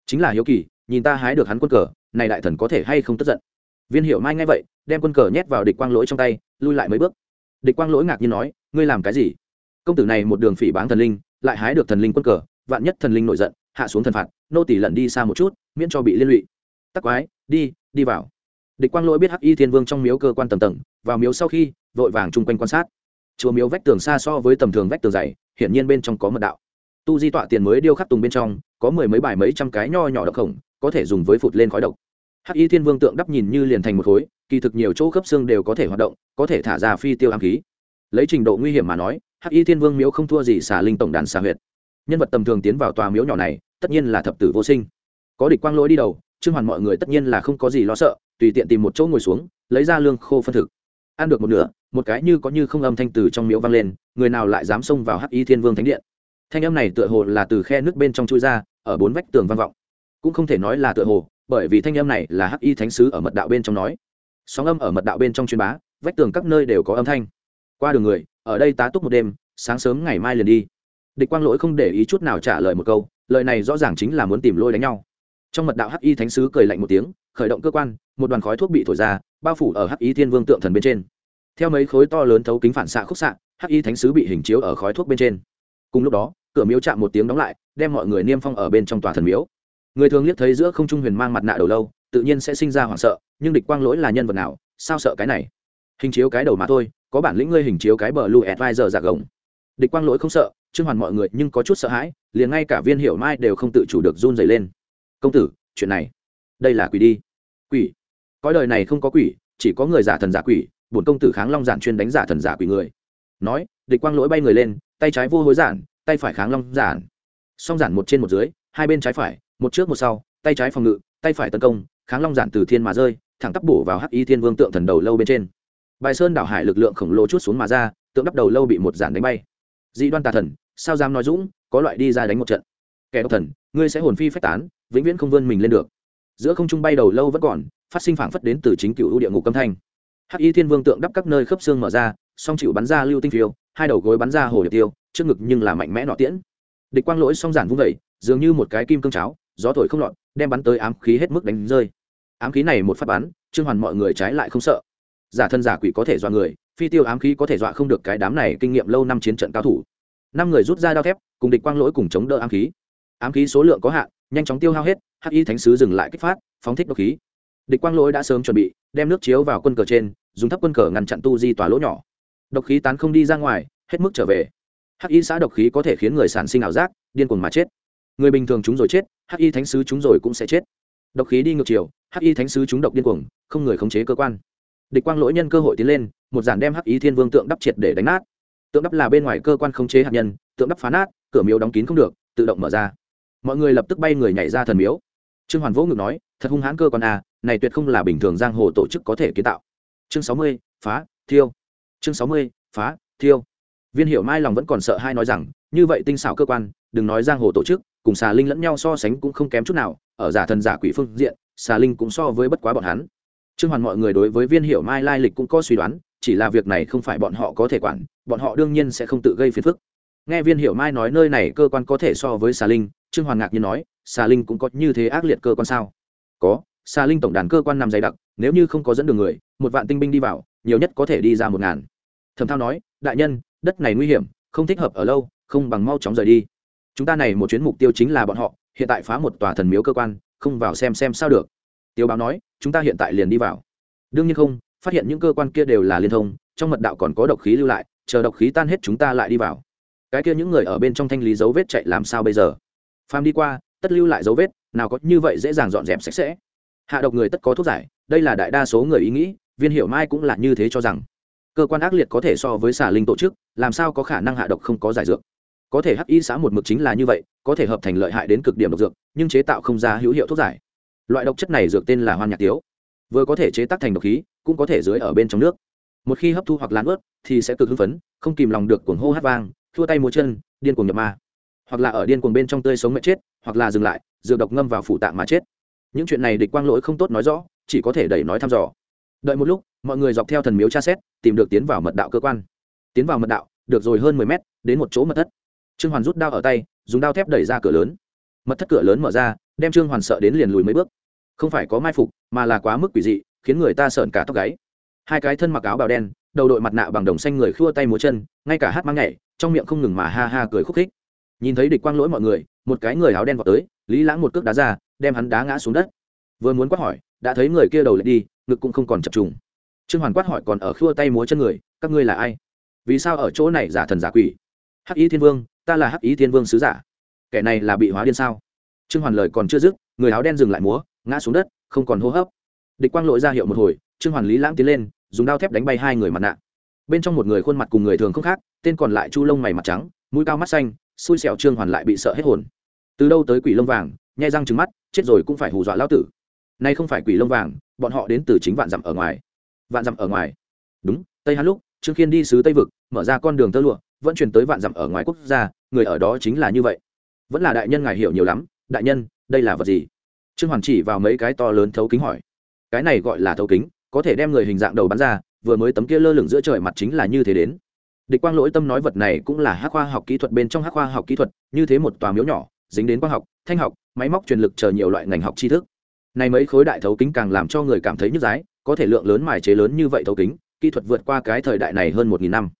Chính là hiếu kỳ, nhìn ta hái được hắn quân cờ, này đại thần có thể hay không tức giận? Viên hiểu mai nghe vậy, đem quân cờ nhét vào địch quang lỗi trong tay, lui lại mấy bước. Địch quang lỗi ngạc nhiên nói, ngươi làm cái gì? Công tử này một đường phỉ báng thần linh, lại hái được thần linh quân cờ, vạn nhất thần linh nổi giận, hạ xuống thần phạt, nô tỷ lẩn đi xa một chút, miễn cho bị liên lụy. Tắc quái, đi đi vào. Địch quang lỗi biết hắc y thiên vương trong miếu cơ quan tầng tầng, vào miếu sau khi, vội vàng chung quanh quan sát. Chùa miếu vách tường xa so với tầm thường vách tường dày, hiển nhiên bên trong có mật đạo. Tu di tọa tiền mới điêu khắc tùng bên trong, có mười mấy bài mấy trăm cái nho nhỏ độc khổng, có thể dùng với phụt lên khói độc. Hắc y thiên vương tượng đắp nhìn như liền thành một khối, kỳ thực nhiều chỗ khớp xương đều có thể hoạt động, có thể thả ra phi tiêu ám khí. Lấy trình độ nguy hiểm mà nói hắc y thiên vương miếu không thua gì xà linh tổng đàn xà huyệt. Nhân vật tầm thường tiến vào tòa miếu nhỏ này, tất nhiên là thập tử vô sinh. Có địch quang lỗi đi đầu, trương hoàn mọi người tất nhiên là không có gì lo sợ, tùy tiện tìm một chỗ ngồi xuống, lấy ra lương khô phân thực. Ăn được một nửa, một cái như có như không âm thanh từ trong miếu vang lên, người nào lại dám xông vào hắc y thiên vương thánh điện? Thanh âm này tựa hồ là từ khe nước bên trong chui ra, ở bốn vách tường vang vọng. Cũng không thể nói là tựa hồ, bởi vì thanh âm này là hắc y thánh sứ ở mật đạo bên trong nói. Sóng âm ở mật đạo bên trong truyền bá, vách tường các nơi đều có âm thanh. Qua đường người ở đây tá túc một đêm, sáng sớm ngày mai liền đi. Địch quang lỗi không để ý chút nào trả lời một câu, lời này rõ ràng chính là muốn tìm lôi đánh nhau. Trong mật đạo hắc y thánh sứ cười lạnh một tiếng, khởi động cơ quan, một đoàn khói thuốc bị thổi ra, bao phủ ở hắc y thiên vương tượng thần bên trên. Theo mấy khối to lớn thấu kính phản xạ khúc xạ, hắc y thánh sứ bị hình chiếu ở khói thuốc bên trên. Cùng lúc đó, cửa miếu chạm một tiếng đóng lại, đem mọi người niêm phong ở bên trong tòa thần miếu. Người thường liếc thấy giữa không trung huyền mang mặt nạ đầu lâu, tự nhiên sẽ sinh ra hoảng sợ, nhưng địch quang lỗi là nhân vật nào, sao sợ cái này? Hình chiếu cái đầu mà thôi, có bản lĩnh ngươi hình chiếu cái bờ blue advisor giả gồng. Địch quang lỗi không sợ, trương hoàn mọi người nhưng có chút sợ hãi, liền ngay cả viên hiểu mai đều không tự chủ được run dày lên. Công tử, chuyện này, đây là quỷ đi. Quỷ? Cõi đời này không có quỷ, chỉ có người giả thần giả quỷ, bổn công tử kháng long giản chuyên đánh giả thần giả quỷ người. Nói, địch quang lỗi bay người lên, tay trái vô hối giản, tay phải kháng long giản. Song giản một trên một dưới, hai bên trái phải, một trước một sau, tay trái phòng ngự, tay phải tấn công, kháng long giản từ thiên mà rơi, thẳng tắp bổ vào hắc y thiên vương tượng thần đầu lâu bên trên bài sơn đảo hải lực lượng khổng lồ chút xuống mà ra, tượng đắp đầu lâu bị một giản đánh bay. Dị đoan tà thần, sao dám nói dũng, có loại đi ra đánh một trận. Kẻ độc thần, ngươi sẽ hồn phi phách tán, vĩnh viễn không vươn mình lên được. Giữa không trung bay đầu lâu vẫn còn, phát sinh phảng phất đến từ chính cựu ưu địa ngục âm thanh. Hắc y thiên vương tượng đắp các nơi khớp xương mở ra, song chịu bắn ra lưu tinh phiêu, hai đầu gối bắn ra hồ điệp tiêu, trước ngực nhưng là mạnh mẽ nọ tiễn. Địch quang lỗi song giản vung vẩy dường như một cái kim cương cháo, gió thổi không lọt, đem bắn tới ám khí hết mức đánh rơi. Ám khí này một phát bắn, trương hoàn mọi người trái lại không sợ giả thân giả quỷ có thể dọa người, phi tiêu ám khí có thể dọa không được cái đám này kinh nghiệm lâu năm chiến trận cao thủ. Năm người rút ra đao thép, cùng địch quang lỗi cùng chống đỡ ám khí. Ám khí số lượng có hạn, nhanh chóng tiêu hao hết, hắc y thánh sứ dừng lại kích phát, phóng thích độc khí. Địch quang lỗi đã sớm chuẩn bị, đem nước chiếu vào quân cờ trên, dùng thấp quân cờ ngăn chặn tu di tòa lỗ nhỏ. Độc khí tán không đi ra ngoài, hết mức trở về. Hắc y xã độc khí có thể khiến người sản sinh ảo giác, điên cuồng mà chết. Người bình thường chúng rồi chết, hắc y thánh sứ chúng rồi cũng sẽ chết. Độc khí đi ngược chiều, hắc y thánh sứ chúng độc điên cuồng, không người khống chế cơ quan địch quang lỗi nhân cơ hội tiến lên, một giản đem hắc y thiên vương tượng đắp triệt để đánh nát. Tượng đắp là bên ngoài cơ quan khống chế hạt nhân, tượng đắp phá nát, cửa miếu đóng kín không được, tự động mở ra. Mọi người lập tức bay người nhảy ra thần miếu. Trương hoàn vỗ ngực nói, thật hung hãn cơ quan a này tuyệt không là bình thường giang hồ tổ chức có thể kiến tạo. Chương sáu mươi, phá, thiêu. Chương sáu mươi, phá, thiêu. Viên hiệu mai lòng vẫn còn sợ hai nói rằng, như vậy tinh xảo cơ quan, đừng nói giang hồ tổ chức, cùng xà linh lẫn nhau so sánh cũng không kém chút nào, ở giả thần giả quỷ phương diện, xà linh cũng so với bất quá bọn hắn trương hoàn mọi người đối với viên Hiểu mai lai lịch cũng có suy đoán, chỉ là việc này không phải bọn họ có thể quản, bọn họ đương nhiên sẽ không tự gây phiền phức. Nghe viên Hiểu mai nói nơi này cơ quan có thể so với xà linh, trương hoàn ngạc nhiên nói, xà linh cũng có như thế ác liệt cơ quan sao? Có, xà linh tổng đàn cơ quan nằm dày đặc, nếu như không có dẫn đường người, một vạn tinh binh đi vào, nhiều nhất có thể đi ra một ngàn. Thẩm thao nói, đại nhân, đất này nguy hiểm, không thích hợp ở lâu, không bằng mau chóng rời đi. Chúng ta này một chuyến mục tiêu chính là bọn họ, hiện tại phá một tòa thần miếu cơ quan, không vào xem xem sao được. Tiêu báo nói chúng ta hiện tại liền đi vào. Đương nhiên không, phát hiện những cơ quan kia đều là liên thông, trong mật đạo còn có độc khí lưu lại, chờ độc khí tan hết chúng ta lại đi vào. Cái kia những người ở bên trong thanh lý dấu vết chạy làm sao bây giờ? Pham đi qua, tất lưu lại dấu vết, nào có như vậy dễ dàng dọn dẹp sạch sẽ. Hạ độc người tất có thuốc giải, đây là đại đa số người ý nghĩ, viên hiểu mai cũng là như thế cho rằng. Cơ quan ác liệt có thể so với xà linh tổ chức, làm sao có khả năng hạ độc không có giải dược? Có thể hắc y xã một mực chính là như vậy, có thể hợp thành lợi hại đến cực điểm độc dược, nhưng chế tạo không ra hữu hiệu thuốc giải loại độc chất này dược tên là hoan nhạc tiếu. Vừa có thể chế tác thành độc khí, cũng có thể dưới ở bên trong nước. Một khi hấp thu hoặc lan ướt, thì sẽ cực hưng phấn, không kìm lòng được cuồng hô hát vang, thua tay múa chân, điên cuồng nhập ma. Hoặc là ở điên cuồng bên trong tươi sống mệt chết, hoặc là dừng lại, dược độc ngâm vào phủ tạng mà chết. Những chuyện này địch quang lỗi không tốt nói rõ, chỉ có thể đẩy nói thăm dò. Đợi một lúc, mọi người dọc theo thần miếu tra xét, tìm được tiến vào mật đạo cơ quan. Tiến vào mật đạo, được rồi hơn mười mét, đến một chỗ mật thất. Trương hoàn rút đao ở tay, dùng đao thép đẩy ra cửa lớn. Mật thất cửa lớn mở ra, đem trương hoàn sợ đến liền lùi mấy bước không phải có mai phục, mà là quá mức quỷ dị, khiến người ta sợn cả tóc gáy. Hai cái thân mặc áo bào đen, đầu đội mặt nạ bằng đồng xanh người khua tay múa chân, ngay cả hát mang nhảy, trong miệng không ngừng mà ha ha cười khúc khích. Nhìn thấy địch quang lỗi mọi người, một cái người áo đen vào tới, lý lãng một cước đá ra, đem hắn đá ngã xuống đất. Vừa muốn quát hỏi, đã thấy người kia đầu lại đi, ngực cũng không còn chập trùng. Trương hoàn quát hỏi còn ở khua tay múa chân người, các ngươi là ai? Vì sao ở chỗ này giả thần giả quỷ? Hắc ý thiên vương, ta là hắc ý thiên vương sứ giả. Kẻ này là bị hóa điên sao? Trương hoàn lời còn chưa dứt, người áo đen dừng lại múa ngã xuống đất, không còn hô hấp. Địch quang lội ra hiệu một hồi, trương hoàn lý lãng tiến lên, dùng đao thép đánh bay hai người mặt nạ. Bên trong một người khuôn mặt cùng người thường không khác, tên còn lại chu lông mày mặt trắng, mũi cao mắt xanh, xui xẻo trương hoàn lại bị sợ hết hồn. Từ đâu tới quỷ lông vàng nhai răng trứng mắt, chết rồi cũng phải hù dọa lao tử. Nay không phải quỷ lông vàng, bọn họ đến từ chính vạn dặm ở ngoài. Vạn dặm ở ngoài. Đúng, tây hán lúc, trương khiên đi sứ tây vực, mở ra con đường tơ lụa, vẫn truyền tới vạn dặm ở ngoài quốc gia, người ở đó chính là như vậy. Vẫn là đại nhân ngài hiểu nhiều lắm, đại nhân, đây là vật gì? Trương hoàn chỉ vào mấy cái to lớn thấu kính hỏi. Cái này gọi là thấu kính, có thể đem người hình dạng đầu bắn ra, vừa mới tấm kia lơ lửng giữa trời mặt chính là như thế đến. Địch quang lỗi tâm nói vật này cũng là hắc khoa học kỹ thuật bên trong hắc khoa học kỹ thuật, như thế một tòa miếu nhỏ, dính đến khoa học, thanh học, máy móc truyền lực chờ nhiều loại ngành học tri thức. Này mấy khối đại thấu kính càng làm cho người cảm thấy nhức dái có thể lượng lớn mài chế lớn như vậy thấu kính, kỹ thuật vượt qua cái thời đại này hơn một nghìn năm.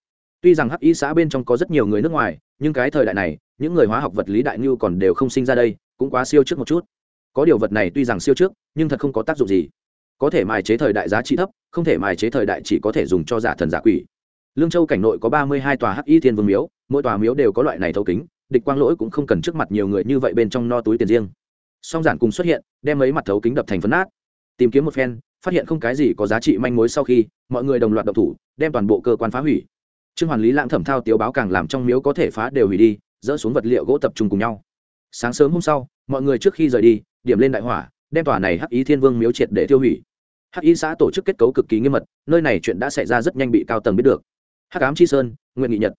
Tuy rằng hắc y xã bên trong có rất nhiều người nước ngoài, nhưng cái thời đại này, những người hóa học vật lý đại ngưu còn đều không sinh ra đây, cũng quá siêu trước một chút có điều vật này tuy rằng siêu trước, nhưng thật không có tác dụng gì. Có thể mài chế thời đại giá trị thấp, không thể mài chế thời đại chỉ có thể dùng cho giả thần giả quỷ. Lương châu cảnh nội có ba mươi hai tòa hắc y thiên vương miếu, mỗi tòa miếu đều có loại này thấu kính, địch quang lỗi cũng không cần trước mặt nhiều người như vậy bên trong no túi tiền riêng. Song giản cùng xuất hiện, đem mấy mặt thấu kính đập thành phấn nát. Tìm kiếm một phen, phát hiện không cái gì có giá trị manh mối sau khi, mọi người đồng loạt độc thủ, đem toàn bộ cơ quan phá hủy. Trương hoàn lý lãng thẩm thao tiếu báo càng làm trong miếu có thể phá đều hủy đi, dỡ xuống vật liệu gỗ tập trung cùng nhau. Sáng sớm hôm sau, mọi người trước khi rời đi điểm lên đại hỏa, đem tòa này hắc ý thiên vương miếu triệt để tiêu hủy. Hắc ý xã tổ chức kết cấu cực kỳ nghiêm mật, nơi này chuyện đã xảy ra rất nhanh bị cao tầng biết được. Hắc ám chi sơn nguyện nghị nhật.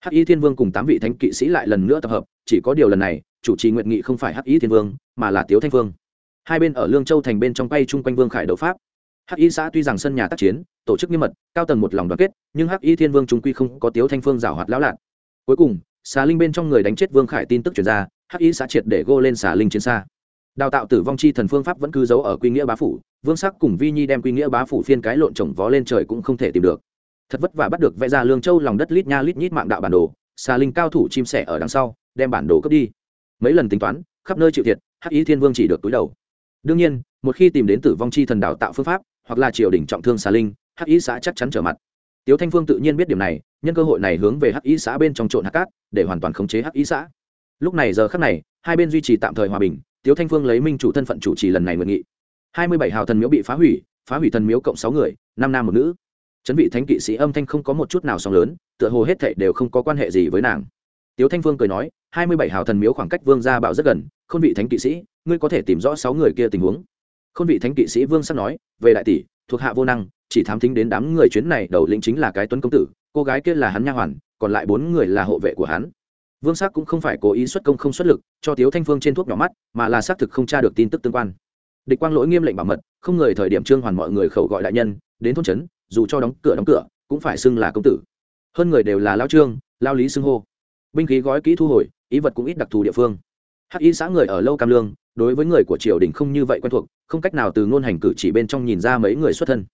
Hắc y thiên vương cùng tám vị thánh kỵ sĩ lại lần nữa tập hợp, chỉ có điều lần này, chủ trì nguyện nghị không phải hắc y thiên vương, mà là tiếu thanh vương. Hai bên ở lương châu thành bên trong quay chung quanh vương khải đấu pháp. Hắc y xã tuy rằng sân nhà tác chiến, tổ chức nghiêm mật, cao tầng một lòng đoàn kết, nhưng hắc y thiên vương chúng quy không có tiếu thanh phương rào hoạt lão lạc cuối cùng, xà linh bên trong người đánh chết vương khải tin tức chuyển ra, hắc y xã triệt để gô lên xà linh chiến xa đào tạo tử vong chi thần phương pháp vẫn cứ giấu ở quy nghĩa bá phủ. Vương sắc cùng vi nhi đem quy nghĩa bá phủ phiên cái lộn trồng vó lên trời cũng không thể tìm được. Thật vất vả bắt được vẽ ra lương châu lòng đất lít nha lít nhít mạng đạo bản đồ, xà linh cao thủ chim sẻ ở đằng sau, đem bản đồ cướp đi. Mấy lần tính toán, khắp nơi chịu thiệt, hắc y thiên vương chỉ được túi đầu. Đương nhiên, một khi tìm đến tử vong chi thần đào tạo phương pháp, hoặc là triều đình trọng thương xà linh, hắc y xã chắc chắn trở mặt. Tiếu thanh phương tự nhiên biết điểm này, nhân cơ hội này hướng về hắc y xã bên trong trộn hắc cát, để hoàn toàn khống chế hắc y xã. Lúc này giờ khắc này, hai bên duy trì tạm thời hòa bình tiếu thanh phương lấy minh chủ thân phận chủ trì lần này nguyện nghị. Hai mươi bảy hào thần miếu bị phá hủy phá hủy thần miếu cộng sáu người, năm nam một nữ. Chấn vị thánh kỵ sĩ âm thanh không có một chút nào sóng lớn, tựa hồ hết thệ đều không có quan hệ gì với nàng. Tiếu thanh phương cười nói, hai mươi bảy hào thần miếu khoảng cách vương gia bảo rất gần, khôn vị thánh kỵ sĩ, ngươi có thể tìm rõ sáu người kia tình huống. Khôn vị thánh kỵ sĩ vương sắp nói, về đại tỷ, thuộc hạ vô năng, chỉ thám thính đến đám người chuyến này đầu lĩnh chính là cái tuấn công tử, cô gái kia là hắn nha hoàn, còn lại bốn người là hộ vệ của hắn vương sắc cũng không phải cố ý xuất công không xuất lực cho tiếu thanh phương trên thuốc nhỏ mắt mà là xác thực không tra được tin tức tương quan. Địch quang lỗi nghiêm lệnh bảo mật không người thời điểm trương hoàn mọi người khẩu gọi đại nhân đến thôn trấn dù cho đóng cửa đóng cửa cũng phải xưng là công tử. Hơn người đều là lao trương lao lý xưng hô. Binh khí gói kỹ thu hồi ý vật cũng ít đặc thù địa phương. Hắc y xã người ở lâu cam lương đối với người của triều đình không như vậy quen thuộc không cách nào từ ngôn hành cử chỉ bên trong nhìn ra mấy người xuất thân.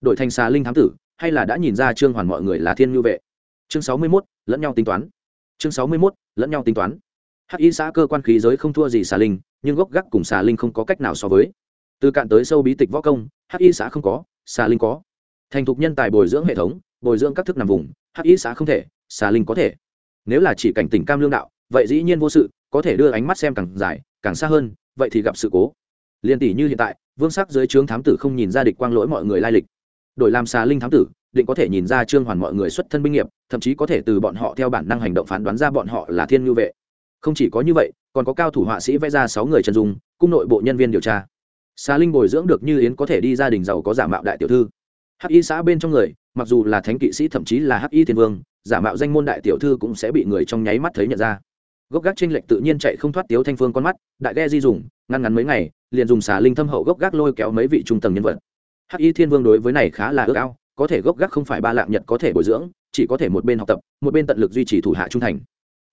Đội thành xà linh thám tử hay là đã nhìn ra trương hoàn mọi người là thiên ngư vệ? Chương sáu mươi 61, lẫn nhau tính toán chương sáu mươi 61, lẫn nhau tính toán. Hắc y xã cơ quan khí giới không thua gì xà linh nhưng gốc gác cùng xà linh không có cách nào so với. Từ cạn tới sâu bí tịch võ công hắc y xã không có xà linh có. Thành thục nhân tài bồi dưỡng hệ thống bồi dưỡng các thức nằm vùng hắc y xã không thể xà linh có thể. Nếu là chỉ cảnh tỉnh cam lương đạo vậy dĩ nhiên vô sự có thể đưa ánh mắt xem càng dài càng xa hơn vậy thì gặp sự cố. Liên tỷ như hiện tại vương sắc dưới trướng thám tử không nhìn ra địch quang lỗi mọi người lai lịch đổi làm xà linh thám tử, định có thể nhìn ra trương hoàn mọi người xuất thân binh nghiệp, thậm chí có thể từ bọn họ theo bản năng hành động phán đoán ra bọn họ là thiên ngư vệ. Không chỉ có như vậy, còn có cao thủ họa sĩ vẽ ra sáu người chân dung, cung nội bộ nhân viên điều tra. Xà linh bồi dưỡng được như yến có thể đi gia đình giàu có giả mạo đại tiểu thư. Hắc y xã bên trong người, mặc dù là thánh kỵ sĩ thậm chí là hắc y thiên vương, giả mạo danh môn đại tiểu thư cũng sẽ bị người trong nháy mắt thấy nhận ra. Gốc gác tranh lệch tự nhiên chạy không thoát tiếu thanh phương con mắt, đại ghe di dùng, ngăn ngắn mấy ngày, liền dùng xà linh thâm hậu gốc gác lôi kéo mấy vị trung tầng nhân vật hắc y thiên vương đối với này khá là ước ao, có thể gốc gác không phải ba lạng nhật có thể bồi dưỡng, chỉ có thể một bên học tập, một bên tận lực duy trì thủ hạ trung thành.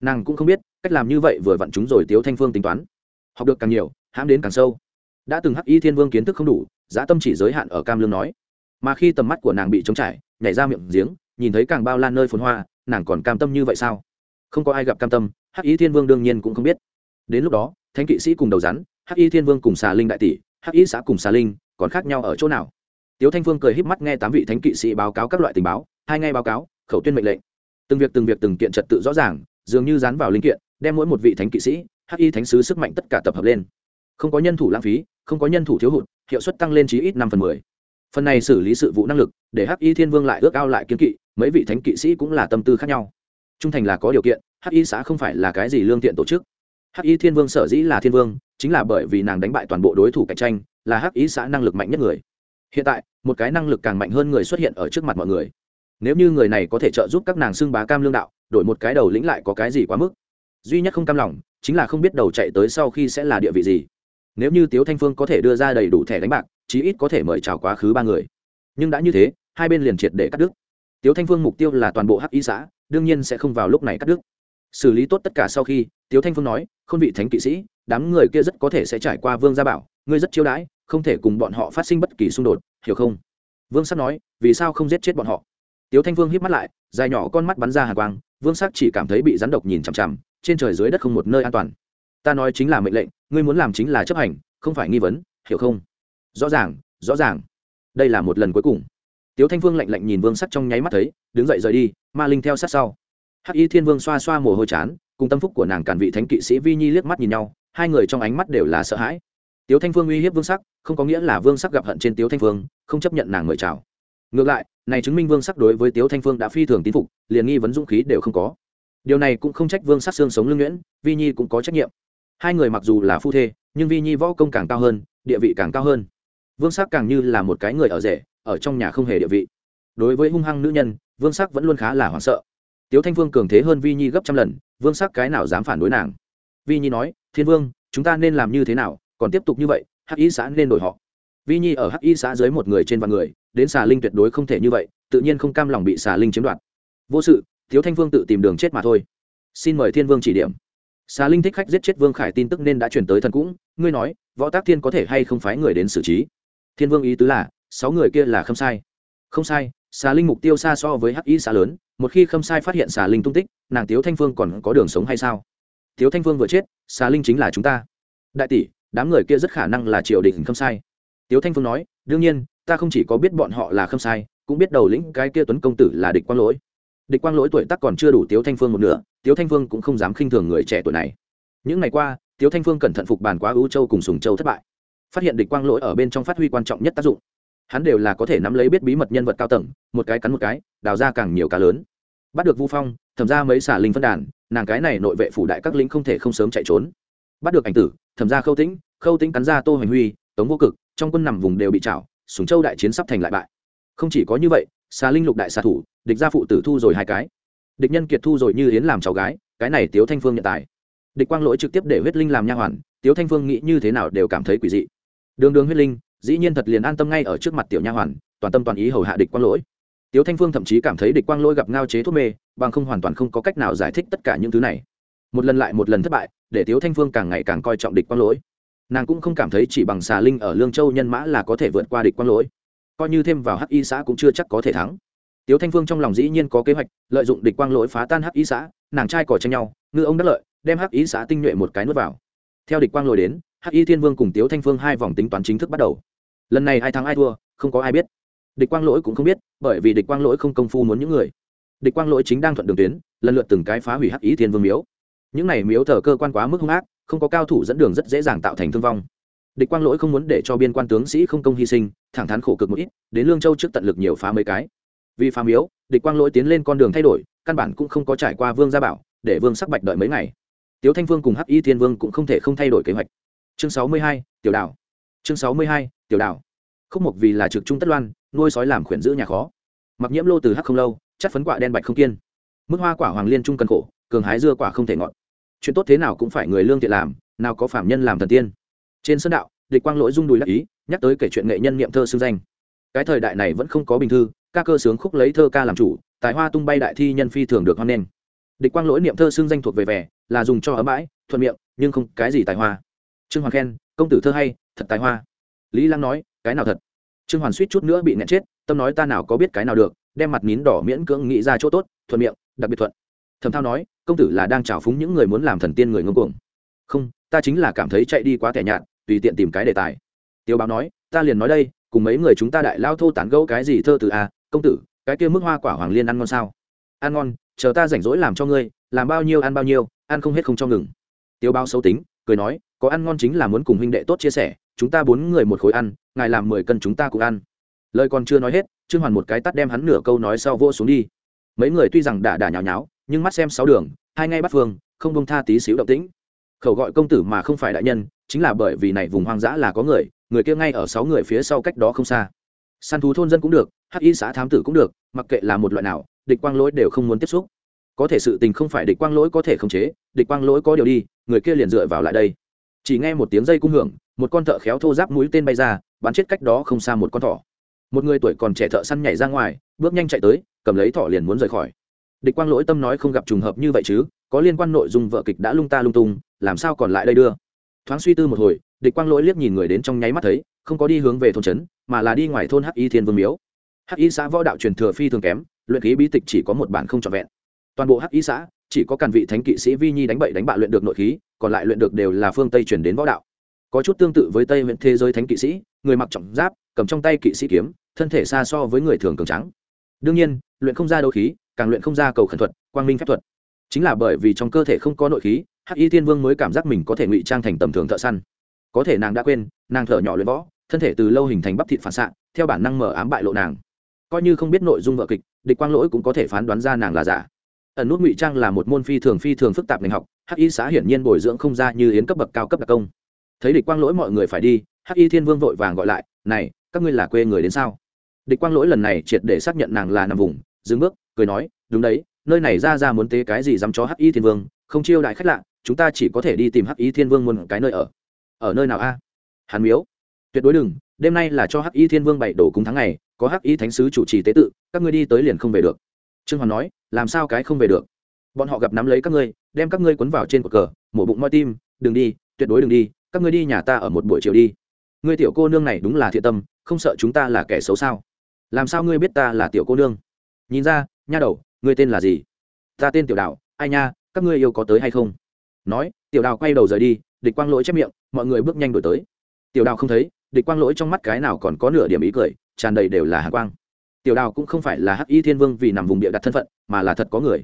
Nàng cũng không biết, cách làm như vậy vừa vặn chúng rồi tiếu thanh phương tính toán. Học được càng nhiều, hãm đến càng sâu. Đã từng hắc y thiên vương kiến thức không đủ, giá tâm chỉ giới hạn ở cam lương nói. Mà khi tầm mắt của nàng bị trống trải, nhảy ra miệng giếng, nhìn thấy càng bao lan nơi phồn hoa, nàng còn cam tâm như vậy sao? Không có ai gặp cam tâm, hắc y thiên vương đương nhiên cũng không biết. Đến lúc đó, thánh kỵ sĩ cùng đầu rắn, hắc y thiên vương cùng xà linh đại tỷ, hắc y xã cùng xà linh còn khác nhau ở chỗ nào? Tiếu thanh phương cười híp mắt nghe tám vị thánh kỵ sĩ báo cáo các loại tình báo, hai ngay báo cáo, khẩu tuyên mệnh lệnh. Từng việc từng việc từng kiện trật tự rõ ràng, dường như dán vào linh kiện, đem mỗi một vị thánh kỵ sĩ, hắc y thánh sứ sức mạnh tất cả tập hợp lên. Không có nhân thủ lãng phí, không có nhân thủ thiếu hụt, hiệu suất tăng lên chí ít năm phần mười. Phần này xử lý sự vụ năng lực, để hắc y thiên vương lại ước ao lại kiến kỵ, mấy vị thánh kỵ sĩ cũng là tâm tư khác nhau. Trung thành là có điều kiện, hắc y xã không phải là cái gì lương thiện tổ chức. Hắc y thiên vương sở dĩ là thiên vương, chính là bởi vì nàng đánh bại toàn bộ đối thủ cạnh tranh, là hắc y xã năng lực mạnh nhất người hiện tại, một cái năng lực càng mạnh hơn người xuất hiện ở trước mặt mọi người. Nếu như người này có thể trợ giúp các nàng xưng bá cam lương đạo, đổi một cái đầu lĩnh lại có cái gì quá mức? Duy nhất không cam lòng, chính là không biết đầu chạy tới sau khi sẽ là địa vị gì. Nếu như tiếu thanh phương có thể đưa ra đầy đủ thẻ đánh bạc, chí ít có thể mời chào quá khứ ba người. Nhưng đã như thế, hai bên liền triệt để cắt đứt. Tiếu thanh phương mục tiêu là toàn bộ hắc y xã, đương nhiên sẽ không vào lúc này cắt đứt. Xử lý tốt tất cả sau khi, tiếu thanh phương nói không vị thánh kỵ sĩ, đám người kia rất có thể sẽ trải qua vương gia bảo, ngươi rất chiêu đãi không thể cùng bọn họ phát sinh bất kỳ xung đột, hiểu không? Vương sắc nói, vì sao không giết chết bọn họ? Tiếu thanh vương hít mắt lại, dài nhỏ con mắt bắn ra hàng quang, vương sắc chỉ cảm thấy bị rắn độc nhìn chằm chằm, trên trời dưới đất không một nơi an toàn. Ta nói chính là mệnh lệnh, ngươi muốn làm chính là chấp hành, không phải nghi vấn, hiểu không? Rõ ràng rõ ràng. Đây là một lần cuối cùng. Tiếu thanh vương lạnh lạnh nhìn vương sắc trong nháy mắt thấy, đứng dậy rời đi, ma linh theo sát sau. Hắc y thiên vương xoa xoa mồ hôi chán, cùng tâm phúc của nàng cản vị thánh kỵ sĩ vi nhi liếc mắt nhìn nhau, hai người trong ánh mắt đều là sợ hãi tiếu thanh phương uy hiếp vương sắc, không có nghĩa là vương sắc gặp hận trên tiếu thanh phương, không chấp nhận nàng mời chào. Ngược lại, này chứng minh vương sắc đối với tiếu thanh phương đã phi thường tín phục, liền nghi vấn dũng khí đều không có. Điều này cũng không trách vương sắc xương sống lương nhuyễn, vi nhi cũng có trách nhiệm. Hai người mặc dù là phu thê, nhưng vi nhi võ công càng cao hơn, địa vị càng cao hơn. Vương sắc càng như là một cái người ở rể, ở trong nhà không hề địa vị. Đối với hung hăng nữ nhân, vương sắc vẫn luôn khá là hoảng sợ. Tiếu thanh phương cường thế hơn vi nhi gấp trăm lần, vương sắc cái nào dám phản đối nàng? Vi nhi nói, thiên vương, chúng ta nên làm như thế nào còn tiếp tục như vậy, hắc y xã nên đổi họ. Vi nhi ở hắc y xã dưới một người trên vạn người, đến xà linh tuyệt đối không thể như vậy, tự nhiên không cam lòng bị xà linh chiếm đoạt. Vô sự, thiếu thanh vương tự tìm đường chết mà thôi. Xin mời thiên vương chỉ điểm. Xà linh thích khách giết chết vương khải tin tức nên đã chuyển tới thần cũng, ngươi nói, võ tác thiên có thể hay không phái người đến xử trí? Thiên vương ý tứ là, sáu người kia là không sai. Không sai, xà linh mục tiêu xa so với hắc y xã lớn, một khi khâm sai phát hiện xà linh tung tích, nàng tiếu thanh phương còn có đường sống hay sao? Tiếu thanh phương vừa chết, xà linh chính là chúng ta. Đại tỷ đám người kia rất khả năng là triều đình khâm sai. Tiếu thanh phương nói, đương nhiên, ta không chỉ có biết bọn họ là khâm sai, cũng biết đầu lĩnh cái kia tuấn công tử là địch quang lỗi. Địch quang lỗi tuổi tác còn chưa đủ tiếu thanh phương một nửa, tiếu thanh phương cũng không dám khinh thường người trẻ tuổi này. Những ngày qua, tiếu thanh phương cẩn thận phục bàn quá ưu châu cùng sùng châu thất bại. Phát hiện địch quang lỗi ở bên trong phát huy quan trọng nhất tác dụng. Hắn đều là có thể nắm lấy biết bí mật nhân vật cao tầng, một cái cắn một cái, đào ra càng nhiều cá lớn. Bắt được vu phong, thẩm ra mấy xả linh phân đàn, nàng cái này nội vệ phủ đại các lính không thể không sớm chạy trốn bắt được ảnh tử, thẩm ra khâu tĩnh khâu tĩnh cắn ra tô hoành huy, tống vô cực, trong quân nằm vùng đều bị chảo sùng châu đại chiến sắp thành lại bại. Không chỉ có như vậy, xà linh lục đại xạ thủ, địch gia phụ tử thu rồi hai cái. Địch nhân kiệt thu rồi như yến làm cháu gái, cái này tiếu thanh phương nhận tài. Địch quang lỗi trực tiếp để huyết linh làm nha hoàn, tiếu thanh phương nghĩ như thế nào đều cảm thấy quỷ dị. Đường đường huyết linh, dĩ nhiên thật liền an tâm ngay ở trước mặt tiểu nha hoàn, toàn tâm toàn ý hầu hạ địch quang lỗi. Tiếu thanh phương thậm chí cảm thấy địch quang lỗi gặp ngao chế thuốc mê, bằng không hoàn toàn không có cách nào giải thích tất cả những thứ này một lần lại một lần thất bại, để tiếu thanh phương càng ngày càng coi trọng địch quang lỗi. Nàng cũng không cảm thấy chỉ bằng xà linh ở lương châu nhân mã là có thể vượt qua địch quang lỗi. Coi như thêm vào hắc y xã cũng chưa chắc có thể thắng. Tiếu thanh phương trong lòng dĩ nhiên có kế hoạch, lợi dụng địch quang lỗi phá tan hắc y xã, nàng trai cỏ tranh nhau, ngư ông đắc lợi, đem hắc y xã tinh nhuệ một cái nuốt vào. Theo địch quang lỗi đến, hắc y thiên vương cùng tiếu thanh phương hai vòng tính toán chính thức bắt đầu. Lần này ai thắng ai thua, không có ai biết. Địch quang lỗi cũng không biết, bởi vì địch quang lỗi không công phu muốn những người. Địch quang lỗi chính đang thuận đường tuyến, lần lượt từng cái phá hủy hắc y thiên vương miếu những này miếu thờ cơ quan quá mức hung ác, không có cao thủ dẫn đường rất dễ dàng tạo thành thương vong. Địch quang lỗi không muốn để cho biên quan tướng sĩ không công hy sinh, thẳng thắn khổ cực một ít, đến lương châu trước tận lực nhiều phá mấy cái. Vì phá miếu, địch quang lỗi tiến lên con đường thay đổi, căn bản cũng không có trải qua vương gia bảo, để vương sắc bạch đợi mấy ngày. Tiếu thanh vương cùng hắc y thiên vương cũng không thể không thay đổi kế hoạch. Chương sáu mươi hai, tiểu đảo. Chương sáu mươi hai, tiểu đảo. Khúc mục vì là trực trung tất loan, nuôi sói làm khuyển giữ nhà khó. Mặc nhiễm lô từ hắc không lâu, chắc phấn quả đen bạch không kiên. Mức hoa quả hoàng liên trung cần khổ, cường hái dưa quả không thể ngọt chuyện tốt thế nào cũng phải người lương thiện làm, nào có phạm nhân làm thần tiên. Trên sân đạo, địch quang lỗi rung đùi đắc ý, nhắc tới kể chuyện nghệ nhân niệm thơ xưng danh. Cái thời đại này vẫn không có bình thư, ca cơ sướng khúc lấy thơ ca làm chủ, tài hoa tung bay đại thi nhân phi thường được hoan nghênh. Địch quang lỗi niệm thơ xưng danh thuộc về vẻ, là dùng cho ấm bãi thuận miệng, nhưng không cái gì tài hoa. Trương hoàn khen, công tử thơ hay, thật tài hoa. Lý lăng nói, cái nào thật? Trương hoàn suýt chút nữa bị nẹt chết, tâm nói ta nào có biết cái nào được, đem mặt nín đỏ miễn cưỡng nghĩ ra chỗ tốt, thuận miệng, đặc biệt thuận thầm thao nói, công tử là đang trào phúng những người muốn làm thần tiên người ngông cuồng. Không, ta chính là cảm thấy chạy đi quá tẻ nhạt, tùy tiện tìm cái đề tài. Tiêu báo nói, ta liền nói đây, cùng mấy người chúng ta đại lao thô tán gẫu cái gì thơ từ a công tử, cái kia mức hoa quả hoàng liên ăn ngon sao? Ăn ngon, chờ ta rảnh rỗi làm cho ngươi, làm bao nhiêu ăn bao nhiêu, ăn không hết không cho ngừng. Tiêu báo xấu tính, cười nói, có ăn ngon chính là muốn cùng huynh đệ tốt chia sẻ, chúng ta bốn người một khối ăn, ngài làm mười cân chúng ta cũng ăn. Lời còn chưa nói hết, trương hoàn một cái tắt đem hắn nửa câu nói sau vô xuống đi. Mấy người tuy rằng đã đả nhào nháo nhưng mắt xem sáu đường, hai ngay bắt phương, không bông tha tí xíu động tĩnh. Khẩu gọi công tử mà không phải đại nhân, chính là bởi vì này vùng hoang dã là có người người kia ngay ở sáu người phía sau cách đó không xa. Săn thú thôn dân cũng được, hắc y xã thám tử cũng được, mặc kệ là một loại nào, địch quang lỗi đều không muốn tiếp xúc. Có thể sự tình không phải địch quang lỗi có thể khống chế, địch quang lỗi có điều đi, người kia liền dựa vào lại đây. Chỉ nghe một tiếng dây cung hưởng, một con thợ khéo thô giáp mũi tên bay ra, bắn chết cách đó không xa một con thỏ. Một người tuổi còn trẻ thợ săn nhảy ra ngoài, bước nhanh chạy tới, cầm lấy thỏ liền muốn rời khỏi địch quang lỗi tâm nói không gặp trùng hợp như vậy chứ, có liên quan nội dung vợ kịch đã lung ta lung tung, làm sao còn lại đây đưa? Thoáng suy tư một hồi, địch quang lỗi liếc nhìn người đến trong nháy mắt thấy, không có đi hướng về thôn trấn, mà là đi ngoài thôn hắc y thiên vương miếu. Hắc y xã võ đạo truyền thừa phi thường kém, luyện khí bí tịch chỉ có một bản không trọn vẹn. Toàn bộ hắc y xã, chỉ có càn vị thánh kỵ sĩ vi nhi đánh bậy đánh bạ luyện được nội khí, còn lại luyện được đều là phương tây chuyển đến võ đạo. Có chút tương tự với tây huyện thế giới thánh kỵ sĩ, người mặc trọng giáp, cầm trong tay kỵ sĩ kiếm, thân thể xa so với người thường cường trắng đương nhiên, luyện không ra đấu khí càng luyện không ra cầu khẩn thuật, quang minh phép thuật. Chính là bởi vì trong cơ thể không có nội khí, hắc y thiên vương mới cảm giác mình có thể ngụy trang thành tầm thường thợ săn. Có thể nàng đã quên, nàng thở nhỏ luyện võ, thân thể từ lâu hình thành bắp thịt phản xạ, theo bản năng mở ám bại lộ nàng. Coi như không biết nội dung vợ kịch, địch quang lỗi cũng có thể phán đoán ra nàng là giả. Ẩn nút ngụy trang là một môn phi thường phi thường phức tạp ngành học, hắc y xã hiển nhiên bồi dưỡng không ra như yến cấp bậc cao cấp đặc công. Thấy địch quang lỗi mọi người phải đi, hắc y thiên vương vội vàng gọi lại, này, các ngươi là quê người đến sao? Địch quang lỗi lần này triệt để xác nhận nàng là nằm vùng, dừng bước cười nói, đúng đấy, nơi này ra ra muốn tế cái gì dám cho hắc y thiên vương, không chiêu đại khách lạ, chúng ta chỉ có thể đi tìm hắc y thiên vương muốn cái nơi ở. Ở nơi nào a? Hàn miếu. Tuyệt đối đừng, đêm nay là cho hắc y thiên vương bảy đổ cúng tháng ngày, có hắc y thánh sứ chủ trì tế tự, các ngươi đi tới liền không về được. Trương hoàn nói, làm sao cái không về được? Bọn họ gặp nắm lấy các ngươi, đem các ngươi quấn vào trên cột cờ, mổ bụng moi tim, đừng đi, tuyệt đối đừng đi, các ngươi đi nhà ta ở một buổi chiều đi. Ngươi tiểu cô nương này đúng là thiện tâm, không sợ chúng ta là kẻ xấu sao? Làm sao ngươi biết ta là tiểu cô nương? Nhìn ra nha đầu, ngươi tên là gì? Ta tên tiểu đạo ai nha, các ngươi yêu có tới hay không? Nói, tiểu đào quay đầu rời đi, địch quang lỗi chép miệng, mọi người bước nhanh đổi tới. Tiểu đào không thấy, địch quang lỗi trong mắt cái nào còn có nửa điểm ý cười, tràn đầy đều là hạ quang. Tiểu đào cũng không phải là hắc y thiên vương vì nằm vùng địa đặt thân phận, mà là thật có người.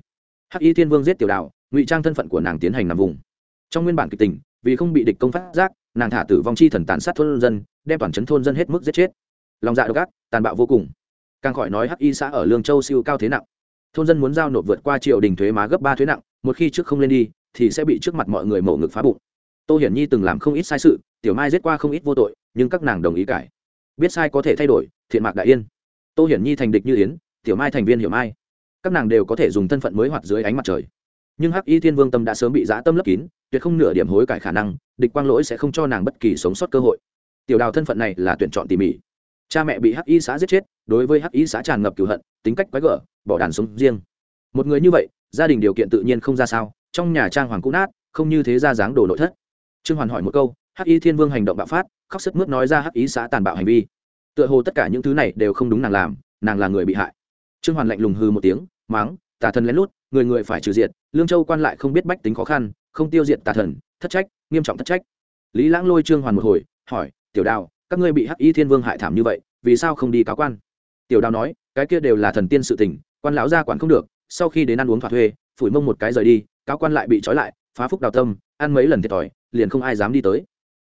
Hắc y thiên vương giết tiểu đào, ngụy trang thân phận của nàng tiến hành nằm vùng. Trong nguyên bản kịch tình, vì không bị địch công phát giác, nàng thả tử vong chi thần tàn sát thôn dân, đem toàn chấn thôn dân hết mức giết chết. Lòng dạ độc ác, tàn bạo vô cùng càng khỏi nói hắc y xã ở lương châu siêu cao thế nặng. Thôn dân muốn giao nộp vượt qua triều đình thuế má gấp ba thuế nặng, một khi trước không lên đi, thì sẽ bị trước mặt mọi người mổ ngực phá bụng. Tô hiển nhi từng làm không ít sai sự, tiểu mai giết qua không ít vô tội, nhưng các nàng đồng ý cải. Biết sai có thể thay đổi, thiện mạc đại yên. Tô hiển nhi thành địch như yến, tiểu mai thành viên hiểu mai. Các nàng đều có thể dùng thân phận mới hoặc dưới ánh mặt trời. Nhưng hắc y thiên vương tâm đã sớm bị giã tâm lấp kín, tuyệt không nửa điểm hối cải khả năng, địch quang lỗi sẽ không cho nàng bất kỳ sống sót cơ hội. Tiểu đào thân phận này là tuyển chọn tỉ mỉ cha mẹ bị hắc y xã giết chết, đối với hắc y xã tràn ngập cửu hận, tính cách quái gở, bỏ đàn sống riêng. Một người như vậy, gia đình điều kiện tự nhiên không ra sao, trong nhà trang hoàng cũ nát, không như thế ra dáng đồ nội thất. Trương hoàn hỏi một câu, hắc y thiên vương hành động bạo phát, khóc sức mướt nói ra hắc y xã tàn bạo hành vi. Tựa hồ tất cả những thứ này đều không đúng nàng làm, nàng là người bị hại. Trương hoàn lạnh lùng hư một tiếng máng tà thần lén lút, người người phải trừ diệt, lương châu quan lại không biết bách tính khó khăn, không tiêu diệt tà thần, thất trách, nghiêm trọng thất trách. Lý lãng lôi trương hoàn một hồi, hỏi, tiểu đào các ngươi bị hắc y thiên vương hại thảm như vậy, vì sao không đi cáo quan? Tiểu đào nói, cái kia đều là thần tiên sự tình, quan lão gia quản không được, sau khi đến ăn uống thỏa thuê, phủi mông một cái rời đi, cáo quan lại bị trói lại, phá phúc đào tâm, ăn mấy lần thiệt thòi, liền không ai dám đi tới.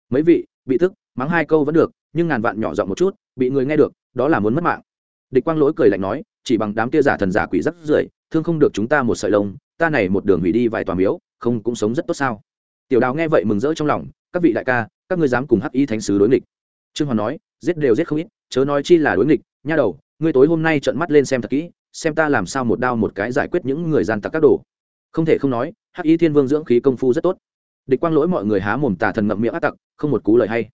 Mấy vị, bị tức, mắng hai câu vẫn được, nhưng ngàn vạn nhỏ giọng một chút, bị người nghe được, đó là muốn mất mạng. Địch quang lỗi cười lạnh nói, chỉ bằng đám kia giả thần giả quỷ rất rưởi, thương không được chúng ta một sợi lông, ta này một đường hủy đi vài tòa miếu, không cũng sống rất tốt sao? Tiểu đào nghe vậy mừng rỡ trong lòng, các vị đại ca, các ngươi dám cùng hắc y thánh sứ đối nghịch trương hoàn nói, giết đều giết không ít, chớ nói chi là đối nghịch. Nha đầu, ngươi tối hôm nay trợn mắt lên xem thật kỹ, xem ta làm sao một đao một cái giải quyết những người gian tặc các đồ. Không thể không nói, hắc y thiên vương dưỡng khí công phu rất tốt. Địch quang lỗi mọi người há mồm tà thần ngậm miệng ác tặc, không một cú lời hay.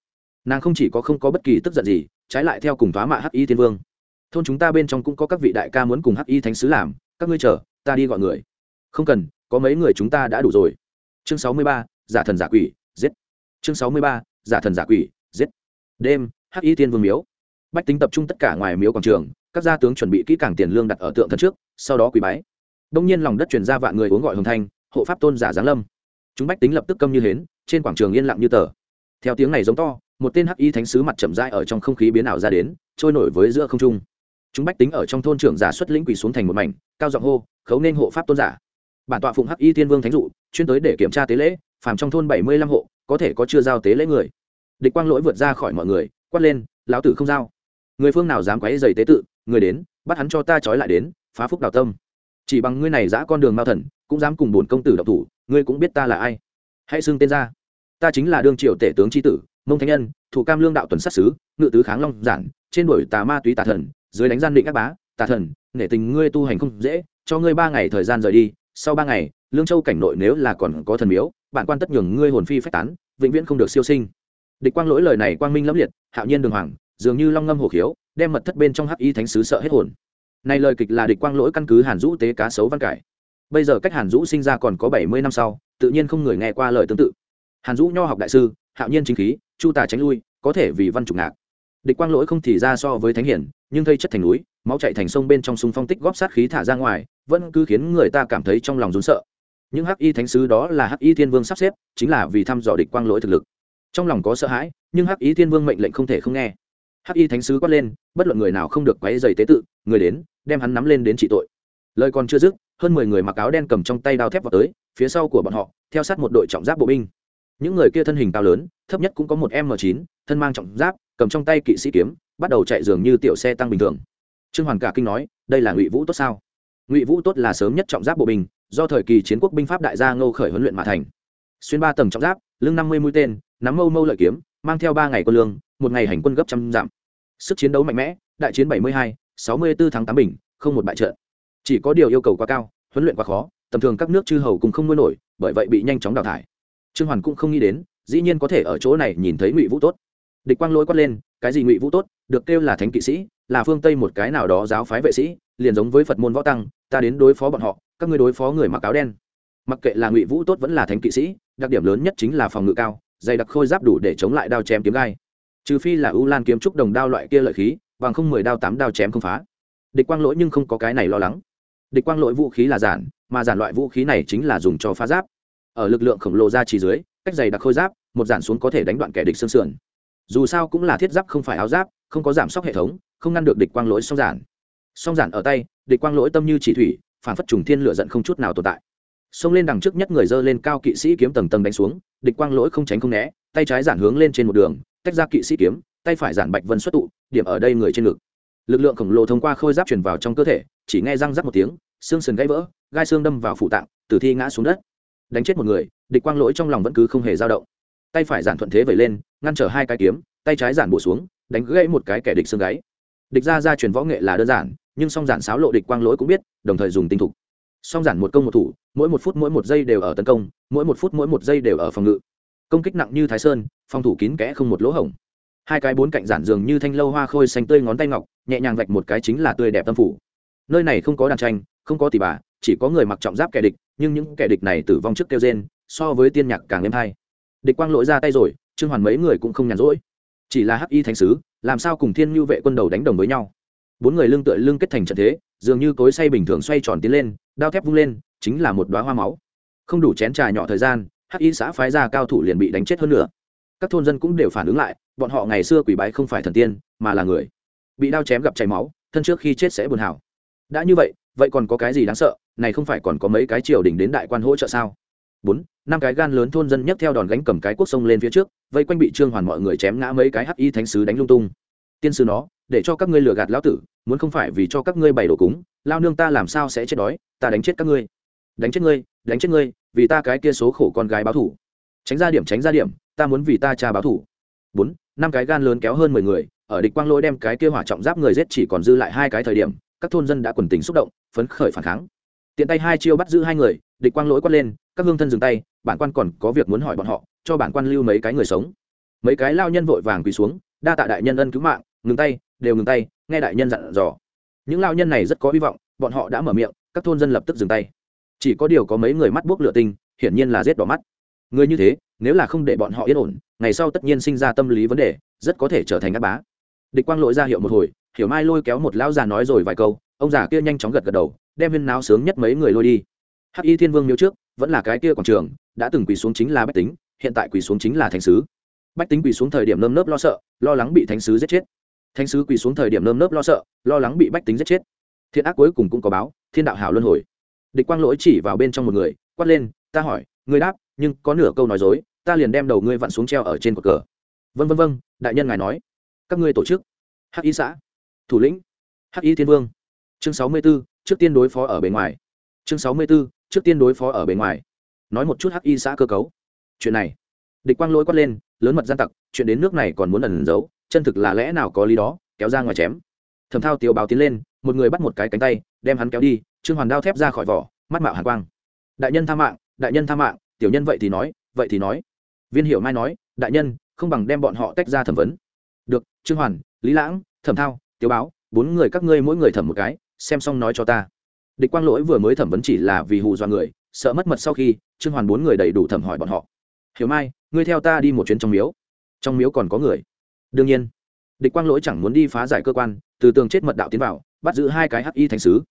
Nàng không chỉ có không có bất kỳ tức giận gì, trái lại theo cùng phá mạ hắc y thiên vương. Thôn chúng ta bên trong cũng có các vị đại ca muốn cùng hắc y thánh sứ làm, các ngươi chờ, ta đi gọi người. Không cần, có mấy người chúng ta đã đủ rồi. Chương sáu mươi ba, giả thần giả quỷ, giết. Chương sáu mươi ba, giả thần giả quỷ đêm, hắc y tiên vương miếu. Bách tính tập trung tất cả ngoài miếu quảng trường, các gia tướng chuẩn bị kỹ càng tiền lương đặt ở tượng thần trước, sau đó quỳ bái. Đông nhiên lòng đất chuyển ra vạn người uống gọi hồng thanh, hộ pháp tôn giả giáng lâm. Chúng bách tính lập tức câm như hến, trên quảng trường yên lặng như tờ. Theo tiếng này giống to, một tên hắc y thánh sứ mặt chậm rãi ở trong không khí biến ảo ra đến, trôi nổi với giữa không trung. Chúng bách tính ở trong thôn trưởng giả xuất lĩnh quỳ xuống thành một mảnh, cao giọng hô, khấu nên hộ pháp tôn giả. Bản tọa phụng hắc y thiên vương thánh dụ, chuyên tới để kiểm tra tế lễ, phàm trong thôn bảy mươi lăm hộ, có thể có chưa giao tế lễ người địch quang lỗi vượt ra khỏi mọi người quát lên lão tử không giao. Người phương nào dám quấy dày tế tự người đến bắt hắn cho ta trói lại đến phá phúc đào tâm. Chỉ bằng ngươi này giã con đường mao thần cũng dám cùng bổn công tử độc thủ ngươi cũng biết ta là ai. Hãy xưng tên ra. Ta chính là đương triều tể tướng tri tử mông Thanh nhân thủ cam lương đạo tuần sát sứ, ngự tứ kháng long giản trên đuổi tà ma túy tà thần dưới đánh gian định các bá tà thần nể tình ngươi tu hành không dễ cho ngươi ba ngày thời gian rời đi sau ba ngày lương châu cảnh nội nếu là còn có thần miếu bạn quan tất nhường ngươi hồn phi phách tán vĩnh viễn không được siêu sinh địch quang lỗi lời này quang minh lẫm liệt, hạo nhiên đường hoàng, dường như long ngâm hổ khiếu, đem mật thất bên trong hắc y thánh sứ sợ hết hồn. Này lời kịch là địch quang lỗi căn cứ hàn dũ tế cá sấu văn cải. Bây giờ cách hàn dũ sinh ra còn có bảy mươi năm sau, tự nhiên không người nghe qua lời tương tự. Hàn dũ nho học đại sư, hạo nhiên chính khí, chu tà tránh lui, có thể vì văn trục ngạc. Địch quang lỗi không thì ra so với thánh hiển, nhưng thây chất thành núi, máu chạy thành sông bên trong súng phong tích góp sát khí thả ra ngoài, vẫn cứ khiến người ta cảm thấy trong lòng rốn sợ. Những hắc y thánh sứ đó là hắc y thiên vương sắp xếp, chính là vì thăm dò địch quang lỗi thực lực trong lòng có sợ hãi, nhưng hắc y thiên vương mệnh lệnh không thể không nghe. Hắc y thánh sứ quát lên, bất luận người nào không được quấy dày tế tự, người đến, đem hắn nắm lên đến trị tội. Lời còn chưa dứt, hơn mười người mặc áo đen cầm trong tay đao thép vào tới, phía sau của bọn họ, theo sát một đội trọng giáp bộ binh. Những người kia thân hình cao lớn, thấp nhất cũng có một m chín, thân mang trọng giáp, cầm trong tay kỵ sĩ kiếm, bắt đầu chạy dường như tiểu xe tăng bình thường. Trương hoàn cả kinh nói, đây là ngụy vũ tốt sao? Ngụy vũ tốt là sớm nhất trọng giáp bộ binh, do thời kỳ chiến quốc binh pháp đại gia ngô khởi huấn luyện mà thành. Xuyên ba tầng trọng giáp, lưng năm mươi mũi tên nắm mâu mâu lợi kiếm, mang theo ba ngày quân lương, một ngày hành quân gấp trăm dặm. Sức chiến đấu mạnh mẽ, đại chiến bảy mươi hai, sáu mươi bốn tháng tám bình, không một bại trận. Chỉ có điều yêu cầu quá cao, huấn luyện quá khó, tầm thường các nước chư hầu cùng không nuôi nổi, bởi vậy bị nhanh chóng đào thải. Trương hoàn cũng không nghĩ đến, dĩ nhiên có thể ở chỗ này nhìn thấy ngụy vũ tốt. Địch quang lỗi quát lên, cái gì ngụy vũ tốt? Được kêu là thánh kỵ sĩ, là phương tây một cái nào đó giáo phái vệ sĩ, liền giống với phật môn võ tăng, ta đến đối phó bọn họ, các ngươi đối phó người mặc áo đen. Mặc kệ là ngụy vũ tốt vẫn là thánh kỵ sĩ, đặc điểm lớn nhất chính là phòng ngự cao dày đặc khôi giáp đủ để chống lại đao chém kiếm gai. Trừ phi là u lan kiếm trúc đồng đao loại kia lợi khí, bằng không mười đao tám đao chém không phá. Địch quang lỗi nhưng không có cái này lo lắng. Địch quang lỗi vũ khí là giản, mà giản loại vũ khí này chính là dùng cho phá giáp. Ở lực lượng khổng lồ ra chỉ dưới, cách dày đặc khôi giáp, một giản xuống có thể đánh đoạn kẻ địch xương sườn. Dù sao cũng là thiết giáp không phải áo giáp, không có giảm sốc hệ thống, không ngăn được địch quang lỗi song giản. Song giản ở tay, địch quang lỗi tâm như chỉ thủy, phản phất trùng thiên lửa giận không chút nào tồn tại xông lên đằng trước nhất người dơ lên cao kỵ sĩ kiếm tầng tầng đánh xuống, địch quang lỗi không tránh không né, tay trái giản hướng lên trên một đường, tách ra kỵ sĩ kiếm, tay phải giản bạch vân xuất tụ, điểm ở đây người trên ngực. Lực lượng khổng lồ thông qua khôi giáp truyền vào trong cơ thể, chỉ nghe răng rắc một tiếng, xương sườn gãy vỡ, gai xương đâm vào phủ tạng, tử thi ngã xuống đất. Đánh chết một người, địch quang lỗi trong lòng vẫn cứ không hề dao động. Tay phải giản thuận thế vẩy lên, ngăn trở hai cái kiếm, tay trái giản bổ xuống, đánh gãy một cái kẻ địch xương gáy. Địch ra ra truyền võ nghệ là đơn giản, nhưng song giản sáo lộ địch quang lỗi cũng biết, đồng thời dùng tinh thục song giản một công một thủ, mỗi một phút mỗi một giây đều ở tấn công, mỗi một phút mỗi một giây đều ở phòng ngự. Công kích nặng như thái sơn, phòng thủ kín kẽ không một lỗ hổng. Hai cái bốn cạnh giản dường như thanh lâu hoa khôi xanh tươi ngón tay ngọc, nhẹ nhàng vạch một cái chính là tươi đẹp tâm phủ. Nơi này không có đàn tranh, không có tỷ bà, chỉ có người mặc trọng giáp kẻ địch, nhưng những kẻ địch này tử vong trước kêu gen so với tiên nhạc càng êm hay. Địch quang lỗi ra tay rồi, trương hoàn mấy người cũng không nhàn rỗi. Chỉ là hắc y thánh sứ, làm sao cùng thiên nhu vệ quân đầu đánh đồng với nhau? Bốn người lưng tựa lưng kết thành trận thế dường như cối say bình thường xoay tròn tiến lên, đao thép vung lên, chính là một đoá hoa máu. Không đủ chén trà nhỏ thời gian, hắc y xã phái ra cao thủ liền bị đánh chết hơn nữa các thôn dân cũng đều phản ứng lại, bọn họ ngày xưa quỷ bái không phải thần tiên, mà là người. Bị đao chém gặp chảy máu, thân trước khi chết sẽ buồn hảo. Đã như vậy vậy còn có cái gì đáng sợ? Này không phải còn có mấy cái triều đình đến đại quan hỗ trợ sao? Bốn, năm cái gan lớn thôn dân nhấc theo đòn gánh cầm cái quốc sông lên phía trước, vây quanh bị trương hoàn mọi người chém ngã mấy cái hắc y thánh sứ đánh lung tung. Tiên sư nó để cho các ngươi lừa gạt lão tử, muốn không phải vì cho các ngươi bày đồ cúng, lao nương ta làm sao sẽ chết đói, ta đánh chết các ngươi. Đánh chết ngươi, đánh chết ngươi, vì ta cái kia số khổ con gái báo thủ. Tránh ra điểm, tránh ra điểm, ta muốn vì ta cha báo thủ. Bốn, năm cái gan lớn kéo hơn mười người, ở địch quang lỗi đem cái kia hỏa trọng giáp người giết chỉ còn dư lại hai cái thời điểm, các thôn dân đã quần tình xúc động, phấn khởi phản kháng. Tiện tay hai chiêu bắt giữ hai người, địch quang lỗi quát lên, các hương thân dừng tay, bản quan còn có việc muốn hỏi bọn họ, cho bản quan lưu mấy cái người sống. Mấy cái lao nhân vội vàng quỳ xuống, đa tạ đại nhân ân cứu mạng, ngừng tay đều ngừng tay, nghe đại nhân dặn dò. Những lao nhân này rất có hy vọng, bọn họ đã mở miệng, các thôn dân lập tức dừng tay. Chỉ có điều có mấy người mắt buốc lửa tinh, hiển nhiên là rét đỏ mắt. Người như thế, nếu là không để bọn họ yên ổn, ngày sau tất nhiên sinh ra tâm lý vấn đề, rất có thể trở thành các bá. Địch quang lội ra hiệu một hồi, hiểu mai lôi kéo một lão già nói rồi vài câu, ông già kia nhanh chóng gật gật đầu, đem viên náo sướng nhất mấy người lôi đi. Hắc y thiên vương miếu trước, vẫn là cái kia quảng trường, đã từng quỳ xuống chính là bách tính, hiện tại quỳ xuống chính là thánh sứ. Bách tính quỳ xuống thời điểm nơm nớp lo sợ, lo lắng bị thánh sứ giết chết thánh sứ quỳ xuống thời điểm nơm nớp lo sợ lo lắng bị bách tính giết chết. Thiện ác cuối cùng cũng có báo thiên đạo hảo luân hồi. Địch quang lỗi chỉ vào bên trong một người quát lên ta hỏi ngươi đáp nhưng có nửa câu nói dối ta liền đem đầu ngươi vặn xuống treo ở trên cột cờ. Vân vân vân đại nhân ngài nói. Các ngươi tổ chức. Hắc y xã. Thủ lĩnh. Hắc y thiên vương. Chương sáu mươi 64, trước tiên đối phó ở bề ngoài. Chương sáu mươi 64, trước tiên đối phó ở bề ngoài. Nói một chút hắc y xã cơ cấu. Chuyện này. Địch quang lỗi quát lên lớn mật gian tặc chuyện đến nước này còn muốn ẩn giấu chân thực là lẽ nào có lý đó, kéo ra ngoài chém. Thẩm thao tiêu báo tiến lên, một người bắt một cái cánh tay, đem hắn kéo đi, trương hoàn đao thép ra khỏi vỏ, mắt mạo hàn quang. Đại nhân tha mạng, đại nhân tha mạng, tiểu nhân vậy thì nói, vậy thì nói. Viên hiểu mai nói, đại nhân, không bằng đem bọn họ tách ra thẩm vấn. Được, trương hoàn, lý lãng, thẩm thao tiêu báo, bốn người các ngươi mỗi người thẩm một cái, xem xong nói cho ta. Địch quang lỗi vừa mới thẩm vấn chỉ là vì hù dọa người, sợ mất mật sau khi, trương hoàn bốn người đầy đủ thẩm hỏi bọn họ. Hiểu mai, ngươi theo ta đi một chuyến trong miếu. Trong miếu còn có người đương nhiên, địch quang lỗi chẳng muốn đi phá giải cơ quan, từ tường chết mật đạo tiến vào, bắt giữ hai cái hắc y thành sứ.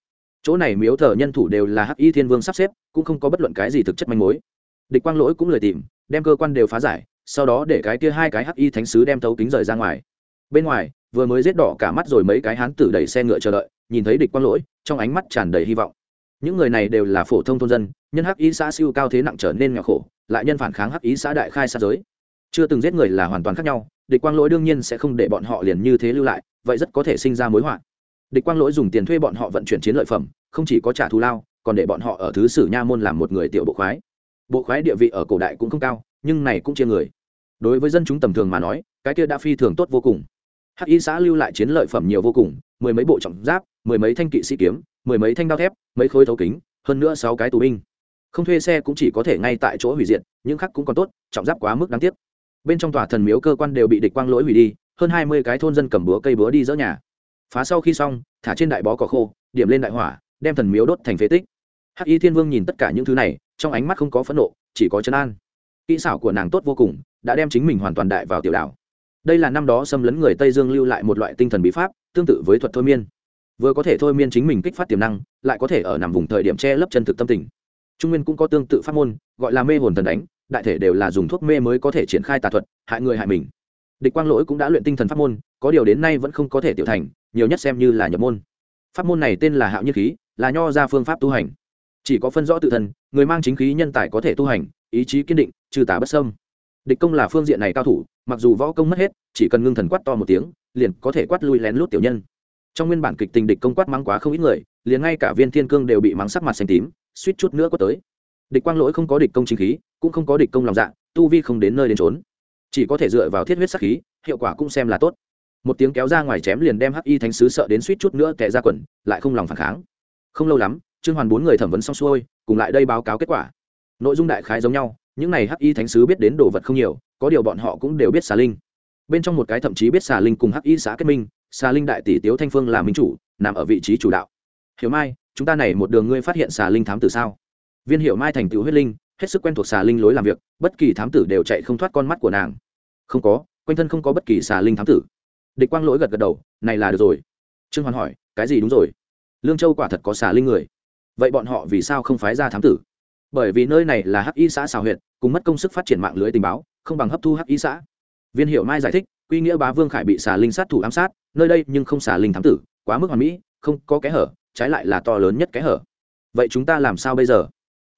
Chỗ này miếu thờ nhân thủ đều là hắc y thiên vương sắp xếp, cũng không có bất luận cái gì thực chất manh mối. Địch quang lỗi cũng lời tìm, đem cơ quan đều phá giải, sau đó để cái kia hai cái hắc y thánh sứ đem thấu kính rời ra ngoài. Bên ngoài, vừa mới giết đỏ cả mắt rồi mấy cái hán tử đẩy xe ngựa chờ đợi, nhìn thấy địch quang lỗi, trong ánh mắt tràn đầy hy vọng. Những người này đều là phổ thông thôn dân, nhân hắc y xã siêu cao thế nặng trở nên nghèo khổ, lại nhân phản kháng hắc y xã đại khai xa giới. Chưa từng giết người là hoàn toàn khác nhau địch quang lỗi đương nhiên sẽ không để bọn họ liền như thế lưu lại, vậy rất có thể sinh ra mối họa. Địch quang lỗi dùng tiền thuê bọn họ vận chuyển chiến lợi phẩm, không chỉ có trả thù lao, còn để bọn họ ở thứ sử nha môn làm một người tiểu bộ khoái. Bộ khoái địa vị ở cổ đại cũng không cao, nhưng này cũng chia người. Đối với dân chúng tầm thường mà nói, cái kia đã phi thường tốt vô cùng. Hắc y xã lưu lại chiến lợi phẩm nhiều vô cùng, mười mấy bộ trọng giáp, mười mấy thanh kỵ sĩ kiếm, mười mấy thanh đao thép, mấy khối thấu kính, hơn nữa sáu cái tù binh. Không thuê xe cũng chỉ có thể ngay tại chỗ hủy diệt, những khác cũng còn tốt, trọng giáp quá mức đáng tiếc bên trong tòa thần miếu cơ quan đều bị địch quang lỗi hủy đi, hơn hai mươi cái thôn dân cầm búa cây búa đi dỡ nhà. Phá sau khi xong, thả trên đại bó cỏ khô, điểm lên đại hỏa, đem thần miếu đốt thành phế tích. Hắc y thiên vương nhìn tất cả những thứ này, trong ánh mắt không có phẫn nộ, chỉ có chấn an. Kỹ xảo của nàng tốt vô cùng, đã đem chính mình hoàn toàn đại vào tiểu đảo đây là năm đó xâm lấn người tây dương lưu lại một loại tinh thần bí pháp, tương tự với thuật thôi miên. Vừa có thể thôi miên chính mình kích phát tiềm năng, lại có thể ở nằm vùng thời điểm che lấp chân thực tâm tình. Trung nguyên cũng có tương tự pháp môn, gọi là mê hồn thần đánh đại thể đều là dùng thuốc mê mới có thể triển khai tà thuật, hại người hại mình. Địch quang lỗi cũng đã luyện tinh thần pháp môn, có điều đến nay vẫn không có thể tiểu thành, nhiều nhất xem như là nhập môn. Pháp môn này tên là hạo nhiên khí, là nho ra phương pháp tu hành. Chỉ có phân rõ tự thân, người mang chính khí nhân tài có thể tu hành, ý chí kiên định, trừ tà bất sâm địch công là phương diện này cao thủ, mặc dù võ công mất hết, chỉ cần ngưng thần quát to một tiếng, liền có thể quát lui lén lút tiểu nhân. Trong nguyên bản kịch tình địch công quát mắng quá không ít người, liền ngay cả viên thiên cương đều bị mắng sắc mặt xanh tím, suýt chút nữa có tới địch quang lỗi không có địch công chính khí, cũng không có địch công lòng dạ tu vi không đến nơi đến trốn chỉ có thể dựa vào thiết huyết sắc khí, hiệu quả cũng xem là tốt. Một tiếng kéo ra ngoài chém liền đem hắc y thánh sứ sợ đến suýt chút nữa tệ ra quần, lại không lòng phản kháng. Không lâu lắm, trương hoàn bốn người thẩm vấn xong xuôi, cùng lại đây báo cáo kết quả. Nội dung đại khái giống nhau, những này hắc y thánh sứ biết đến đồ vật không nhiều, có điều bọn họ cũng đều biết xà linh. Bên trong một cái thậm chí biết xà linh cùng hắc y xã kết minh, xà linh đại tỷ tiếu thanh phương là minh chủ, nằm ở vị trí chủ đạo. Hiểu mai, chúng ta này một đường ngươi phát hiện xà linh thám tử sao? Viên Hiệu mai thành tựu huyết linh, hết sức quen thuộc xà linh lối làm việc, bất kỳ thám tử đều chạy không thoát con mắt của nàng. Không có, quanh thân không có bất kỳ xà linh thám tử. Địch quang lỗi gật gật đầu, này là được rồi. Trương hoàn hỏi, cái gì đúng rồi? Lương châu quả thật có xà linh người. Vậy bọn họ vì sao không phái ra thám tử? Bởi vì nơi này là hắc y xã xào huyện cùng mất công sức phát triển mạng lưới tình báo, không bằng hấp thu hắc y xã. Viên hiệu mai giải thích, quy nghĩa bá vương khải bị xà linh sát thủ ám sát, nơi đây nhưng không xà linh thám tử, quá mức hoàn mỹ, không có kẽ hở, trái lại là to lớn nhất kẽ hở. Vậy chúng ta làm sao bây giờ?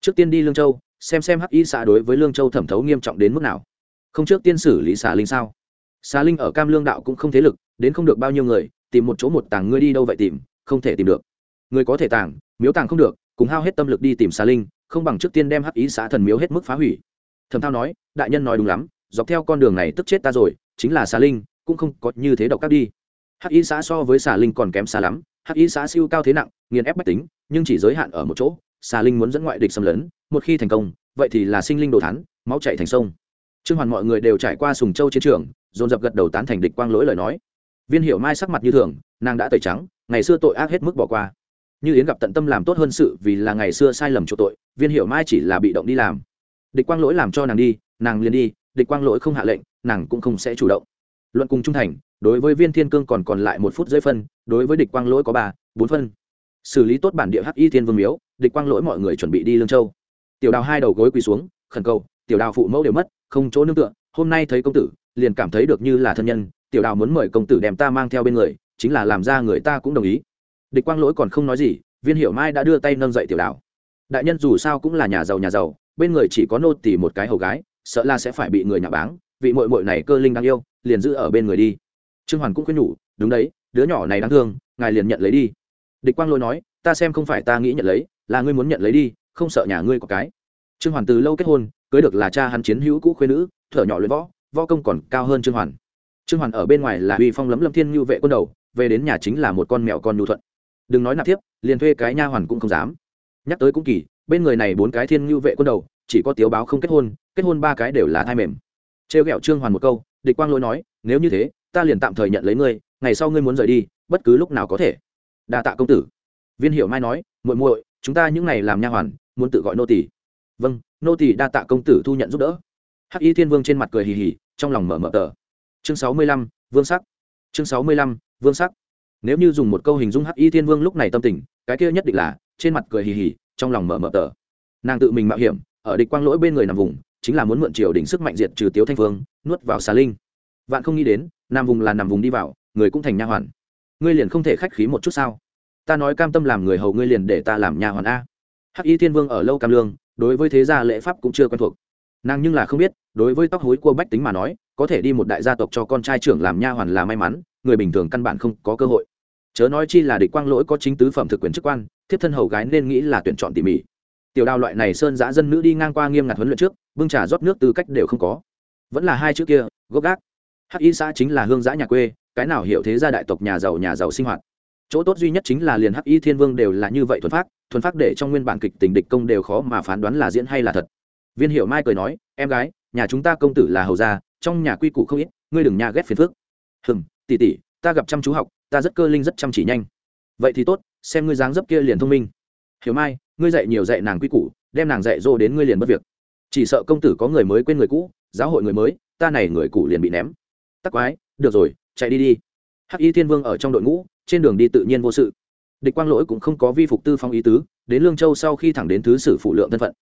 Trước tiên đi lương châu, xem xem hắc y xã đối với lương châu thẩm thấu nghiêm trọng đến mức nào. Không trước tiên xử lý xà linh sao? Xà linh ở cam lương đạo cũng không thế lực, đến không được bao nhiêu người, tìm một chỗ một tàng ngươi đi đâu vậy tìm, không thể tìm được. Người có thể tàng, miếu tàng không được, cùng hao hết tâm lực đi tìm xà linh, không bằng trước tiên đem hắc ý xã thần miếu hết mức phá hủy. Thầm thao nói, đại nhân nói đúng lắm, dọc theo con đường này tức chết ta rồi, chính là xà linh, cũng không có như thế độc các đi. Hắc ý xã so với xà linh còn kém xa lắm, hắc ý xã siêu cao thế nặng, nghiền ép bách tính, nhưng chỉ giới hạn ở một chỗ xà linh muốn dẫn ngoại địch xâm lấn, một khi thành công, vậy thì là sinh linh đồ thắn máu chạy thành sông. Trương hoàn mọi người đều trải qua sùng châu chiến trường, dồn dập gật đầu tán thành địch quang lỗi lời nói. Viên hiểu mai sắc mặt như thường, nàng đã tẩy trắng, ngày xưa tội ác hết mức bỏ qua. Như yến gặp tận tâm làm tốt hơn sự vì là ngày xưa sai lầm chỗ tội, viên hiểu mai chỉ là bị động đi làm. Địch quang lỗi làm cho nàng đi, nàng liền đi, địch quang lỗi không hạ lệnh, nàng cũng không sẽ chủ động. Luận cùng trung thành, đối với viên thiên cương còn còn lại một phút dưới phân, đối với địch quang lỗi có ba, bốn phân xử lý tốt bản địa hắc y thiên vương miếu, địch quang lỗi mọi người chuẩn bị đi lương châu. Tiểu đào hai đầu gối quỳ xuống, khẩn cầu, tiểu đào phụ mẫu đều mất, không chỗ nương tựa, hôm nay thấy công tử, liền cảm thấy được như là thân nhân, tiểu đào muốn mời công tử đem ta mang theo bên người, chính là làm ra người ta cũng đồng ý. Địch quang lỗi còn không nói gì, viên hiểu mai đã đưa tay nâng dậy tiểu đào. Đại nhân dù sao cũng là nhà giàu nhà giàu, bên người chỉ có nô tỉ một cái hầu gái, sợ là sẽ phải bị người nhà báng, vị mội mội này cơ linh đáng yêu, liền giữ ở bên người đi. Trương hoàn cũng khuyên nhủ, đúng đấy, đứa nhỏ này đáng thương, ngài liền nhận lấy đi địch quang lỗi nói, ta xem không phải ta nghĩ nhận lấy, là ngươi muốn nhận lấy đi, không sợ nhà ngươi có cái. Trương hoàn từ lâu kết hôn, cưới được là cha hắn chiến hữu cũ khuyên nữ, thở nhỏ luyện võ võ công còn cao hơn trương hoàn. Trương hoàn ở bên ngoài là uy phong lấm lâm thiên như vệ quân đầu, về đến nhà chính là một con mèo con nhu thuận. Đừng nói nạp tiếp, liền thuê cái nha hoàn cũng không dám. Nhắc tới cũng kỳ, bên người này bốn cái thiên như vệ quân đầu, chỉ có tiếu báo không kết hôn kết hôn ba cái đều là thai mềm. Trêu ghẹo trương hoàn một câu, địch quang lỗi nói, nếu như thế, ta liền tạm thời nhận lấy ngươi, ngày sau ngươi muốn rời đi, bất cứ lúc nào có thể đa tạ công tử. Viên hiểu mai nói muội muội chúng ta những này làm nha hoàn muốn tự gọi nô tỳ. Vâng nô tỳ đa tạ công tử thu nhận giúp đỡ. Hắc y thiên vương trên mặt cười hì hì trong lòng mở mở tờ. Chương sáu mươi lăm vương sắc. Chương sáu mươi lăm vương sắc. Nếu như dùng một câu hình dung hắc y thiên vương lúc này tâm tình cái kia nhất định là trên mặt cười hì hì trong lòng mở mở tờ. Nàng tự mình mạo hiểm ở địch quang lỗi bên người nằm vùng chính là muốn mượn triều đỉnh sức mạnh diệt trừ tiếu thanh Vương, nuốt vào xà linh. Vạn không nghĩ đến nam vùng là nằm vùng đi vào người cũng thành nha hoàn ngươi liền không thể khách khí một chút sao? Ta nói cam tâm làm người hầu ngươi liền để ta làm nha hoàn a. Hắc y thiên vương ở lâu cam lương, đối với thế gia lễ pháp cũng chưa quen thuộc. Nàng nhưng là không biết, đối với tóc hối cua bách tính mà nói, có thể đi một đại gia tộc cho con trai trưởng làm nha hoàn là may mắn, người bình thường căn bản không có cơ hội. Chớ nói chi là địch quang lỗi có chính tứ phẩm thực quyền chức quan, thiếp thân hầu gái nên nghĩ là tuyển chọn tỉ mỉ. Tiểu đào loại này sơn giã dân nữ đi ngang qua nghiêm ngặt huấn luyện trước, bưng trà rót nước tư cách đều không có. Vẫn là hai chữ kia, gốc gác. Hắc y xã chính là hương giã nhà quê cái nào hiểu thế gia đại tộc nhà giàu nhà giàu sinh hoạt. Chỗ tốt duy nhất chính là liền hắc y thiên vương đều là như vậy thuần phát thuần phát để trong nguyên bản kịch tình địch công đều khó mà phán đoán là diễn hay là thật. Viên hiểu mai cười nói, em gái, nhà chúng ta công tử là hầu gia, trong nhà quy củ không ít, ngươi đừng nhà ghét phiền phước hừm tỉ tỉ ta gặp chăm chú học, ta rất cơ linh rất chăm chỉ nhanh. Vậy thì tốt, xem ngươi dáng dấp kia liền thông minh. Hiểu mai, ngươi dạy nhiều dạy nàng quy củ, đem nàng dạy dỗ đến ngươi liền mất việc. Chỉ sợ công tử có người mới quên người cũ, giáo hội người mới, ta này người cũ liền bị ném. Tắc quái, được rồi chạy đi đi. Hắc y thiên vương ở trong đội ngũ, trên đường đi tự nhiên vô sự. Địch quang lỗi cũng không có vi phục tư phong ý tứ, đến lương châu sau khi thẳng đến thứ sử phụ lượng thân phận.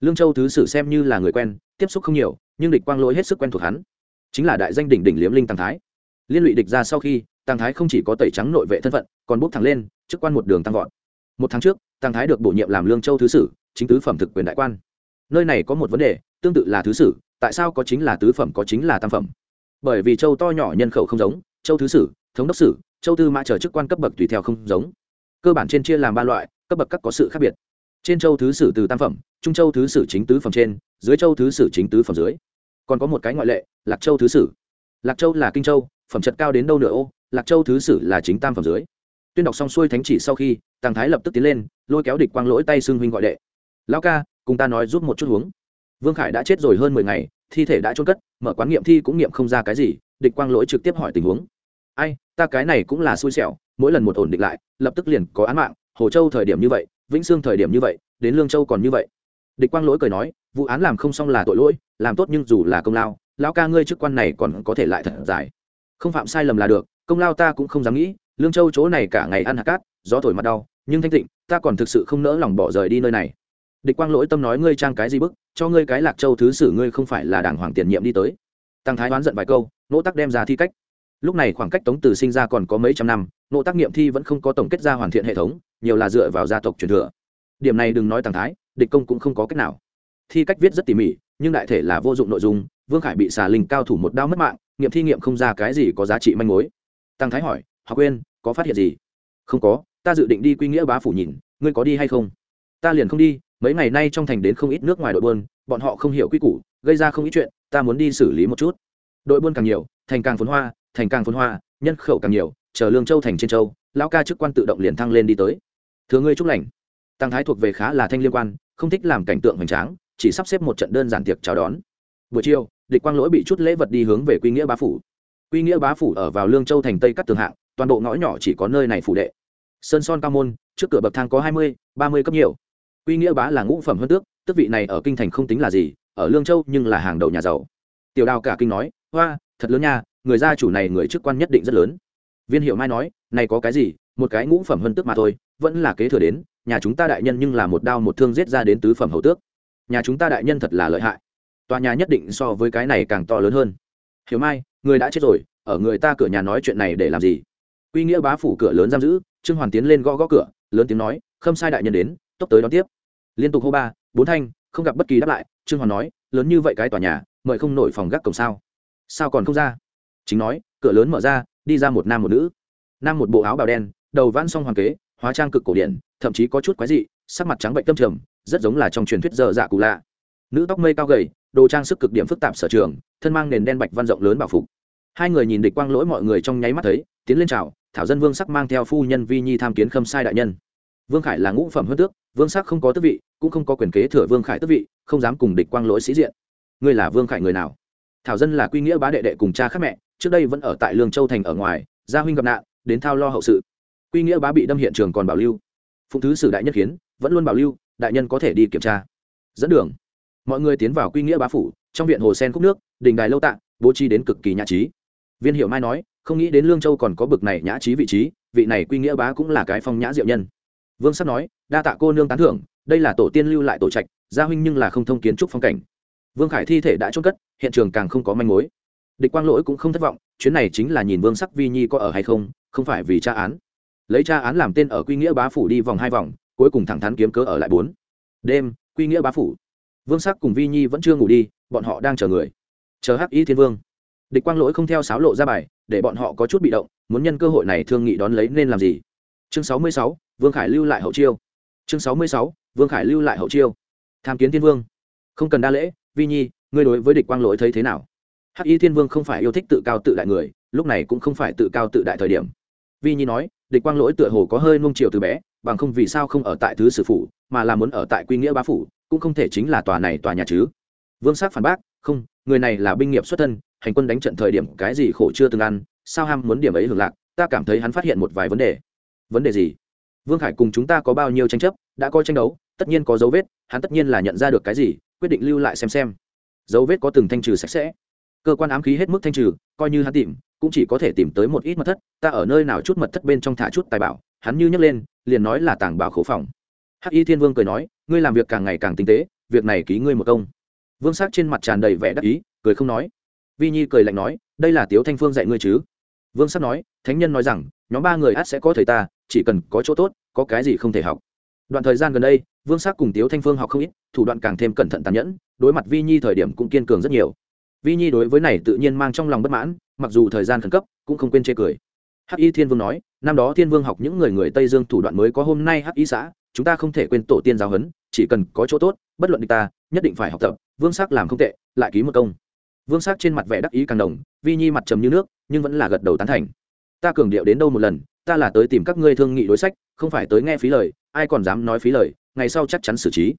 Lương châu thứ sử xem như là người quen, tiếp xúc không nhiều, nhưng địch quang lỗi hết sức quen thuộc hắn. Chính là đại danh đỉnh đỉnh liếm linh tăng thái. Liên lụy địch ra sau khi tăng thái không chỉ có tẩy trắng nội vệ thân phận, còn bốc thẳng lên, chức quan một đường tăng vọt. Một tháng trước tăng thái được bổ nhiệm làm lương châu thứ sử, chính tứ phẩm thực quyền đại quan. Nơi này có một vấn đề, tương tự là thứ sử, tại sao có chính là tứ phẩm, có chính là tam phẩm? Bởi vì châu to nhỏ nhân khẩu không giống, châu thứ sử, thống đốc sử, châu tư mã chờ chức quan cấp bậc tùy theo không giống. Cơ bản trên chia làm ba loại, cấp bậc các có sự khác biệt. Trên châu thứ sử từ tam phẩm, trung châu thứ sử chính tứ phẩm trên, dưới châu thứ sử chính tứ phẩm dưới. Còn có một cái ngoại lệ, lạc châu thứ sử. Lạc châu là kinh châu, phẩm chất cao đến đâu nửa ô, lạc châu thứ sử là chính tam phẩm dưới. Tuyên đọc xong xuôi thánh chỉ sau khi, tàng thái lập tức tiến lên, lôi kéo địch quang lỗi tay xưng huynh gọi đệ. Lão ca, cùng ta nói giúp một chút huống. Vương khải đã chết rồi hơn mười ngày thi thể đã trôn cất, mở quán nghiệm thi cũng nghiệm không ra cái gì, địch quang lỗi trực tiếp hỏi tình huống. Ai, ta cái này cũng là xui xẻo, mỗi lần một ổn định lại, lập tức liền có án mạng, hồ châu thời điểm như vậy, vĩnh sương thời điểm như vậy, đến lương châu còn như vậy. Địch quang lỗi cười nói, vụ án làm không xong là tội lỗi, làm tốt nhưng dù là công lao, lão ca ngươi chức quan này còn có thể lại thật dài. Không phạm sai lầm là được, công lao ta cũng không dám nghĩ, lương châu chỗ này cả ngày ăn hạt cát, gió thổi mặt đau, nhưng thanh tịnh, ta còn thực sự không nỡ lòng bỏ rời đi nơi này địch quang lỗi tâm nói ngươi trang cái gì bức, cho ngươi cái lạc châu thứ sử ngươi không phải là đảng hoàng tiền nhiệm đi tới. Tăng thái đoán giận vài câu, nỗ tắc đem ra thi cách. Lúc này khoảng cách tống từ sinh ra còn có mấy trăm năm, nỗ tác nghiệm thi vẫn không có tổng kết ra hoàn thiện hệ thống, nhiều là dựa vào gia tộc truyền thừa. Điểm này đừng nói tăng thái, địch công cũng không có cách nào. Thi cách viết rất tỉ mỉ, nhưng đại thể là vô dụng nội dung, vương khải bị xà linh cao thủ một đao mất mạng, nghiệm thi nghiệm không ra cái gì có giá trị manh mối. Tăng thái hỏi họ quên có phát hiện gì? Không có, ta dự định đi quy nghĩa bá phủ nhìn, ngươi có đi hay không? Ta liền không đi mấy ngày nay trong thành đến không ít nước ngoài đội buôn, bọn họ không hiểu quy củ, gây ra không ít chuyện, ta muốn đi xử lý một chút. Đội buôn càng nhiều, thành càng phồn hoa, thành càng phồn hoa, nhân khẩu càng nhiều, chờ lương châu thành trên châu, lão ca chức quan tự động liền thăng lên đi tới. Thừa ngươi chúc lành. Tăng thái thuộc về khá là thanh liên quan, không thích làm cảnh tượng hoành tráng, chỉ sắp xếp một trận đơn giản tiệc chào đón. Buổi chiều, địch quang lỗi bị chút lễ vật đi hướng về quy nghĩa bá phủ. Quy nghĩa bá phủ ở vào lương châu thành tây cắt tường hạng, toàn bộ ngõ nhỏ chỉ có nơi này phủ đệ. Sơn son cao môn, trước cửa bậc thang có hai mươi, ba mươi cấp nhiều quy nghĩa bá là ngũ phẩm hơn tước tước vị này ở kinh thành không tính là gì, ở lương châu nhưng là hàng đầu nhà giàu. Tiểu đào cả kinh nói, hoa, thật lớn nha, người gia chủ này người chức quan nhất định rất lớn. Viên hiệu mai nói, này có cái gì, một cái ngũ phẩm hơn tước mà thôi, vẫn là kế thừa đến, nhà chúng ta đại nhân nhưng là một đao một thương giết ra đến tứ phẩm hầu tước. Nhà chúng ta đại nhân thật là lợi hại. Tòa nhà nhất định so với cái này càng to lớn hơn. Hiểu mai, người đã chết rồi, ở người ta cửa nhà nói chuyện này để làm gì? Quy nghĩa bá phủ cửa lớn giam giữ, trương hoàn tiến lên gõ gõ cửa, lớn tiếng nói, khâm sai đại nhân đến, tốc tới đón tiếp liên tục hô ba, bốn thanh, không gặp bất kỳ đáp lại, trương hoàn nói, lớn như vậy cái tòa nhà, mời không nổi phòng gác cổng sao. Sao còn không ra? Chính nói, cửa lớn mở ra, đi ra một nam một nữ. Nam một bộ áo bào đen, đầu vãn song hoàng kế, hóa trang cực cổ điển, thậm chí có chút quái dị, sắc mặt trắng bệnh tâm trầm, rất giống là trong truyền thuyết dở dạ cụ lạ. Nữ tóc mây cao gầy, đồ trang sức cực điểm phức tạp sở trường, thân mang nền đen bạch văn rộng lớn bảo phục. Hai người nhìn địch quang lỗi mọi người trong nháy mắt thấy, tiến lên chào, thảo dân vương sắc mang theo phu nhân vi nhi tham kiến khâm sai đại nhân vương khải là ngũ phẩm hơn tước, vương sắc không có tước vị, cũng không có quyền kế thừa vương khải tước vị, không dám cùng địch quang lỗi sĩ diện. Ngươi là vương khải người nào? Thảo dân là quy nghĩa bá đệ đệ cùng cha khác mẹ, trước đây vẫn ở tại lương châu thành ở ngoài, gia huynh gặp nạn, đến thao lo hậu sự. Quy nghĩa bá bị đâm hiện trường còn bảo lưu. Phụng thứ sử đại nhất kiến, vẫn luôn bảo lưu, đại nhân có thể đi kiểm tra. Dẫn đường. Mọi người tiến vào quy nghĩa bá phủ, trong viện hồ sen khúc nước, đình đài lâu tạng bố trí đến cực kỳ nhã trí. Viên hiệu mai nói, không nghĩ đến lương châu còn có bực này nhã trí vị trí, vị này quy nghĩa bá cũng là cái phong nhã diệu nhân vương sắp nói, đa tạ cô nương tán thưởng, đây là tổ tiên lưu lại tổ trạch, gia huynh nhưng là không thông kiến trúc phong cảnh. Vương khải thi thể đã trôn cất, hiện trường càng không có manh mối. Địch quang lỗi cũng không thất vọng, chuyến này chính là nhìn vương sắc vi nhi có ở hay không không phải vì tra án. Lấy tra án làm tên ở quy nghĩa bá phủ đi vòng hai vòng, cuối cùng thẳng thắn kiếm cớ ở lại bốn. Đêm, quy nghĩa bá phủ. Vương sắc cùng vi nhi vẫn chưa ngủ đi, bọn họ đang chờ người. Chờ hắc y thiên vương. Địch quang lỗi không theo sáo lộ ra bài, để bọn họ có chút bị động, muốn nhân cơ hội này thương nghị đón lấy nên làm gì. Chương sáu mươi sáu vương khải lưu lại hậu chiêu. Chương sáu mươi sáu, vương khải lưu lại hậu chiêu. Tham kiến thiên vương. Không cần đa lễ, vi nhi, ngươi đối với địch quang lỗi thấy thế nào? Hắc y thiên vương không phải yêu thích tự cao tự đại người, lúc này cũng không phải tự cao tự đại thời điểm. Vi nhi nói, địch quang lỗi tựa hồ có hơi nung chiều từ bé, bằng không vì sao không ở tại thứ sử phủ, mà là muốn ở tại quy nghĩa bá phủ, cũng không thể chính là tòa này tòa nhà chứ. Vương sắc phản bác, không, người này là binh nghiệp xuất thân, hành quân đánh trận thời điểm cái gì khổ chưa từng ăn, sao ham muốn điểm ấy hưởng lạc, ta cảm thấy hắn phát hiện một vài vấn đề. Vấn đề gì? Vương khải cùng chúng ta có bao nhiêu tranh chấp, đã có tranh đấu, tất nhiên có dấu vết, hắn tất nhiên là nhận ra được cái gì, quyết định lưu lại xem xem. Dấu vết có từng thanh trừ sạch sẽ. Cơ quan ám khí hết mức thanh trừ, coi như hắn tìm, cũng chỉ có thể tìm tới một ít mật thất, ta ở nơi nào chút mật thất bên trong thả chút tài bảo, hắn như nhấc lên, liền nói là tàng bảo khổ phòng. Hắc y thiên vương cười nói, ngươi làm việc càng ngày càng tinh tế, việc này ký ngươi một công. Vương sắc trên mặt tràn đầy vẻ đắc ý, cười không nói. Vi nhi cười lạnh nói, đây là tiếu thanh phương dạy ngươi chứ? Vương sắc nói, thánh nhân nói rằng, nhóm ba người át sẽ có thầy ta chỉ cần có chỗ tốt, có cái gì không thể học. Đoạn thời gian gần đây, vương sắc cùng tiếu thanh phương học không ít, thủ đoạn càng thêm cẩn thận tàn nhẫn, đối mặt vi nhi thời điểm cũng kiên cường rất nhiều. Vi nhi đối với này tự nhiên mang trong lòng bất mãn, mặc dù thời gian khẩn cấp, cũng không quên chê cười. Hắc y thiên vương nói, năm đó thiên vương học những người người tây dương thủ đoạn mới có hôm nay hắc y xã, chúng ta không thể quên tổ tiên giáo huấn, chỉ cần có chỗ tốt, bất luận địch ta, nhất định phải học tập, vương sắc làm không tệ, lại ký một công. Vương sắc trên mặt vẻ đắc ý càng đồng, vi nhi mặt trầm như nước, nhưng vẫn là gật đầu tán thành. Ta cường điệu đến đâu một lần ta là tới tìm các ngươi thương nghị đối sách, không phải tới nghe phí lời, ai còn dám nói phí lời, ngày sau chắc chắn xử trí.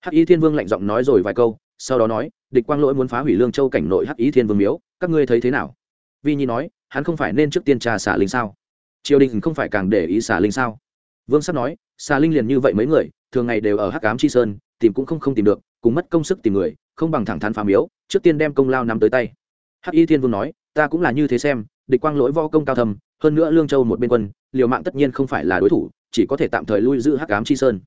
Hắc y thiên vương lạnh giọng nói rồi vài câu, sau đó nói, địch quang lỗi muốn phá hủy lương châu cảnh nội hắc y thiên vương miếu, các ngươi thấy thế nào? Vi nhi nói, hắn không phải nên trước tiên trà xả linh sao? Triều đình không phải càng để ý xả linh sao? Vương sắp nói, xà linh liền như vậy mấy người, thường ngày đều ở hắc ám chi sơn, tìm cũng không không tìm được, cùng mất công sức tìm người, không bằng thẳng thắn phá miếu, trước tiên đem công lao nắm tới tay. Hắc y thiên vương nói, ta cũng là như thế xem, địch quang lỗi võ công cao thầm hơn nữa lương châu một bên quân, liều mạng tất nhiên không phải là đối thủ, chỉ có thể tạm thời lui giữ hắc ám chi sơn.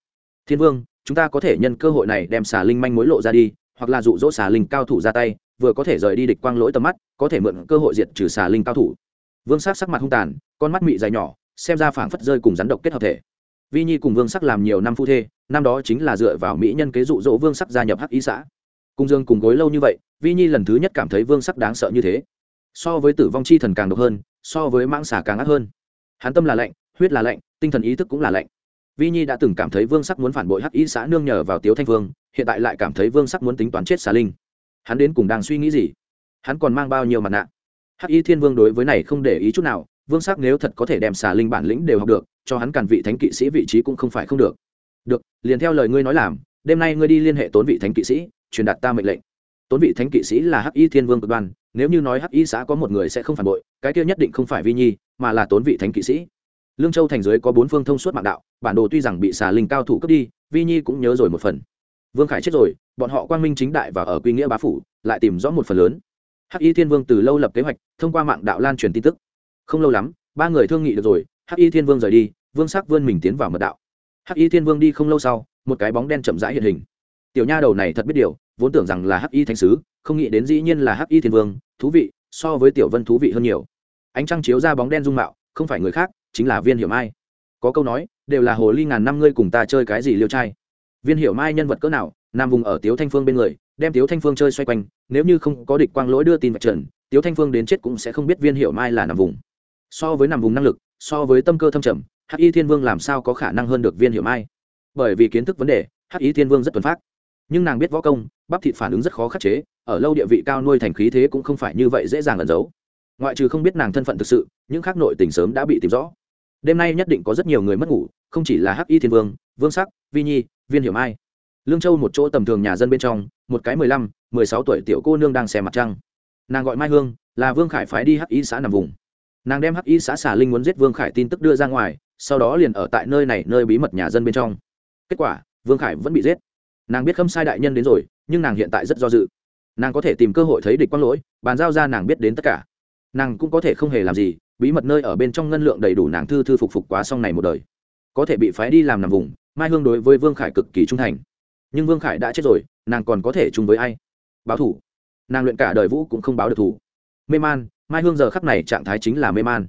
Thiên vương, chúng ta có thể nhân cơ hội này đem xà linh manh mối lộ ra đi, hoặc là dụ dỗ xà linh cao thủ ra tay, vừa có thể rời đi địch quang lỗi tầm mắt, có thể mượn cơ hội diệt trừ xà linh cao thủ. Vương sắc sắc mặt hung tàn, con mắt mị dài nhỏ, xem ra phảng phất rơi cùng rắn độc kết hợp thể. Vi nhi cùng vương sắc làm nhiều năm phu thê, năm đó chính là dựa vào mỹ nhân kế dụ dỗ vương sắc gia nhập hắc ý xã. Cung dương cùng gối lâu như vậy, vi nhi lần thứ nhất cảm thấy vương sắc đáng sợ như thế. So với tử vong chi thần càng độc hơn so với mãng xà càng ác hơn. Hắn tâm là lạnh, huyết là lạnh, tinh thần ý thức cũng là lạnh. Vi nhi đã từng cảm thấy vương sắc muốn phản bội hắc ý xã nương nhờ vào tiếu thanh vương, hiện tại lại cảm thấy vương sắc muốn tính toán chết xà linh. Hắn đến cùng đang suy nghĩ gì? Hắn còn mang bao nhiêu mặt nạ? Hắc y thiên vương đối với này không để ý chút nào, vương sắc nếu thật có thể đem xà linh bản lĩnh đều học được, cho hắn càn vị thánh kỵ sĩ vị trí cũng không phải không được. Được, liền theo lời ngươi nói làm, đêm nay ngươi đi liên hệ tốn vị thánh kỵ sĩ, truyền đạt ta mệnh lệnh. Tốn vị thánh kỵ sĩ là hắc y thiên vương cực đoan nếu như nói hắc y xã có một người sẽ không phản bội, cái kia nhất định không phải vi nhi, mà là tốn vị thánh kỵ sĩ. Lương châu thành dưới có bốn phương thông suốt mạng đạo, bản đồ tuy rằng bị xà linh cao thủ cướp đi, vi nhi cũng nhớ rồi một phần. Vương khải chết rồi, bọn họ quang minh chính đại và ở quy nghĩa bá phủ, lại tìm rõ một phần lớn. Hắc y thiên vương từ lâu lập kế hoạch, thông qua mạng đạo lan truyền tin tức. Không lâu lắm, ba người thương nghị được rồi, hắc y thiên vương rời đi, vương sắc vươn mình tiến vào mật đạo. Hắc y thiên vương đi không lâu sau, một cái bóng đen chậm rãi hiện hình. Tiểu nha đầu này thật biết điều, vốn tưởng rằng là hắc y thánh sứ không nghĩ đến dĩ nhiên là hắc y thiên vương, thú vị, so với tiểu vân thú vị hơn nhiều. Ánh trăng chiếu ra bóng đen dung mạo, không phải người khác, chính là viên hiểu mai. Có câu nói, đều là hồ ly ngàn năm ngươi cùng ta chơi cái gì liêu trai. Viên hiểu mai nhân vật cỡ nào, nam vùng ở tiếu thanh phương bên người, đem tiếu thanh phương chơi xoay quanh, nếu như không có địch quang lỗi đưa tin vạch trần, tiếu thanh phương đến chết cũng sẽ không biết viên hiểu mai là nằm vùng. So với nằm vùng năng lực, so với tâm cơ thâm trầm, hắc y thiên vương làm sao có khả năng hơn được viên hiểu mai? Bởi vì kiến thức vấn đề, hắc y thiên vương rất tuần phát nhưng nàng biết võ công bắp thịt phản ứng rất khó khắc chế, ở lâu địa vị cao nuôi thành khí thế cũng không phải như vậy dễ dàng ẩn giấu. Ngoại trừ không biết nàng thân phận thực sự, những khác nội tình sớm đã bị tìm rõ. Đêm nay nhất định có rất nhiều người mất ngủ, không chỉ là hắc y thiên vương vương sắc, vi nhi, viên hiểu mai. Lương châu một chỗ tầm thường nhà dân bên trong, một cái mười lăm, mười sáu tuổi tiểu cô nương đang xem mặt trăng. Nàng gọi mai hương, là vương khải phái đi hắc y xã nằm vùng. Nàng đem hắc y xã xà linh muốn giết vương khải tin tức đưa ra ngoài, sau đó liền ở tại nơi này nơi bí mật nhà dân bên trong. Kết quả, vương khải vẫn bị giết nàng biết khâm sai đại nhân đến rồi, nhưng nàng hiện tại rất do dự. Nàng có thể tìm cơ hội thấy địch quang lỗi, bàn giao ra nàng biết đến tất cả. Nàng cũng có thể không hề làm gì, bí mật nơi ở bên trong ngân lượng đầy đủ nàng thư thư phục phục quá xong này một đời. Có thể bị phái đi làm nằm vùng, mai hương đối với vương khải cực kỳ trung thành. Nhưng vương khải đã chết rồi, nàng còn có thể chung với ai? Báo thủ. Nàng luyện cả đời vũ cũng không báo được thủ. Mê man, mai hương giờ khắc này trạng thái chính là mê man.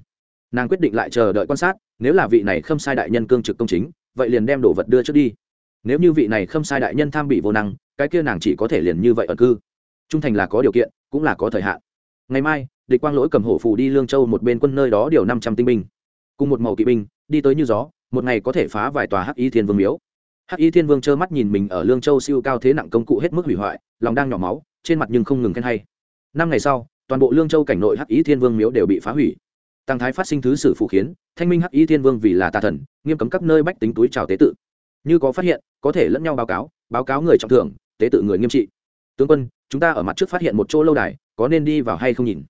Nàng quyết định lại chờ đợi quan sát, nếu là vị này khâm sai đại nhân cương trực công chính, vậy liền đem đồ vật đưa trước đi nếu như vị này khâm sai đại nhân tham bị vô năng, cái kia nàng chỉ có thể liền như vậy ẩn cư. Trung thành là có điều kiện, cũng là có thời hạn. Ngày mai, địch quang lỗi cầm hổ phù đi lương châu một bên quân nơi đó điều năm trăm tinh binh. Cùng một màu kỵ binh, đi tới như gió, một ngày có thể phá vài tòa hắc y thiên vương miếu. Hắc y thiên vương trơ mắt nhìn mình ở lương châu siêu cao thế nặng công cụ hết mức hủy hoại, lòng đang nhỏ máu, trên mặt nhưng không ngừng khen hay. Năm ngày sau, toàn bộ lương châu cảnh nội hắc y thiên vương miếu đều bị phá hủy. Tăng thái phát sinh thứ sử phụ khiến, thanh minh hắc y thiên vương vì là tà thần, nghiêm cấm các nơi bách tính túi trào tế tự như có phát hiện, có thể lẫn nhau báo cáo báo cáo người trọng thưởng, tế tự người nghiêm trị. Tướng quân, chúng ta ở mặt trước phát hiện một chỗ lâu đài, có nên đi vào hay không nhìn?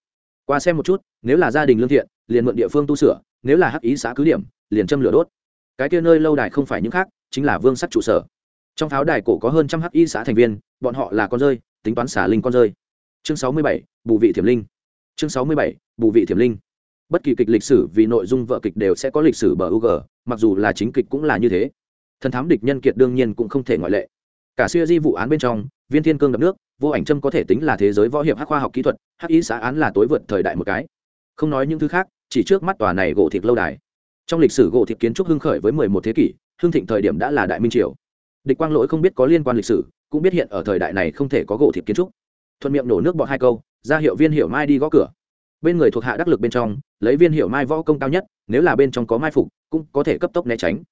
Qua xem một chút, nếu là gia đình lương thiện, liền mượn địa phương tu sửa, nếu là hắc ý xã cứ điểm, liền châm lửa đốt. Cái kia nơi lâu đài không phải những khác, chính là vương sắc trụ sở. Trong pháo đài cổ có hơn trăm hắc y xã thành viên, bọn họ là con rơi, tính toán xả linh con rơi. Chương sáu mươi bảy, bù vị thiểm linh. Chương sáu mươi bảy, bù vị thiểm linh. Bất kỳ kịch lịch sử vì nội dung vợ kịch đều sẽ có lịch sử bờ u mặc dù là chính kịch cũng là như thế thần thám địch nhân kiệt đương nhiên cũng không thể ngoại lệ. Cả siêu di vụ án bên trong, viên thiên cương đập nước, vô ảnh trâm có thể tính là thế giới võ hiệp hắc khoa học kỹ thuật, hắc ý xã án là tối vượt thời đại một cái. Không nói những thứ khác, chỉ trước mắt tòa này gỗ thịt lâu đài. Trong lịch sử gỗ thịt kiến trúc hưng khởi với mười một thế kỷ hưng thịnh thời điểm đã là đại minh triều. Địch quang lỗi không biết có liên quan lịch sử, cũng biết hiện ở thời đại này không thể có gỗ thịt kiến trúc. Thuận miệng nổ nước bọt hai câu, ra hiệu viên hiệu mai đi gõ cửa. Bên người thuộc hạ đắc lực bên trong, lấy viên hiệu mai võ công cao nhất, nếu là bên trong có mai phục, cũng có thể cấp tốc né tránh.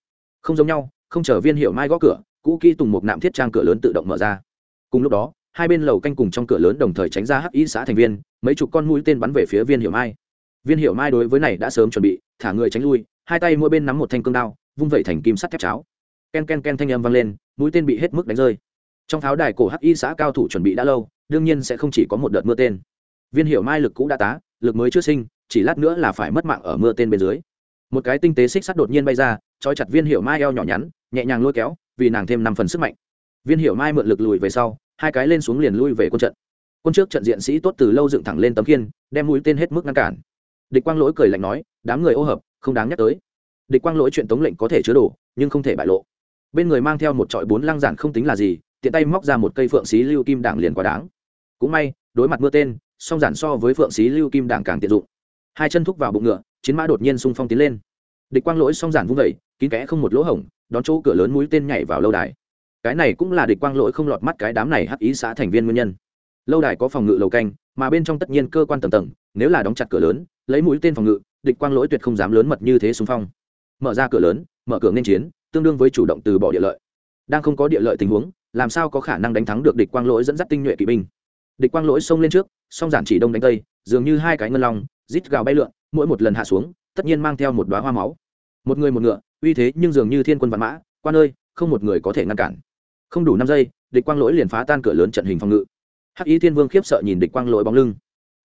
Không giống nhau không chờ viên hiệu mai gõ cửa, cũ kỹ tùng một nạm thiết trang cửa lớn tự động mở ra. Cùng lúc đó, hai bên lầu canh cùng trong cửa lớn đồng thời tránh ra hắc y xã thành viên, mấy chục con mũi tên bắn về phía viên hiệu mai. Viên hiệu mai đối với này đã sớm chuẩn bị, thả người tránh lui, hai tay mỗi bên nắm một thanh cương đao, vung vẩy thành kim sắt thép cháo. Ken ken ken thanh âm vang lên, mũi tên bị hết mức đánh rơi. Trong tháo đài cổ hắc y xã cao thủ chuẩn bị đã lâu, đương nhiên sẽ không chỉ có một đợt mưa tên. Viên hiệu mai lực cũ đã tá, lực mới chưa sinh, chỉ lát nữa là phải mất mạng ở mưa tên bên dưới một cái tinh tế xích sắt đột nhiên bay ra, trói chặt viên hiệu mai eo nhỏ nhắn, nhẹ nhàng lôi kéo, vì nàng thêm năm phần sức mạnh. Viên hiệu mai mượn lực lùi về sau, hai cái lên xuống liền lui về quân trận. Quân trước trận diện sĩ tốt từ lâu dựng thẳng lên tấm kiên đem mũi tên hết mức ngăn cản. Địch quang lỗi cười lạnh nói, đám người ô hợp, không đáng nhắc tới. Địch quang lỗi chuyện tống lệnh có thể chứa đồ, nhưng không thể bại lộ. Bên người mang theo một trọi bốn lăng giản không tính là gì, tiện tay móc ra một cây phượng xí lưu kim đảng liền quá đáng. Cũng may, đối mặt mưa tên, song giản so với phượng xí lưu kim đảng càng tiện dụng hai chân thúc vào bụng ngựa, chiến mã đột nhiên xung phong tiến lên. Địch quang lỗi song giản vung vẩy kín kẽ không một lỗ hổng, đón chỗ cửa lớn mũi tên nhảy vào lâu đài. Cái này cũng là địch quang lỗi không lọt mắt cái đám này hắc ý xã thành viên nguyên nhân. Lâu đài có phòng ngự lầu canh, mà bên trong tất nhiên cơ quan tầng tầng, nếu là đóng chặt cửa lớn, lấy mũi tên phòng ngự, địch quang lỗi tuyệt không dám lớn mật như thế xung phong. Mở ra cửa lớn, mở cửa nên chiến, tương đương với chủ động từ bỏ địa lợi. Đang không có địa lợi tình huống, làm sao có khả năng đánh thắng được địch quang lỗi dẫn dắt tinh nhuệ kỵ binh? Địch quang lỗi xông lên trước, song giản chỉ đông đánh tây, dường như hai cái ngân long rít gào bay lượn, mỗi một lần hạ xuống, tất nhiên mang theo một đoá hoa máu. Một người một ngựa, uy thế nhưng dường như thiên quân văn mã, quan ơi, không một người có thể ngăn cản. Không đủ năm giây, địch quang lỗi liền phá tan cửa lớn trận hình phòng ngự. Hắc y thiên vương khiếp sợ nhìn địch quang lỗi bóng lưng.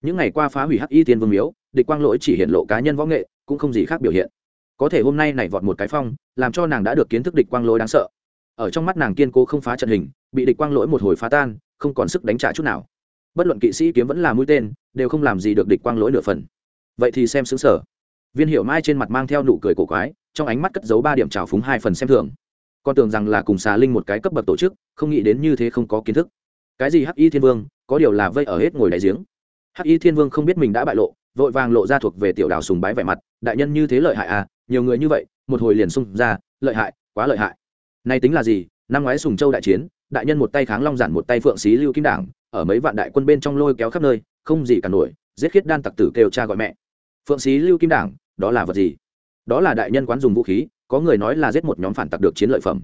Những ngày qua phá hủy hắc y thiên vương miếu, địch quang lỗi chỉ hiện lộ cá nhân võ nghệ, cũng không gì khác biểu hiện. Có thể hôm nay nảy vọt một cái phong, làm cho nàng đã được kiến thức địch quang lỗi đáng sợ. Ở trong mắt nàng kiên cố không phá trận hình, bị địch quang lỗi một hồi phá tan, không còn sức đánh trả chút nào bất luận kỵ sĩ kiếm vẫn là mũi tên, đều không làm gì được địch quang lỗi nửa phần. Vậy thì xem xứng sở. Viên hiệu mai trên mặt mang theo nụ cười cổ quái, trong ánh mắt cất giấu ba điểm trào phúng hai phần xem thường. Con tưởng rằng là cùng xà linh một cái cấp bậc tổ chức, không nghĩ đến như thế không có kiến thức. Cái gì hắc y thiên vương, có điều là vây ở hết ngồi đại giếng. Hắc y thiên vương không biết mình đã bại lộ, vội vàng lộ ra thuộc về tiểu đào sùng bái vẻ mặt, đại nhân như thế lợi hại à nhiều người như vậy, một hồi liền xung ra, lợi hại, quá lợi hại. Nay tính là gì, năm ngoái sùng châu đại chiến đại nhân một tay kháng long giản một tay phượng xí lưu kim đảng, ở mấy vạn đại quân bên trong lôi kéo khắp nơi, không gì cả nổi, giết khiết đan tặc tử kêu cha gọi mẹ. Phượng xí lưu kim đảng, đó là vật gì? Đó là đại nhân quán dùng vũ khí, có người nói là giết một nhóm phản tặc được chiến lợi phẩm.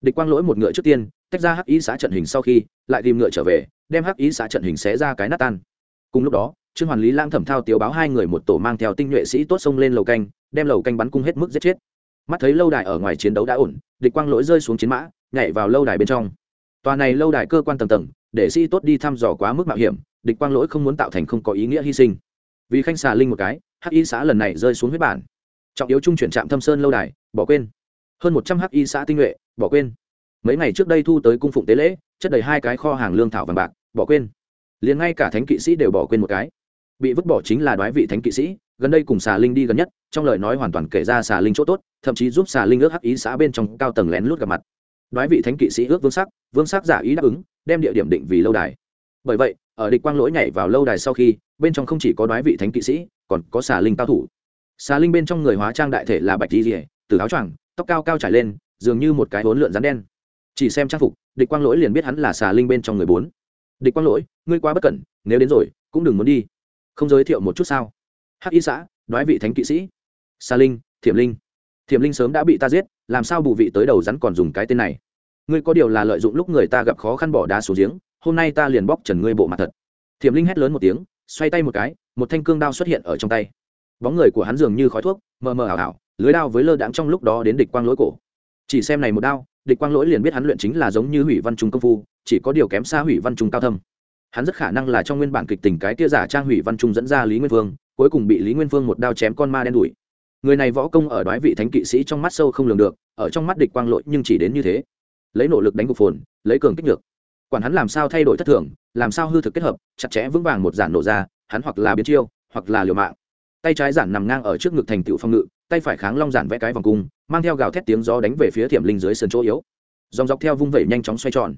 Địch quang lỗi một ngựa trước tiên, tách ra hắc ý xã trận hình sau khi, lại tìm ngựa trở về, đem hắc ý xã trận hình xé ra cái nát tan. Cùng lúc đó, trương hoàn lý lang thẩm thao tiếu báo hai người một tổ mang theo tinh nhuệ sĩ tốt sông lên lầu canh, đem lầu canh bắn cung hết mức giết chết. Mắt thấy lâu đài ở ngoài chiến đấu đã ổn, địch quang lỗi rơi xuống chiến mã, nhảy vào lâu đài bên trong tòa này lâu đài cơ quan tầng tầng, để sĩ tốt đi thăm dò quá mức mạo hiểm, địch quang lỗi không muốn tạo thành không có ý nghĩa hy sinh. Vì khanh xà linh một cái, hắc y xã lần này rơi xuống huyết bản. Trọng yếu trung chuyển trạm thâm sơn lâu đài, bỏ quên. Hơn một trăm hắc y xã tinh nhuệ, bỏ quên. Mấy ngày trước đây thu tới cung phụng tế lễ, chất đầy hai cái kho hàng lương thảo vàng bạc, bỏ quên. Liền ngay cả thánh kỵ sĩ đều bỏ quên một cái. Bị vứt bỏ chính là đoái vị thánh kỵ sĩ, gần đây cùng xà linh đi gần nhất, trong lời nói hoàn toàn kể ra xà linh chỗ tốt, thậm chí giúp xà linh ước hắc ý xã bên trong cao tầng lén lút gặp mặt. Đoái vị thánh kỵ sĩ ước vương sắc vương sắc giả ý đáp ứng, đem địa điểm định vì lâu đài. Bởi vậy, ở địch quang lỗi nhảy vào lâu đài sau khi, bên trong không chỉ có đoái vị thánh kỵ sĩ, còn có xà linh cao thủ. Xà linh bên trong người hóa trang đại thể là bạch di rỉa từ áo choàng, tóc cao cao trải lên, dường như một cái hốn lượn rắn đen. Chỉ xem trang phục, địch quang lỗi liền biết hắn là xà linh bên trong người bốn. Địch quang lỗi, ngươi quá bất cẩn, nếu đến rồi, cũng đừng muốn đi. Không giới thiệu một chút sao? Hắc y xã, đoái vị thánh kỵ sĩ. Xà linh, thiểm linh. Thiểm linh sớm đã bị ta giết, làm sao bù vị tới đầu rắn còn dùng cái tên này? Ngươi có điều là lợi dụng lúc người ta gặp khó khăn bỏ đá xuống giếng, hôm nay ta liền bóc trần ngươi bộ mặt thật. Thiểm linh hét lớn một tiếng, xoay tay một cái, một thanh cương đao xuất hiện ở trong tay. Bóng người của hắn dường như khói thuốc, mờ mờ ảo ảo, lưới đao với lơ đãng trong lúc đó đến địch quang lỗi cổ. Chỉ xem này một đao, địch quang lỗi liền biết hắn luyện chính là giống như hủy văn trung công phu, chỉ có điều kém xa hủy văn trung cao thâm. Hắn rất khả năng là trong nguyên bản kịch tình cái tia giả trang hủy văn trung dẫn ra lý nguyên vương, cuối cùng bị lý nguyên vương một đao chém con ma đen đuổi. Người này võ công ở đoái vị thánh kỵ sĩ trong mắt sâu không lường được, ở trong mắt địch quang lỗi nhưng chỉ đến như thế lấy nỗ lực đánh gục phồn, lấy cường kích được quản hắn làm sao thay đổi thất thường, làm sao hư thực kết hợp, chặt chẽ vững vàng một giản nổ ra, hắn hoặc là biến chiêu, hoặc là liều mạng. Tay trái giản nằm ngang ở trước ngực thành tựu phong ngự, tay phải kháng long giản vẽ cái vòng cung, mang theo gào thét tiếng gió đánh về phía thiểm linh dưới sườn chỗ yếu. Dòng dọc theo vung vẩy nhanh chóng xoay tròn.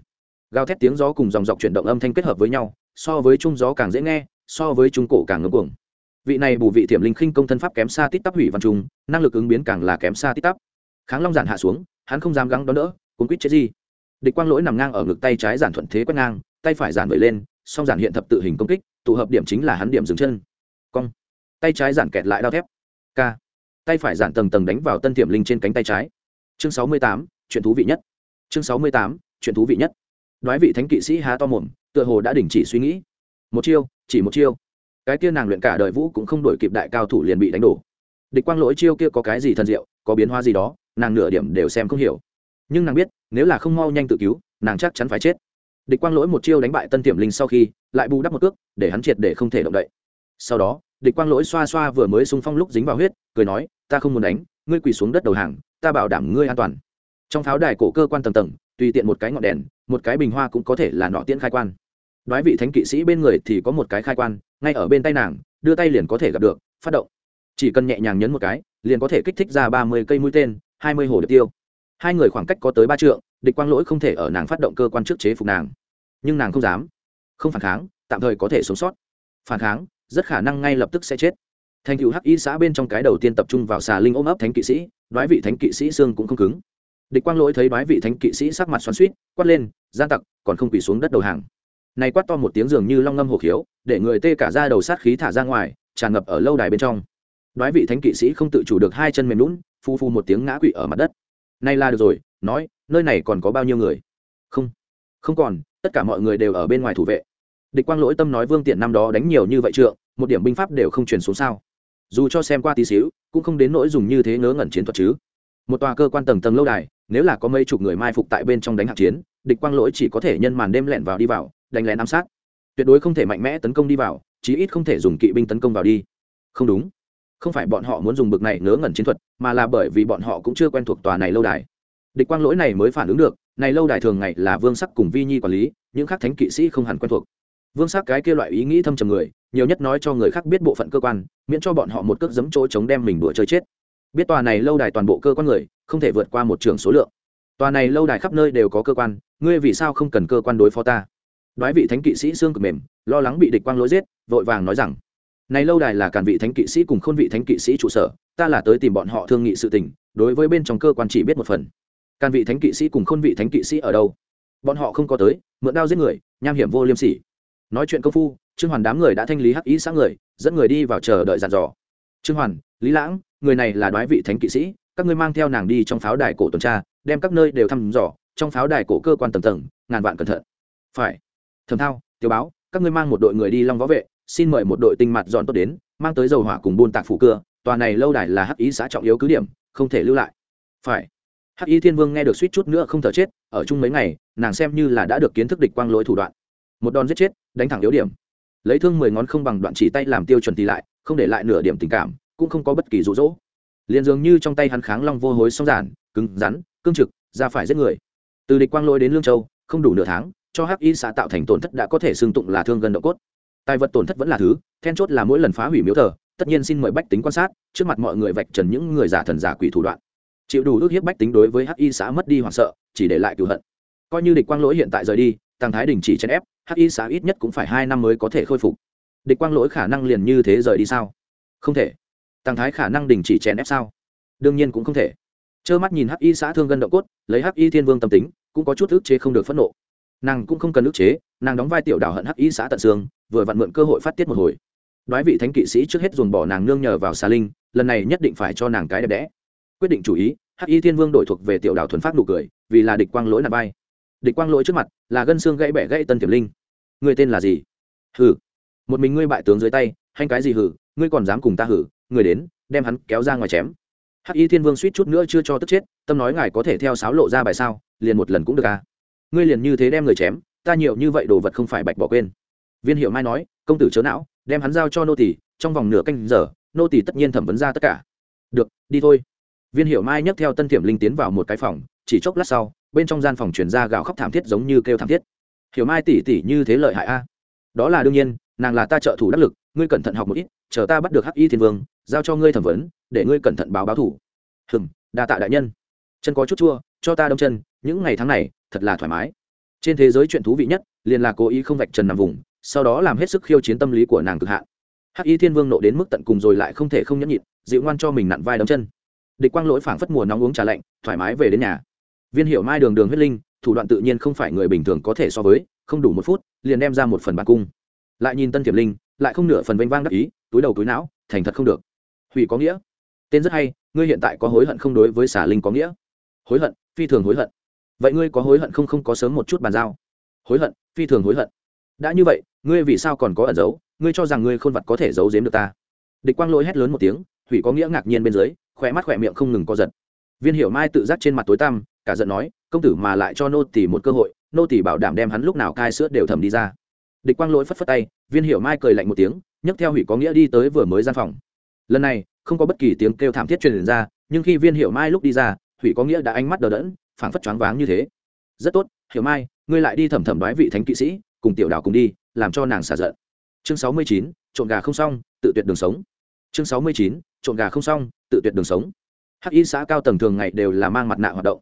Gào thét tiếng gió cùng dòng dọc chuyển động âm thanh kết hợp với nhau, so với trung gió càng dễ nghe, so với trung cổ càng ngấm cuồng. Vị này bù vị thiểm linh khinh công thân pháp kém xa tít tắp hủy văn trung năng lực ứng biến càng là kém xa tít tắp. Kháng long giản hạ xuống, hắn không dám gắng đón đỡ cuốn quýt chết gì địch quang lỗi nằm ngang ở ngực tay trái giản thuận thế quét ngang, tay phải giản vẩy lên, song giản hiện thập tự hình công kích, tụ hợp điểm chính là hắn điểm dừng chân. Cong. Tay trái giản kẹt lại đao thép. K. Tay phải giản tầng tầng đánh vào tân tiềm linh trên cánh tay trái. Chương sáu mươi tám, chuyện thú vị nhất. Chương sáu mươi tám, chuyện thú vị nhất. Nói vị thánh kỵ sĩ há to mồm, tựa hồ đã đình chỉ suy nghĩ. Một chiêu, chỉ một chiêu. Cái kia nàng luyện cả đời vũ cũng không đổi kịp đại cao thủ liền bị đánh đổ. Địch quang lỗi chiêu kia có cái gì thần diệu, có biến hóa gì đó, nàng nửa điểm đều xem không hiểu nhưng nàng biết, nếu là không mau nhanh tự cứu, nàng chắc chắn phải chết. Địch quang lỗi một chiêu đánh bại tân tiệm linh sau khi, lại bù đắp một cước, để hắn triệt để không thể động đậy. Sau đó, địch quang lỗi xoa xoa vừa mới xung phong lúc dính vào huyết, cười nói, ta không muốn đánh, ngươi quỳ xuống đất đầu hàng, ta bảo đảm ngươi an toàn. Trong pháo đài cổ cơ quan tầng tầng, tùy tiện một cái ngọn đèn, một cái bình hoa cũng có thể là nọ tiễn khai quan. Đoái vị thánh kỵ sĩ bên người thì có một cái khai quan, ngay ở bên tay nàng, đưa tay liền có thể gặp được, phát động. Chỉ cần nhẹ nhàng nhấn một cái, liền có thể kích thích ra ba mươi cây mũi tên, hai mươi hồ điệp tiêu hai người khoảng cách có tới ba trượng, địch quang lỗi không thể ở nàng phát động cơ quan trước chế phục nàng. Nhưng nàng không dám. Không phản kháng, tạm thời có thể sống sót. Phản kháng, rất khả năng ngay lập tức sẽ chết. Thành cựu hắc y xã bên trong cái đầu tiên tập trung vào xà linh ôm ấp thánh kỵ sĩ, đoái vị thánh kỵ sĩ xương cũng không cứng. Địch quang lỗi thấy đoái vị thánh kỵ sĩ sắc mặt xoắn suýt quát lên, gian tặc, còn không quỳ xuống đất đầu hàng. Này quát to một tiếng dường như long ngâm hồ khiếu, để người tê cả ra đầu sát khí thả ra ngoài, tràn ngập ở lâu đài bên trong. Đoái vị thánh kỵ sĩ không tự chủ được hai chân mềm lún phu phu một tiếng ngã quỵ ở mặt đất nay là được rồi, nói, nơi này còn có bao nhiêu người? Không không còn, tất cả mọi người đều ở bên ngoài thủ vệ. Địch quang lỗi tâm nói vương tiện năm đó đánh nhiều như vậy trượng, một điểm binh pháp đều không truyền xuống sao? Dù cho xem qua tí xíu, cũng không đến nỗi dùng như thế ngớ ngẩn chiến thuật chứ. Một tòa cơ quan tầng tầng lâu đài, nếu là có mấy chục người mai phục tại bên trong đánh hạng chiến, địch quang lỗi chỉ có thể nhân màn đêm lẹn vào đi vào, đánh lén ám sát. Tuyệt đối không thể mạnh mẽ tấn công đi vào, chí ít không thể dùng kỵ binh tấn công vào đi. Không đúng không phải bọn họ muốn dùng bực này ngớ ngẩn chiến thuật, mà là bởi vì bọn họ cũng chưa quen thuộc tòa này lâu đài. Địch quang lỗi này mới phản ứng được, này lâu đài thường ngày là vương sắc cùng vi nhi quản lý, những khác thánh kỵ sĩ không hẳn quen thuộc. Vương sắc cái kia loại ý nghĩ thâm trầm người, nhiều nhất nói cho người khác biết bộ phận cơ quan, miễn cho bọn họ một cước giấm chỗ chống đem mình đùa chơi chết. Biết tòa này lâu đài toàn bộ cơ quan người, không thể vượt qua một trường số lượng. Tòa này lâu đài khắp nơi đều có cơ quan, ngươi vì sao không cần cơ quan đối phó ta? Nói vị thánh kỵ sĩ xương cực mềm, lo lắng bị địch quang lỗi giết, vội vàng nói rằng này lâu đài là càn vị thánh kỵ sĩ cùng khôn vị thánh kỵ sĩ trụ sở, ta là tới tìm bọn họ thương nghị sự tình, đối với bên trong cơ quan chỉ biết một phần. Càn vị thánh kỵ sĩ cùng khôn vị thánh kỵ sĩ ở đâu? Bọn họ không có tới, mượn đao giết người, nham hiểm vô liêm sỉ. Nói chuyện công phu, trương hoàn đám người đã thanh lý hắc ý sáng người, dẫn người đi vào chờ đợi dàn dò. Trương hoàn, lý lãng, người này là đoái vị thánh kỵ sĩ, các ngươi mang theo nàng đi trong pháo đài cổ tuần tra, đem các nơi đều thăm dò, trong pháo đài cổ cơ quan tầng tầng, ngàn vạn cẩn thận. Phải. Thầm thao, tiểu báo, các ngươi mang một đội người đi long võ vệ xin mời một đội tinh mặt dọn tốt đến, mang tới dầu hỏa cùng buôn tạc phủ cưa, tòa này lâu đài là hắc ý xã trọng yếu cứ điểm, không thể lưu lại. Phải. Hắc y thiên vương nghe được suýt chút nữa không thở chết, ở chung mấy ngày, nàng xem như là đã được kiến thức địch quang lỗi thủ đoạn. Một đòn giết chết, đánh thẳng yếu điểm. Lấy thương mười ngón không bằng đoạn chỉ tay làm tiêu chuẩn tỷ lại, không để lại nửa điểm tình cảm, cũng không có bất kỳ rụ rỗ liền dường như trong tay hắn kháng long vô hối song giản, cứng rắn, cương trực, ra phải giết người. Từ địch quang lỗi đến lương châu, không đủ nửa tháng, cho hắc y xã tạo thành tổn thất đã có thể xương tụng là thương gần độ cốt tài vật tổn thất vẫn là thứ, then chốt là mỗi lần phá hủy miếu thờ, tất nhiên xin mời bách tính quan sát, trước mặt mọi người vạch trần những người giả thần giả quỷ thủ đoạn. Chịu đủ ước hiếp bách tính đối với hắc y xã mất đi hoảng sợ, chỉ để lại cựu hận. Coi như địch quang lỗi hiện tại rời đi tăng thái đình chỉ chèn ép, hắc y xã ít nhất cũng phải hai năm mới có thể khôi phục. Địch quang lỗi khả năng liền như thế rời đi sao? Không thể. Tăng thái khả năng đình chỉ chèn ép sao? Đương nhiên cũng không thể. Trơ mắt nhìn hắc y xã thương gân động cốt, lấy hắc y thiên vương tâm tính, cũng có chút ức chế không được phẫn nộ. Nàng cũng không cần ức chế, nàng đóng vai tiểu đảo hận hắc y xã tận xương vừa vặn mượn cơ hội phát tiết một hồi. Đoái vị thánh kỵ sĩ trước hết dồn bỏ nàng nương nhờ vào xà linh, lần này nhất định phải cho nàng cái đẹp đẽ. Quyết định chủ ý, hắc y thiên vương đổi thuộc về tiểu đảo thuần phát nụ cười, vì là địch quang lỗi nằm vai. Địch quang lỗi trước mặt, là gân xương gãy bẻ gãy tân tiềm linh. Người tên là gì? Hử một mình ngươi bại tướng dưới tay hành cái gì hử ngươi còn dám cùng ta hử người đến, đem hắn kéo ra ngoài chém. Hắc y thiên vương suýt chút nữa chưa cho tức chết, tâm nói ngài có thể theo sáo lộ ra bài sao, liền một lần cũng được à. Ngươi liền như thế đem người chém, ta nhiều như vậy đồ vật không phải bạch bỏ quên viên hiệu mai nói, công tử chớ não, đem hắn giao cho nô tỷ trong vòng nửa canh giờ, nô tỷ tất nhiên thẩm vấn ra tất cả. Được, đi thôi. Viên hiệu mai nhấc theo tân thiểm linh tiến vào một cái phòng, chỉ chốc lát sau, bên trong gian phòng chuyển ra gạo khóc thảm thiết giống như kêu thảm thiết. Hiểu mai tỉ tỉ như thế lợi hại a. Đó là đương nhiên, nàng là ta trợ thủ đắc lực, ngươi cẩn thận học một ít, chờ ta bắt được hắc y thiên vương, giao cho ngươi thẩm vấn, để ngươi cẩn thận báo báo thủ. Hừng đa tạ đại nhân. Chân có chút chua, cho ta đông chân, những ngày tháng này, thật là thoải mái. Trên thế giới chuyện thú vị nhất, liền là cố ý không vạch trần nằm vùng sau đó làm hết sức khiêu chiến tâm lý của nàng cực hạn. Hắc y thiên vương nộ đến mức tận cùng rồi lại không thể không nhẫn nhịn, dịu ngoan cho mình nặn vai đấm chân. Địch quang lỗi phảng phất mùa nóng uống trà lạnh, thoải mái về đến nhà. Viên hiểu mai đường đường huyết linh, thủ đoạn tự nhiên không phải người bình thường có thể so với, không đủ một phút, liền đem ra một phần bạc cung. Lại nhìn tân thiểm linh, lại không nửa phần vênh vang đắc ý, túi đầu túi não, thành thật không được. Hủy có nghĩa. Tên rất hay, ngươi hiện tại có hối hận không đối với xả linh có nghĩa? Hối hận, phi thường hối hận. Vậy ngươi có hối hận không? Không có sớm một chút bàn giao. Hối hận, phi thường hối hận đã như vậy, ngươi vì sao còn có ẩn giấu? Ngươi cho rằng ngươi khôn vật có thể giấu giếm được ta? Địch quang lỗi hét lớn một tiếng, hủy có nghĩa ngạc nhiên bên dưới, khỏe mắt khỏe miệng không ngừng co giật. Viên hiểu mai tự giác trên mặt tối tăm, cả giận nói, công tử mà lại cho nô tỷ một cơ hội, nô tỷ bảo đảm đem hắn lúc nào cai sữa đều thầm đi ra. Địch quang lỗi phất phất tay, viên hiểu mai cười lạnh một tiếng, nhấc theo hủy có nghĩa đi tới vừa mới gian phòng. Lần này, không có bất kỳ tiếng kêu thảm thiết truyền ra, nhưng khi viên hiểu mai lúc đi ra, hủy có nghĩa đã ánh mắt đờ đẫn, phảng phất choáng váng như thế. Rất tốt, hiểu mai, ngươi lại đi thẩm thẩm đoái vị thánh kỵ sĩ cùng tiểu đảo cùng đi, làm cho nàng xả giận. Chương sáu mươi chín, trộn gà không xong, tự tuyệt đường sống. Chương sáu mươi chín, trộn gà không xong, tự tuyệt đường sống. Hắc y xã cao tầng thường ngày đều là mang mặt nạ hoạt động.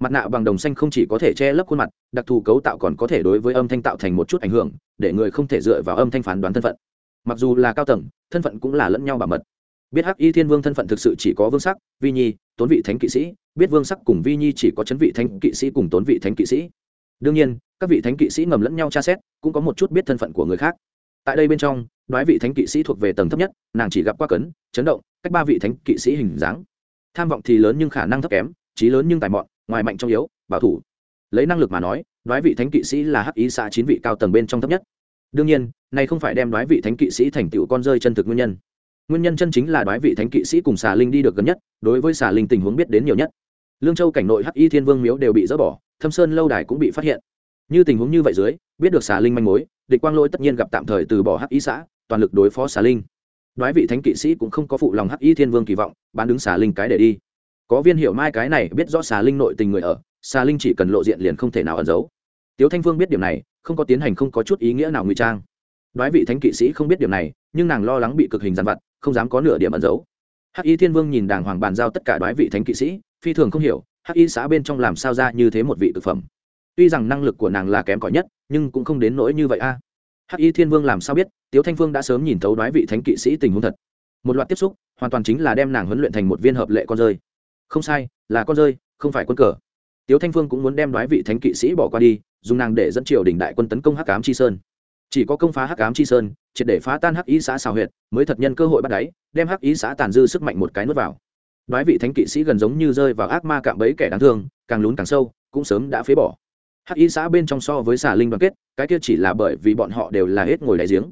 Mặt nạ bằng đồng xanh không chỉ có thể che lấp khuôn mặt, đặc thù cấu tạo còn có thể đối với âm thanh tạo thành một chút ảnh hưởng, để người không thể dựa vào âm thanh phán đoán thân phận. Mặc dù là cao tầng, thân phận cũng là lẫn nhau bảo mật. Biết hắc y thiên vương thân phận thực sự chỉ có vương sắc, vi nhi, tốn vị thánh kỵ sĩ, biết vương sắc cùng vi nhi chỉ có chấn vị thánh kỵ sĩ cùng tốn vị thánh kỵ sĩ đương nhiên, các vị thánh kỵ sĩ ngầm lẫn nhau tra xét, cũng có một chút biết thân phận của người khác. Tại đây bên trong, đoái vị thánh kỵ sĩ thuộc về tầng thấp nhất, nàng chỉ gặp qua cấn, chấn động, cách ba vị thánh kỵ sĩ hình dáng. Tham vọng thì lớn nhưng khả năng thấp kém trí lớn nhưng tài mọn, ngoài mạnh trong yếu, bảo thủ. Lấy năng lực mà nói, đoái vị thánh kỵ sĩ là hắc ý xã chín vị cao tầng bên trong thấp nhất. Đương nhiên, này không phải đem đoái vị thánh kỵ sĩ thành tựu con rơi chân thực nguyên nhân. Nguyên nhân chân chính là đoái vị thánh kỵ sĩ cùng xà linh đi được gần nhất, đối với xà linh tình huống biết đến nhiều nhất. Lương châu cảnh nội hắc y thiên vương miếu đều bị dỡ bỏ thâm sơn lâu đài cũng bị phát hiện. Như tình huống như vậy dưới, biết được xà linh manh mối, địch quang lôi tất nhiên gặp tạm thời từ bỏ hắc y xã, toàn lực đối phó xà linh. Đoái vị thánh kỵ sĩ cũng không có phụ lòng hắc y thiên vương kỳ vọng, bán đứng xà linh cái để đi. Có viên hiểu mai cái này biết rõ xà linh nội tình người ở, xà linh chỉ cần lộ diện liền không thể nào ẩn giấu. Tiếu thanh vương biết điểm này, không có tiến hành không có chút ý nghĩa nào ngụy trang. Đoái vị thánh kỵ sĩ không biết điểm này, nhưng nàng lo lắng bị cực hình dàn vặt, không dám có nửa điểm ẩn giấu. Hắc y thiên vương nhìn đàng hoàng bàn giao tất cả đoái vị thánh kỵ sĩ, phi thường không hiểu hắc y xã bên trong làm sao ra như thế một vị thực phẩm? Tuy rằng năng lực của nàng là kém cỏi nhất, nhưng cũng không đến nỗi như vậy a. Hắc y thiên vương làm sao biết, tiếu thanh phương đã sớm nhìn thấu đoái vị thánh kỵ sĩ tình huống thật. Một loạt tiếp xúc, hoàn toàn chính là đem nàng huấn luyện thành một viên hợp lệ con rơi. Không sai, là con rơi, không phải quân cờ. Tiếu thanh phương cũng muốn đem đoái vị thánh kỵ sĩ bỏ qua đi, dùng nàng để dẫn triều đình đại quân tấn công hắc ám chi sơn. Chỉ có công phá hắc ám chi sơn, triệt để phá tan hắc ý xã xào huyệt, mới thật nhân cơ hội bắt đáy, đem hắc ý xã tàn dư sức mạnh một cái nuốt vào đoái vị thánh kỵ sĩ gần giống như rơi vào ác ma cạm bẫy kẻ đáng thương, càng lún càng sâu, cũng sớm đã phế bỏ. Hắc Y xã bên trong so với xà linh đoàn kết, cái kia chỉ là bởi vì bọn họ đều là hết ngồi đáy giếng.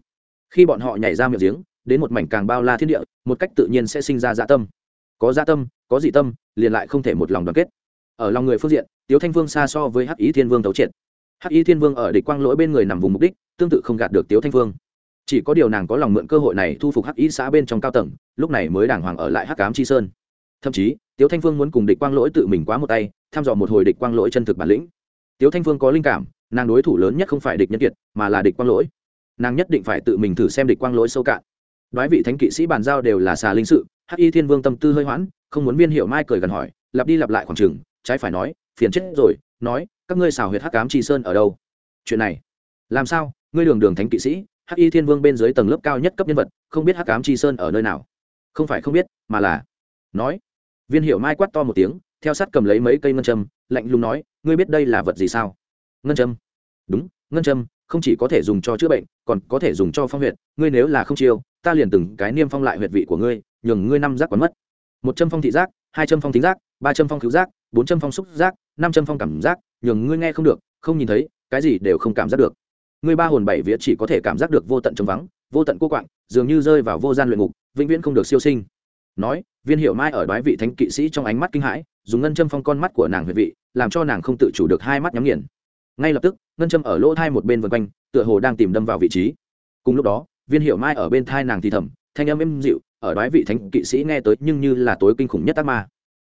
Khi bọn họ nhảy ra miệng giếng, đến một mảnh càng bao la thiên địa, một cách tự nhiên sẽ sinh ra dạ tâm. Có dạ tâm, có dị tâm, liền lại không thể một lòng đoàn kết. Ở lòng người phương diện, tiếu thanh vương xa so với hắc ý thiên vương tấu triệt. Hắc ý thiên vương ở địch quang lỗi bên người nằm vùng mục đích, tương tự không gạt được tiếu thanh vương. Chỉ có điều nàng có lòng mượn cơ hội này thu phục hắc ý xã bên trong cao tầng, lúc này mới đàng hoàng ở lại hắc cám chi sơn thậm chí, tiếu thanh phương muốn cùng địch quang lỗi tự mình quá một tay thăm dò một hồi địch quang lỗi chân thực bản lĩnh. Tiếu thanh phương có linh cảm, nàng đối thủ lớn nhất không phải địch nhân kiệt, mà là địch quang lỗi. Nàng nhất định phải tự mình thử xem địch quang lỗi sâu cạn. Đoái vị thánh kỵ sĩ bàn giao đều là xà linh sự, hắc y thiên vương tâm tư hơi hoãn, không muốn viên hiệu mai cười gần hỏi, lặp đi lặp lại khoảng chừng, trái phải nói, phiền chết rồi, nói, các ngươi xào huyệt hắc cám chi sơn ở đâu? Chuyện này, làm sao, ngươi đường đường thánh kỵ sĩ, hắc y thiên vương bên dưới tầng lớp cao nhất cấp nhân vật, không biết hắc cám chi sơn ở nơi nào? Không phải không biết, mà là, nói viên hiệu mai quát to một tiếng, theo sát cầm lấy mấy cây ngân châm, lạnh lùng nói, ngươi biết đây là vật gì sao? Ngân châm? Đúng, ngân châm, không chỉ có thể dùng cho chữa bệnh, còn có thể dùng cho phong huyệt. Ngươi nếu là không chiêu, ta liền từng cái niêm phong lại huyệt vị của ngươi, nhường ngươi năm giác quán mất. Một châm phong thị giác, hai châm phong thính giác, ba châm phong cứu giác, bốn châm phong xúc giác, năm châm phong cảm giác, nhường ngươi nghe không được, không nhìn thấy, cái gì đều không cảm giác được. Ngươi ba hồn bảy vía chỉ có thể cảm giác được vô tận trống vắng, vô tận cô quạng, dường như rơi vào vô gian luyện ngục, vĩnh viễn không được siêu sinh nói, viên hiệu mai ở đoái vị thánh kỵ sĩ trong ánh mắt kinh hãi, dùng ngân châm phong con mắt của nàng huyệt vị, làm cho nàng không tự chủ được hai mắt nhắm nghiền. Ngay lập tức, ngân châm ở lỗ thai một bên vân quanh, tựa hồ đang tìm đâm vào vị trí. Cùng lúc đó, viên hiệu mai ở bên thai nàng thì thầm, thanh âm êm dịu, ở đoái vị thánh kỵ sĩ nghe tới nhưng như là tối kinh khủng nhất tác ma.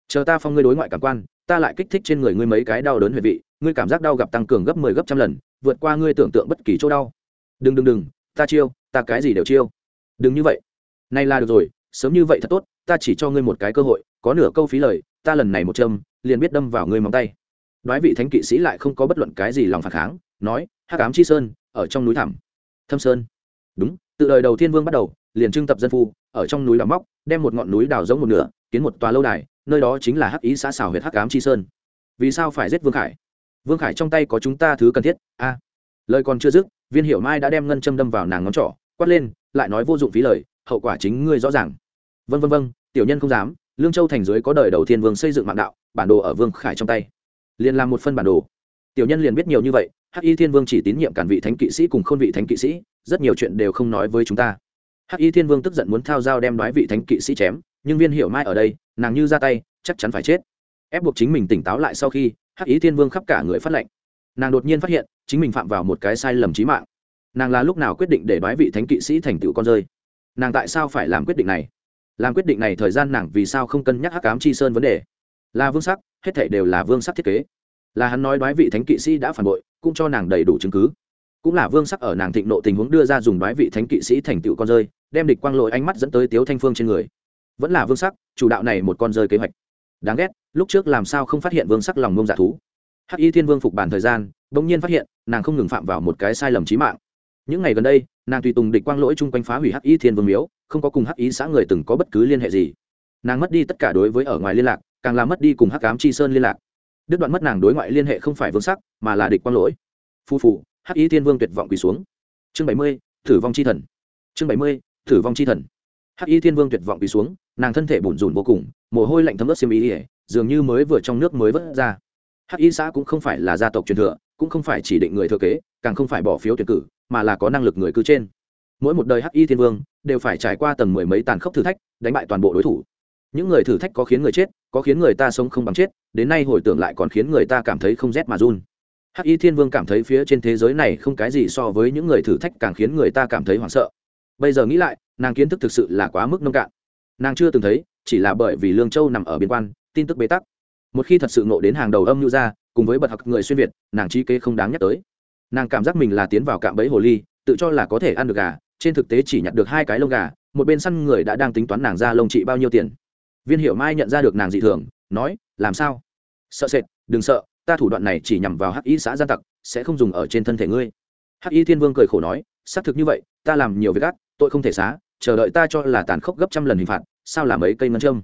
Chờ ta phong ngươi đối ngoại cảm quan, ta lại kích thích trên người ngươi mấy cái đau đớn huyệt vị, ngươi cảm giác đau gặp tăng cường gấp mười 10 gấp trăm lần, vượt qua ngươi tưởng tượng bất kỳ chỗ đau. Đừng đừng đừng, ta chiêu, ta cái gì đều chiêu. Đừng như vậy. Nay là được rồi, sớm như vậy thật tốt ta chỉ cho ngươi một cái cơ hội, có nửa câu phí lời, ta lần này một châm, liền biết đâm vào ngươi móng tay. Nói vị thánh kỵ sĩ lại không có bất luận cái gì lòng phản kháng, nói, hắc ám chi sơn, ở trong núi thẳm. Thâm sơn. Đúng, từ đời đầu thiên vương bắt đầu, liền trưng tập dân phu, ở trong núi đào móc, đem một ngọn núi đào giống một nửa, kiến một tòa lâu đài, nơi đó chính là hắc ý xã xào huyện hắc ám chi sơn. Vì sao phải giết vương khải? Vương khải trong tay có chúng ta thứ cần thiết, a. À. Lời còn chưa dứt, viên hiểu mai đã đem ngân châm đâm vào nàng ngón trỏ, quát lên, lại nói vô dụng phí lời, hậu quả chính ngươi rõ ràng vân vân vân tiểu nhân không dám, lương châu thành dưới có đời đầu thiên vương xây dựng mạng đạo, bản đồ ở vương khải trong tay. Liền làm một phân bản đồ. Tiểu nhân liền biết nhiều như vậy, hắc y thiên vương chỉ tín nhiệm cản vị thánh kỵ sĩ cùng khôn vị thánh kỵ sĩ, rất nhiều chuyện đều không nói với chúng ta. Hắc y thiên vương tức giận muốn thao dao đem đoái vị thánh kỵ sĩ chém, nhưng viên hiểu mai ở đây, nàng như ra tay, chắc chắn phải chết. Ép buộc chính mình tỉnh táo lại sau khi, hắc y thiên vương khắp cả người phát lệnh. Nàng đột nhiên phát hiện, chính mình phạm vào một cái sai lầm trí mạng. Nàng là lúc nào quyết định để đoái vị thánh kỵ sĩ thành tựu con rơi? Nàng tại sao phải làm quyết định này? Làm quyết định này thời gian nàng vì sao không cân nhắc hắc cám chi sơn vấn đề? Là vương sắc, hết thảy đều là vương sắc thiết kế. Là hắn nói đoái vị thánh kỵ sĩ đã phản bội, cũng cho nàng đầy đủ chứng cứ. Cũng là vương sắc ở nàng thịnh nộ tình huống đưa ra dùng đoái vị thánh kỵ sĩ thành tựu con rơi, đem địch quang lội ánh mắt dẫn tới tiếu thanh phương trên người. Vẫn là vương sắc, chủ đạo này một con rơi kế hoạch. Đáng ghét, lúc trước làm sao không phát hiện vương sắc lòng ngông dạ thú? Hắc y thiên vương phục bản thời gian, bỗng nhiên phát hiện, nàng không ngừng phạm vào một cái sai lầm trí mạng. Những ngày gần đây, nàng tùy tùng địch quang lỗi chung quanh phá hủy hắc y thiên vương miếu không có cùng hắc y xã người từng có bất cứ liên hệ gì. Nàng mất đi tất cả đối với ở ngoài liên lạc, càng làm mất đi cùng hắc cám chi sơn liên lạc. Đứt đoạn mất nàng đối ngoại liên hệ không phải vương sắc, mà là địch quang lỗi. Phu phụ hắc y thiên vương tuyệt vọng quỳ xuống. Chương bảy mươi thử vong chi thần. Chương bảy mươi thử vong chi thần. Hắc y thiên vương tuyệt vọng quỳ xuống, nàng thân thể bủn rủn vô cùng, mồ hôi lạnh thấm ướt xiêm ý ỉa dường như mới vừa trong nước mới vớt ra. Hắc y xã cũng không phải là gia tộc truyền thừa, cũng không phải chỉ định người thừa kế, càng không phải bỏ phiếu tuyển cử, mà là có năng lực người cư trên mỗi một đời hắc y thiên vương đều phải trải qua tầng mười mấy tàn khốc thử thách, đánh bại toàn bộ đối thủ. Những người thử thách có khiến người chết, có khiến người ta sống không bằng chết, đến nay hồi tưởng lại còn khiến người ta cảm thấy không rét mà run. Hắc y thiên vương cảm thấy phía trên thế giới này không cái gì so với những người thử thách càng khiến người ta cảm thấy hoảng sợ. Bây giờ nghĩ lại, nàng kiến thức thực sự là quá mức nông cạn. Nàng chưa từng thấy, chỉ là bởi vì lương châu nằm ở biên quan, tin tức bế tắc. Một khi thật sự nộ đến hàng đầu âm Nhu ra, cùng với bật học người xuyên việt, nàng trí kế không đáng nhắc tới. Nàng cảm giác mình là tiến vào cạm bẫy hồ ly, tự cho là có thể ăn được gà trên thực tế chỉ nhặt được hai cái lông gà, một bên săn người đã đang tính toán nàng ra lông trị bao nhiêu tiền. Viên hiểu mai nhận ra được nàng dị thường, nói, làm sao? Sợ sệt, đừng sợ, ta thủ đoạn này chỉ nhằm vào hắc y xã gian tặc, sẽ không dùng ở trên thân thể ngươi. Hắc y thiên vương cười khổ nói, xác thực như vậy, ta làm nhiều việc ác, tội không thể xá, chờ đợi ta cho là tàn khốc gấp trăm lần hình phạt, sao làm ấy cây ngân châm?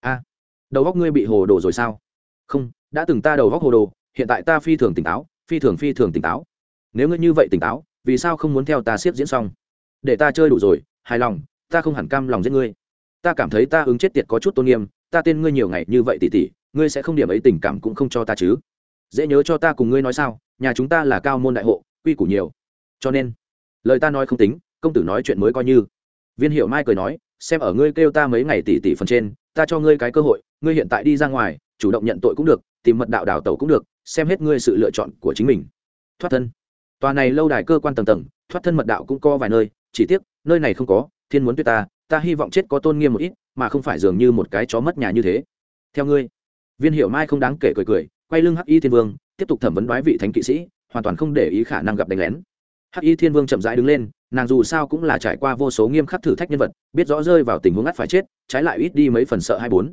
A, đầu góc ngươi bị hồ đồ rồi sao? Không, đã từng ta đầu góc hồ đồ, hiện tại ta phi thường tỉnh táo, phi thường phi thường tỉnh táo. Nếu ngươi như vậy tỉnh táo, vì sao không muốn theo ta siết diễn xong? Để ta chơi đủ rồi, hài lòng, ta không hẳn cam lòng giết ngươi. Ta cảm thấy ta ứng chết tiệt có chút tôn nghiêm, ta tên ngươi nhiều ngày như vậy tỉ tỉ, ngươi sẽ không điểm ấy tình cảm cũng không cho ta chứ. Dễ nhớ cho ta cùng ngươi nói sao, nhà chúng ta là cao môn đại hộ, quy củ nhiều. Cho nên, lời ta nói không tính, công tử nói chuyện mới coi như. Viên hiệu mai cười nói, xem ở ngươi kêu ta mấy ngày tỉ tỉ phần trên, ta cho ngươi cái cơ hội, ngươi hiện tại đi ra ngoài, chủ động nhận tội cũng được, tìm mật đạo đào tẩu cũng được, xem hết ngươi sự lựa chọn của chính mình. Thoát thân. Tòa này lâu đài cơ quan tầng tầng, thoát thân mật đạo cũng có vài nơi chỉ tiếc, nơi này không có, thiên muốn tuyết ta ta hy vọng chết có tôn nghiêm một ít, mà không phải dường như một cái chó mất nhà như thế. Theo ngươi. Viên hiệu mai không đáng kể cười cười, quay lưng hắc y thiên vương, tiếp tục thẩm vấn đoái vị thánh kỵ sĩ, hoàn toàn không để ý khả năng gặp đánh lén. Hắc y thiên vương chậm rãi đứng lên, nàng dù sao cũng là trải qua vô số nghiêm khắc thử thách nhân vật, biết rõ rơi vào tình huống ngắt phải chết, trái lại ít đi mấy phần sợ hai bốn.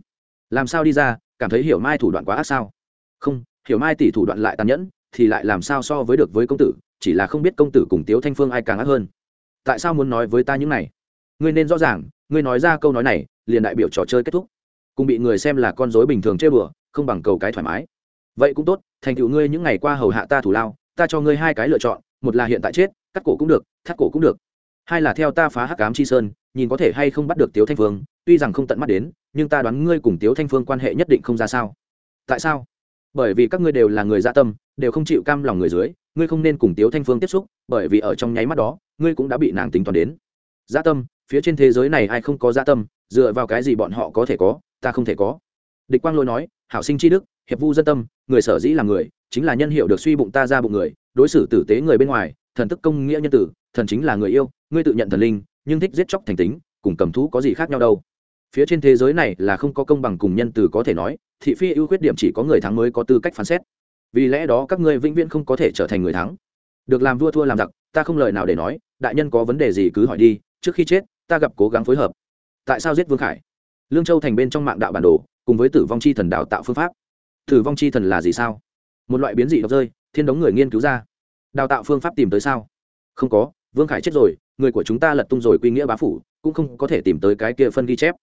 Làm sao đi ra, cảm thấy hiểu mai thủ đoạn quá ác sao? Không, hiểu mai tỷ thủ đoạn lại tàn nhẫn, thì lại làm sao so với được với công tử, chỉ là không biết công tử cùng tiếu thanh phương ai càng ác hơn tại sao muốn nói với ta những này? Ngươi nên rõ ràng, ngươi nói ra câu nói này, liền đại biểu trò chơi kết thúc. Cùng bị người xem là con dối bình thường chơi bừa, không bằng cầu cái thoải mái. Vậy cũng tốt, thành tựu ngươi những ngày qua hầu hạ ta thủ lao, ta cho ngươi hai cái lựa chọn, một là hiện tại chết, cắt cổ cũng được, thắt cổ cũng được. Hai là theo ta phá hắc cám chi sơn, nhìn có thể hay không bắt được tiếu thanh phương, tuy rằng không tận mắt đến, nhưng ta đoán ngươi cùng tiếu thanh phương quan hệ nhất định không ra sao. Tại sao? Bởi vì các ngươi đều là người dạ tâm, đều không chịu cam lòng người dưới, ngươi không nên cùng tiếu thanh phương tiếp xúc, bởi vì ở trong nháy mắt đó ngươi cũng đã bị nàng tính toán đến. Gia tâm, phía trên thế giới này ai không có gia tâm, dựa vào cái gì bọn họ có thể có, ta không thể có. Địch quang lôi nói, hảo sinh tri đức, hiệp vu dân tâm, người sở dĩ là người, chính là nhân hiệu được suy bụng ta ra bụng người, đối xử tử tế người bên ngoài, thần tức công nghĩa nhân tử, thần chính là người yêu, ngươi tự nhận thần linh, nhưng thích giết chóc thành tính, cùng cầm thú có gì khác nhau đâu. Phía trên thế giới này là không có công bằng cùng nhân từ có thể nói, thị phi ưu khuyết điểm chỉ có người thắng mới có tư cách phán xét. Vì lẽ đó các ngươi vĩnh viễn không có thể trở thành người thắng. Được làm vua thua làm giặc, ta không lời nào để nói đại nhân có vấn đề gì cứ hỏi đi, trước khi chết, ta gặp cố gắng phối hợp. Tại sao giết vương khải? Lương châu thành bên trong mạng đạo bản đồ, cùng với tử vong chi thần đào tạo phương pháp. Tử vong chi thần là gì sao? Một loại biến dị độc rơi, thiên đống người nghiên cứu ra. Đào tạo phương pháp tìm tới sao? Không có, vương khải chết rồi, người của chúng ta lật tung rồi quy nghĩa bá phủ, cũng không có thể tìm tới cái kia phân ghi chép.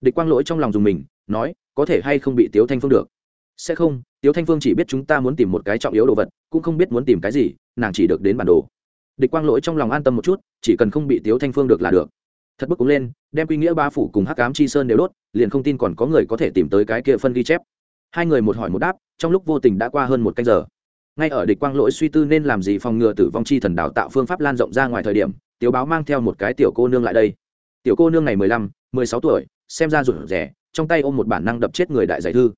Địch quang lỗi trong lòng dùng mình, nói, có thể hay không bị tiếu thanh phương được? Sẽ không, tiếu thanh phương chỉ biết chúng ta muốn tìm một cái trọng yếu đồ vật, cũng không biết muốn tìm cái gì, nàng chỉ được đến bản đồ địch quang lỗi trong lòng an tâm một chút, chỉ cần không bị tiếu thanh phương được là được. Thật bức cũng lên, đem quy nghĩa ba phủ cùng hắc cám chi sơn đều đốt, liền không tin còn có người có thể tìm tới cái kia phân ghi chép. Hai người một hỏi một đáp, trong lúc vô tình đã qua hơn một canh giờ. Ngay ở địch quang lỗi suy tư nên làm gì phòng ngừa tử vong chi thần đào tạo phương pháp lan rộng ra ngoài thời điểm tiểu báo mang theo một cái tiểu cô nương lại đây. Tiểu cô nương này mười lăm, mười sáu tuổi, xem ra rủi rẻ, trong tay ôm một bản năng đập chết người đại giải thư.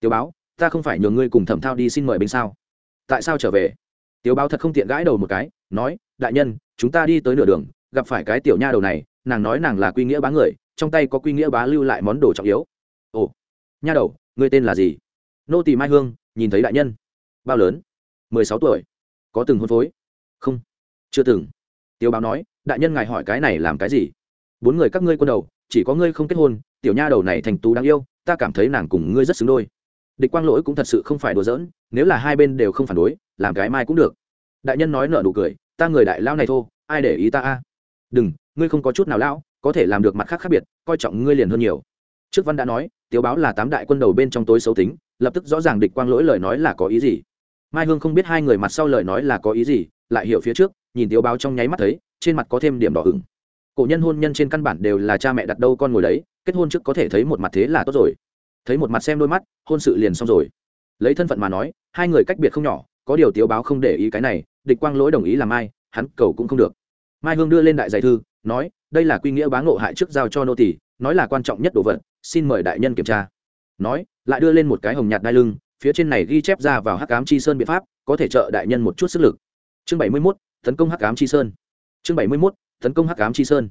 Tiểu báo, ta không phải nhường ngươi cùng thẩm thao đi xin mời bên sao? Tại sao trở về? Tiểu báo thật không tiện gãi đầu một cái, nói, đại nhân, chúng ta đi tới nửa đường, gặp phải cái tiểu nha đầu này, nàng nói nàng là quy nghĩa bá người, trong tay có quy nghĩa bá lưu lại món đồ trọng yếu. Ồ, nha đầu người tên là gì? Nô tỳ mai hương, nhìn thấy đại nhân. Bao lớn? Mười sáu tuổi. Có từng hôn phối? Không, chưa từng. Tiêu báo nói, đại nhân ngài hỏi cái này làm cái gì? Bốn người các ngươi quân đầu, chỉ có ngươi không kết hôn, tiểu nha đầu này thành tú đáng yêu, ta cảm thấy nàng cùng ngươi rất xứng đôi địch quang lỗi cũng thật sự không phải đùa giỡn, nếu là hai bên đều không phản đối, làm cái mai cũng được. Đại nhân nói nợ nụ cười, ta người đại lao này thô, ai để ý ta a? Đừng, ngươi không có chút nào lão, có thể làm được mặt khác khác biệt, coi trọng ngươi liền hơn nhiều. Trước văn đã nói, tiếu báo là tám đại quân đầu bên trong tối xấu tính, lập tức rõ ràng địch quang lỗi lời nói là có ý gì. Mai hương không biết hai người mặt sau lời nói là có ý gì, lại hiểu phía trước, nhìn tiếu báo trong nháy mắt thấy, trên mặt có thêm điểm đỏ hứng. cổ nhân hôn nhân trên căn bản đều là cha mẹ đặt đâu con ngồi đấy, kết hôn trước có thể thấy một mặt thế là tốt rồi thấy một mặt xem đôi mắt hôn sự liền xong rồi. Lấy thân phận mà nói hai người cách biệt không nhỏ có điều tiếu báo không để ý cái này địch quang lỗi đồng ý làm mai hắn cầu cũng không được. Mai hương đưa lên đại giải thư nói đây là quy nghĩa bá ngộ hại trước giao cho nô tỷ nói là quan trọng nhất đồ vật xin mời đại nhân kiểm tra. Nói lại đưa lên một cái hồng nhạt đai lưng phía trên này ghi chép ra vào hắc ám chi sơn biện pháp có thể trợ đại nhân một chút sức lực. Chương bảy mươi 71, tấn công hắc ám chi sơn. Chương bảy mươi 71, tấn công hắc ám chi sơn.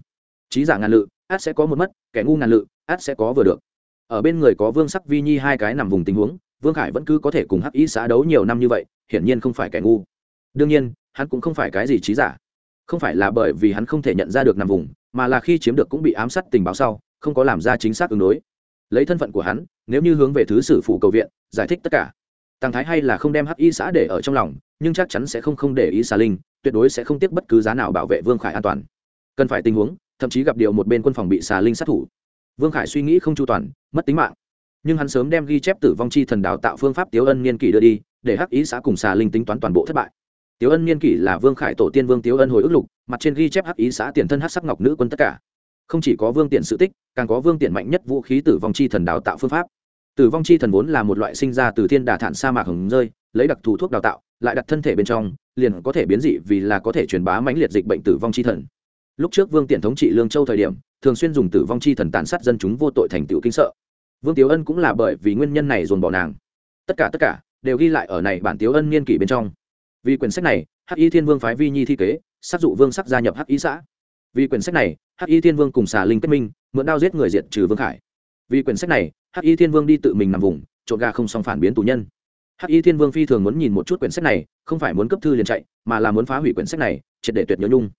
Trí giả ngàn lự át sẽ có một mất kẻ ngu ngàn lự át sẽ có vừa được ở bên người có vương sắc vi nhi hai cái nằm vùng tình huống, vương khải vẫn cứ có thể cùng hắc ý xã đấu nhiều năm như vậy, hiển nhiên không phải kẻ ngu. đương nhiên, hắn cũng không phải cái gì trí giả. không phải là bởi vì hắn không thể nhận ra được nằm vùng, mà là khi chiếm được cũng bị ám sát tình báo sau, không có làm ra chính xác ứng đối. lấy thân phận của hắn, nếu như hướng về thứ sử phủ cầu viện, giải thích tất cả. tăng thái hay là không đem hắc y xã để ở trong lòng, nhưng chắc chắn sẽ không không để ý xà linh, tuyệt đối sẽ không tiếc bất cứ giá nào bảo vệ vương khải an toàn. cần phải tình huống, thậm chí gặp điều một bên quân phòng bị xà linh sát thủ vương khải suy nghĩ không chu toàn, mất tính mạng. Nhưng hắn sớm đem ghi chép tử vong chi thần đào tạo phương pháp tiếu ân niên kỷ đưa đi, để hắc ý xã cùng xà linh tính toán toàn bộ thất bại. Tiếu ân niên kỷ là vương khải tổ tiên vương tiếu ân hồi ức lục, mặt trên ghi chép hắc ý xã tiền thân hắc sắc ngọc nữ quân tất cả. Không chỉ có vương tiện sự tích, càng có vương tiện mạnh nhất vũ khí tử vong chi thần đào tạo phương pháp. Tử vong chi thần vốn là một loại sinh ra từ thiên đà thản sa mạc hồng rơi, lấy đặc thù thuốc đào tạo, lại đặt thân thể bên trong, liền có thể biến dị vì là có thể truyền bá mãnh liệt dịch bệnh tử vong chi thần. Lúc trước vương tiện thống trị lương châu thời điểm thường xuyên dùng tử vong chi thần tàn sát dân chúng vô tội thành tựu kinh sợ. Vương tiếu ân cũng là bởi vì nguyên nhân này dồn bỏ nàng. Tất cả tất cả đều ghi lại ở này bản tiếu ân niên kỷ bên trong. Vì quyển sách này, hắc y thiên vương phái vi nhi thi kế, sát dụ vương sắc gia nhập hắc y xã. Vì quyển sách này, hắc y thiên vương cùng xà linh kết minh, mượn đao giết người diệt trừ vương khải. Vì quyển sách này, hắc y thiên vương đi tự mình nằm vùng, trộn gà không xong phản biến tù nhân. Hắc y thiên vương phi thường muốn nhìn một chút quyển sách này, không phải muốn cấp thư liền chạy, mà là muốn phá hủy quyển sách này, triệt để tuyệt nhớ nhung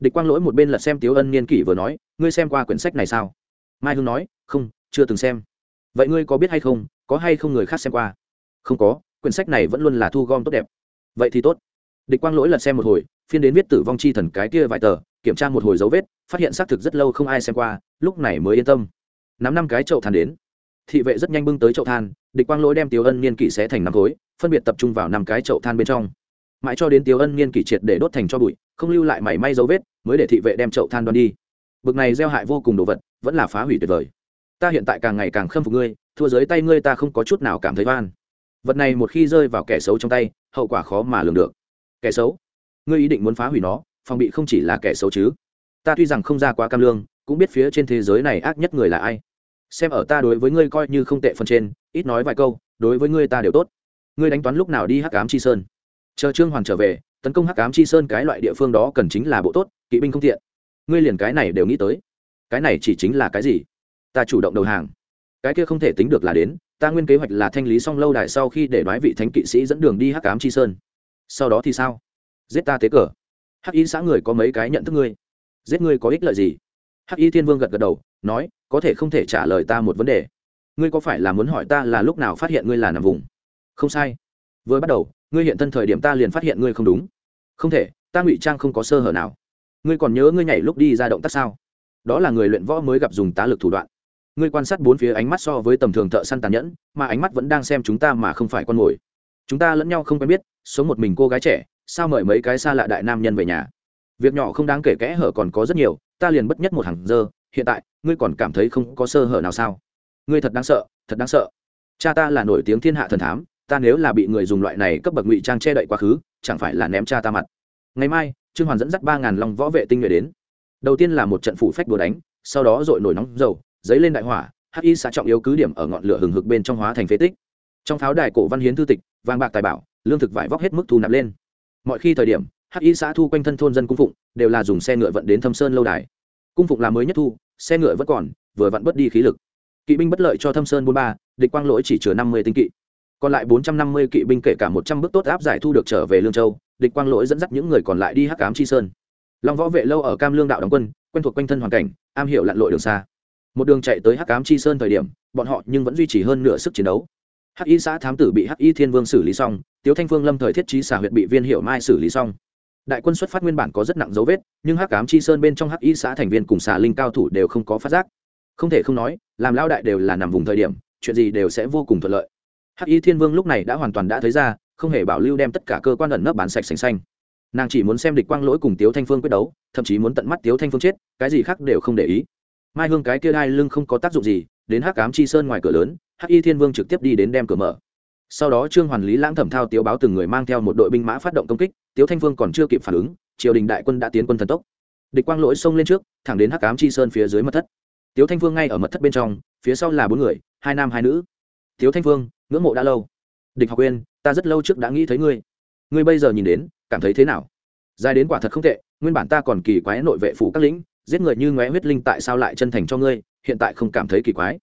địch quang lỗi một bên lật xem tiếu ân niên kỷ vừa nói, ngươi xem qua quyển sách này sao? Mai hương nói, không, chưa từng xem. Vậy ngươi có biết hay không, có hay không người khác xem qua? Không có, quyển sách này vẫn luôn là thu gom tốt đẹp. Vậy thì tốt. Địch quang lỗi lật xem một hồi, phiên đến viết tử vong chi thần cái kia vài tờ, kiểm tra một hồi dấu vết, phát hiện xác thực rất lâu không ai xem qua, lúc này mới yên tâm. Nắm năm cái chậu than đến. Thị vệ rất nhanh bưng tới chậu than, địch quang lỗi đem tiêu ân niên kỷ xé thành năm khối, phân biệt tập trung vào năm cái chậu than bên trong mãi cho đến tiêu ân niên kỷ triệt để đốt thành cho bụi, không lưu lại mảy may dấu vết, mới để thị vệ đem chậu than đoan đi. Bực này gieo hại vô cùng đồ vật, vẫn là phá hủy tuyệt vời. Ta hiện tại càng ngày càng khâm phục ngươi, thua dưới tay ngươi ta không có chút nào cảm thấy van vật này một khi rơi vào kẻ xấu trong tay, hậu quả khó mà lường được. Kẻ xấu? Ngươi ý định muốn phá hủy nó, phòng bị không chỉ là kẻ xấu chứ? Ta tuy rằng không ra quá cam lương, cũng biết phía trên thế giới này ác nhất người là ai. Xem ở ta đối với ngươi coi như không tệ phần trên, ít nói vài câu, đối với ngươi ta đều tốt. Ngươi đánh toán lúc nào đi hắc ám chi sơn? Chờ trương hoàn trở về, tấn công hắc ám chi sơn cái loại địa phương đó cần chính là bộ tốt, kỵ binh không thiện ngươi liền cái này đều nghĩ tới. Cái này chỉ chính là cái gì? Ta chủ động đầu hàng. Cái kia không thể tính được là đến, ta nguyên kế hoạch là thanh lý xong lâu đài sau khi để đoái vị thánh kỵ sĩ dẫn đường đi hắc ám chi sơn. Sau đó thì sao? Giết ta tế cờ. Hắc y xã người có mấy cái nhận thức ngươi? Giết ngươi có ích lợi gì? Hắc y thiên vương gật gật đầu, nói, có thể không thể trả lời ta một vấn đề. Ngươi có phải là muốn hỏi ta là lúc nào phát hiện ngươi là nằm vùng? Không sai vừa bắt đầu, ngươi hiện thân thời điểm ta liền phát hiện ngươi không đúng. Không thể, ta ngụy trang không có sơ hở nào. Ngươi còn nhớ ngươi nhảy lúc đi ra động tác sao? Đó là người luyện võ mới gặp dùng tá lực thủ đoạn. Ngươi quan sát bốn phía ánh mắt so với tầm thường thợ săn tàn nhẫn, mà ánh mắt vẫn đang xem chúng ta mà không phải con mồi. Chúng ta lẫn nhau không quen biết, sống một mình cô gái trẻ, sao mời mấy cái xa lạ đại nam nhân về nhà? Việc nhỏ không đáng kể kẽ hở còn có rất nhiều, ta liền bất nhất một hàng giờ. hiện tại, ngươi còn cảm thấy không có sơ hở nào sao? Ngươi thật đáng sợ, thật đáng sợ. Cha ta là nổi tiếng thiên hạ thần thám ta nếu là bị người dùng loại này cấp bậc ngụy trang che đậy quá khứ, chẳng phải là ném cha ta mặt. Ngày mai, trương hoàn dẫn dắt ba ngàn lòng võ vệ tinh nhuệ đến. Đầu tiên là một trận phủ phách đùa đánh, sau đó dội nổi nóng dầu dấy lên đại hỏa, hắc y xã trọng yếu cứ điểm ở ngọn lửa hừng hực bên trong hóa thành phế tích. Trong pháo đài cổ văn hiến thư tịch, vàng bạc tài bảo, lương thực vải vóc hết mức thu nạp lên. Mọi khi thời điểm, hắc y xã thu quanh thân thôn dân cung phụng, đều là dùng xe ngựa vận đến thâm sơn lâu đài. Cung phụng là mới nhất thu, xe ngựa vẫn còn, vừa vặn bớt đi khí lực. Kỵ binh bất lợi cho thâm sơn bốn ba, địch quang lỗi chỉ chứa năm mươi tinh kỵ còn lại bốn trăm năm mươi kỵ binh kể cả một trăm bước tốt áp giải thu được trở về lương châu, địch quang lỗi dẫn dắt những người còn lại đi hắc cám chi sơn. Long võ vệ lâu ở cam lương đạo đóng quân, quen thuộc quanh thân hoàn cảnh, am hiểu lặn lội đường xa. Một đường chạy tới hắc cám chi sơn thời điểm, bọn họ nhưng vẫn duy trì hơn nửa sức chiến đấu. Hắc y xã thám tử bị hắc y thiên vương xử lý xong, tiếu thanh phương lâm thời thiết trí xả huyện bị viên hiệu mai xử lý xong. Đại quân xuất phát nguyên bản có rất nặng dấu vết, nhưng hắc cám chi sơn bên trong hắc y xã thành viên cùng xà linh cao thủ đều không có phát giác. Không thể không nói, làm lao đại đều là nằm vùng thời điểm, chuyện gì đều sẽ vô cùng thuận lợi hắc y thiên vương lúc này đã hoàn toàn đã thấy ra, không hề bảo lưu đem tất cả cơ quan ẩn nấp bán sạch sành xanh. Nàng chỉ muốn xem địch quang lỗi cùng tiếu thanh phương quyết đấu, thậm chí muốn tận mắt tiếu thanh phương chết, cái gì khác đều không để ý. Mai hương cái kia đai lưng không có tác dụng gì, đến hắc cám chi sơn ngoài cửa lớn, hắc y thiên vương trực tiếp đi đến đem cửa mở. Sau đó trương hoàn lý lãng thẩm thao tiếu báo từng người mang theo một đội binh mã phát động công kích, tiếu thanh phương còn chưa kịp phản ứng, triều đình đại quân đã tiến quân thần tốc. Địch quang lỗi xông lên trước, thẳng đến hắc cám chi sơn phía dưới mật thất. Tiếu thanh phương ngay ở mật thất bên trong, phía sau là bốn người, hai nam hai nữ thiếu thanh phương, ngưỡng mộ đã lâu. Địch học quên ta rất lâu trước đã nghĩ thấy ngươi. Ngươi bây giờ nhìn đến, cảm thấy thế nào? Dài đến quả thật không tệ, nguyên bản ta còn kỳ quái nội vệ phủ các lĩnh, giết người như ngoé huyết linh tại sao lại chân thành cho ngươi, hiện tại không cảm thấy kỳ quái.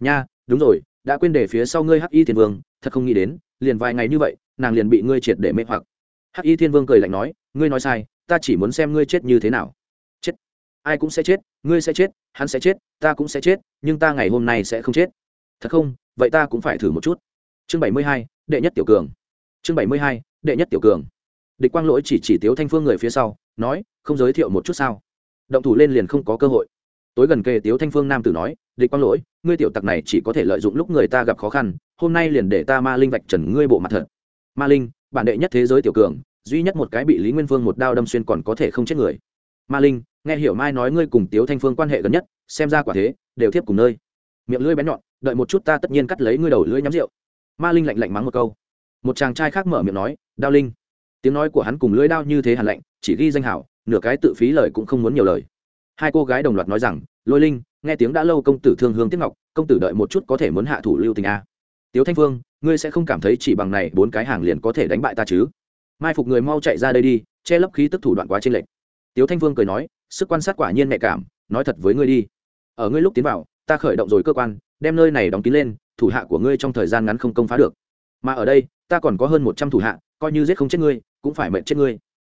Nha, đúng rồi, đã quên để phía sau ngươi hắc y thiên vương, thật không nghĩ đến, liền vài ngày như vậy, nàng liền bị ngươi triệt để mê hoặc. Hắc y thiên vương cười lạnh nói, ngươi nói sai, ta chỉ muốn xem ngươi chết như thế nào. Chết. Ai cũng sẽ chết, ngươi sẽ chết, hắn sẽ chết, ta cũng sẽ chết, nhưng ta ngày hôm nay sẽ không chết. Thật không? Vậy ta cũng phải thử một chút. Chương bảy mươi hai, đệ nhất tiểu cường. Chương bảy mươi hai, đệ nhất tiểu cường. Địch quang lỗi chỉ chỉ tiếu thanh phương người phía sau, nói, không giới thiệu một chút sao? Động thủ lên liền không có cơ hội. Tối gần kề tiếu thanh phương nam tử nói, địch quang lỗi, ngươi tiểu tặc này chỉ có thể lợi dụng lúc người ta gặp khó khăn, hôm nay liền để ta ma linh vạch trần ngươi bộ mặt thật. Ma linh, bản đệ nhất thế giới tiểu cường, duy nhất một cái bị lý nguyên phương một đao đâm xuyên còn có thể không chết người. Ma linh, nghe hiểu mai nói ngươi cùng tiếu thanh phương quan hệ gần nhất, xem ra quả thế, đều thiếp cùng nơi miệng lưỡi bén nhọn, đợi một chút ta tất nhiên cắt lấy ngươi đầu lưỡi nhắm rượu. Ma linh lạnh lạnh mắng một câu. Một chàng trai khác mở miệng nói, đao linh. Tiếng nói của hắn cùng lưỡi đao như thế hàn lạnh, chỉ ghi danh hảo, nửa cái tự phí lời cũng không muốn nhiều lời. Hai cô gái đồng loạt nói rằng, lôi linh, nghe tiếng đã lâu công tử thương hương tiếc ngọc, công tử đợi một chút có thể muốn hạ thủ lưu tình a. Tiếu thanh phương ngươi sẽ không cảm thấy chỉ bằng này bốn cái hàng liền có thể đánh bại ta chứ? Mai phục người mau chạy ra đây đi, che lấp khí tức thủ đoạn quá trên lệch. tiếu thanh phương cười nói, sức quan sát quả nhiên nhạy cảm, nói thật với ngươi đi. Ở ngươi lúc tiến vào ta khởi động rồi cơ quan, đem nơi này đóng kín lên, thủ hạ của ngươi trong thời gian ngắn không công phá được. Mà ở đây, ta còn có hơn một trăm thủ hạ, coi như giết không chết ngươi, cũng phải mệnh chết ngươi.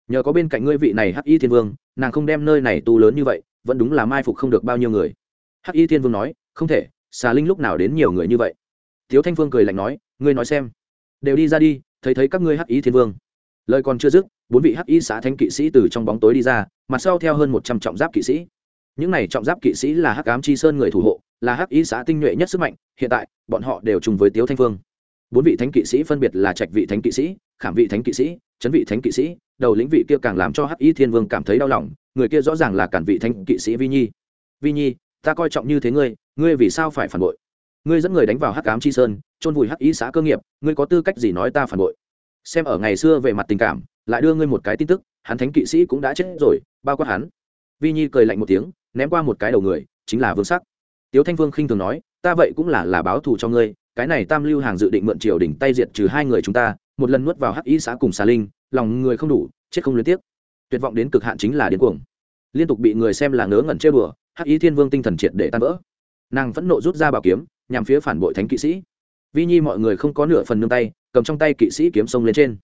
Nhờ có bên cạnh ngươi vị này hắc y thiên vương, nàng không đem nơi này tu lớn như vậy, vẫn đúng là mai phục không được bao nhiêu người. Hắc y thiên vương nói, không thể, xà linh lúc nào đến nhiều người như vậy? Thiếu thanh vương cười lạnh nói, ngươi nói xem. Đều đi ra đi, thấy thấy các ngươi hắc y thiên vương. Lời còn chưa dứt, bốn vị hắc y xã thanh kỵ sĩ từ trong bóng tối đi ra, mặt sau theo hơn một trăm trọng giáp kỵ sĩ những này trọng giáp kỵ sĩ là hắc ám chi sơn người thủ hộ, là hắc y xã tinh nhuệ nhất sức mạnh, hiện tại, bọn họ đều chung với tiếu thanh phương. Bốn vị thánh kỵ sĩ phân biệt là trạch vị thánh kỵ sĩ, khảm vị thánh kỵ sĩ chấn vị thánh kỵ sĩ, đầu lĩnh vị kia càng làm cho hắc y thiên vương cảm thấy đau lòng, người kia rõ ràng là cản vị thánh kỵ sĩ vi nhi. Vi nhi, ta coi trọng như thế ngươi ngươi vì sao phải phản bội? Ngươi dẫn người đánh vào hắc ám chi sơn, chôn vùi hắc y xã cơ nghiệp, ngươi có tư cách gì nói ta phản bội? Xem ở ngày xưa về mặt tình cảm, lại đưa ngươi một cái tin tức, hắn thánh kỵ sĩ cũng đã chết rồi, bao quát hắn. Vi nhi cười lạnh một tiếng ném qua một cái đầu người, chính là vương sắc. Tiếu thanh vương khinh thường nói, ta vậy cũng là là báo thù cho ngươi, cái này tam lưu hàng dự định mượn triều đỉnh tay diệt trừ hai người chúng ta, một lần nuốt vào hắc y xã cùng xà linh, lòng người không đủ, chết không liên tiếp tuyệt vọng đến cực hạn chính là điên cuồng. Liên tục bị người xem là ngớ ngẩn chơi bừa, hắc Y thiên vương tinh thần triệt để tan vỡ. Nàng phẫn nộ rút ra bảo kiếm, nhằm phía phản bội thánh kỵ sĩ. Vi nhi mọi người không có nửa phần nương tay, cầm trong tay kỵ sĩ kiếm sông lên trên.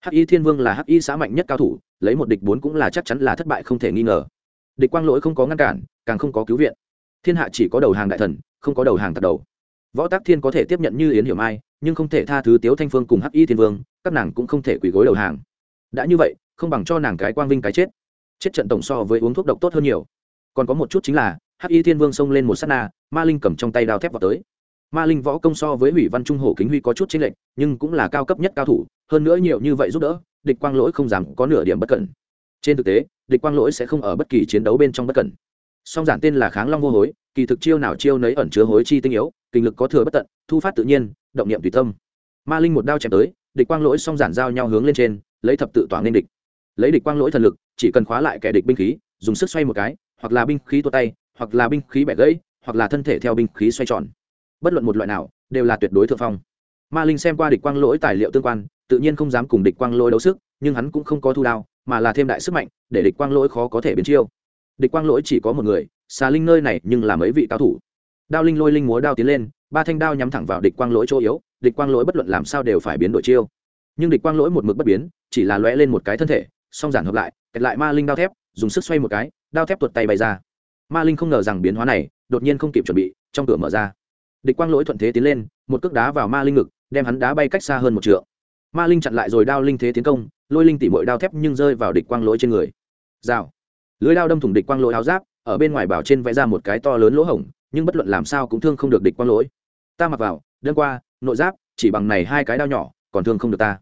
Hắc y thiên vương là hắc y xã mạnh nhất cao thủ, lấy một địch bốn cũng là chắc chắn là thất bại không thể nghi ngờ địch quang lỗi không có ngăn cản, càng không có cứu viện. Thiên hạ chỉ có đầu hàng đại thần, không có đầu hàng tạt đầu. Võ tác thiên có thể tiếp nhận như yến hiểu mai, nhưng không thể tha thứ tiếu thanh phương cùng hắc y thiên vương, các nàng cũng không thể quỳ gối đầu hàng. Đã như vậy, không bằng cho nàng cái quang vinh cái chết. Chết trận tổng so với uống thuốc độc tốt hơn nhiều. Còn có một chút chính là, hắc y thiên vương xông lên một s á t na, ma linh cầm trong tay đao thép vào tới. Ma linh võ công so với hủy văn trung hổ kính huy có chút chênh lệch, nhưng cũng là cao cấp nhất cao thủ, hơn nữa nhiều như vậy giúp đỡ, địch quang lỗi không dám có nửa điểm bất cẩn trên thực tế, địch quang lỗi sẽ không ở bất kỳ chiến đấu bên trong bất cẩn. Song giản tên là kháng long vô hối, kỳ thực chiêu nào chiêu nấy ẩn chứa hối chi tinh yếu, kinh lực có thừa bất tận, thu phát tự nhiên, động niệm tùy tâm. Ma linh một đao chém tới, địch quang lỗi song giản giao nhau hướng lên trên, lấy thập tự tỏa nên địch. Lấy địch quang lỗi thần lực, chỉ cần khóa lại kẻ địch binh khí, dùng sức xoay một cái, hoặc là binh khí tua tay, hoặc là binh khí bẻ gãy, hoặc là thân thể theo binh khí xoay tròn. Bất luận một loại nào, đều là tuyệt đối thượng phong. Ma linh xem qua địch quang lỗi tài liệu tương quan, tự nhiên không dám cùng địch quang lỗi đấu sức, nhưng hắn cũng không có thu đao mà là thêm đại sức mạnh, để địch quang lỗi khó có thể biến chiêu. Địch quang lỗi chỉ có một người, xà linh nơi này nhưng là mấy vị cao thủ. Đao linh lôi linh múa đao tiến lên, ba thanh đao nhắm thẳng vào địch quang lỗi chỗ yếu, địch quang lỗi bất luận làm sao đều phải biến đổi chiêu. Nhưng địch quang lỗi một mực bất biến, chỉ là lóe lên một cái thân thể, song giản hợp lại, kẹt lại ma linh đao thép, dùng sức xoay một cái, đao thép tuột tay bay ra. Ma linh không ngờ rằng biến hóa này, đột nhiên không kịp chuẩn bị, trong cửa mở ra. Địch quang lỗi thuận thế tiến lên, một cước đá vào ma linh ngực, đem hắn đá bay cách xa hơn một t ma linh chặn lại rồi đao linh thế tiến công lôi linh tỉ mội đao thép nhưng rơi vào địch quang lỗi trên người. Rào. Lưới đao đâm thủng địch quang lỗi áo giáp, ở bên ngoài bảo trên vẽ ra một cái to lớn lỗ hổng, nhưng bất luận làm sao cũng thương không được địch quang lỗi. Ta mặc vào, đơn qua, nội giáp, chỉ bằng này hai cái đao nhỏ, còn thương không được ta.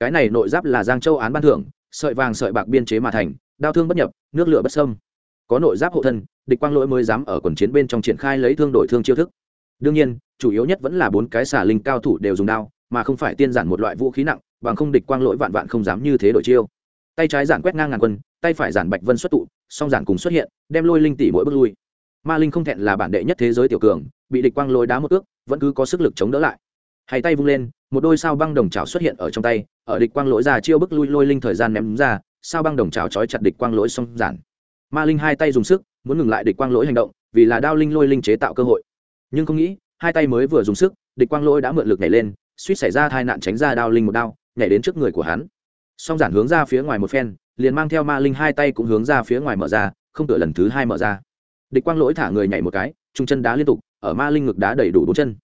Cái này nội giáp là giang châu án ban thưởng, sợi vàng sợi bạc biên chế mà thành, đao thương bất nhập, nước lửa bất sâm có nội giáp hộ thân, địch quang lỗi mới dám ở quần chiến bên trong triển khai lấy thương đổi thương chiêu thức. Đương nhiên, chủ yếu nhất vẫn là bốn cái xả linh cao thủ đều dùng đao mà không phải tiên giản một loại vũ khí nặng, bằng không địch quang lỗi vạn vạn không dám như thế đổi chiêu. Tay trái giản quét ngang ngàn quân, tay phải giản bạch vân xuất tụ, song giản cùng xuất hiện, đem lôi linh tỷ mỗi bước lui. Ma linh không thẹn là bản đệ nhất thế giới tiểu cường, bị địch quang lôi đá một ước vẫn cứ có sức lực chống đỡ lại. Hay tay vung lên, một đôi sao băng đồng trào xuất hiện ở trong tay, ở địch quang lỗi ra chiêu bức lui lôi linh thời gian ném ra, sao băng đồng trào trói chặt địch quang lỗi song giản. Ma linh hai tay dùng sức, muốn ngừng lại địch quang lỗi hành động, vì là đao linh lôi linh chế tạo cơ hội. Nhưng không nghĩ, hai tay mới vừa dùng sức, địch quang lỗi đã mượn lực nhảy lên suýt xảy ra tai nạn tránh ra đao linh một đao, nhảy đến trước người của hắn. Song giản hướng ra phía ngoài một phen, liền mang theo ma linh hai tay cũng hướng ra phía ngoài mở ra, không cửa lần thứ hai mở ra. Địch quang lỗi thả người nhảy một cái, trung chân đá liên tục, ở ma linh ngực đá đầy đủ bốn chân.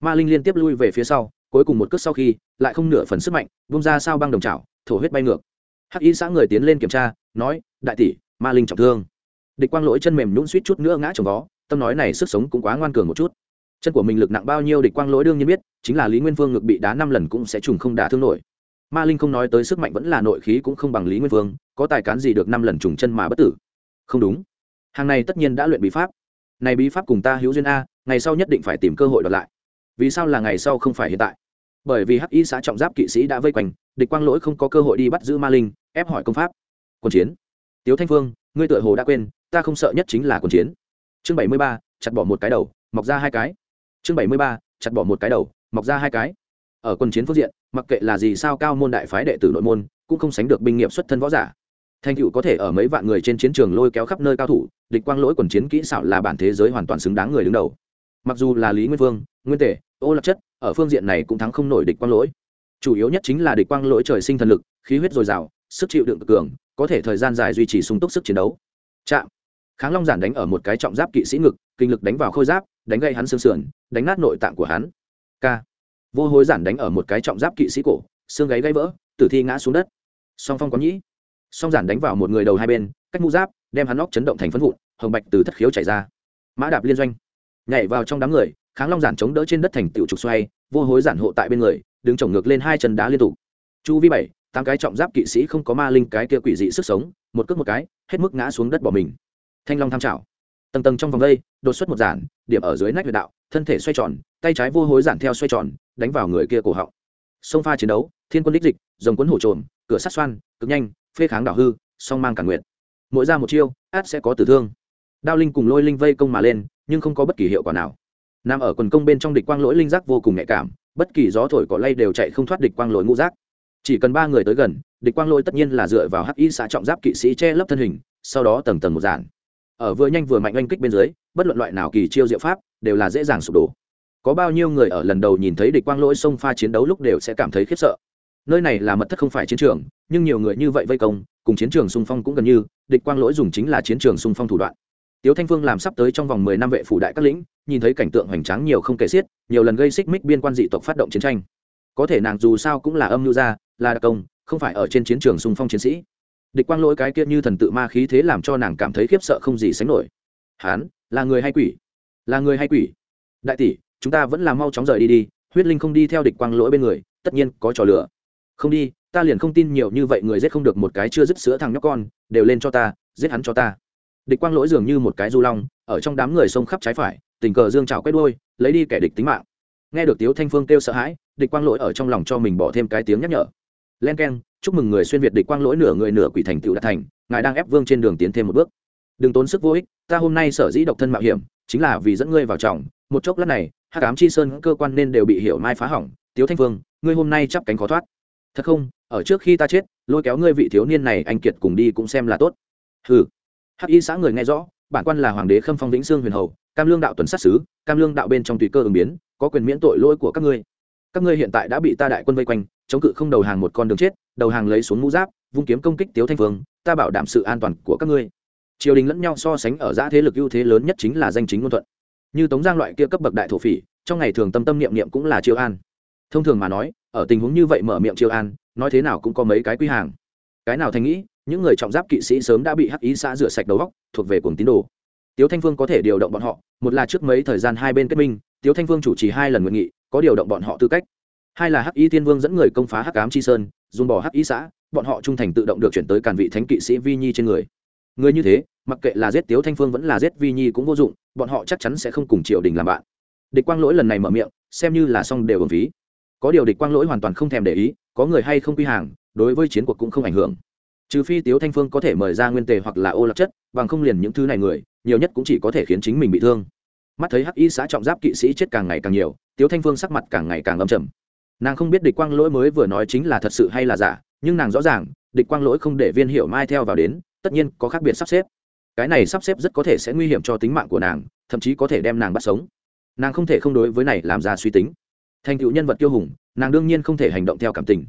Ma linh liên tiếp lui về phía sau, cuối cùng một cước sau khi, lại không nửa phần sức mạnh bung ra sao băng đồng chảo, thổ huyết bay ngược. Hắc y xã người tiến lên kiểm tra, nói, đại tỷ, ma linh trọng thương. Địch quang lỗi chân mềm nhũn suýt chút nữa ngã trồng vó, tâm nói này sức sống cũng quá ngoan cường một chút chân của mình lực nặng bao nhiêu địch quang lỗi đương nhiên biết, chính là lý nguyên vương ngực bị đá năm lần cũng sẽ trùng không đả thương nổi. Ma linh không nói tới sức mạnh vẫn là nội khí cũng không bằng lý nguyên vương, có tài cán gì được năm lần trùng chân mà bất tử? Không đúng. Hàng này tất nhiên đã luyện bí pháp. Này bí pháp cùng ta hữu duyên a, ngày sau nhất định phải tìm cơ hội đoạt lại. Vì sao là ngày sau không phải hiện tại? Bởi vì hắc y xã trọng giáp kỵ sĩ đã vây quanh, địch quang lỗi không có cơ hội đi bắt giữ ma linh, ép hỏi công pháp. Quân chiến. Tiếu thanh phương ngươi tựa hồ đã quên, ta không sợ nhất chính là quân chiến. Chương bảy mươi ba, chặt bỏ một cái đầu, mọc ra hai cái chương bảy mươi ba, chặt bỏ một cái đầu, mọc ra hai cái. Ở quân chiến phương diện, mặc kệ là gì sao cao môn đại phái đệ tử nội môn, cũng không sánh được binh nghiệp xuất thân võ giả. Thành cựu có thể ở mấy vạn người trên chiến trường lôi kéo khắp nơi cao thủ, địch quang lỗi quần chiến kỹ xảo là bản thế giới hoàn toàn xứng đáng người đứng đầu. Mặc dù là lý nguyên vương, nguyên tể, ô lập chất, ở phương diện này cũng thắng không nổi địch quang lỗi. Chủ yếu nhất chính là địch quang lỗi trời sinh thần lực, khí huyết dồi dào, sức chịu đựng cực cường, có thể thời gian dài duy trì sung túc sức chiến đấu. Chạm. Kháng long giản đánh ở một cái trọng giáp kỵ sĩ ngực, kinh lực đánh vào khôi giáp đánh gây hắn xương sườn, đánh nát nội tạng của hắn. K. Vô hối giản đánh ở một cái trọng giáp kỵ sĩ cổ, xương gáy gãy vỡ, tử thi ngã xuống đất. Song phong có nhĩ. Song giản đánh vào một người đầu hai bên, cách mũ giáp, đem hắn óc chấn động thành phân vụn, hồng bạch từ thất khiếu chảy ra. Mã đạp liên doanh. Nhảy vào trong đám người, kháng long giản chống đỡ trên đất thành tiểu trục xoay, vô hối giản hộ tại bên người, đứng chồng ngược lên hai chân đá liên tục. Chu vi bảy, tám cái trọng giáp kỵ sĩ không có ma linh cái kia quỷ dị sức sống, một cước một cái, hết mức ngã xuống đất bỏ mình. Thanh long tham trảo tầng tầng trong vòng đây, đột xuất một giản điểm ở dưới nách huyệt đạo thân thể xoay tròn tay trái vô hối giản theo xoay tròn đánh vào người kia cổ họng. Sông pha chiến đấu thiên quân đích dịch dòng quấn hổ trồn, cửa sát xoan cực nhanh phê kháng đảo hư song mang cản nguyện mỗi ra một chiêu át sẽ có tử thương. Đao linh cùng lôi linh vây công mà lên nhưng không có bất kỳ hiệu quả nào. Nằm ở quần công bên trong địch quang lỗi linh giác vô cùng nhạy cảm bất kỳ gió thổi cỏ lay đều chạy không thoát địch quang lỗi ngũ giác. Chỉ cần ba người tới gần địch quang lỗi tất nhiên là dựa vào hắc y xã trọng giáp kỵ sĩ che lấp thân hình sau đó tầng tầng một giản ở vừa nhanh vừa mạnh oanh kích bên dưới, bất luận loại nào kỳ chiêu diệu pháp, đều là dễ dàng sụp đổ. Có bao nhiêu người ở lần đầu nhìn thấy địch quang lỗi xông pha chiến đấu lúc đều sẽ cảm thấy khiếp sợ. Nơi này là mật thất không phải chiến trường, nhưng nhiều người như vậy vây công, cùng chiến trường xung phong cũng gần như, địch quang lỗi dùng chính là chiến trường xung phong thủ đoạn. Tiếu thanh phương làm sắp tới trong vòng mười năm vệ phủ đại các lĩnh, nhìn thấy cảnh tượng hoành tráng nhiều không kể xiết, nhiều lần gây xích mích biên quan dị tộc phát động chiến tranh. Có thể nàng dù sao cũng là âm mưu gia, là đặc công, không phải ở trên chiến trường xung phong chiến sĩ địch quang lỗi cái kia như thần tự ma khí thế làm cho nàng cảm thấy khiếp sợ không gì sánh nổi. Hán, là người hay quỷ? Là người hay quỷ? Đại tỷ, chúng ta vẫn là mau chóng rời đi đi, huyết linh không đi theo địch quang lỗi bên người, tất nhiên có trò lửa không đi, ta liền không tin nhiều như vậy người giết không được một cái chưa dứt sữa thằng nhóc con, đều lên cho ta, giết hắn cho ta. Địch quang lỗi dường như một cái du long, ở trong đám người sông khắp trái phải, tình cờ dương trào quét đôi lấy đi kẻ địch tính mạng. Nghe được tiếu thanh phương kêu sợ hãi, địch quang lỗi ở trong lòng cho mình bỏ thêm cái tiếng nhắc nhở. Len k e n chúc mừng người xuyên việt địch quang lỗi nửa người nửa quỷ thành tựu đạt thành ngài đang ép vương trên đường tiến thêm một bước. Đừng tốn sức vô ích ta hôm nay sở dĩ độc thân mạo hiểm chính là vì dẫn ngươi vào trọng. Một chốc lát này hát cám chi sơn cơ quan nên đều bị hiểu mai phá hỏng. Tiếu thanh vương, ngươi hôm nay chắp cánh khó thoát. Thật không? Ở trước khi ta chết lôi kéo ngươi vị thiếu niên này anh kiệt cùng đi cũng xem là tốt. Hừ. Hắc y xã người nghe rõ bản quan là hoàng đế khâm phong vĩnh sương huyền hầu cam lương đạo tuần sát sứ, cam lương đạo bên trong tùy cơ ứng biến có quyền miễn tội lỗi của các ngươi. Các ngươi hiện tại đã bị ta đại quân vây quanh chống cự không đầu hàng một con đường chết, đầu hàng lấy xuống mũ giáp, vung kiếm công kích tiếu thanh phương ta bảo đảm sự an toàn của các ngươi. Triều đình lẫn nhau so sánh ở giã thế lực ưu thế lớn nhất chính là danh chính ngôn thuận. Như tống giang loại kia cấp bậc đại thổ phỉ, trong ngày thường tâm tâm niệm niệm cũng là triều an. Thông thường mà nói, ở tình huống như vậy mở miệng triều an, nói thế nào cũng có mấy cái quy hàng. Cái nào thành nghĩ, những người trọng giáp kỵ sĩ sớm đã bị hắc ý xã rửa sạch đầu góc thuộc về cuồng tín đồ. Tiếu thanh phương có thể điều động bọn họ, một là trước mấy thời gian hai bên kết minh, tiếu thanh phương chủ trì hai lần nguyện nghị, có điều động bọn họ tư cách hai là hắc y Thiên vương dẫn người công phá hắc ám chi sơn, dùng bỏ hắc y xã, bọn họ trung thành tự động được chuyển tới càn vị thánh kỵ sĩ vi nhi trên người. Người như thế, mặc kệ là giết tiếu thanh phương vẫn là giết vi nhi cũng vô dụng, bọn họ chắc chắn sẽ không cùng triều đình làm bạn. Địch quang lỗi lần này mở miệng, xem như là xong đều ứng phí. Có điều địch quang lỗi hoàn toàn không thèm để ý, có người hay không quy hàng, đối với chiến cuộc cũng không ảnh hưởng. Trừ phi tiếu thanh phương có thể mời ra nguyên tề hoặc là ô lạc chất, bằng không liền những thứ này người, nhiều nhất cũng chỉ có thể khiến chính mình bị thương. Mắt thấy hắc y xã trọng giáp kỵ sĩ chết càng ngày càng nhiều, tiếu thanh phương sắc mặt càng ngày càng âm trầm nàng không biết địch quang lỗi mới vừa nói chính là thật sự hay là giả, nhưng nàng rõ ràng, địch quang lỗi không để viên hiệu mai theo vào đến, tất nhiên có khác biệt sắp xếp. Cái này sắp xếp rất có thể sẽ nguy hiểm cho tính mạng của nàng, thậm chí có thể đem nàng bắt sống. Nàng không thể không đối với này làm ra suy tính. Thành tựu nhân vật tiêu hùng, nàng đương nhiên không thể hành động theo cảm tình.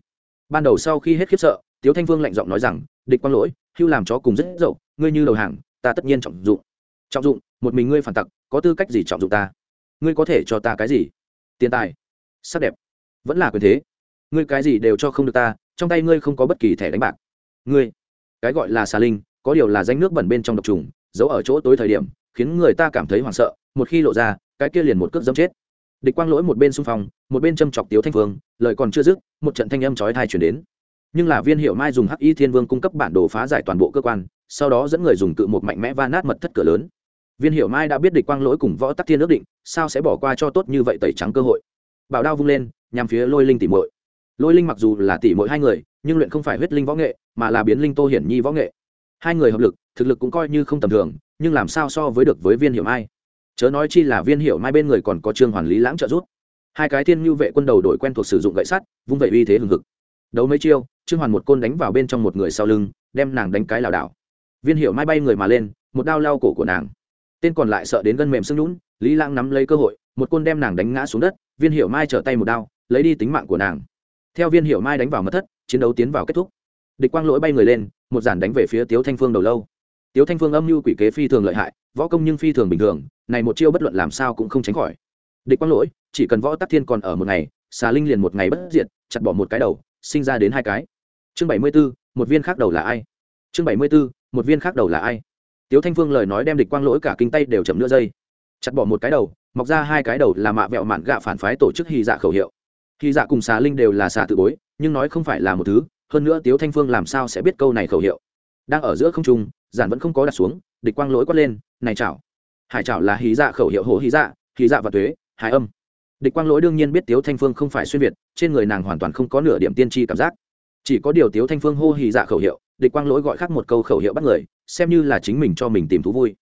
Ban đầu sau khi hết khiếp sợ, tiếu thanh vương lạnh giọng nói rằng, địch quang lỗi, hưu làm chó cùng rất dậu, ngươi như đầu hàng, ta tất nhiên trọng dụng. Trọng dụng, một mình ngươi phản tặc, có tư cách gì trọng dụng ta? Ngươi có thể cho ta cái gì? Tiền tài, sắc đẹp vẫn là quyền thế. Ngươi cái gì đều cho không được ta, trong tay ngươi không có bất kỳ thẻ đánh bạc. Ngươi, cái gọi là xà linh, có điều là danh nước bẩn bên trong độc trùng, giấu ở chỗ tối thời điểm, khiến người ta cảm thấy hoảng sợ, một khi lộ ra, cái kia liền một cước dâm chết. Địch quang lỗi một bên xung phong, một bên châm chọc tiếu thanh phương lời còn chưa dứt, một trận thanh âm chói thai chuyển đến. Nhưng là viên hiệu mai dùng hắc y thiên vương cung cấp bản đồ phá giải toàn bộ cơ quan, sau đó dẫn người dùng cự một mạnh mẽ va nát mật thất cửa lớn. Viên hiệu mai đã biết địch quang lỗi cùng võ tắc thiên ước định, sao sẽ bỏ qua cho tốt như vậy tẩy trắng cơ hội bảo đao vung lên, nhằm phía lôi linh tỉ mội lôi linh mặc dù là tỉ mội hai người, nhưng luyện không phải huyết linh võ nghệ, mà là biến linh tô hiển nhi võ nghệ. Hai người hợp lực, thực lực cũng coi như không tầm thường, nhưng làm sao so với được với viên hiểu mai? Chớ nói chi là viên hiểu mai bên người còn có trương hoàn lý lãng trợ giúp. Hai cái thiên như vệ quân đầu đội quen thuộc sử dụng gậy sắt, vung vậy uy thế hừng hực. Đấu mấy chiêu, trương hoàn một côn đánh vào bên trong một người sau lưng, đem nàng đánh cái lảo đảo. Viên hiệu mai bay người mà lên, một đao lao cổ của nàng. Tên còn lại sợ đến gân mềm sưng lún lý lãng nắm lấy cơ hội một côn đem nàng đánh ngã xuống đất viên hiệu mai trở tay một đao lấy đi tính mạng của nàng. Theo viên hiệu mai đánh vào mất thất chiến đấu tiến vào kết thúc. Địch quang lỗi bay người lên một giản đánh về phía tiếu thanh phương đầu lâu. Tiếu thanh phương âm mưu quỷ kế phi thường lợi hại võ công nhưng phi thường bình thường này một chiêu bất luận làm sao cũng không tránh khỏi. Địch quang lỗi chỉ cần võ tắc thiên còn ở một ngày xà linh liền một ngày bất diệt chặt bỏ một cái đầu sinh ra đến hai cái. Chương bảy mươi b ố một viên khác đầu là ai? Chương bảy mươi b ố một viên khác đầu là ai? Tiếu thanh phương lời nói đem địch quang lỗi cả kinh tay đều chậm nửa giây, chặt bỏ một cái đầu mọc ra hai cái đầu là mạ vẹo mạn gạ phản phái tổ chức hy dạ khẩu hiệu. Hy dạ cùng xà linh đều là xà tự bối, nhưng nói không phải là một thứ, hơn nữa tiếu thanh phương làm sao sẽ biết câu này khẩu hiệu? Đang ở giữa không trung, giản vẫn không có đặt xuống, địch quang lỗi quát lên, này chảo. Hải chảo là hí dạ khẩu hiệu hổ hí dạ hí dạ và thuế hải âm. Địch quang lỗi đương nhiên biết tiếu thanh phương không phải xuyên việt, trên người nàng hoàn toàn không có nửa điểm tiên tri cảm giác. Chỉ có điều tiếu thanh phương hô hì dạ khẩu hiệu, địch quang lỗi gọi khác một câu khẩu hiệu bắt người, xem như là chính mình cho mình tìm thú vui.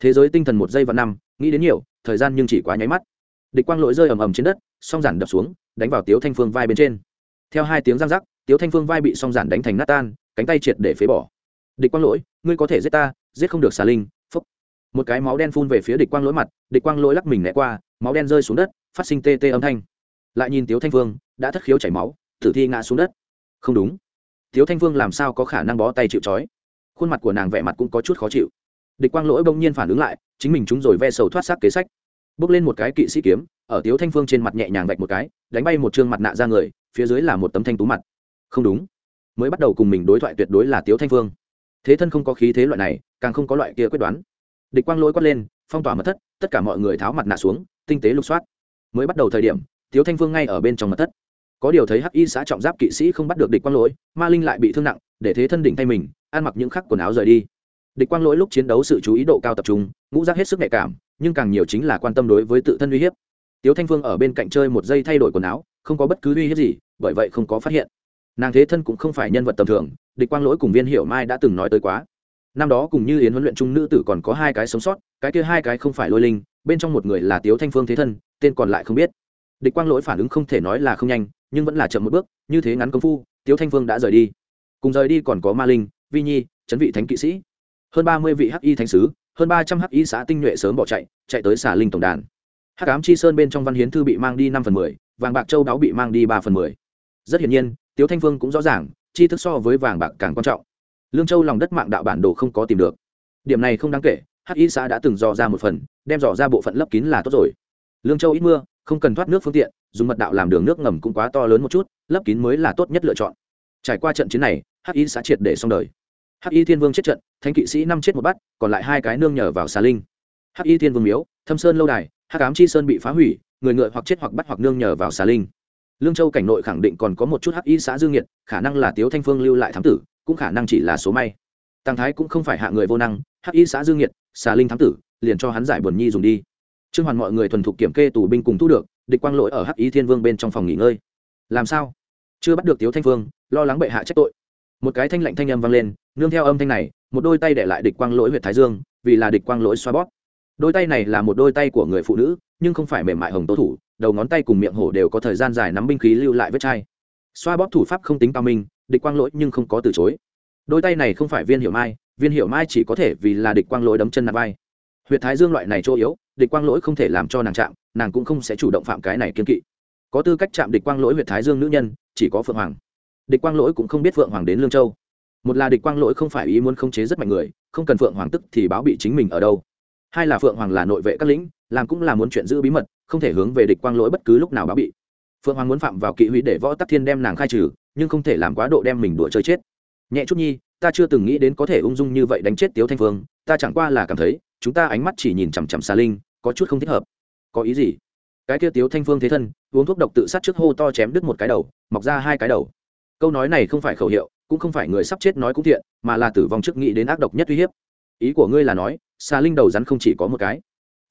Thế giới tinh thần một giây và năm, nghĩ đến nhiều thời gian nhưng chỉ quá nháy mắt. Địch quang lỗi rơi ầm ầm trên đất, song giản đập xuống, đánh vào tiếu thanh phương vai bên trên. Theo hai tiếng răng rắc, tiếu thanh phương vai bị song giản đánh thành nát tan, cánh tay triệt để phế bỏ. Địch quang lỗi, ngươi có thể giết ta, giết không được xà linh, phúc. Một cái máu đen phun về phía địch quang lỗi mặt, địch quang lỗi lắc mình né qua, máu đen rơi xuống đất, phát sinh tê tê âm thanh. Lại nhìn tiếu thanh phương, đã thất khiếu chảy máu, tử thi ngã xuống đất. Không đúng. Tiếu thanh phương làm sao có khả năng bó tay chịu trói? Khuôn mặt của nàng vẻ mặt cũng có chút khó chịu. Địch quang lỗi bỗng nhiên phản ứng lại chính mình chúng rồi ve sầu thoát xác kế sách. Bước lên một cái kỵ sĩ kiếm, ở tiếu thanh phương trên mặt nhẹ nhàng vạch một cái, đánh bay một chương mặt nạ ra người, phía dưới là một tấm thanh tú mặt. Không đúng. Mới bắt đầu cùng mình đối thoại tuyệt đối là tiếu thanh phương. Thế thân không có khí thế loại này, càng không có loại kia quyết đoán. Địch quang lỗi quát lên, phong tỏa mật thất, tất cả mọi người tháo mặt nạ xuống, tinh tế lục soát. Mới bắt đầu thời điểm, tiếu thanh phương ngay ở bên trong mật thất. Có điều thấy hắc y xã trọng giáp kỵ sĩ không bắt được địch quang lỗi ma linh lại bị thương nặng, để thế thân đỉnh thay mình, ăn mặc những khắc quần áo rời đi địch quang lỗi lúc chiến đấu sự chú ý độ cao tập trung, ngũ rác hết sức nhạy cảm, nhưng càng nhiều chính là quan tâm đối với tự thân uy hiếp. Tiếu thanh phương ở bên cạnh chơi một giây thay đổi quần áo, không có bất cứ uy hiếp gì, bởi vậy không có phát hiện. Nàng thế thân cũng không phải nhân vật tầm thường, địch quang lỗi cùng viên hiểu mai đã từng nói tới quá. Năm đó cùng như yến huấn luyện trung nữ tử còn có hai cái sống sót, cái kia hai cái không phải lôi linh, bên trong một người là tiếu thanh phương thế thân, tên còn lại không biết. Địch quang lỗi phản ứng không thể nói là không nhanh, nhưng vẫn là chậm một bước, như thế ngắn công phu, tiếu thanh phương đã rời đi. Cùng rời đi còn có ma linh, vi nhi chấn vị thánh kỵ sĩ hơn ba mươi vị hắc y thánh sứ, hơn ba trăm hắc y xã tinh nhuệ sớm bỏ chạy chạy tới xả linh tổng đàn. Hắc cám chi sơn bên trong văn hiến thư bị mang đi năm phần mười, vàng bạc châu đáo bị mang đi ba phần mười. Rất hiển nhiên, tiếu thanh phương cũng rõ ràng chi thức so với vàng bạc càng quan trọng. Lương châu lòng đất mạng đạo bản đồ không có tìm được. Điểm này không đáng kể, hắc y xã đã từng dò ra một phần, đem dò ra bộ phận lấp kín là tốt rồi. Lương châu ít mưa, không cần thoát nước phương tiện, dùng mật đạo làm đường nước ngầm cũng quá to lớn một chút, lấp kín mới là tốt nhất lựa chọn. Trải qua trận chiến này, hắc y xã triệt để xong đời hắc y thiên vương chết trận, Thánh kỵ sĩ năm chết một bắt còn lại hai cái nương nhờ vào xà linh. Hắc y thiên vương miếu, thâm sơn lâu đài, hắc ám chi sơn bị phá hủy, người ngựa hoặc chết hoặc bắt hoặc nương nhờ vào xà linh. Lương châu cảnh nội khẳng định còn có một chút hắc y xã dương nhiệt khả năng là tiếu thanh phương lưu lại thám tử, cũng khả năng chỉ là số may. Tăng thái cũng không phải hạ người vô năng, hắc y xã dương nhiệt xà linh thám tử, liền cho hắn giải buồn nhi dùng đi. Trương hoàn mọi người thuần thục kiểm kê tù binh cùng thu được, địch quang lỗi ở hắc y thiên vương bên trong phòng nghỉ ngơi. Làm sao? Chưa bắt được tiếu thanh phương, lo lắng bệ hạ trách tội. Một cái thanh lạnh thanh âm vang lên nương theo âm thanh này, một đôi tay để lại địch quang lỗi huyện thái dương, vì là địch quang lỗi xoa bóp. Đôi tay này là một đôi tay của người phụ nữ, nhưng không phải mềm mại hồng tố thủ, đầu ngón tay cùng miệng hổ đều có thời gian dài nắm binh khí lưu lại vết chai. Xoa bóp thủ pháp không tính cao minh, địch quang lỗi nhưng không có từ chối. Đôi tay này không phải viên hiệu mai, viên hiệu mai chỉ có thể vì là địch quang lỗi đấm chân nạp vai. Huyện thái dương loại này chỗ yếu, địch quang lỗi không thể làm cho nàng chạm, nàng cũng không sẽ chủ động phạm cái này kiên kỵ. Có tư cách chạm địch quang lỗi huyện thái dương nữ nhân, chỉ có phượng hoàng. Địch quang lỗi cũng không biết phượng hoàng đến lương châu một là địch quang lỗi không phải ý muốn khống chế rất mạnh người, không cần phượng hoàng tức thì báo bị chính mình ở đâu. Hai là phượng hoàng là nội vệ các lĩnh, làm cũng là muốn chuyện giữ bí mật, không thể hướng về địch quang lỗi bất cứ lúc nào báo bị. Phượng hoàng muốn phạm vào kỵ huy để võ tắc thiên đem nàng khai trừ, nhưng không thể làm quá độ đem mình đùa chơi chết. Nhẹ chút nhi, ta chưa từng nghĩ đến có thể ung dung như vậy đánh chết tiếu thanh phương ta chẳng qua là cảm thấy, chúng ta ánh mắt chỉ nhìn chằm chằm xa linh, có chút không thích hợp. Có ý gì? Cái kia tiếu thanh phương thế thân, uống thuốc độc tự sát trước hô to chém đứt một cái đầu, mọc ra hai cái đầu. Câu nói này không phải khẩu hiệu cũng không phải người sắp chết nói cũng thiện, mà là tử vong trước nghĩ đến ác độc nhất uy hiếp. Ý của ngươi là nói xà linh đầu rắn không chỉ có một cái.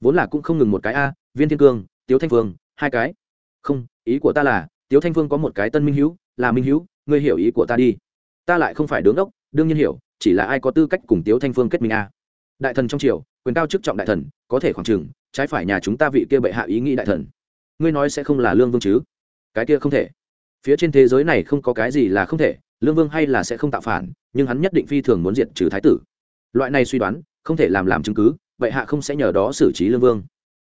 Vốn là cũng không ngừng một cái a, viên thiên cương, tiếu thanh phương, hai cái. Không, ý của ta là, tiếu thanh phương có một cái tân minh hữu là minh hữu ngươi hiểu ý của ta đi. Ta lại không phải đứng đốc, đương nhiên hiểu, chỉ là ai có tư cách cùng tiếu thanh phương kết minh a. Đại thần trong triều, quyền cao chức trọng đại thần, có thể khoảng trừng trái phải nhà chúng ta vị kia bệ hạ ý nghĩ đại thần. Ngươi nói sẽ không là lương vương chứ? Cái kia không thể. Phía trên thế giới này không có cái gì là không thể lương vương hay là sẽ không tạo phản, nhưng hắn nhất định phi thường muốn diệt trừ thái tử. Loại này suy đoán, không thể làm làm chứng cứ, vậy hạ không sẽ nhờ đó xử trí lương vương.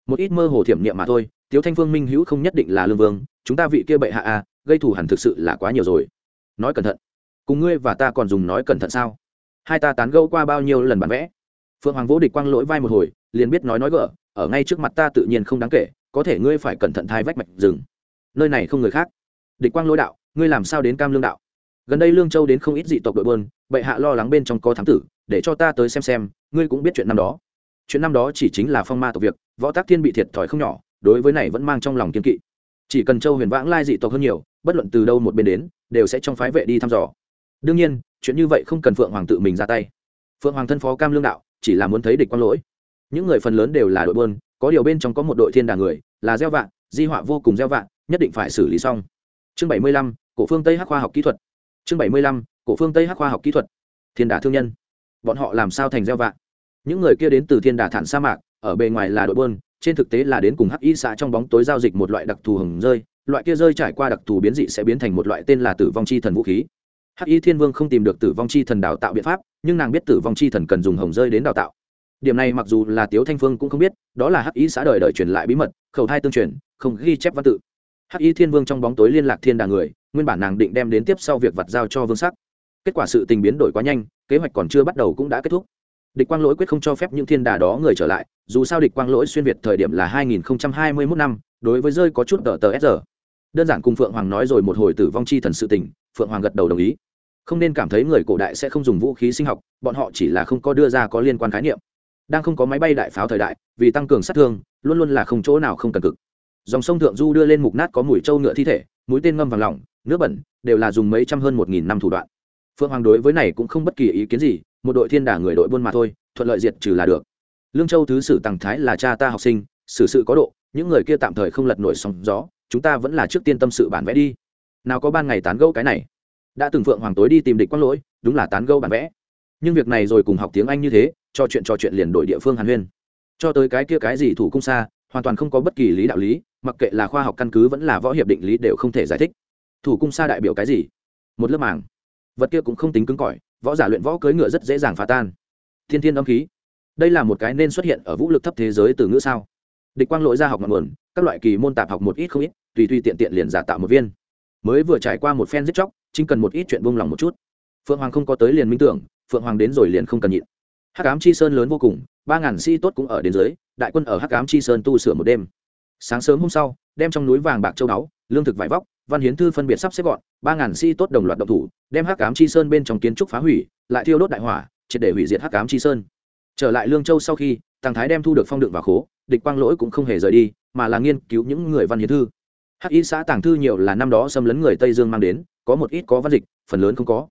Một ít mơ hồ thiểm niệm mà thôi, tiếu thanh phương minh hữu không nhất định là lương vương, chúng ta vị kia bệ hạ a gây thù hẳn thực sự là quá nhiều rồi. Nói cẩn thận. Cùng ngươi và ta còn dùng nói cẩn thận sao? Hai ta tán gẫu qua bao nhiêu lần bản vẽ? Phượng hoàng vũ địch quang lỗi vai một hồi, liền biết nói nói gỡ, ở ngay trước mặt ta tự nhiên không đáng kể, có thể ngươi phải cẩn thận thai vách mạch rừng. Nơi này không người khác. Địch quang lỗi đạo, ngươi làm sao đến cam lương đạo? Gần đây lương châu đến không ít dị tộc đội bơn bệ hạ lo lắng bên trong có thám tử, để cho ta tới xem xem, ngươi cũng biết chuyện năm đó. Chuyện năm đó chỉ chính là phong ma tộc việc, võ tác thiên bị thiệt thòi không nhỏ, đối với này vẫn mang trong lòng kiên kỵ. Chỉ cần châu huyền vãng lai dị tộc hơn nhiều, bất luận từ đâu một bên đến, đều sẽ trong phái vệ đi thăm dò. Đương nhiên, chuyện như vậy không cần phượng hoàng tự mình ra tay. Phượng hoàng thân phó cam lương đạo, chỉ là muốn thấy địch quang lỗi. Những người phần lớn đều là đội bơn có điều bên trong có một đội thiên đà người, là gieo vạn di họa vô cùng gieo vạn nhất định phải xử lý xong. Chương bảy mươi lăm, cổ phương tây hắc khoa học kỹ thuật chương bảy mươi lăm, cổ phương tây hắc khoa học kỹ thuật, thiên đà thương nhân. Bọn họ làm sao thành gieo vạn những người kia đến từ thiên đà thản sa mạc, ở bề ngoài là đội bơn trên thực tế là đến cùng hắc y xã trong bóng tối giao dịch một loại đặc thù hồng rơi, loại kia rơi trải qua đặc thù biến dị sẽ biến thành một loại tên là tử vong chi thần vũ khí. Hắc y thiên vương không tìm được tử vong chi thần đào tạo biện pháp, nhưng nàng biết tử vong chi thần cần dùng hồng rơi đến đào tạo. Điểm này mặc dù là tiếu thanh phương cũng không biết, đó là hắc y xã đời đời truyền lại bí mật, khẩu thai tương truyền, không ghi chép văn tự hắc y thiên vương trong bóng tối liên lạc thiên đà người, nguyên bản nàng định đem đến tiếp sau việc vặt giao cho vương sắc. Kết quả sự tình biến đổi quá nhanh, kế hoạch còn chưa bắt đầu cũng đã kết thúc. Địch quang lỗi quyết không cho phép những thiên đà đó người trở lại, dù sao địch quang lỗi xuyên việt thời điểm là 2021 năm, đối với rơi có chút tờ tờ s đơn giản cùng phượng hoàng nói rồi một hồi tử vong chi thần sự tình, phượng hoàng gật đầu đồng ý. Không nên cảm thấy người cổ đại sẽ không dùng vũ khí sinh học, bọn họ chỉ là không có đưa ra có liên quan khái niệm. Đang không có máy bay đại pháo thời đại, vì tăng cường sát thương, luôn luôn là không chỗ nào không cần cực dòng sông thượng du đưa lên mục nát có mùi trâu ngựa thi thể, mũi tên ngâm vàng lỏng, nước bẩn, đều là dùng mấy trăm hơn một nghìn năm thủ đoạn. Phượng hoàng đối với này cũng không bất kỳ ý kiến gì, một đội thiên đả người đội buôn mà thôi, thuận lợi diệt trừ là được. Lương châu thứ sử tàng thái là cha ta học sinh, xử sự có độ, những người kia tạm thời không lật nổi sóng gió, chúng ta vẫn là trước tiên tâm sự bản vẽ đi. Nào có ban ngày tán gẫu cái này. Đã từng phượng hoàng tối đi tìm địch quang lỗi, đúng là tán gẫu bản vẽ. Nhưng việc này rồi cùng học tiếng anh như thế, cho chuyện trò chuyện liền đổi địa phương hàn huyên. Cho tới cái kia cái gì thủ cung xa, hoàn toàn không có bất kỳ lý đạo lý mặc kệ là khoa học căn cứ vẫn là võ hiệp định lý đều không thể giải thích. Thủ cung xa đại biểu cái gì? Một lớp màng. Vật kia cũng không tính cứng cỏi, võ giả luyện võ cưỡi ngựa rất dễ dàng phá tan. Thiên thiên âm khí. Đây là một cái nên xuất hiện ở vũ lực thấp thế giới từ ngữ sao? Địch quang lỗi ra học ngọn nguồn, các loại kỳ môn tạp học một ít không ít, tùy tùy tiện tiện liền giả tạo một viên. Mới vừa trải qua một phen giết chóc, chính cần một ít chuyện buông lòng một chút. Phượng hoàng không có tới liền minh tưởng, phượng hoàng đến rồi liền không cần nhịn. Hắc ám chi sơn lớn vô cùng, ba ngàn sĩ tốt cũng ở đến dưới, đại quân ở hắc ám chi sơn tu sửa một đêm sáng sớm hôm sau, đem trong núi vàng bạc châu báu, lương thực vải vóc, văn hiến thư phân biệt sắp xếp gọn, ba ngàn si tốt đồng loạt động thủ, đem hắc ám chi sơn bên trong kiến trúc phá hủy, lại thiêu đốt đại hỏa, triệt để hủy diệt hắc ám chi sơn. Trở lại lương châu sau khi tàng thái đem thu được phong đựng và khố, địch quang lỗi cũng không hề rời đi, mà là nghiên cứu những người văn hiến thư. Hắc y xã tàng thư nhiều là năm đó xâm lấn người tây dương mang đến, có một ít có văn dịch, phần lớn không có.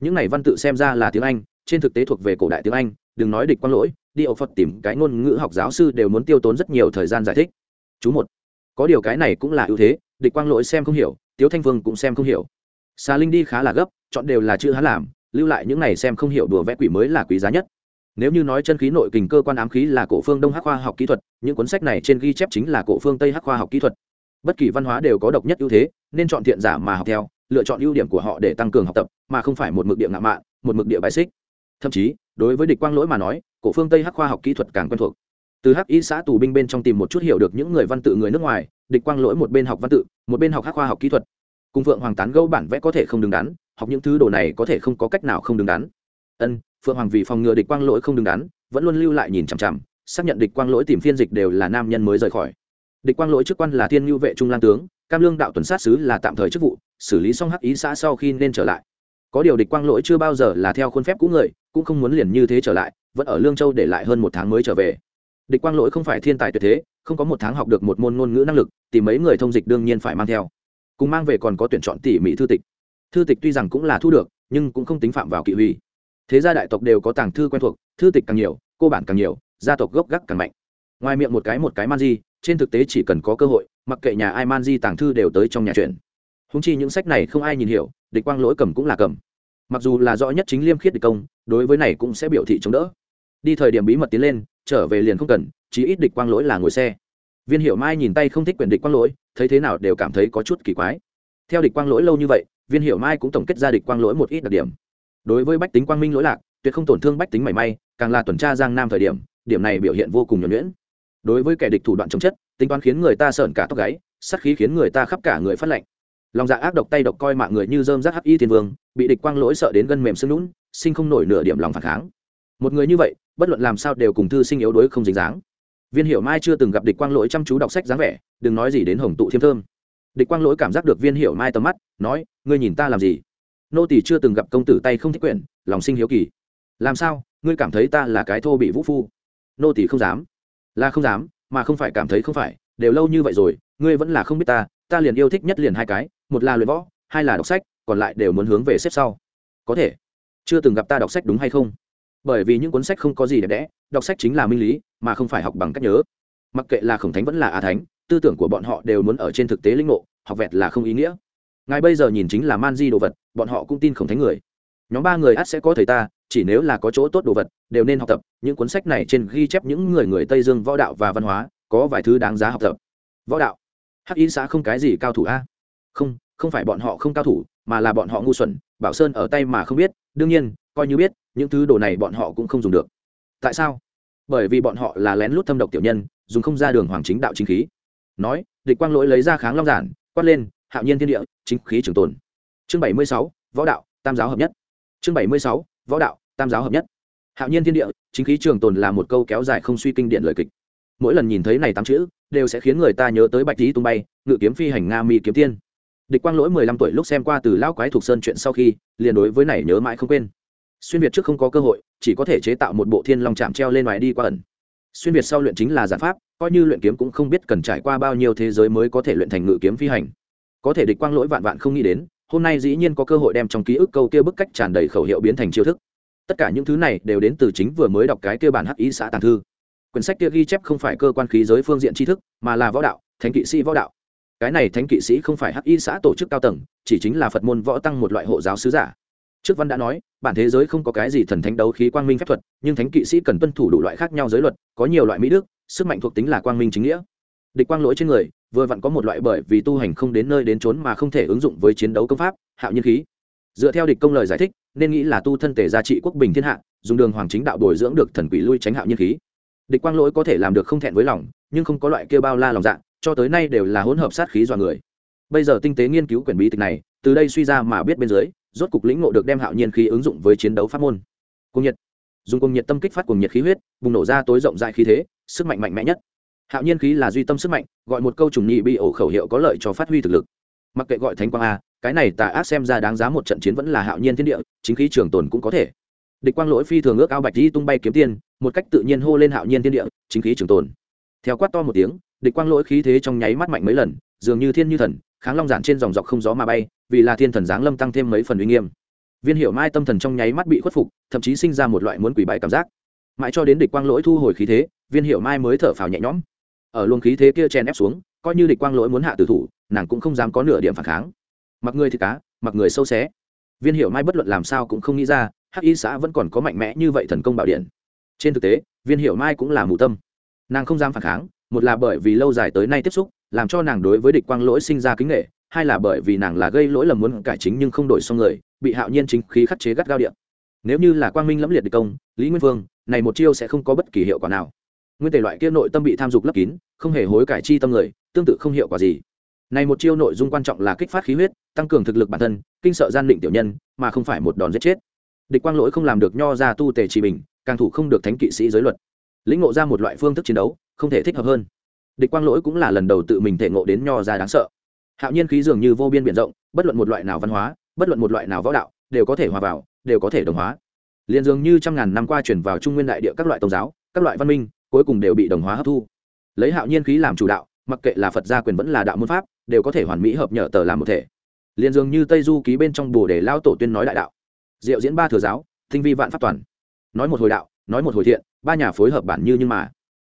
Những này văn tự xem ra là tiếng anh, trên thực tế thuộc về cổ đại tiếng anh, đừng nói địch quang lỗi, đi ẩu phật tìm cái ngôn ngữ học giáo sư đều muốn tiêu tốn rất nhiều thời gian giải thích chú một. Có điều cái này cũng là ưu thế, địch quang lỗi xem không hiểu, tiếu thanh vương cũng xem không hiểu. Xà linh đi khá là gấp, chọn đều là chữ hắn làm, lưu lại những này xem không hiểu đùa vẽ quỷ mới là quý giá nhất. Nếu như nói chân khí nội kình cơ quan ám khí là cổ phương đông hắc khoa học kỹ thuật, những cuốn sách này trên ghi chép chính là cổ phương tây hắc khoa học kỹ thuật. Bất kỳ văn hóa đều có độc nhất ưu thế, nên chọn thiện giả mà học theo, lựa chọn ưu điểm của họ để tăng cường học tập, mà không phải một mực địa ngạo mạn, một mực địa bãi xích. Thậm chí, đối với địch quang lỗi mà nói, cổ phương tây hắc khoa học kỹ thuật càng quen thuộc từ hắc y xã tù binh bên trong tìm một chút hiểu được những người văn tự người nước ngoài, địch quang lỗi một bên học văn tự, một bên học hắc khoa học kỹ thuật. Cùng phượng hoàng tán gẫu bản vẽ có thể không đứng đắn, học những thứ đồ này có thể không có cách nào không đứng đắn. Ân, phượng hoàng vì phòng ngừa địch quang lỗi không đứng đắn, vẫn luôn lưu lại nhìn chằm chằm, xác nhận địch quang lỗi tìm phiên dịch đều là nam nhân mới rời khỏi. Địch quang lỗi chức quan là thiên ngưu vệ trung lan tướng, cam lương đạo tuần sát sứ là tạm thời chức vụ, xử lý xong hắc ý xã sau khi nên trở lại. Có điều địch quang lỗi chưa bao giờ là theo khuôn phép cũ người, cũng không muốn liền như thế trở lại, vẫn ở lương châu để lại hơn một tháng mới trở về địch quang lỗi không phải thiên tài tuyệt thế, không có một tháng học được một môn ngôn ngữ năng lực, thì mấy người thông dịch đương nhiên phải mang theo. Cùng mang về còn có tuyển chọn tỉ mỉ thư tịch. Thư tịch tuy rằng cũng là thu được, nhưng cũng không tính phạm vào kỵ huy. Thế gia đại tộc đều có tàng thư quen thuộc, thư tịch càng nhiều, cô bản càng nhiều, gia tộc gốc gác càng mạnh. Ngoài miệng một cái một cái man di trên thực tế chỉ cần có cơ hội, mặc kệ nhà ai man di tàng thư đều tới trong nhà chuyện. húng chi những sách này không ai nhìn hiểu, địch quang lỗi cầm cũng là cầm. Mặc dù là rõ nhất chính liêm khiết địch công, đối với này cũng sẽ biểu thị chống đỡ. Đi thời điểm bí mật tiến lên trở về liền không cần, chí ít địch quang lỗi là ngồi xe. Viên hiệu mai nhìn tay không thích quyền địch quang lỗi, thấy thế nào đều cảm thấy có chút kỳ quái. Theo địch quang lỗi lâu như vậy, viên hiệu mai cũng tổng kết ra địch quang lỗi một ít đặc điểm. Đối với bách tính quang minh lỗi lạc, tuyệt không tổn thương bách tính mảy may, càng là tuần tra giang nam thời điểm điểm này biểu hiện vô cùng nhuẩn nhuyễn. Đối với kẻ địch thủ đoạn chống chất, tính toán khiến người ta sợn cả tóc gáy sắc khí khiến người ta khắp cả người phát lạnh. Lòng dạ ác độc tay độc coi mạng người như dơm rác hắc y thiên vương, bị địch quang lỗi sợ đến gân mềm xương lún sinh không nổi nửa điểm lòng phản kháng một người như vậy, bất luận làm sao đều cùng thư sinh yếu đuối không dính dáng. Viên hiểu mai chưa từng gặp địch quang lỗi chăm chú đọc sách dáng vẻ, đừng nói gì đến hồng tụ thiêm thơm. Địch quang lỗi cảm giác được viên hiểu mai tầm mắt, nói, ngươi nhìn ta làm gì? Nô tỷ chưa từng gặp công tử tay không thích quyển, lòng sinh hiếu kỳ. Làm sao? Ngươi cảm thấy ta là cái thô bị vũ phu? Nô tỷ không dám. Là không dám, mà không phải cảm thấy không phải, đều lâu như vậy rồi, ngươi vẫn là không biết ta ta liền yêu thích nhất liền hai cái, một là luyện võ, hai là đọc sách, còn lại đều muốn hướng về xếp sau. Có thể. Chưa từng gặp ta đọc sách đúng hay không? Bởi vì những cuốn sách không có gì đẹp đẽ, đọc sách chính là minh lý, mà không phải học bằng cách nhớ. Mặc kệ là khổng thánh vẫn là a thánh, tư tưởng của bọn họ đều muốn ở trên thực tế linh ngộ, học vẹt là không ý nghĩa. Ngài bây giờ nhìn chính là man di đồ vật, bọn họ cũng tin khổng thánh người. Nhóm ba người ắt sẽ có thầy ta, chỉ nếu là có chỗ tốt đồ vật, đều nên học tập, những cuốn sách này trên ghi chép những người người tây dương võ đạo và văn hóa, có vài thứ đáng giá học tập. Võ đạo. Hắc y xã không cái gì cao thủ a. Không không phải bọn họ không cao thủ, mà là bọn họ ngu xuẩn, bảo sơn ở tay mà không biết, đương nhiên, coi như biết những thứ đồ này bọn họ cũng không dùng được. Tại sao? Bởi vì bọn họ là lén lút thâm độc tiểu nhân, dùng không ra đường hoàng chính đạo chính khí. Nói, địch quang lỗi lấy ra kháng long giản, quát lên, hạo nhiên thiên địa, chính khí trường tồn. Chương bảy mươi sáu, võ đạo, tam giáo hợp nhất. Chương bảy mươi sáu, võ đạo, tam giáo hợp nhất. Hạo nhiên thiên địa, chính khí trường tồn là một câu kéo dài không suy kinh điện lời kịch. Mỗi lần nhìn thấy này tám chữ, đều sẽ khiến người ta nhớ tới bạch tý tung bay, ngự kiếm phi hành nga mi kiếm tiên. Địch quang lỗi mười lăm tuổi lúc xem qua từ lão quái thuộc sơn chuyện sau khi, liền đối với này nhớ mãi không quên xuyên việt trước không có cơ hội, chỉ có thể chế tạo một bộ thiên long chạm treo lên ngoài đi qua ẩn. Xuyên việt sau luyện chính là giả pháp, coi như luyện kiếm cũng không biết cần trải qua bao nhiêu thế giới mới có thể luyện thành ngự kiếm phi hành. Có thể địch quang lỗi vạn vạn không nghĩ đến, hôm nay dĩ nhiên có cơ hội đem trong ký ức câu kia bức cách tràn đầy khẩu hiệu biến thành chiêu thức. Tất cả những thứ này đều đến từ chính vừa mới đọc cái kia bản hắc ý xã tàng thư. Quyển sách kia ghi chép không phải cơ quan khí giới phương diện tri thức, mà là võ đạo, thánh kỵ sĩ võ đạo. Cái này thánh kỵ sĩ không phải hắc y xã tổ chức cao tầng, chỉ chính là phật môn võ tăng một loại hộ giáo sứ giả trước văn đã nói, bản thế giới không có cái gì thần thánh đấu khí quang minh phép thuật, nhưng thánh kỵ sĩ cần tuân thủ đủ loại khác nhau giới luật, có nhiều loại mỹ đức, sức mạnh thuộc tính là quang minh chính nghĩa. Địch quang lỗi trên người, vừa vặn có một loại bởi vì tu hành không đến nơi đến trốn mà không thể ứng dụng với chiến đấu công pháp, hạo nhiên khí. Dựa theo địch công lời giải thích, nên nghĩ là tu thân thể gia trị quốc bình thiên hạ, dùng đường hoàng chính đạo bồi dưỡng được thần quỷ lui tránh hạo nhiên khí. Địch quang lỗi có thể làm được không thẹn với lòng, nhưng không có loại kêu bao la lòng dạ cho tới nay đều là hỗn hợp sát khí dọa người. Bây giờ tinh tế nghiên cứu quyển bí tịch này, từ đây suy ra mà biết bên dưới rốt cục lĩnh ngộ được đem hạo nhiên khí ứng dụng với chiến đấu pháp môn. Cung nhiệt. Dùng cung nhiệt tâm kích phát cùng nhiệt khí huyết, bùng nổ ra tối rộng rãi khí thế, sức mạnh mạnh mẽ nhất. Hạo nhiên khí là duy tâm sức mạnh, gọi một câu trùng nhị bị ổ khẩu hiệu có lợi cho phát huy thực lực. Mặc kệ gọi thánh quang a, cái này tà ác xem ra đáng giá một trận chiến vẫn là hạo nhiên thiên địa, chính khí trường tồn cũng có thể. Địch quang lỗi phi thường ước ao bạch di tung bay kiếm tiên một cách tự nhiên hô lên hạo nhiên thiên địa, chính khí trường tồn. Theo quát to một tiếng, địch quang lỗi khí thế trong nháy mắt mạnh mấy lần, dường như thiên như thần, kháng long giản trên dòng dọc không gió mà bay vì là thiên thần giáng lâm tăng thêm mấy phần uy nghiêm. Viên hiệu mai tâm thần trong nháy mắt bị khuất phục, thậm chí sinh ra một loại muốn quỷ bại cảm giác. Mãi cho đến địch quang lỗi thu hồi khí thế, viên hiệu mai mới thở phào nhẹ nhõm. Ở luồng khí thế kia chen ép xuống, coi như địch quang lỗi muốn hạ tử thủ, nàng cũng không dám có nửa điểm phản kháng. Mặc người thì cá, mặc người sâu xé. Viên hiệu mai bất luận làm sao cũng không nghĩ ra, hắc y xã vẫn còn có mạnh mẽ như vậy thần công bảo điện. Trên thực tế, viên hiệu mai cũng là mù tâm. Nàng không dám phản kháng, một là bởi vì lâu dài tới nay tiếp xúc, làm cho nàng đối với địch quang lỗi sinh ra kính nghệ hai là bởi vì nàng là gây lỗi lầm muốn cải chính nhưng không đổi xong người, bị hạo nhiên chính khí khắc chế gắt gao điện. Nếu như là quang minh lẫm liệt địch công, lý nguyên vương, này một chiêu sẽ không có bất kỳ hiệu quả nào. Nguyên thể loại kia nội tâm bị tham dục lấp kín, không hề hối cải chi tâm người, tương tự không hiệu quả gì. Này một chiêu nội dung quan trọng là kích phát khí huyết, tăng cường thực lực bản thân, kinh sợ gian định tiểu nhân, mà không phải một đòn giết chết. Địch quang lỗi không làm được nho ra tu tề trì bình, càng thủ không được thánh kỵ sĩ giới luật. Lĩnh ngộ ra một loại phương thức chiến đấu, không thể thích hợp hơn. Địch quang lỗi cũng là lần đầu tự mình thể ngộ đến nho ra đáng sợ hạo nhiên khí dường như vô biên b rộng, bất luận một loại nào văn hóa, bất luận một loại nào võ đạo, đều có thể hòa vào, đều có thể đồng hóa. Liền dường như trăm ngàn năm qua chuyển vào trung nguyên đại địa các loại tôn giáo, các loại văn minh, cuối cùng đều bị đồng hóa hấp thu. Lấy hạo nhiên khí làm chủ đạo, mặc kệ là phật gia quyền vẫn là đạo môn pháp, đều có thể hoàn mỹ hợp nhở tờ làm một thể. Liền dường như tây du ký bên trong bồ để lao tổ tuyên nói đại đạo. Diệu diễn ba thừa giáo tinh vi vạn pháp toàn. Nói một hồi đạo, nói một hồi thiện, ba nhà phối hợp bản như nhưng mà.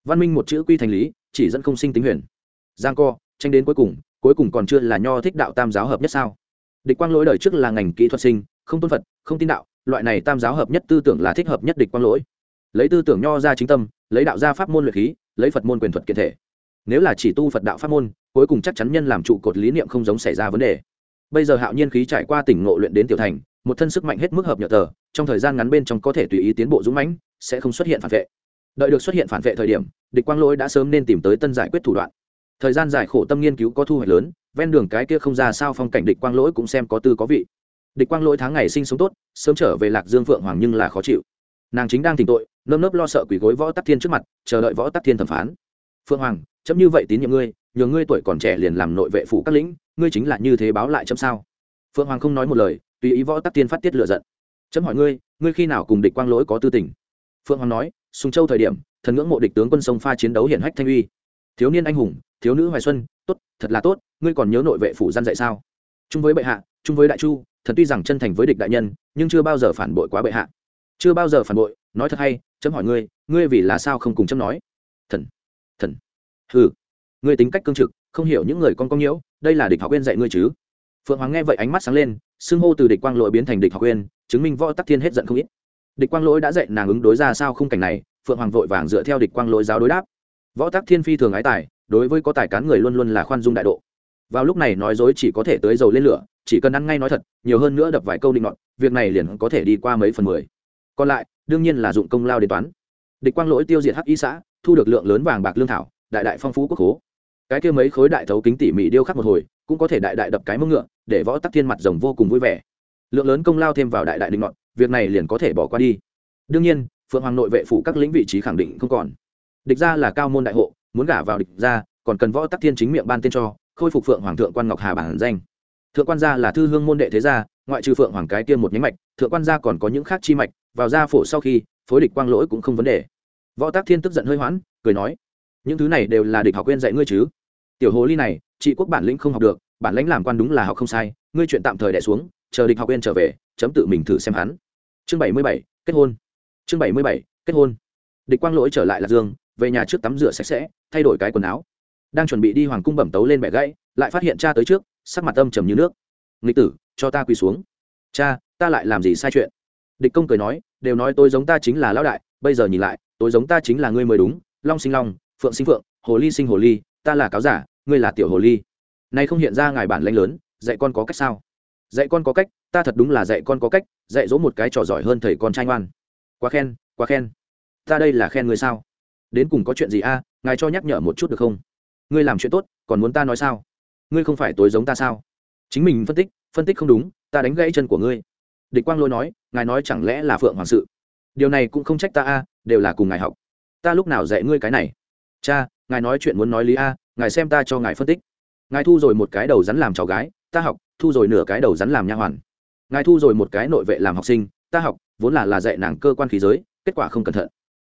Văn minh một chữ quy thành lý, chỉ dẫn không sinh tính huyền. Giang co, tranh đến cuối cùng cuối cùng còn chưa là nho thích đạo tam giáo hợp nhất sao? Địch quang lỗi đời trước là ngành kỹ thuật sinh, không tôn phật, không tin đạo, loại này tam giáo hợp nhất tư tưởng là thích hợp nhất địch quang lỗi. Lấy tư tưởng nho ra chính tâm, lấy đạo ra pháp môn luyện khí, lấy phật môn quyền thuật kiện thể. Nếu là chỉ tu phật đạo pháp môn, cuối cùng chắc chắn nhân làm trụ cột lý niệm không giống xảy ra vấn đề. Bây giờ hạo nhiên khí trải qua tỉnh ngộ luyện đến tiểu thành, một thân sức mạnh hết mức hợp nhợ tờ, trong thời gian ngắn bên trong có thể tùy ý tiến bộ dũng mãnh, sẽ không xuất hiện phản vệ. Đợi được xuất hiện phản vệ thời điểm, địch quang lỗi đã sớm nên tìm tới tân giải quyết thủ đoạn thời gian dài khổ tâm nghiên cứu có thu hoạch lớn, ven đường cái kia không ra sao phong cảnh địch quang lỗi cũng xem có tư có vị. Địch quang lỗi tháng ngày sinh sống tốt, sớm trở về lạc dương phượng hoàng nhưng là khó chịu. Nàng chính đang tỉnh tội, nơm nớp lo sợ quỷ gối võ tắc thiên trước mặt, chờ đợi võ tắc thiên thẩm phán. Phượng hoàng, chấm như vậy tín nhiệm ngươi, nhờ ngươi tuổi còn trẻ liền làm nội vệ phủ các lĩnh, ngươi chính là như thế báo lại chấm sao? Phượng hoàng không nói một lời, tùy ý võ tắc thiên phát tiết lựa giận. Chấm hỏi ngươi ngươi khi nào cùng địch quang lỗi có tư tình? Phượng hoàng nói, sùng châu thời điểm, thần ngưỡng mộ địch tướng quân sông pha chiến đấu hiển hách thanh uy thiếu niên anh hùng, thiếu nữ hoài xuân, tốt, thật là tốt, ngươi còn nhớ nội vệ phủ gian dạy sao? Chung với bệ hạ, chung với đại chu thần tuy rằng chân thành với địch đại nhân, nhưng chưa bao giờ phản bội quá bệ hạ. Chưa bao giờ phản bội, nói thật hay, chấm hỏi ngươi ngươi vì là sao không cùng chấm nói? Thần thần. Ừ ngươi tính cách cương trực, không hiểu những người con công nhiễu, đây là địch học viên dạy ngươi chứ? Phượng hoàng nghe vậy ánh mắt sáng lên, xưng hô từ địch quang lỗi biến thành địch học viên chứng minh võ tắc thiên hết giận không ít. Địch quang lỗi đã dạy nàng ứng đối ra sao khung cảnh này, phượng hoàng vội vàng dựa theo địch quang lỗi giáo đối đáp võ tắc thiên phi thường ái tài, đối với có tài cán người luôn luôn là khoan dung đại độ. Vào lúc này nói dối chỉ có thể tới dầu lên lửa, chỉ cần ăn ngay nói thật, nhiều hơn nữa đập vài câu định ngọn việc này liền có thể đi qua mấy phần mười. Còn lại, đương nhiên là dụng công lao đến toán. Địch quang lỗi tiêu diệt hắc y xã, thu được lượng lớn vàng bạc lương thảo, đại đại phong phú quốc hố cái kia mấy khối đại thấu kính tỉ mỉ điêu khắc một hồi, cũng có thể đại đại đập cái mông ngựa, để võ tắc thiên mặt rồng vô cùng vui vẻ. Lượng lớn công lao thêm vào đại đại định ngọn việc này liền có thể bỏ qua đi. Đương nhiên, phượng hoàng nội vệ phủ các lĩnh vị trí khẳng định không còn địch ra là cao môn đại hộ, muốn gả vào địch ra, còn cần võ tắc thiên chính miệng ban tên cho, khôi phục phượng hoàng thượng quan ngọc hà bản danh. Thượng quan gia là thư hương môn đệ thế gia, ngoại trừ phượng hoàng cái tiên một nhánh mạch, thượng quan gia còn có những khác chi mạch, vào gia phổ sau khi, phối địch quang lỗi cũng không vấn đề. Võ tác thiên tức giận hơi hoãn, cười nói, những thứ này đều là địch học quên dạy ngươi chứ? Tiểu hồ ly này, trị quốc bản lĩnh không học được, bản lãnh làm quan đúng là học không sai, ngươi chuyện tạm thời đẻ xuống, chờ địch học quên trở về, chấm tự mình thử xem hắn. Chương bảy mươi bảy, kết hôn. Chương bảy mươi bảy, kết hôn. Địch quang lỗi trở lại lạc dương về nhà trước tắm rửa sạch sẽ, thay đổi cái quần áo. Đang chuẩn bị đi hoàng cung bẩm tấu lên bẻ gãy, lại phát hiện cha tới trước, sắc mặt âm trầm như nước. Nghịch tử, cho ta quỳ xuống. Cha, ta lại làm gì sai chuyện? Địch công cười nói, đều nói tôi giống ta chính là lão đại, bây giờ nhìn lại, tôi giống ta chính là ngươi mới đúng, long sinh long, phượng sinh phượng, hồ ly sinh hồ ly, ta là cáo giả, ngươi là tiểu hồ ly. Nay không hiện ra ngài bản lãnh lớn, dạy con có cách sao? Dạy con có cách, ta thật đúng là dạy con có cách, dạy dỗ một cái trò giỏi hơn thầy con trai ngoan. Quá khen quá khen. Ta đây là khen người sao? Đến cùng có chuyện gì a, ngài cho nhắc nhở một chút được không? Ngươi làm chuyện tốt, còn muốn ta nói sao? Ngươi không phải tối giống ta sao? Chính mình phân tích phân tích không đúng, ta đánh gãy chân của ngươi. Địch quang lôi nói, ngài nói chẳng lẽ là phượng hoàng sự? Điều này cũng không trách ta a, đều là cùng ngài học. Ta lúc nào dạy ngươi cái này? Cha, ngài nói chuyện muốn nói lý a, ngài xem ta cho ngài phân tích. Ngài thu rồi một cái đầu rắn làm cháu gái, ta học, thu rồi nửa cái đầu rắn làm nha hoàn. Ngài thu rồi một cái nội vệ làm học sinh, ta học, vốn là là dạy nàng cơ quan khí giới, kết quả không cẩn thận.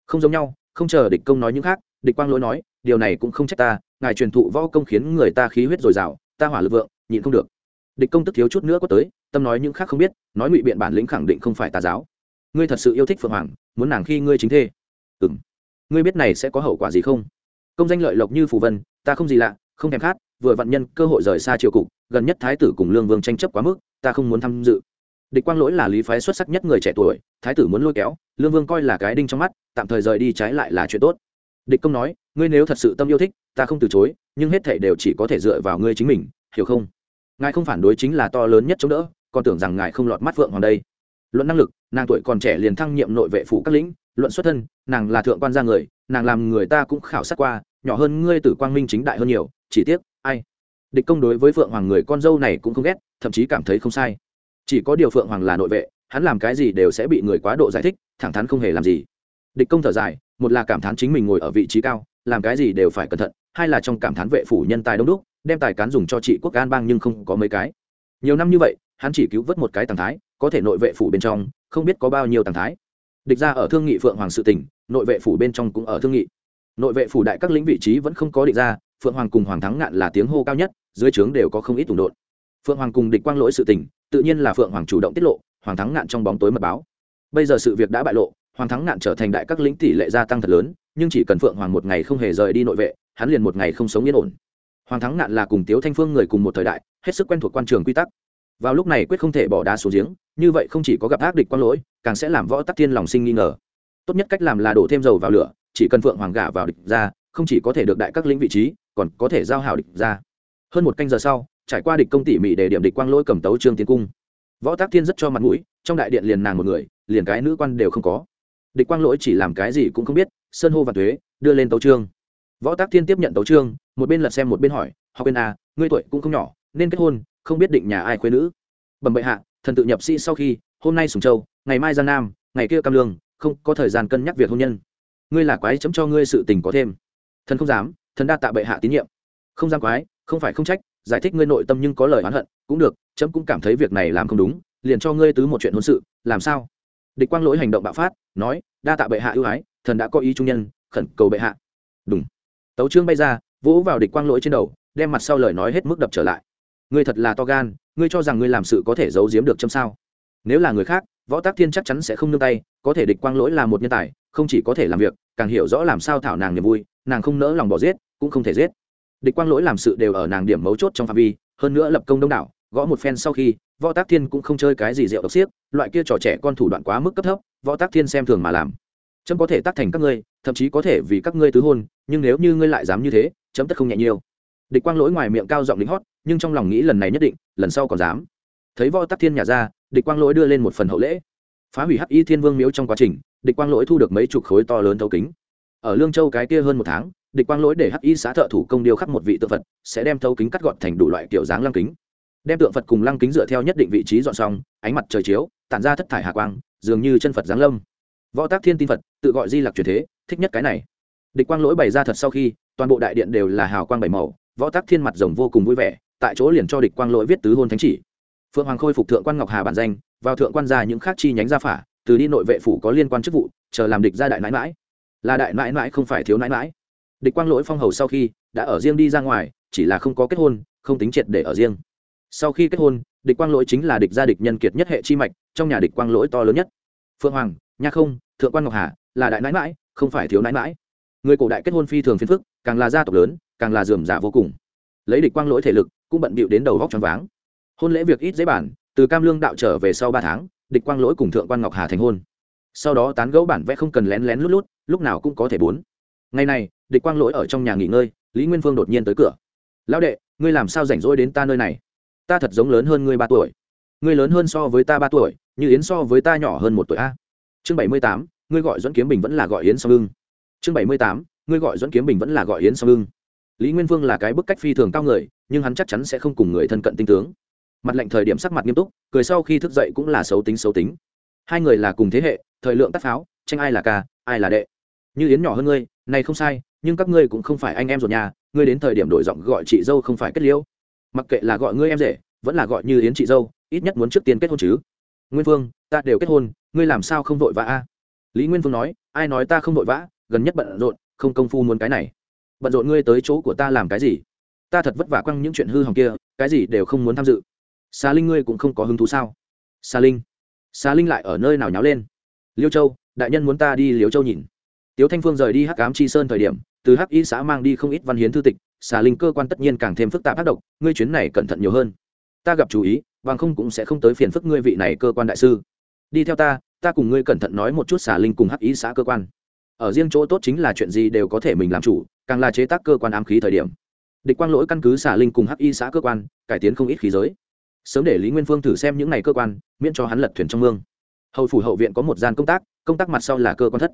Không giống nhau không chờ địch công nói những khác, địch quang lỗi nói, điều này cũng không trách ta, ngài truyền thụ võ công khiến người ta khí huyết dồi dào, ta hỏa lực vượng, nhịn không được. Địch công tức thiếu chút nữa có tới, tâm nói những khác không biết, nói ngụy biện bản lĩnh khẳng định không phải tà giáo. Ngươi thật sự yêu thích phượng hoàng, muốn nàng khi ngươi chính thê. Ừ m ngươi biết này sẽ có hậu quả gì không? Công danh lợi lộc như phù vân, ta không gì lạ, không thèm khát, vừa vạn nhân cơ hội rời xa triều cục, gần nhất thái tử cùng lương vương tranh chấp quá mức, ta không muốn tham dự. Địch quang lỗi là lý phái xuất sắc nhất người trẻ tuổi, thái tử muốn lôi kéo, lương vương coi là cái đinh trong mắt tạm thời rời đi trái lại là chuyện tốt. Địch công nói, ngươi nếu thật sự tâm yêu thích, ta không từ chối, nhưng hết thể đều chỉ có thể dựa vào ngươi chính mình, hiểu không? Ngài không phản đối chính là to lớn nhất chống đỡ, còn tưởng rằng ngài không lọt mắt vượng hoàng đây. Luận năng lực, nàng tuổi còn trẻ liền thăng nhiệm nội vệ phủ các lĩnh, luận xuất thân, nàng là thượng quan gia người, nàng làm người ta cũng khảo sát qua, nhỏ hơn ngươi tử quang minh chính đại hơn nhiều, chỉ tiếc, ai? Địch công đối với phượng hoàng người con dâu này cũng không ghét, thậm chí cảm thấy không sai. Chỉ có điều phượng hoàng là nội vệ, hắn làm cái gì đều sẽ bị người quá độ giải thích, thẳng thắn không hề làm gì địch công thở dài, một là cảm thán chính mình ngồi ở vị trí cao, làm cái gì đều phải cẩn thận, hai là trong cảm thán vệ phủ nhân tài đông đúc, đem tài cán dùng cho trị quốc an bang nhưng không có mấy cái. Nhiều năm như vậy, hắn chỉ cứu vớt một cái tàng thái, có thể nội vệ phủ bên trong, không biết có bao nhiêu tàng thái. Địch ra ở thương nghị phượng hoàng sự tỉnh, nội vệ phủ bên trong cũng ở thương nghị. Nội vệ phủ đại các lĩnh vị trí vẫn không có địch ra phượng hoàng cùng hoàng thắng ngạn là tiếng hô cao nhất, dưới trướng đều có không ít tùng đột phượng hoàng cùng địch quang lỗi sự tỉnh, tự nhiên là phượng hoàng chủ động tiết lộ, hoàng thắng ngạn trong bóng tối mật báo. Bây giờ sự việc đã bại lộ hoàng thắng Nạn trở thành đại các lĩnh tỷ lệ gia tăng thật lớn, nhưng chỉ cần phượng hoàng một ngày không hề rời đi nội vệ, hắn liền một ngày không sống yên ổn. Hoàng thắng Nạn là cùng tiếu thanh phương người cùng một thời đại, hết sức quen thuộc quan trường quy tắc. Vào lúc này quyết không thể bỏ đá xuống giếng, như vậy không chỉ có gặp ác địch quang lỗi, càng sẽ làm võ tắc thiên lòng sinh nghi ngờ. Tốt nhất cách làm là đổ thêm dầu vào lửa, chỉ cần phượng hoàng gả vào địch ra không chỉ có thể được đại các lĩnh vị trí, còn có thể giao hảo địch ra hơn một canh giờ sau, trải qua địch công tỉ mỉ để điểm địch quang lỗi cầm tấu trương tiến cung. Võ tác thiên rất cho mặt mũi, trong đại điện liền nàng một người, liền cái nữ quan đều không có địch quang lỗi chỉ làm cái gì cũng không biết, sơn hô và thuế đưa lên tấu trương võ tác thiên tiếp nhận tấu trương một bên lật xem một bên hỏi, họ bên à ngươi tuổi cũng không nhỏ, nên kết hôn, không biết định nhà ai khuê nữ? Bẩm bệ hạ, thần tự nhập sĩ sau khi, hôm nay sùng châu, ngày mai giang nam, ngày kia cam lương, không có thời gian cân nhắc việc hôn nhân. Ngươi là quái chấm cho ngươi sự tình có thêm. Thần không dám, thần đa tạ bệ hạ tín nhiệm. Không dám quái, không phải không trách, giải thích ngươi nội tâm nhưng có lời oán hận, cũng được, chấm cũng cảm thấy việc này làm không đúng, liền cho ngươi tứ một chuyện hôn sự, làm sao? Địch quang lỗi hành động bạo phát, nói, đa tạ bệ hạ ưu ái, thần đã có ý trung nhân, khẩn cầu bệ hạ. Đúng tấu trương bay ra, vỗ vào địch quang lỗi trên đầu, đem mặt sau lời nói hết mức đập trở lại. Ngươi thật là to gan, ngươi cho rằng ngươi làm sự có thể giấu giếm được châm sao? Nếu là người khác, võ tác thiên chắc chắn sẽ không nương tay, có thể địch quang lỗi là một nhân tài, không chỉ có thể làm việc, càng hiểu rõ làm sao thảo nàng niềm vui, nàng không nỡ lòng bỏ giết, cũng không thể giết. Địch quang lỗi làm sự đều ở nàng điểm mấu chốt trong phạm vi, hơn nữa lập công đông đảo gõ một phen sau khi, võ tác thiên cũng không chơi cái gì rượu độc xiếc, loại kia trò trẻ con thủ đoạn quá mức cấp thấp, võ tác thiên xem thường mà làm. Trâm có thể tác thành các ngươi, thậm chí có thể vì các ngươi tứ hôn, nhưng nếu như ngươi lại dám như thế, chấm tất không nhẹ nhiều. Địch quang lỗi ngoài miệng cao giọng lính hót, nhưng trong lòng nghĩ lần này nhất định, lần sau còn dám. Thấy võ tắc thiên nhà ra, địch quang lỗi đưa lên một phần hậu lễ. Phá hủy hắc y thiên vương miếu trong quá trình, địch quang lỗi thu được mấy chục khối to lớn thấu kính. Ở lương châu cái kia hơn một tháng, địch quang lỗi để hắc y xã thợ thủ công điêu khắc một vị tượng phật, sẽ đem thấu kính cắt gọn thành đủ loại kiểu dáng lăng kính đem tượng phật cùng lăng kính dựa theo nhất định vị trí dọn xong, ánh mặt trời chiếu, tản ra thất thải hà quang, dường như chân phật giáng lâm. Võ tác thiên tin phật, tự gọi di lặc truyền thế, thích nhất cái này. Địch quang lỗi bày ra thật sau khi, toàn bộ đại điện đều là hào quang bảy màu, võ tác thiên mặt rồng vô cùng vui vẻ, tại chỗ liền cho địch quang lỗi viết tứ hôn thánh chỉ. Phượng hoàng khôi phục thượng quan ngọc hà bản danh, vào thượng quan gia những khác chi nhánh gia phả, từ đi nội vệ phủ có liên quan chức vụ, chờ làm địch gia đại nãi mãi là đại nãi mãi không phải thiếu nãi mãi địch quang lỗi phong hầu sau khi, đã ở riêng đi ra ngoài, chỉ là không có kết hôn, không tính triệt để ở riêng sau khi kết hôn, địch quang lỗi chính là địch gia địch nhân kiệt nhất hệ chi mạch, trong nhà địch quang lỗi to lớn nhất. Phượng hoàng, nha không, thượng quan ngọc hà, là đại nãi mãi, không phải thiếu nãi mãi. Người cổ đại kết hôn phi thường phiền phức, càng là gia tộc lớn, càng là dườm giả vô cùng. Lấy địch quang lỗi thể lực, cũng bận bịu đến đầu góc choáng váng. Hôn lễ việc ít dễ bản từ cam lương đạo trở về sau ba tháng, địch quang lỗi cùng thượng quan ngọc hà thành hôn. Sau đó tán gẫu bản vẽ không cần lén lén lút lút, lúc nào cũng có thể bốn. Ngày này, địch quang lỗi ở trong nhà nghỉ ngơi, lý nguyên phương đột nhiên tới cửa. Lão đệ, ngươi làm sao rảnh rỗi đến ta nơi này? Ta thật giống lớn hơn ngươi ba tuổi. Ngươi lớn hơn so với ta ba tuổi, như yến so với ta nhỏ hơn một tuổi a. Chương bảy mươi tám, ngươi gọi dẫn kiếm bình vẫn là gọi yến song ưng. Chương bảy mươi tám, ngươi gọi dẫn kiếm bình vẫn là gọi yến song ưng. Lý nguyên vương là cái bức cách phi thường cao người, nhưng hắn chắc chắn sẽ không cùng người thân cận tinh tướng. Mặt lệnh thời điểm sắc mặt nghiêm túc, cười sau khi thức dậy cũng là xấu tính xấu tính. Hai người là cùng thế hệ, thời lượng tắt pháo, tranh ai là ca, ai là đệ. Như yến nhỏ hơn ngươi, này không sai, nhưng các ngươi cũng không phải anh em ruột nhà, ngươi đến thời điểm đổi giọng gọi chị dâu không phải kết liễu mặc kệ là gọi ngươi em rể, vẫn là gọi như yến chị dâu, ít nhất muốn trước tiên kết hôn chứ. Nguyên vương, ta đều kết hôn, ngươi làm sao không vội vã a? Lý nguyên vương nói, ai nói ta không vội vã, gần nhất bận rộn, không công phu muốn cái này. Bận rộn ngươi tới chỗ của ta làm cái gì? Ta thật vất vả quăng những chuyện hư hỏng kia, cái gì đều không muốn tham dự. Xà linh ngươi cũng không có hứng thú sao? Xà linh xà linh lại ở nơi nào nháo lên? Liêu châu, đại nhân muốn ta đi liêu châu nhìn. Tiếu thanh phương rời đi hắc cám chi sơn thời điểm từ hắc y xã mang đi không ít văn hiến thư tịch, xà linh cơ quan tất nhiên càng thêm phức tạp tác động ngươi chuyến này cẩn thận nhiều hơn. Ta gặp chú ý, bằng không cũng sẽ không tới phiền phức ngươi vị này cơ quan đại sư. Đi theo ta ta cùng ngươi cẩn thận nói một chút xà linh cùng hắc y xã cơ quan. Ở riêng chỗ tốt chính là chuyện gì đều có thể mình làm chủ, càng là chế tác cơ quan ám khí thời điểm. Địch quang lỗi căn cứ xà linh cùng hắc y xã cơ quan, cải tiến không ít khí giới. Sớm để lý nguyên phương thử xem những n à y cơ quan, miễn cho hắn lật thuyền trong mương. Hầu phủ hậu viện có một gian công tác công tác mặt sau là cơ quan thất.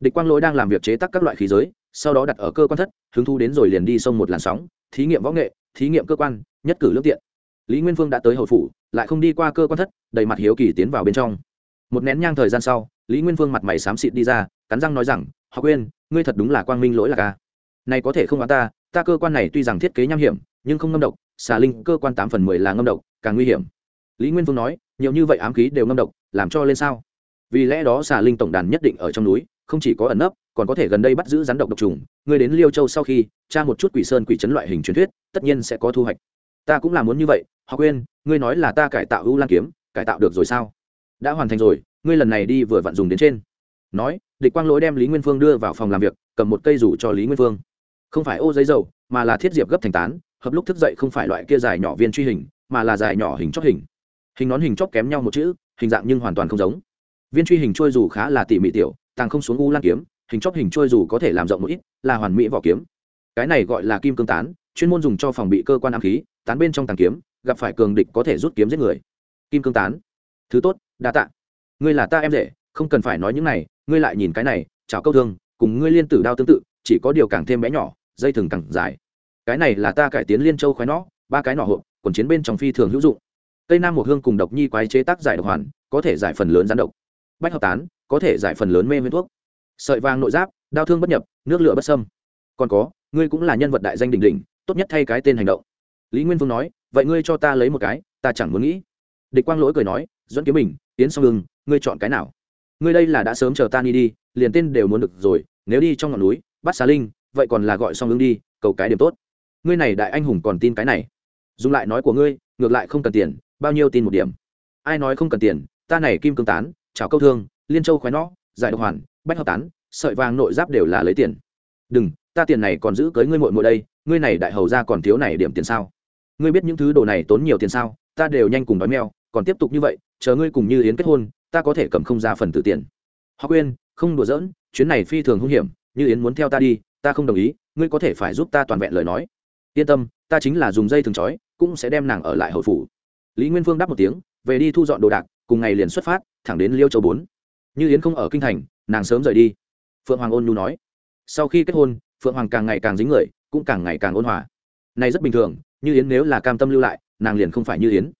Địch quang lỗi đang làm việc chế tác các loại khí giới sau đó đặt ở cơ quan thất, hứng thu đến rồi liền đi sông một làn sóng, thí nghiệm võ nghệ, thí nghiệm cơ quan, nhất cử lương tiện. Lý nguyên phương đã tới hậu phủ, lại không đi qua cơ quan thất, đầy mặt hiếu kỳ tiến vào bên trong. Một nén nhang thời gian sau, lý nguyên phương mặt mày xám xịt đi ra, cắn răng nói rằng, họ quên ngươi thật đúng là quang minh lỗi là ca này có thể không bán ta ta cơ quan này tuy rằng thiết kế nham hiểm, nhưng không ngâm độc, xà linh cơ quan tám phần mười là ngâm độc, càng nguy hiểm. Lý nguyên phương nói, nhiều như vậy ám khí đều ngâm độc, làm cho lên sao? Vì lẽ đó xà linh tổng đàn nhất định ở trong núi không chỉ có ẩn nấp, còn có thể gần đây bắt giữ rắn độc độc trùng. Người đến liêu châu sau khi tra một chút quỷ sơn quỷ trấn loại hình truyền thuyết, tất nhiên sẽ có thu hoạch. Ta cũng là muốn như vậy họ quên ngươi nói là ta cải tạo ưu lan kiếm, cải tạo được rồi sao? Đã hoàn thành rồi, ngươi lần này đi vừa vặn dùng đến trên. Nói, địch quang lỗi đem lý nguyên phương đưa vào phòng làm việc, cầm một cây rủ cho lý nguyên phương. Không phải ô giấy dầu, mà là thiết diệp gấp thành tán, hợp lúc thức dậy không phải loại kia dài nhỏ viên truy hình, mà là dài nhỏ hình chóp hình. Hình nón hình chóp kém nhau một chữ, hình dạng nhưng hoàn toàn không giống. Viên truy hình trôi dù khá là tỉ mỉ tiểu tàng không xuống u lan kiếm, hình chóp hình trôi dù có thể làm rộng một ít, là hoàn mỹ vỏ kiếm. Cái này gọi là kim cương tán, chuyên môn dùng cho phòng bị cơ quan ám khí, tán bên trong tàng kiếm, gặp phải cường địch có thể rút kiếm giết người. Kim cương tán. Thứ tốt, đa tạ. Ngươi là ta em rể, không cần phải nói những này, ngươi lại nhìn cái này chào câu thương, cùng ngươi liên tử đao tương tự, chỉ có điều càng thêm bé nhỏ, dây thừng càng dài. Cái này là ta cải tiến liên châu khoái nõ ba cái nỏ hộp, quần chiến bên trong phi thường hữu dụng. Cây nam một hương cùng độc nhi quái chế tác giải độc hoàn, có thể giải phần lớn gián độc bách hợp tán, có thể giải phần lớn mê nguyên thuốc. Sợi vàng nội giáp, đau thương bất nhập, nước lửa bất sâm còn có, ngươi cũng là nhân vật đại danh đỉnh đỉnh, tốt nhất thay cái tên hành động. Lý nguyên vương nói, vậy ngươi cho ta lấy một cái, ta chẳng muốn nghĩ. Địch quang lỗi cười nói, dẫn kiếm mình, tiến song lưng ngươi chọn cái nào? Ngươi đây là đã sớm chờ ta đi đi, liền tên đều muốn được rồi, nếu đi trong ngọn núi, bắt xá linh, vậy còn là gọi song lưng đi, cầu cái điểm tốt. Ngươi này đại anh hùng còn tin cái này. Dùng lại nói của ngươi, ngược lại không cần tiền, bao nhiêu tin một điểm. Ai nói không cần tiền, ta này kim cương tán chào câu thương, liên châu khoái nó giải độc hoàn, bách hợp tán, sợi vàng nội giáp đều là lấy tiền. Đừng, ta tiền này còn giữ cưới ngươi muội muội đây, ngươi này đại hầu ra còn thiếu này điểm tiền sao? Ngươi biết những thứ đồ này tốn nhiều tiền sao? Ta đều nhanh cùng đói meo, còn tiếp tục như vậy, chờ ngươi cùng như yến kết hôn, ta có thể cầm không ra phần tự tiền. Họ quên không đùa giỡn, chuyến này phi thường hung hiểm, như yến muốn theo ta đi, ta không đồng ý, ngươi có thể phải giúp ta toàn vẹn lời nói. Yên tâm, ta chính là dùng dây thừng trói, cũng sẽ đem nàng ở lại hậu phủ. Lý nguyên phương đáp một tiếng, về đi thu dọn đồ đạc, cùng ngày liền xuất phát thẳng đến liêu châu bốn. Như yến không ở kinh thành, nàng sớm rời đi. Phượng hoàng ôn nhu nói. Sau khi kết hôn, phượng hoàng càng ngày càng dính người, cũng càng ngày càng ôn hòa. Này rất bình thường, như yến nếu là cam tâm lưu lại, nàng liền không phải như yến.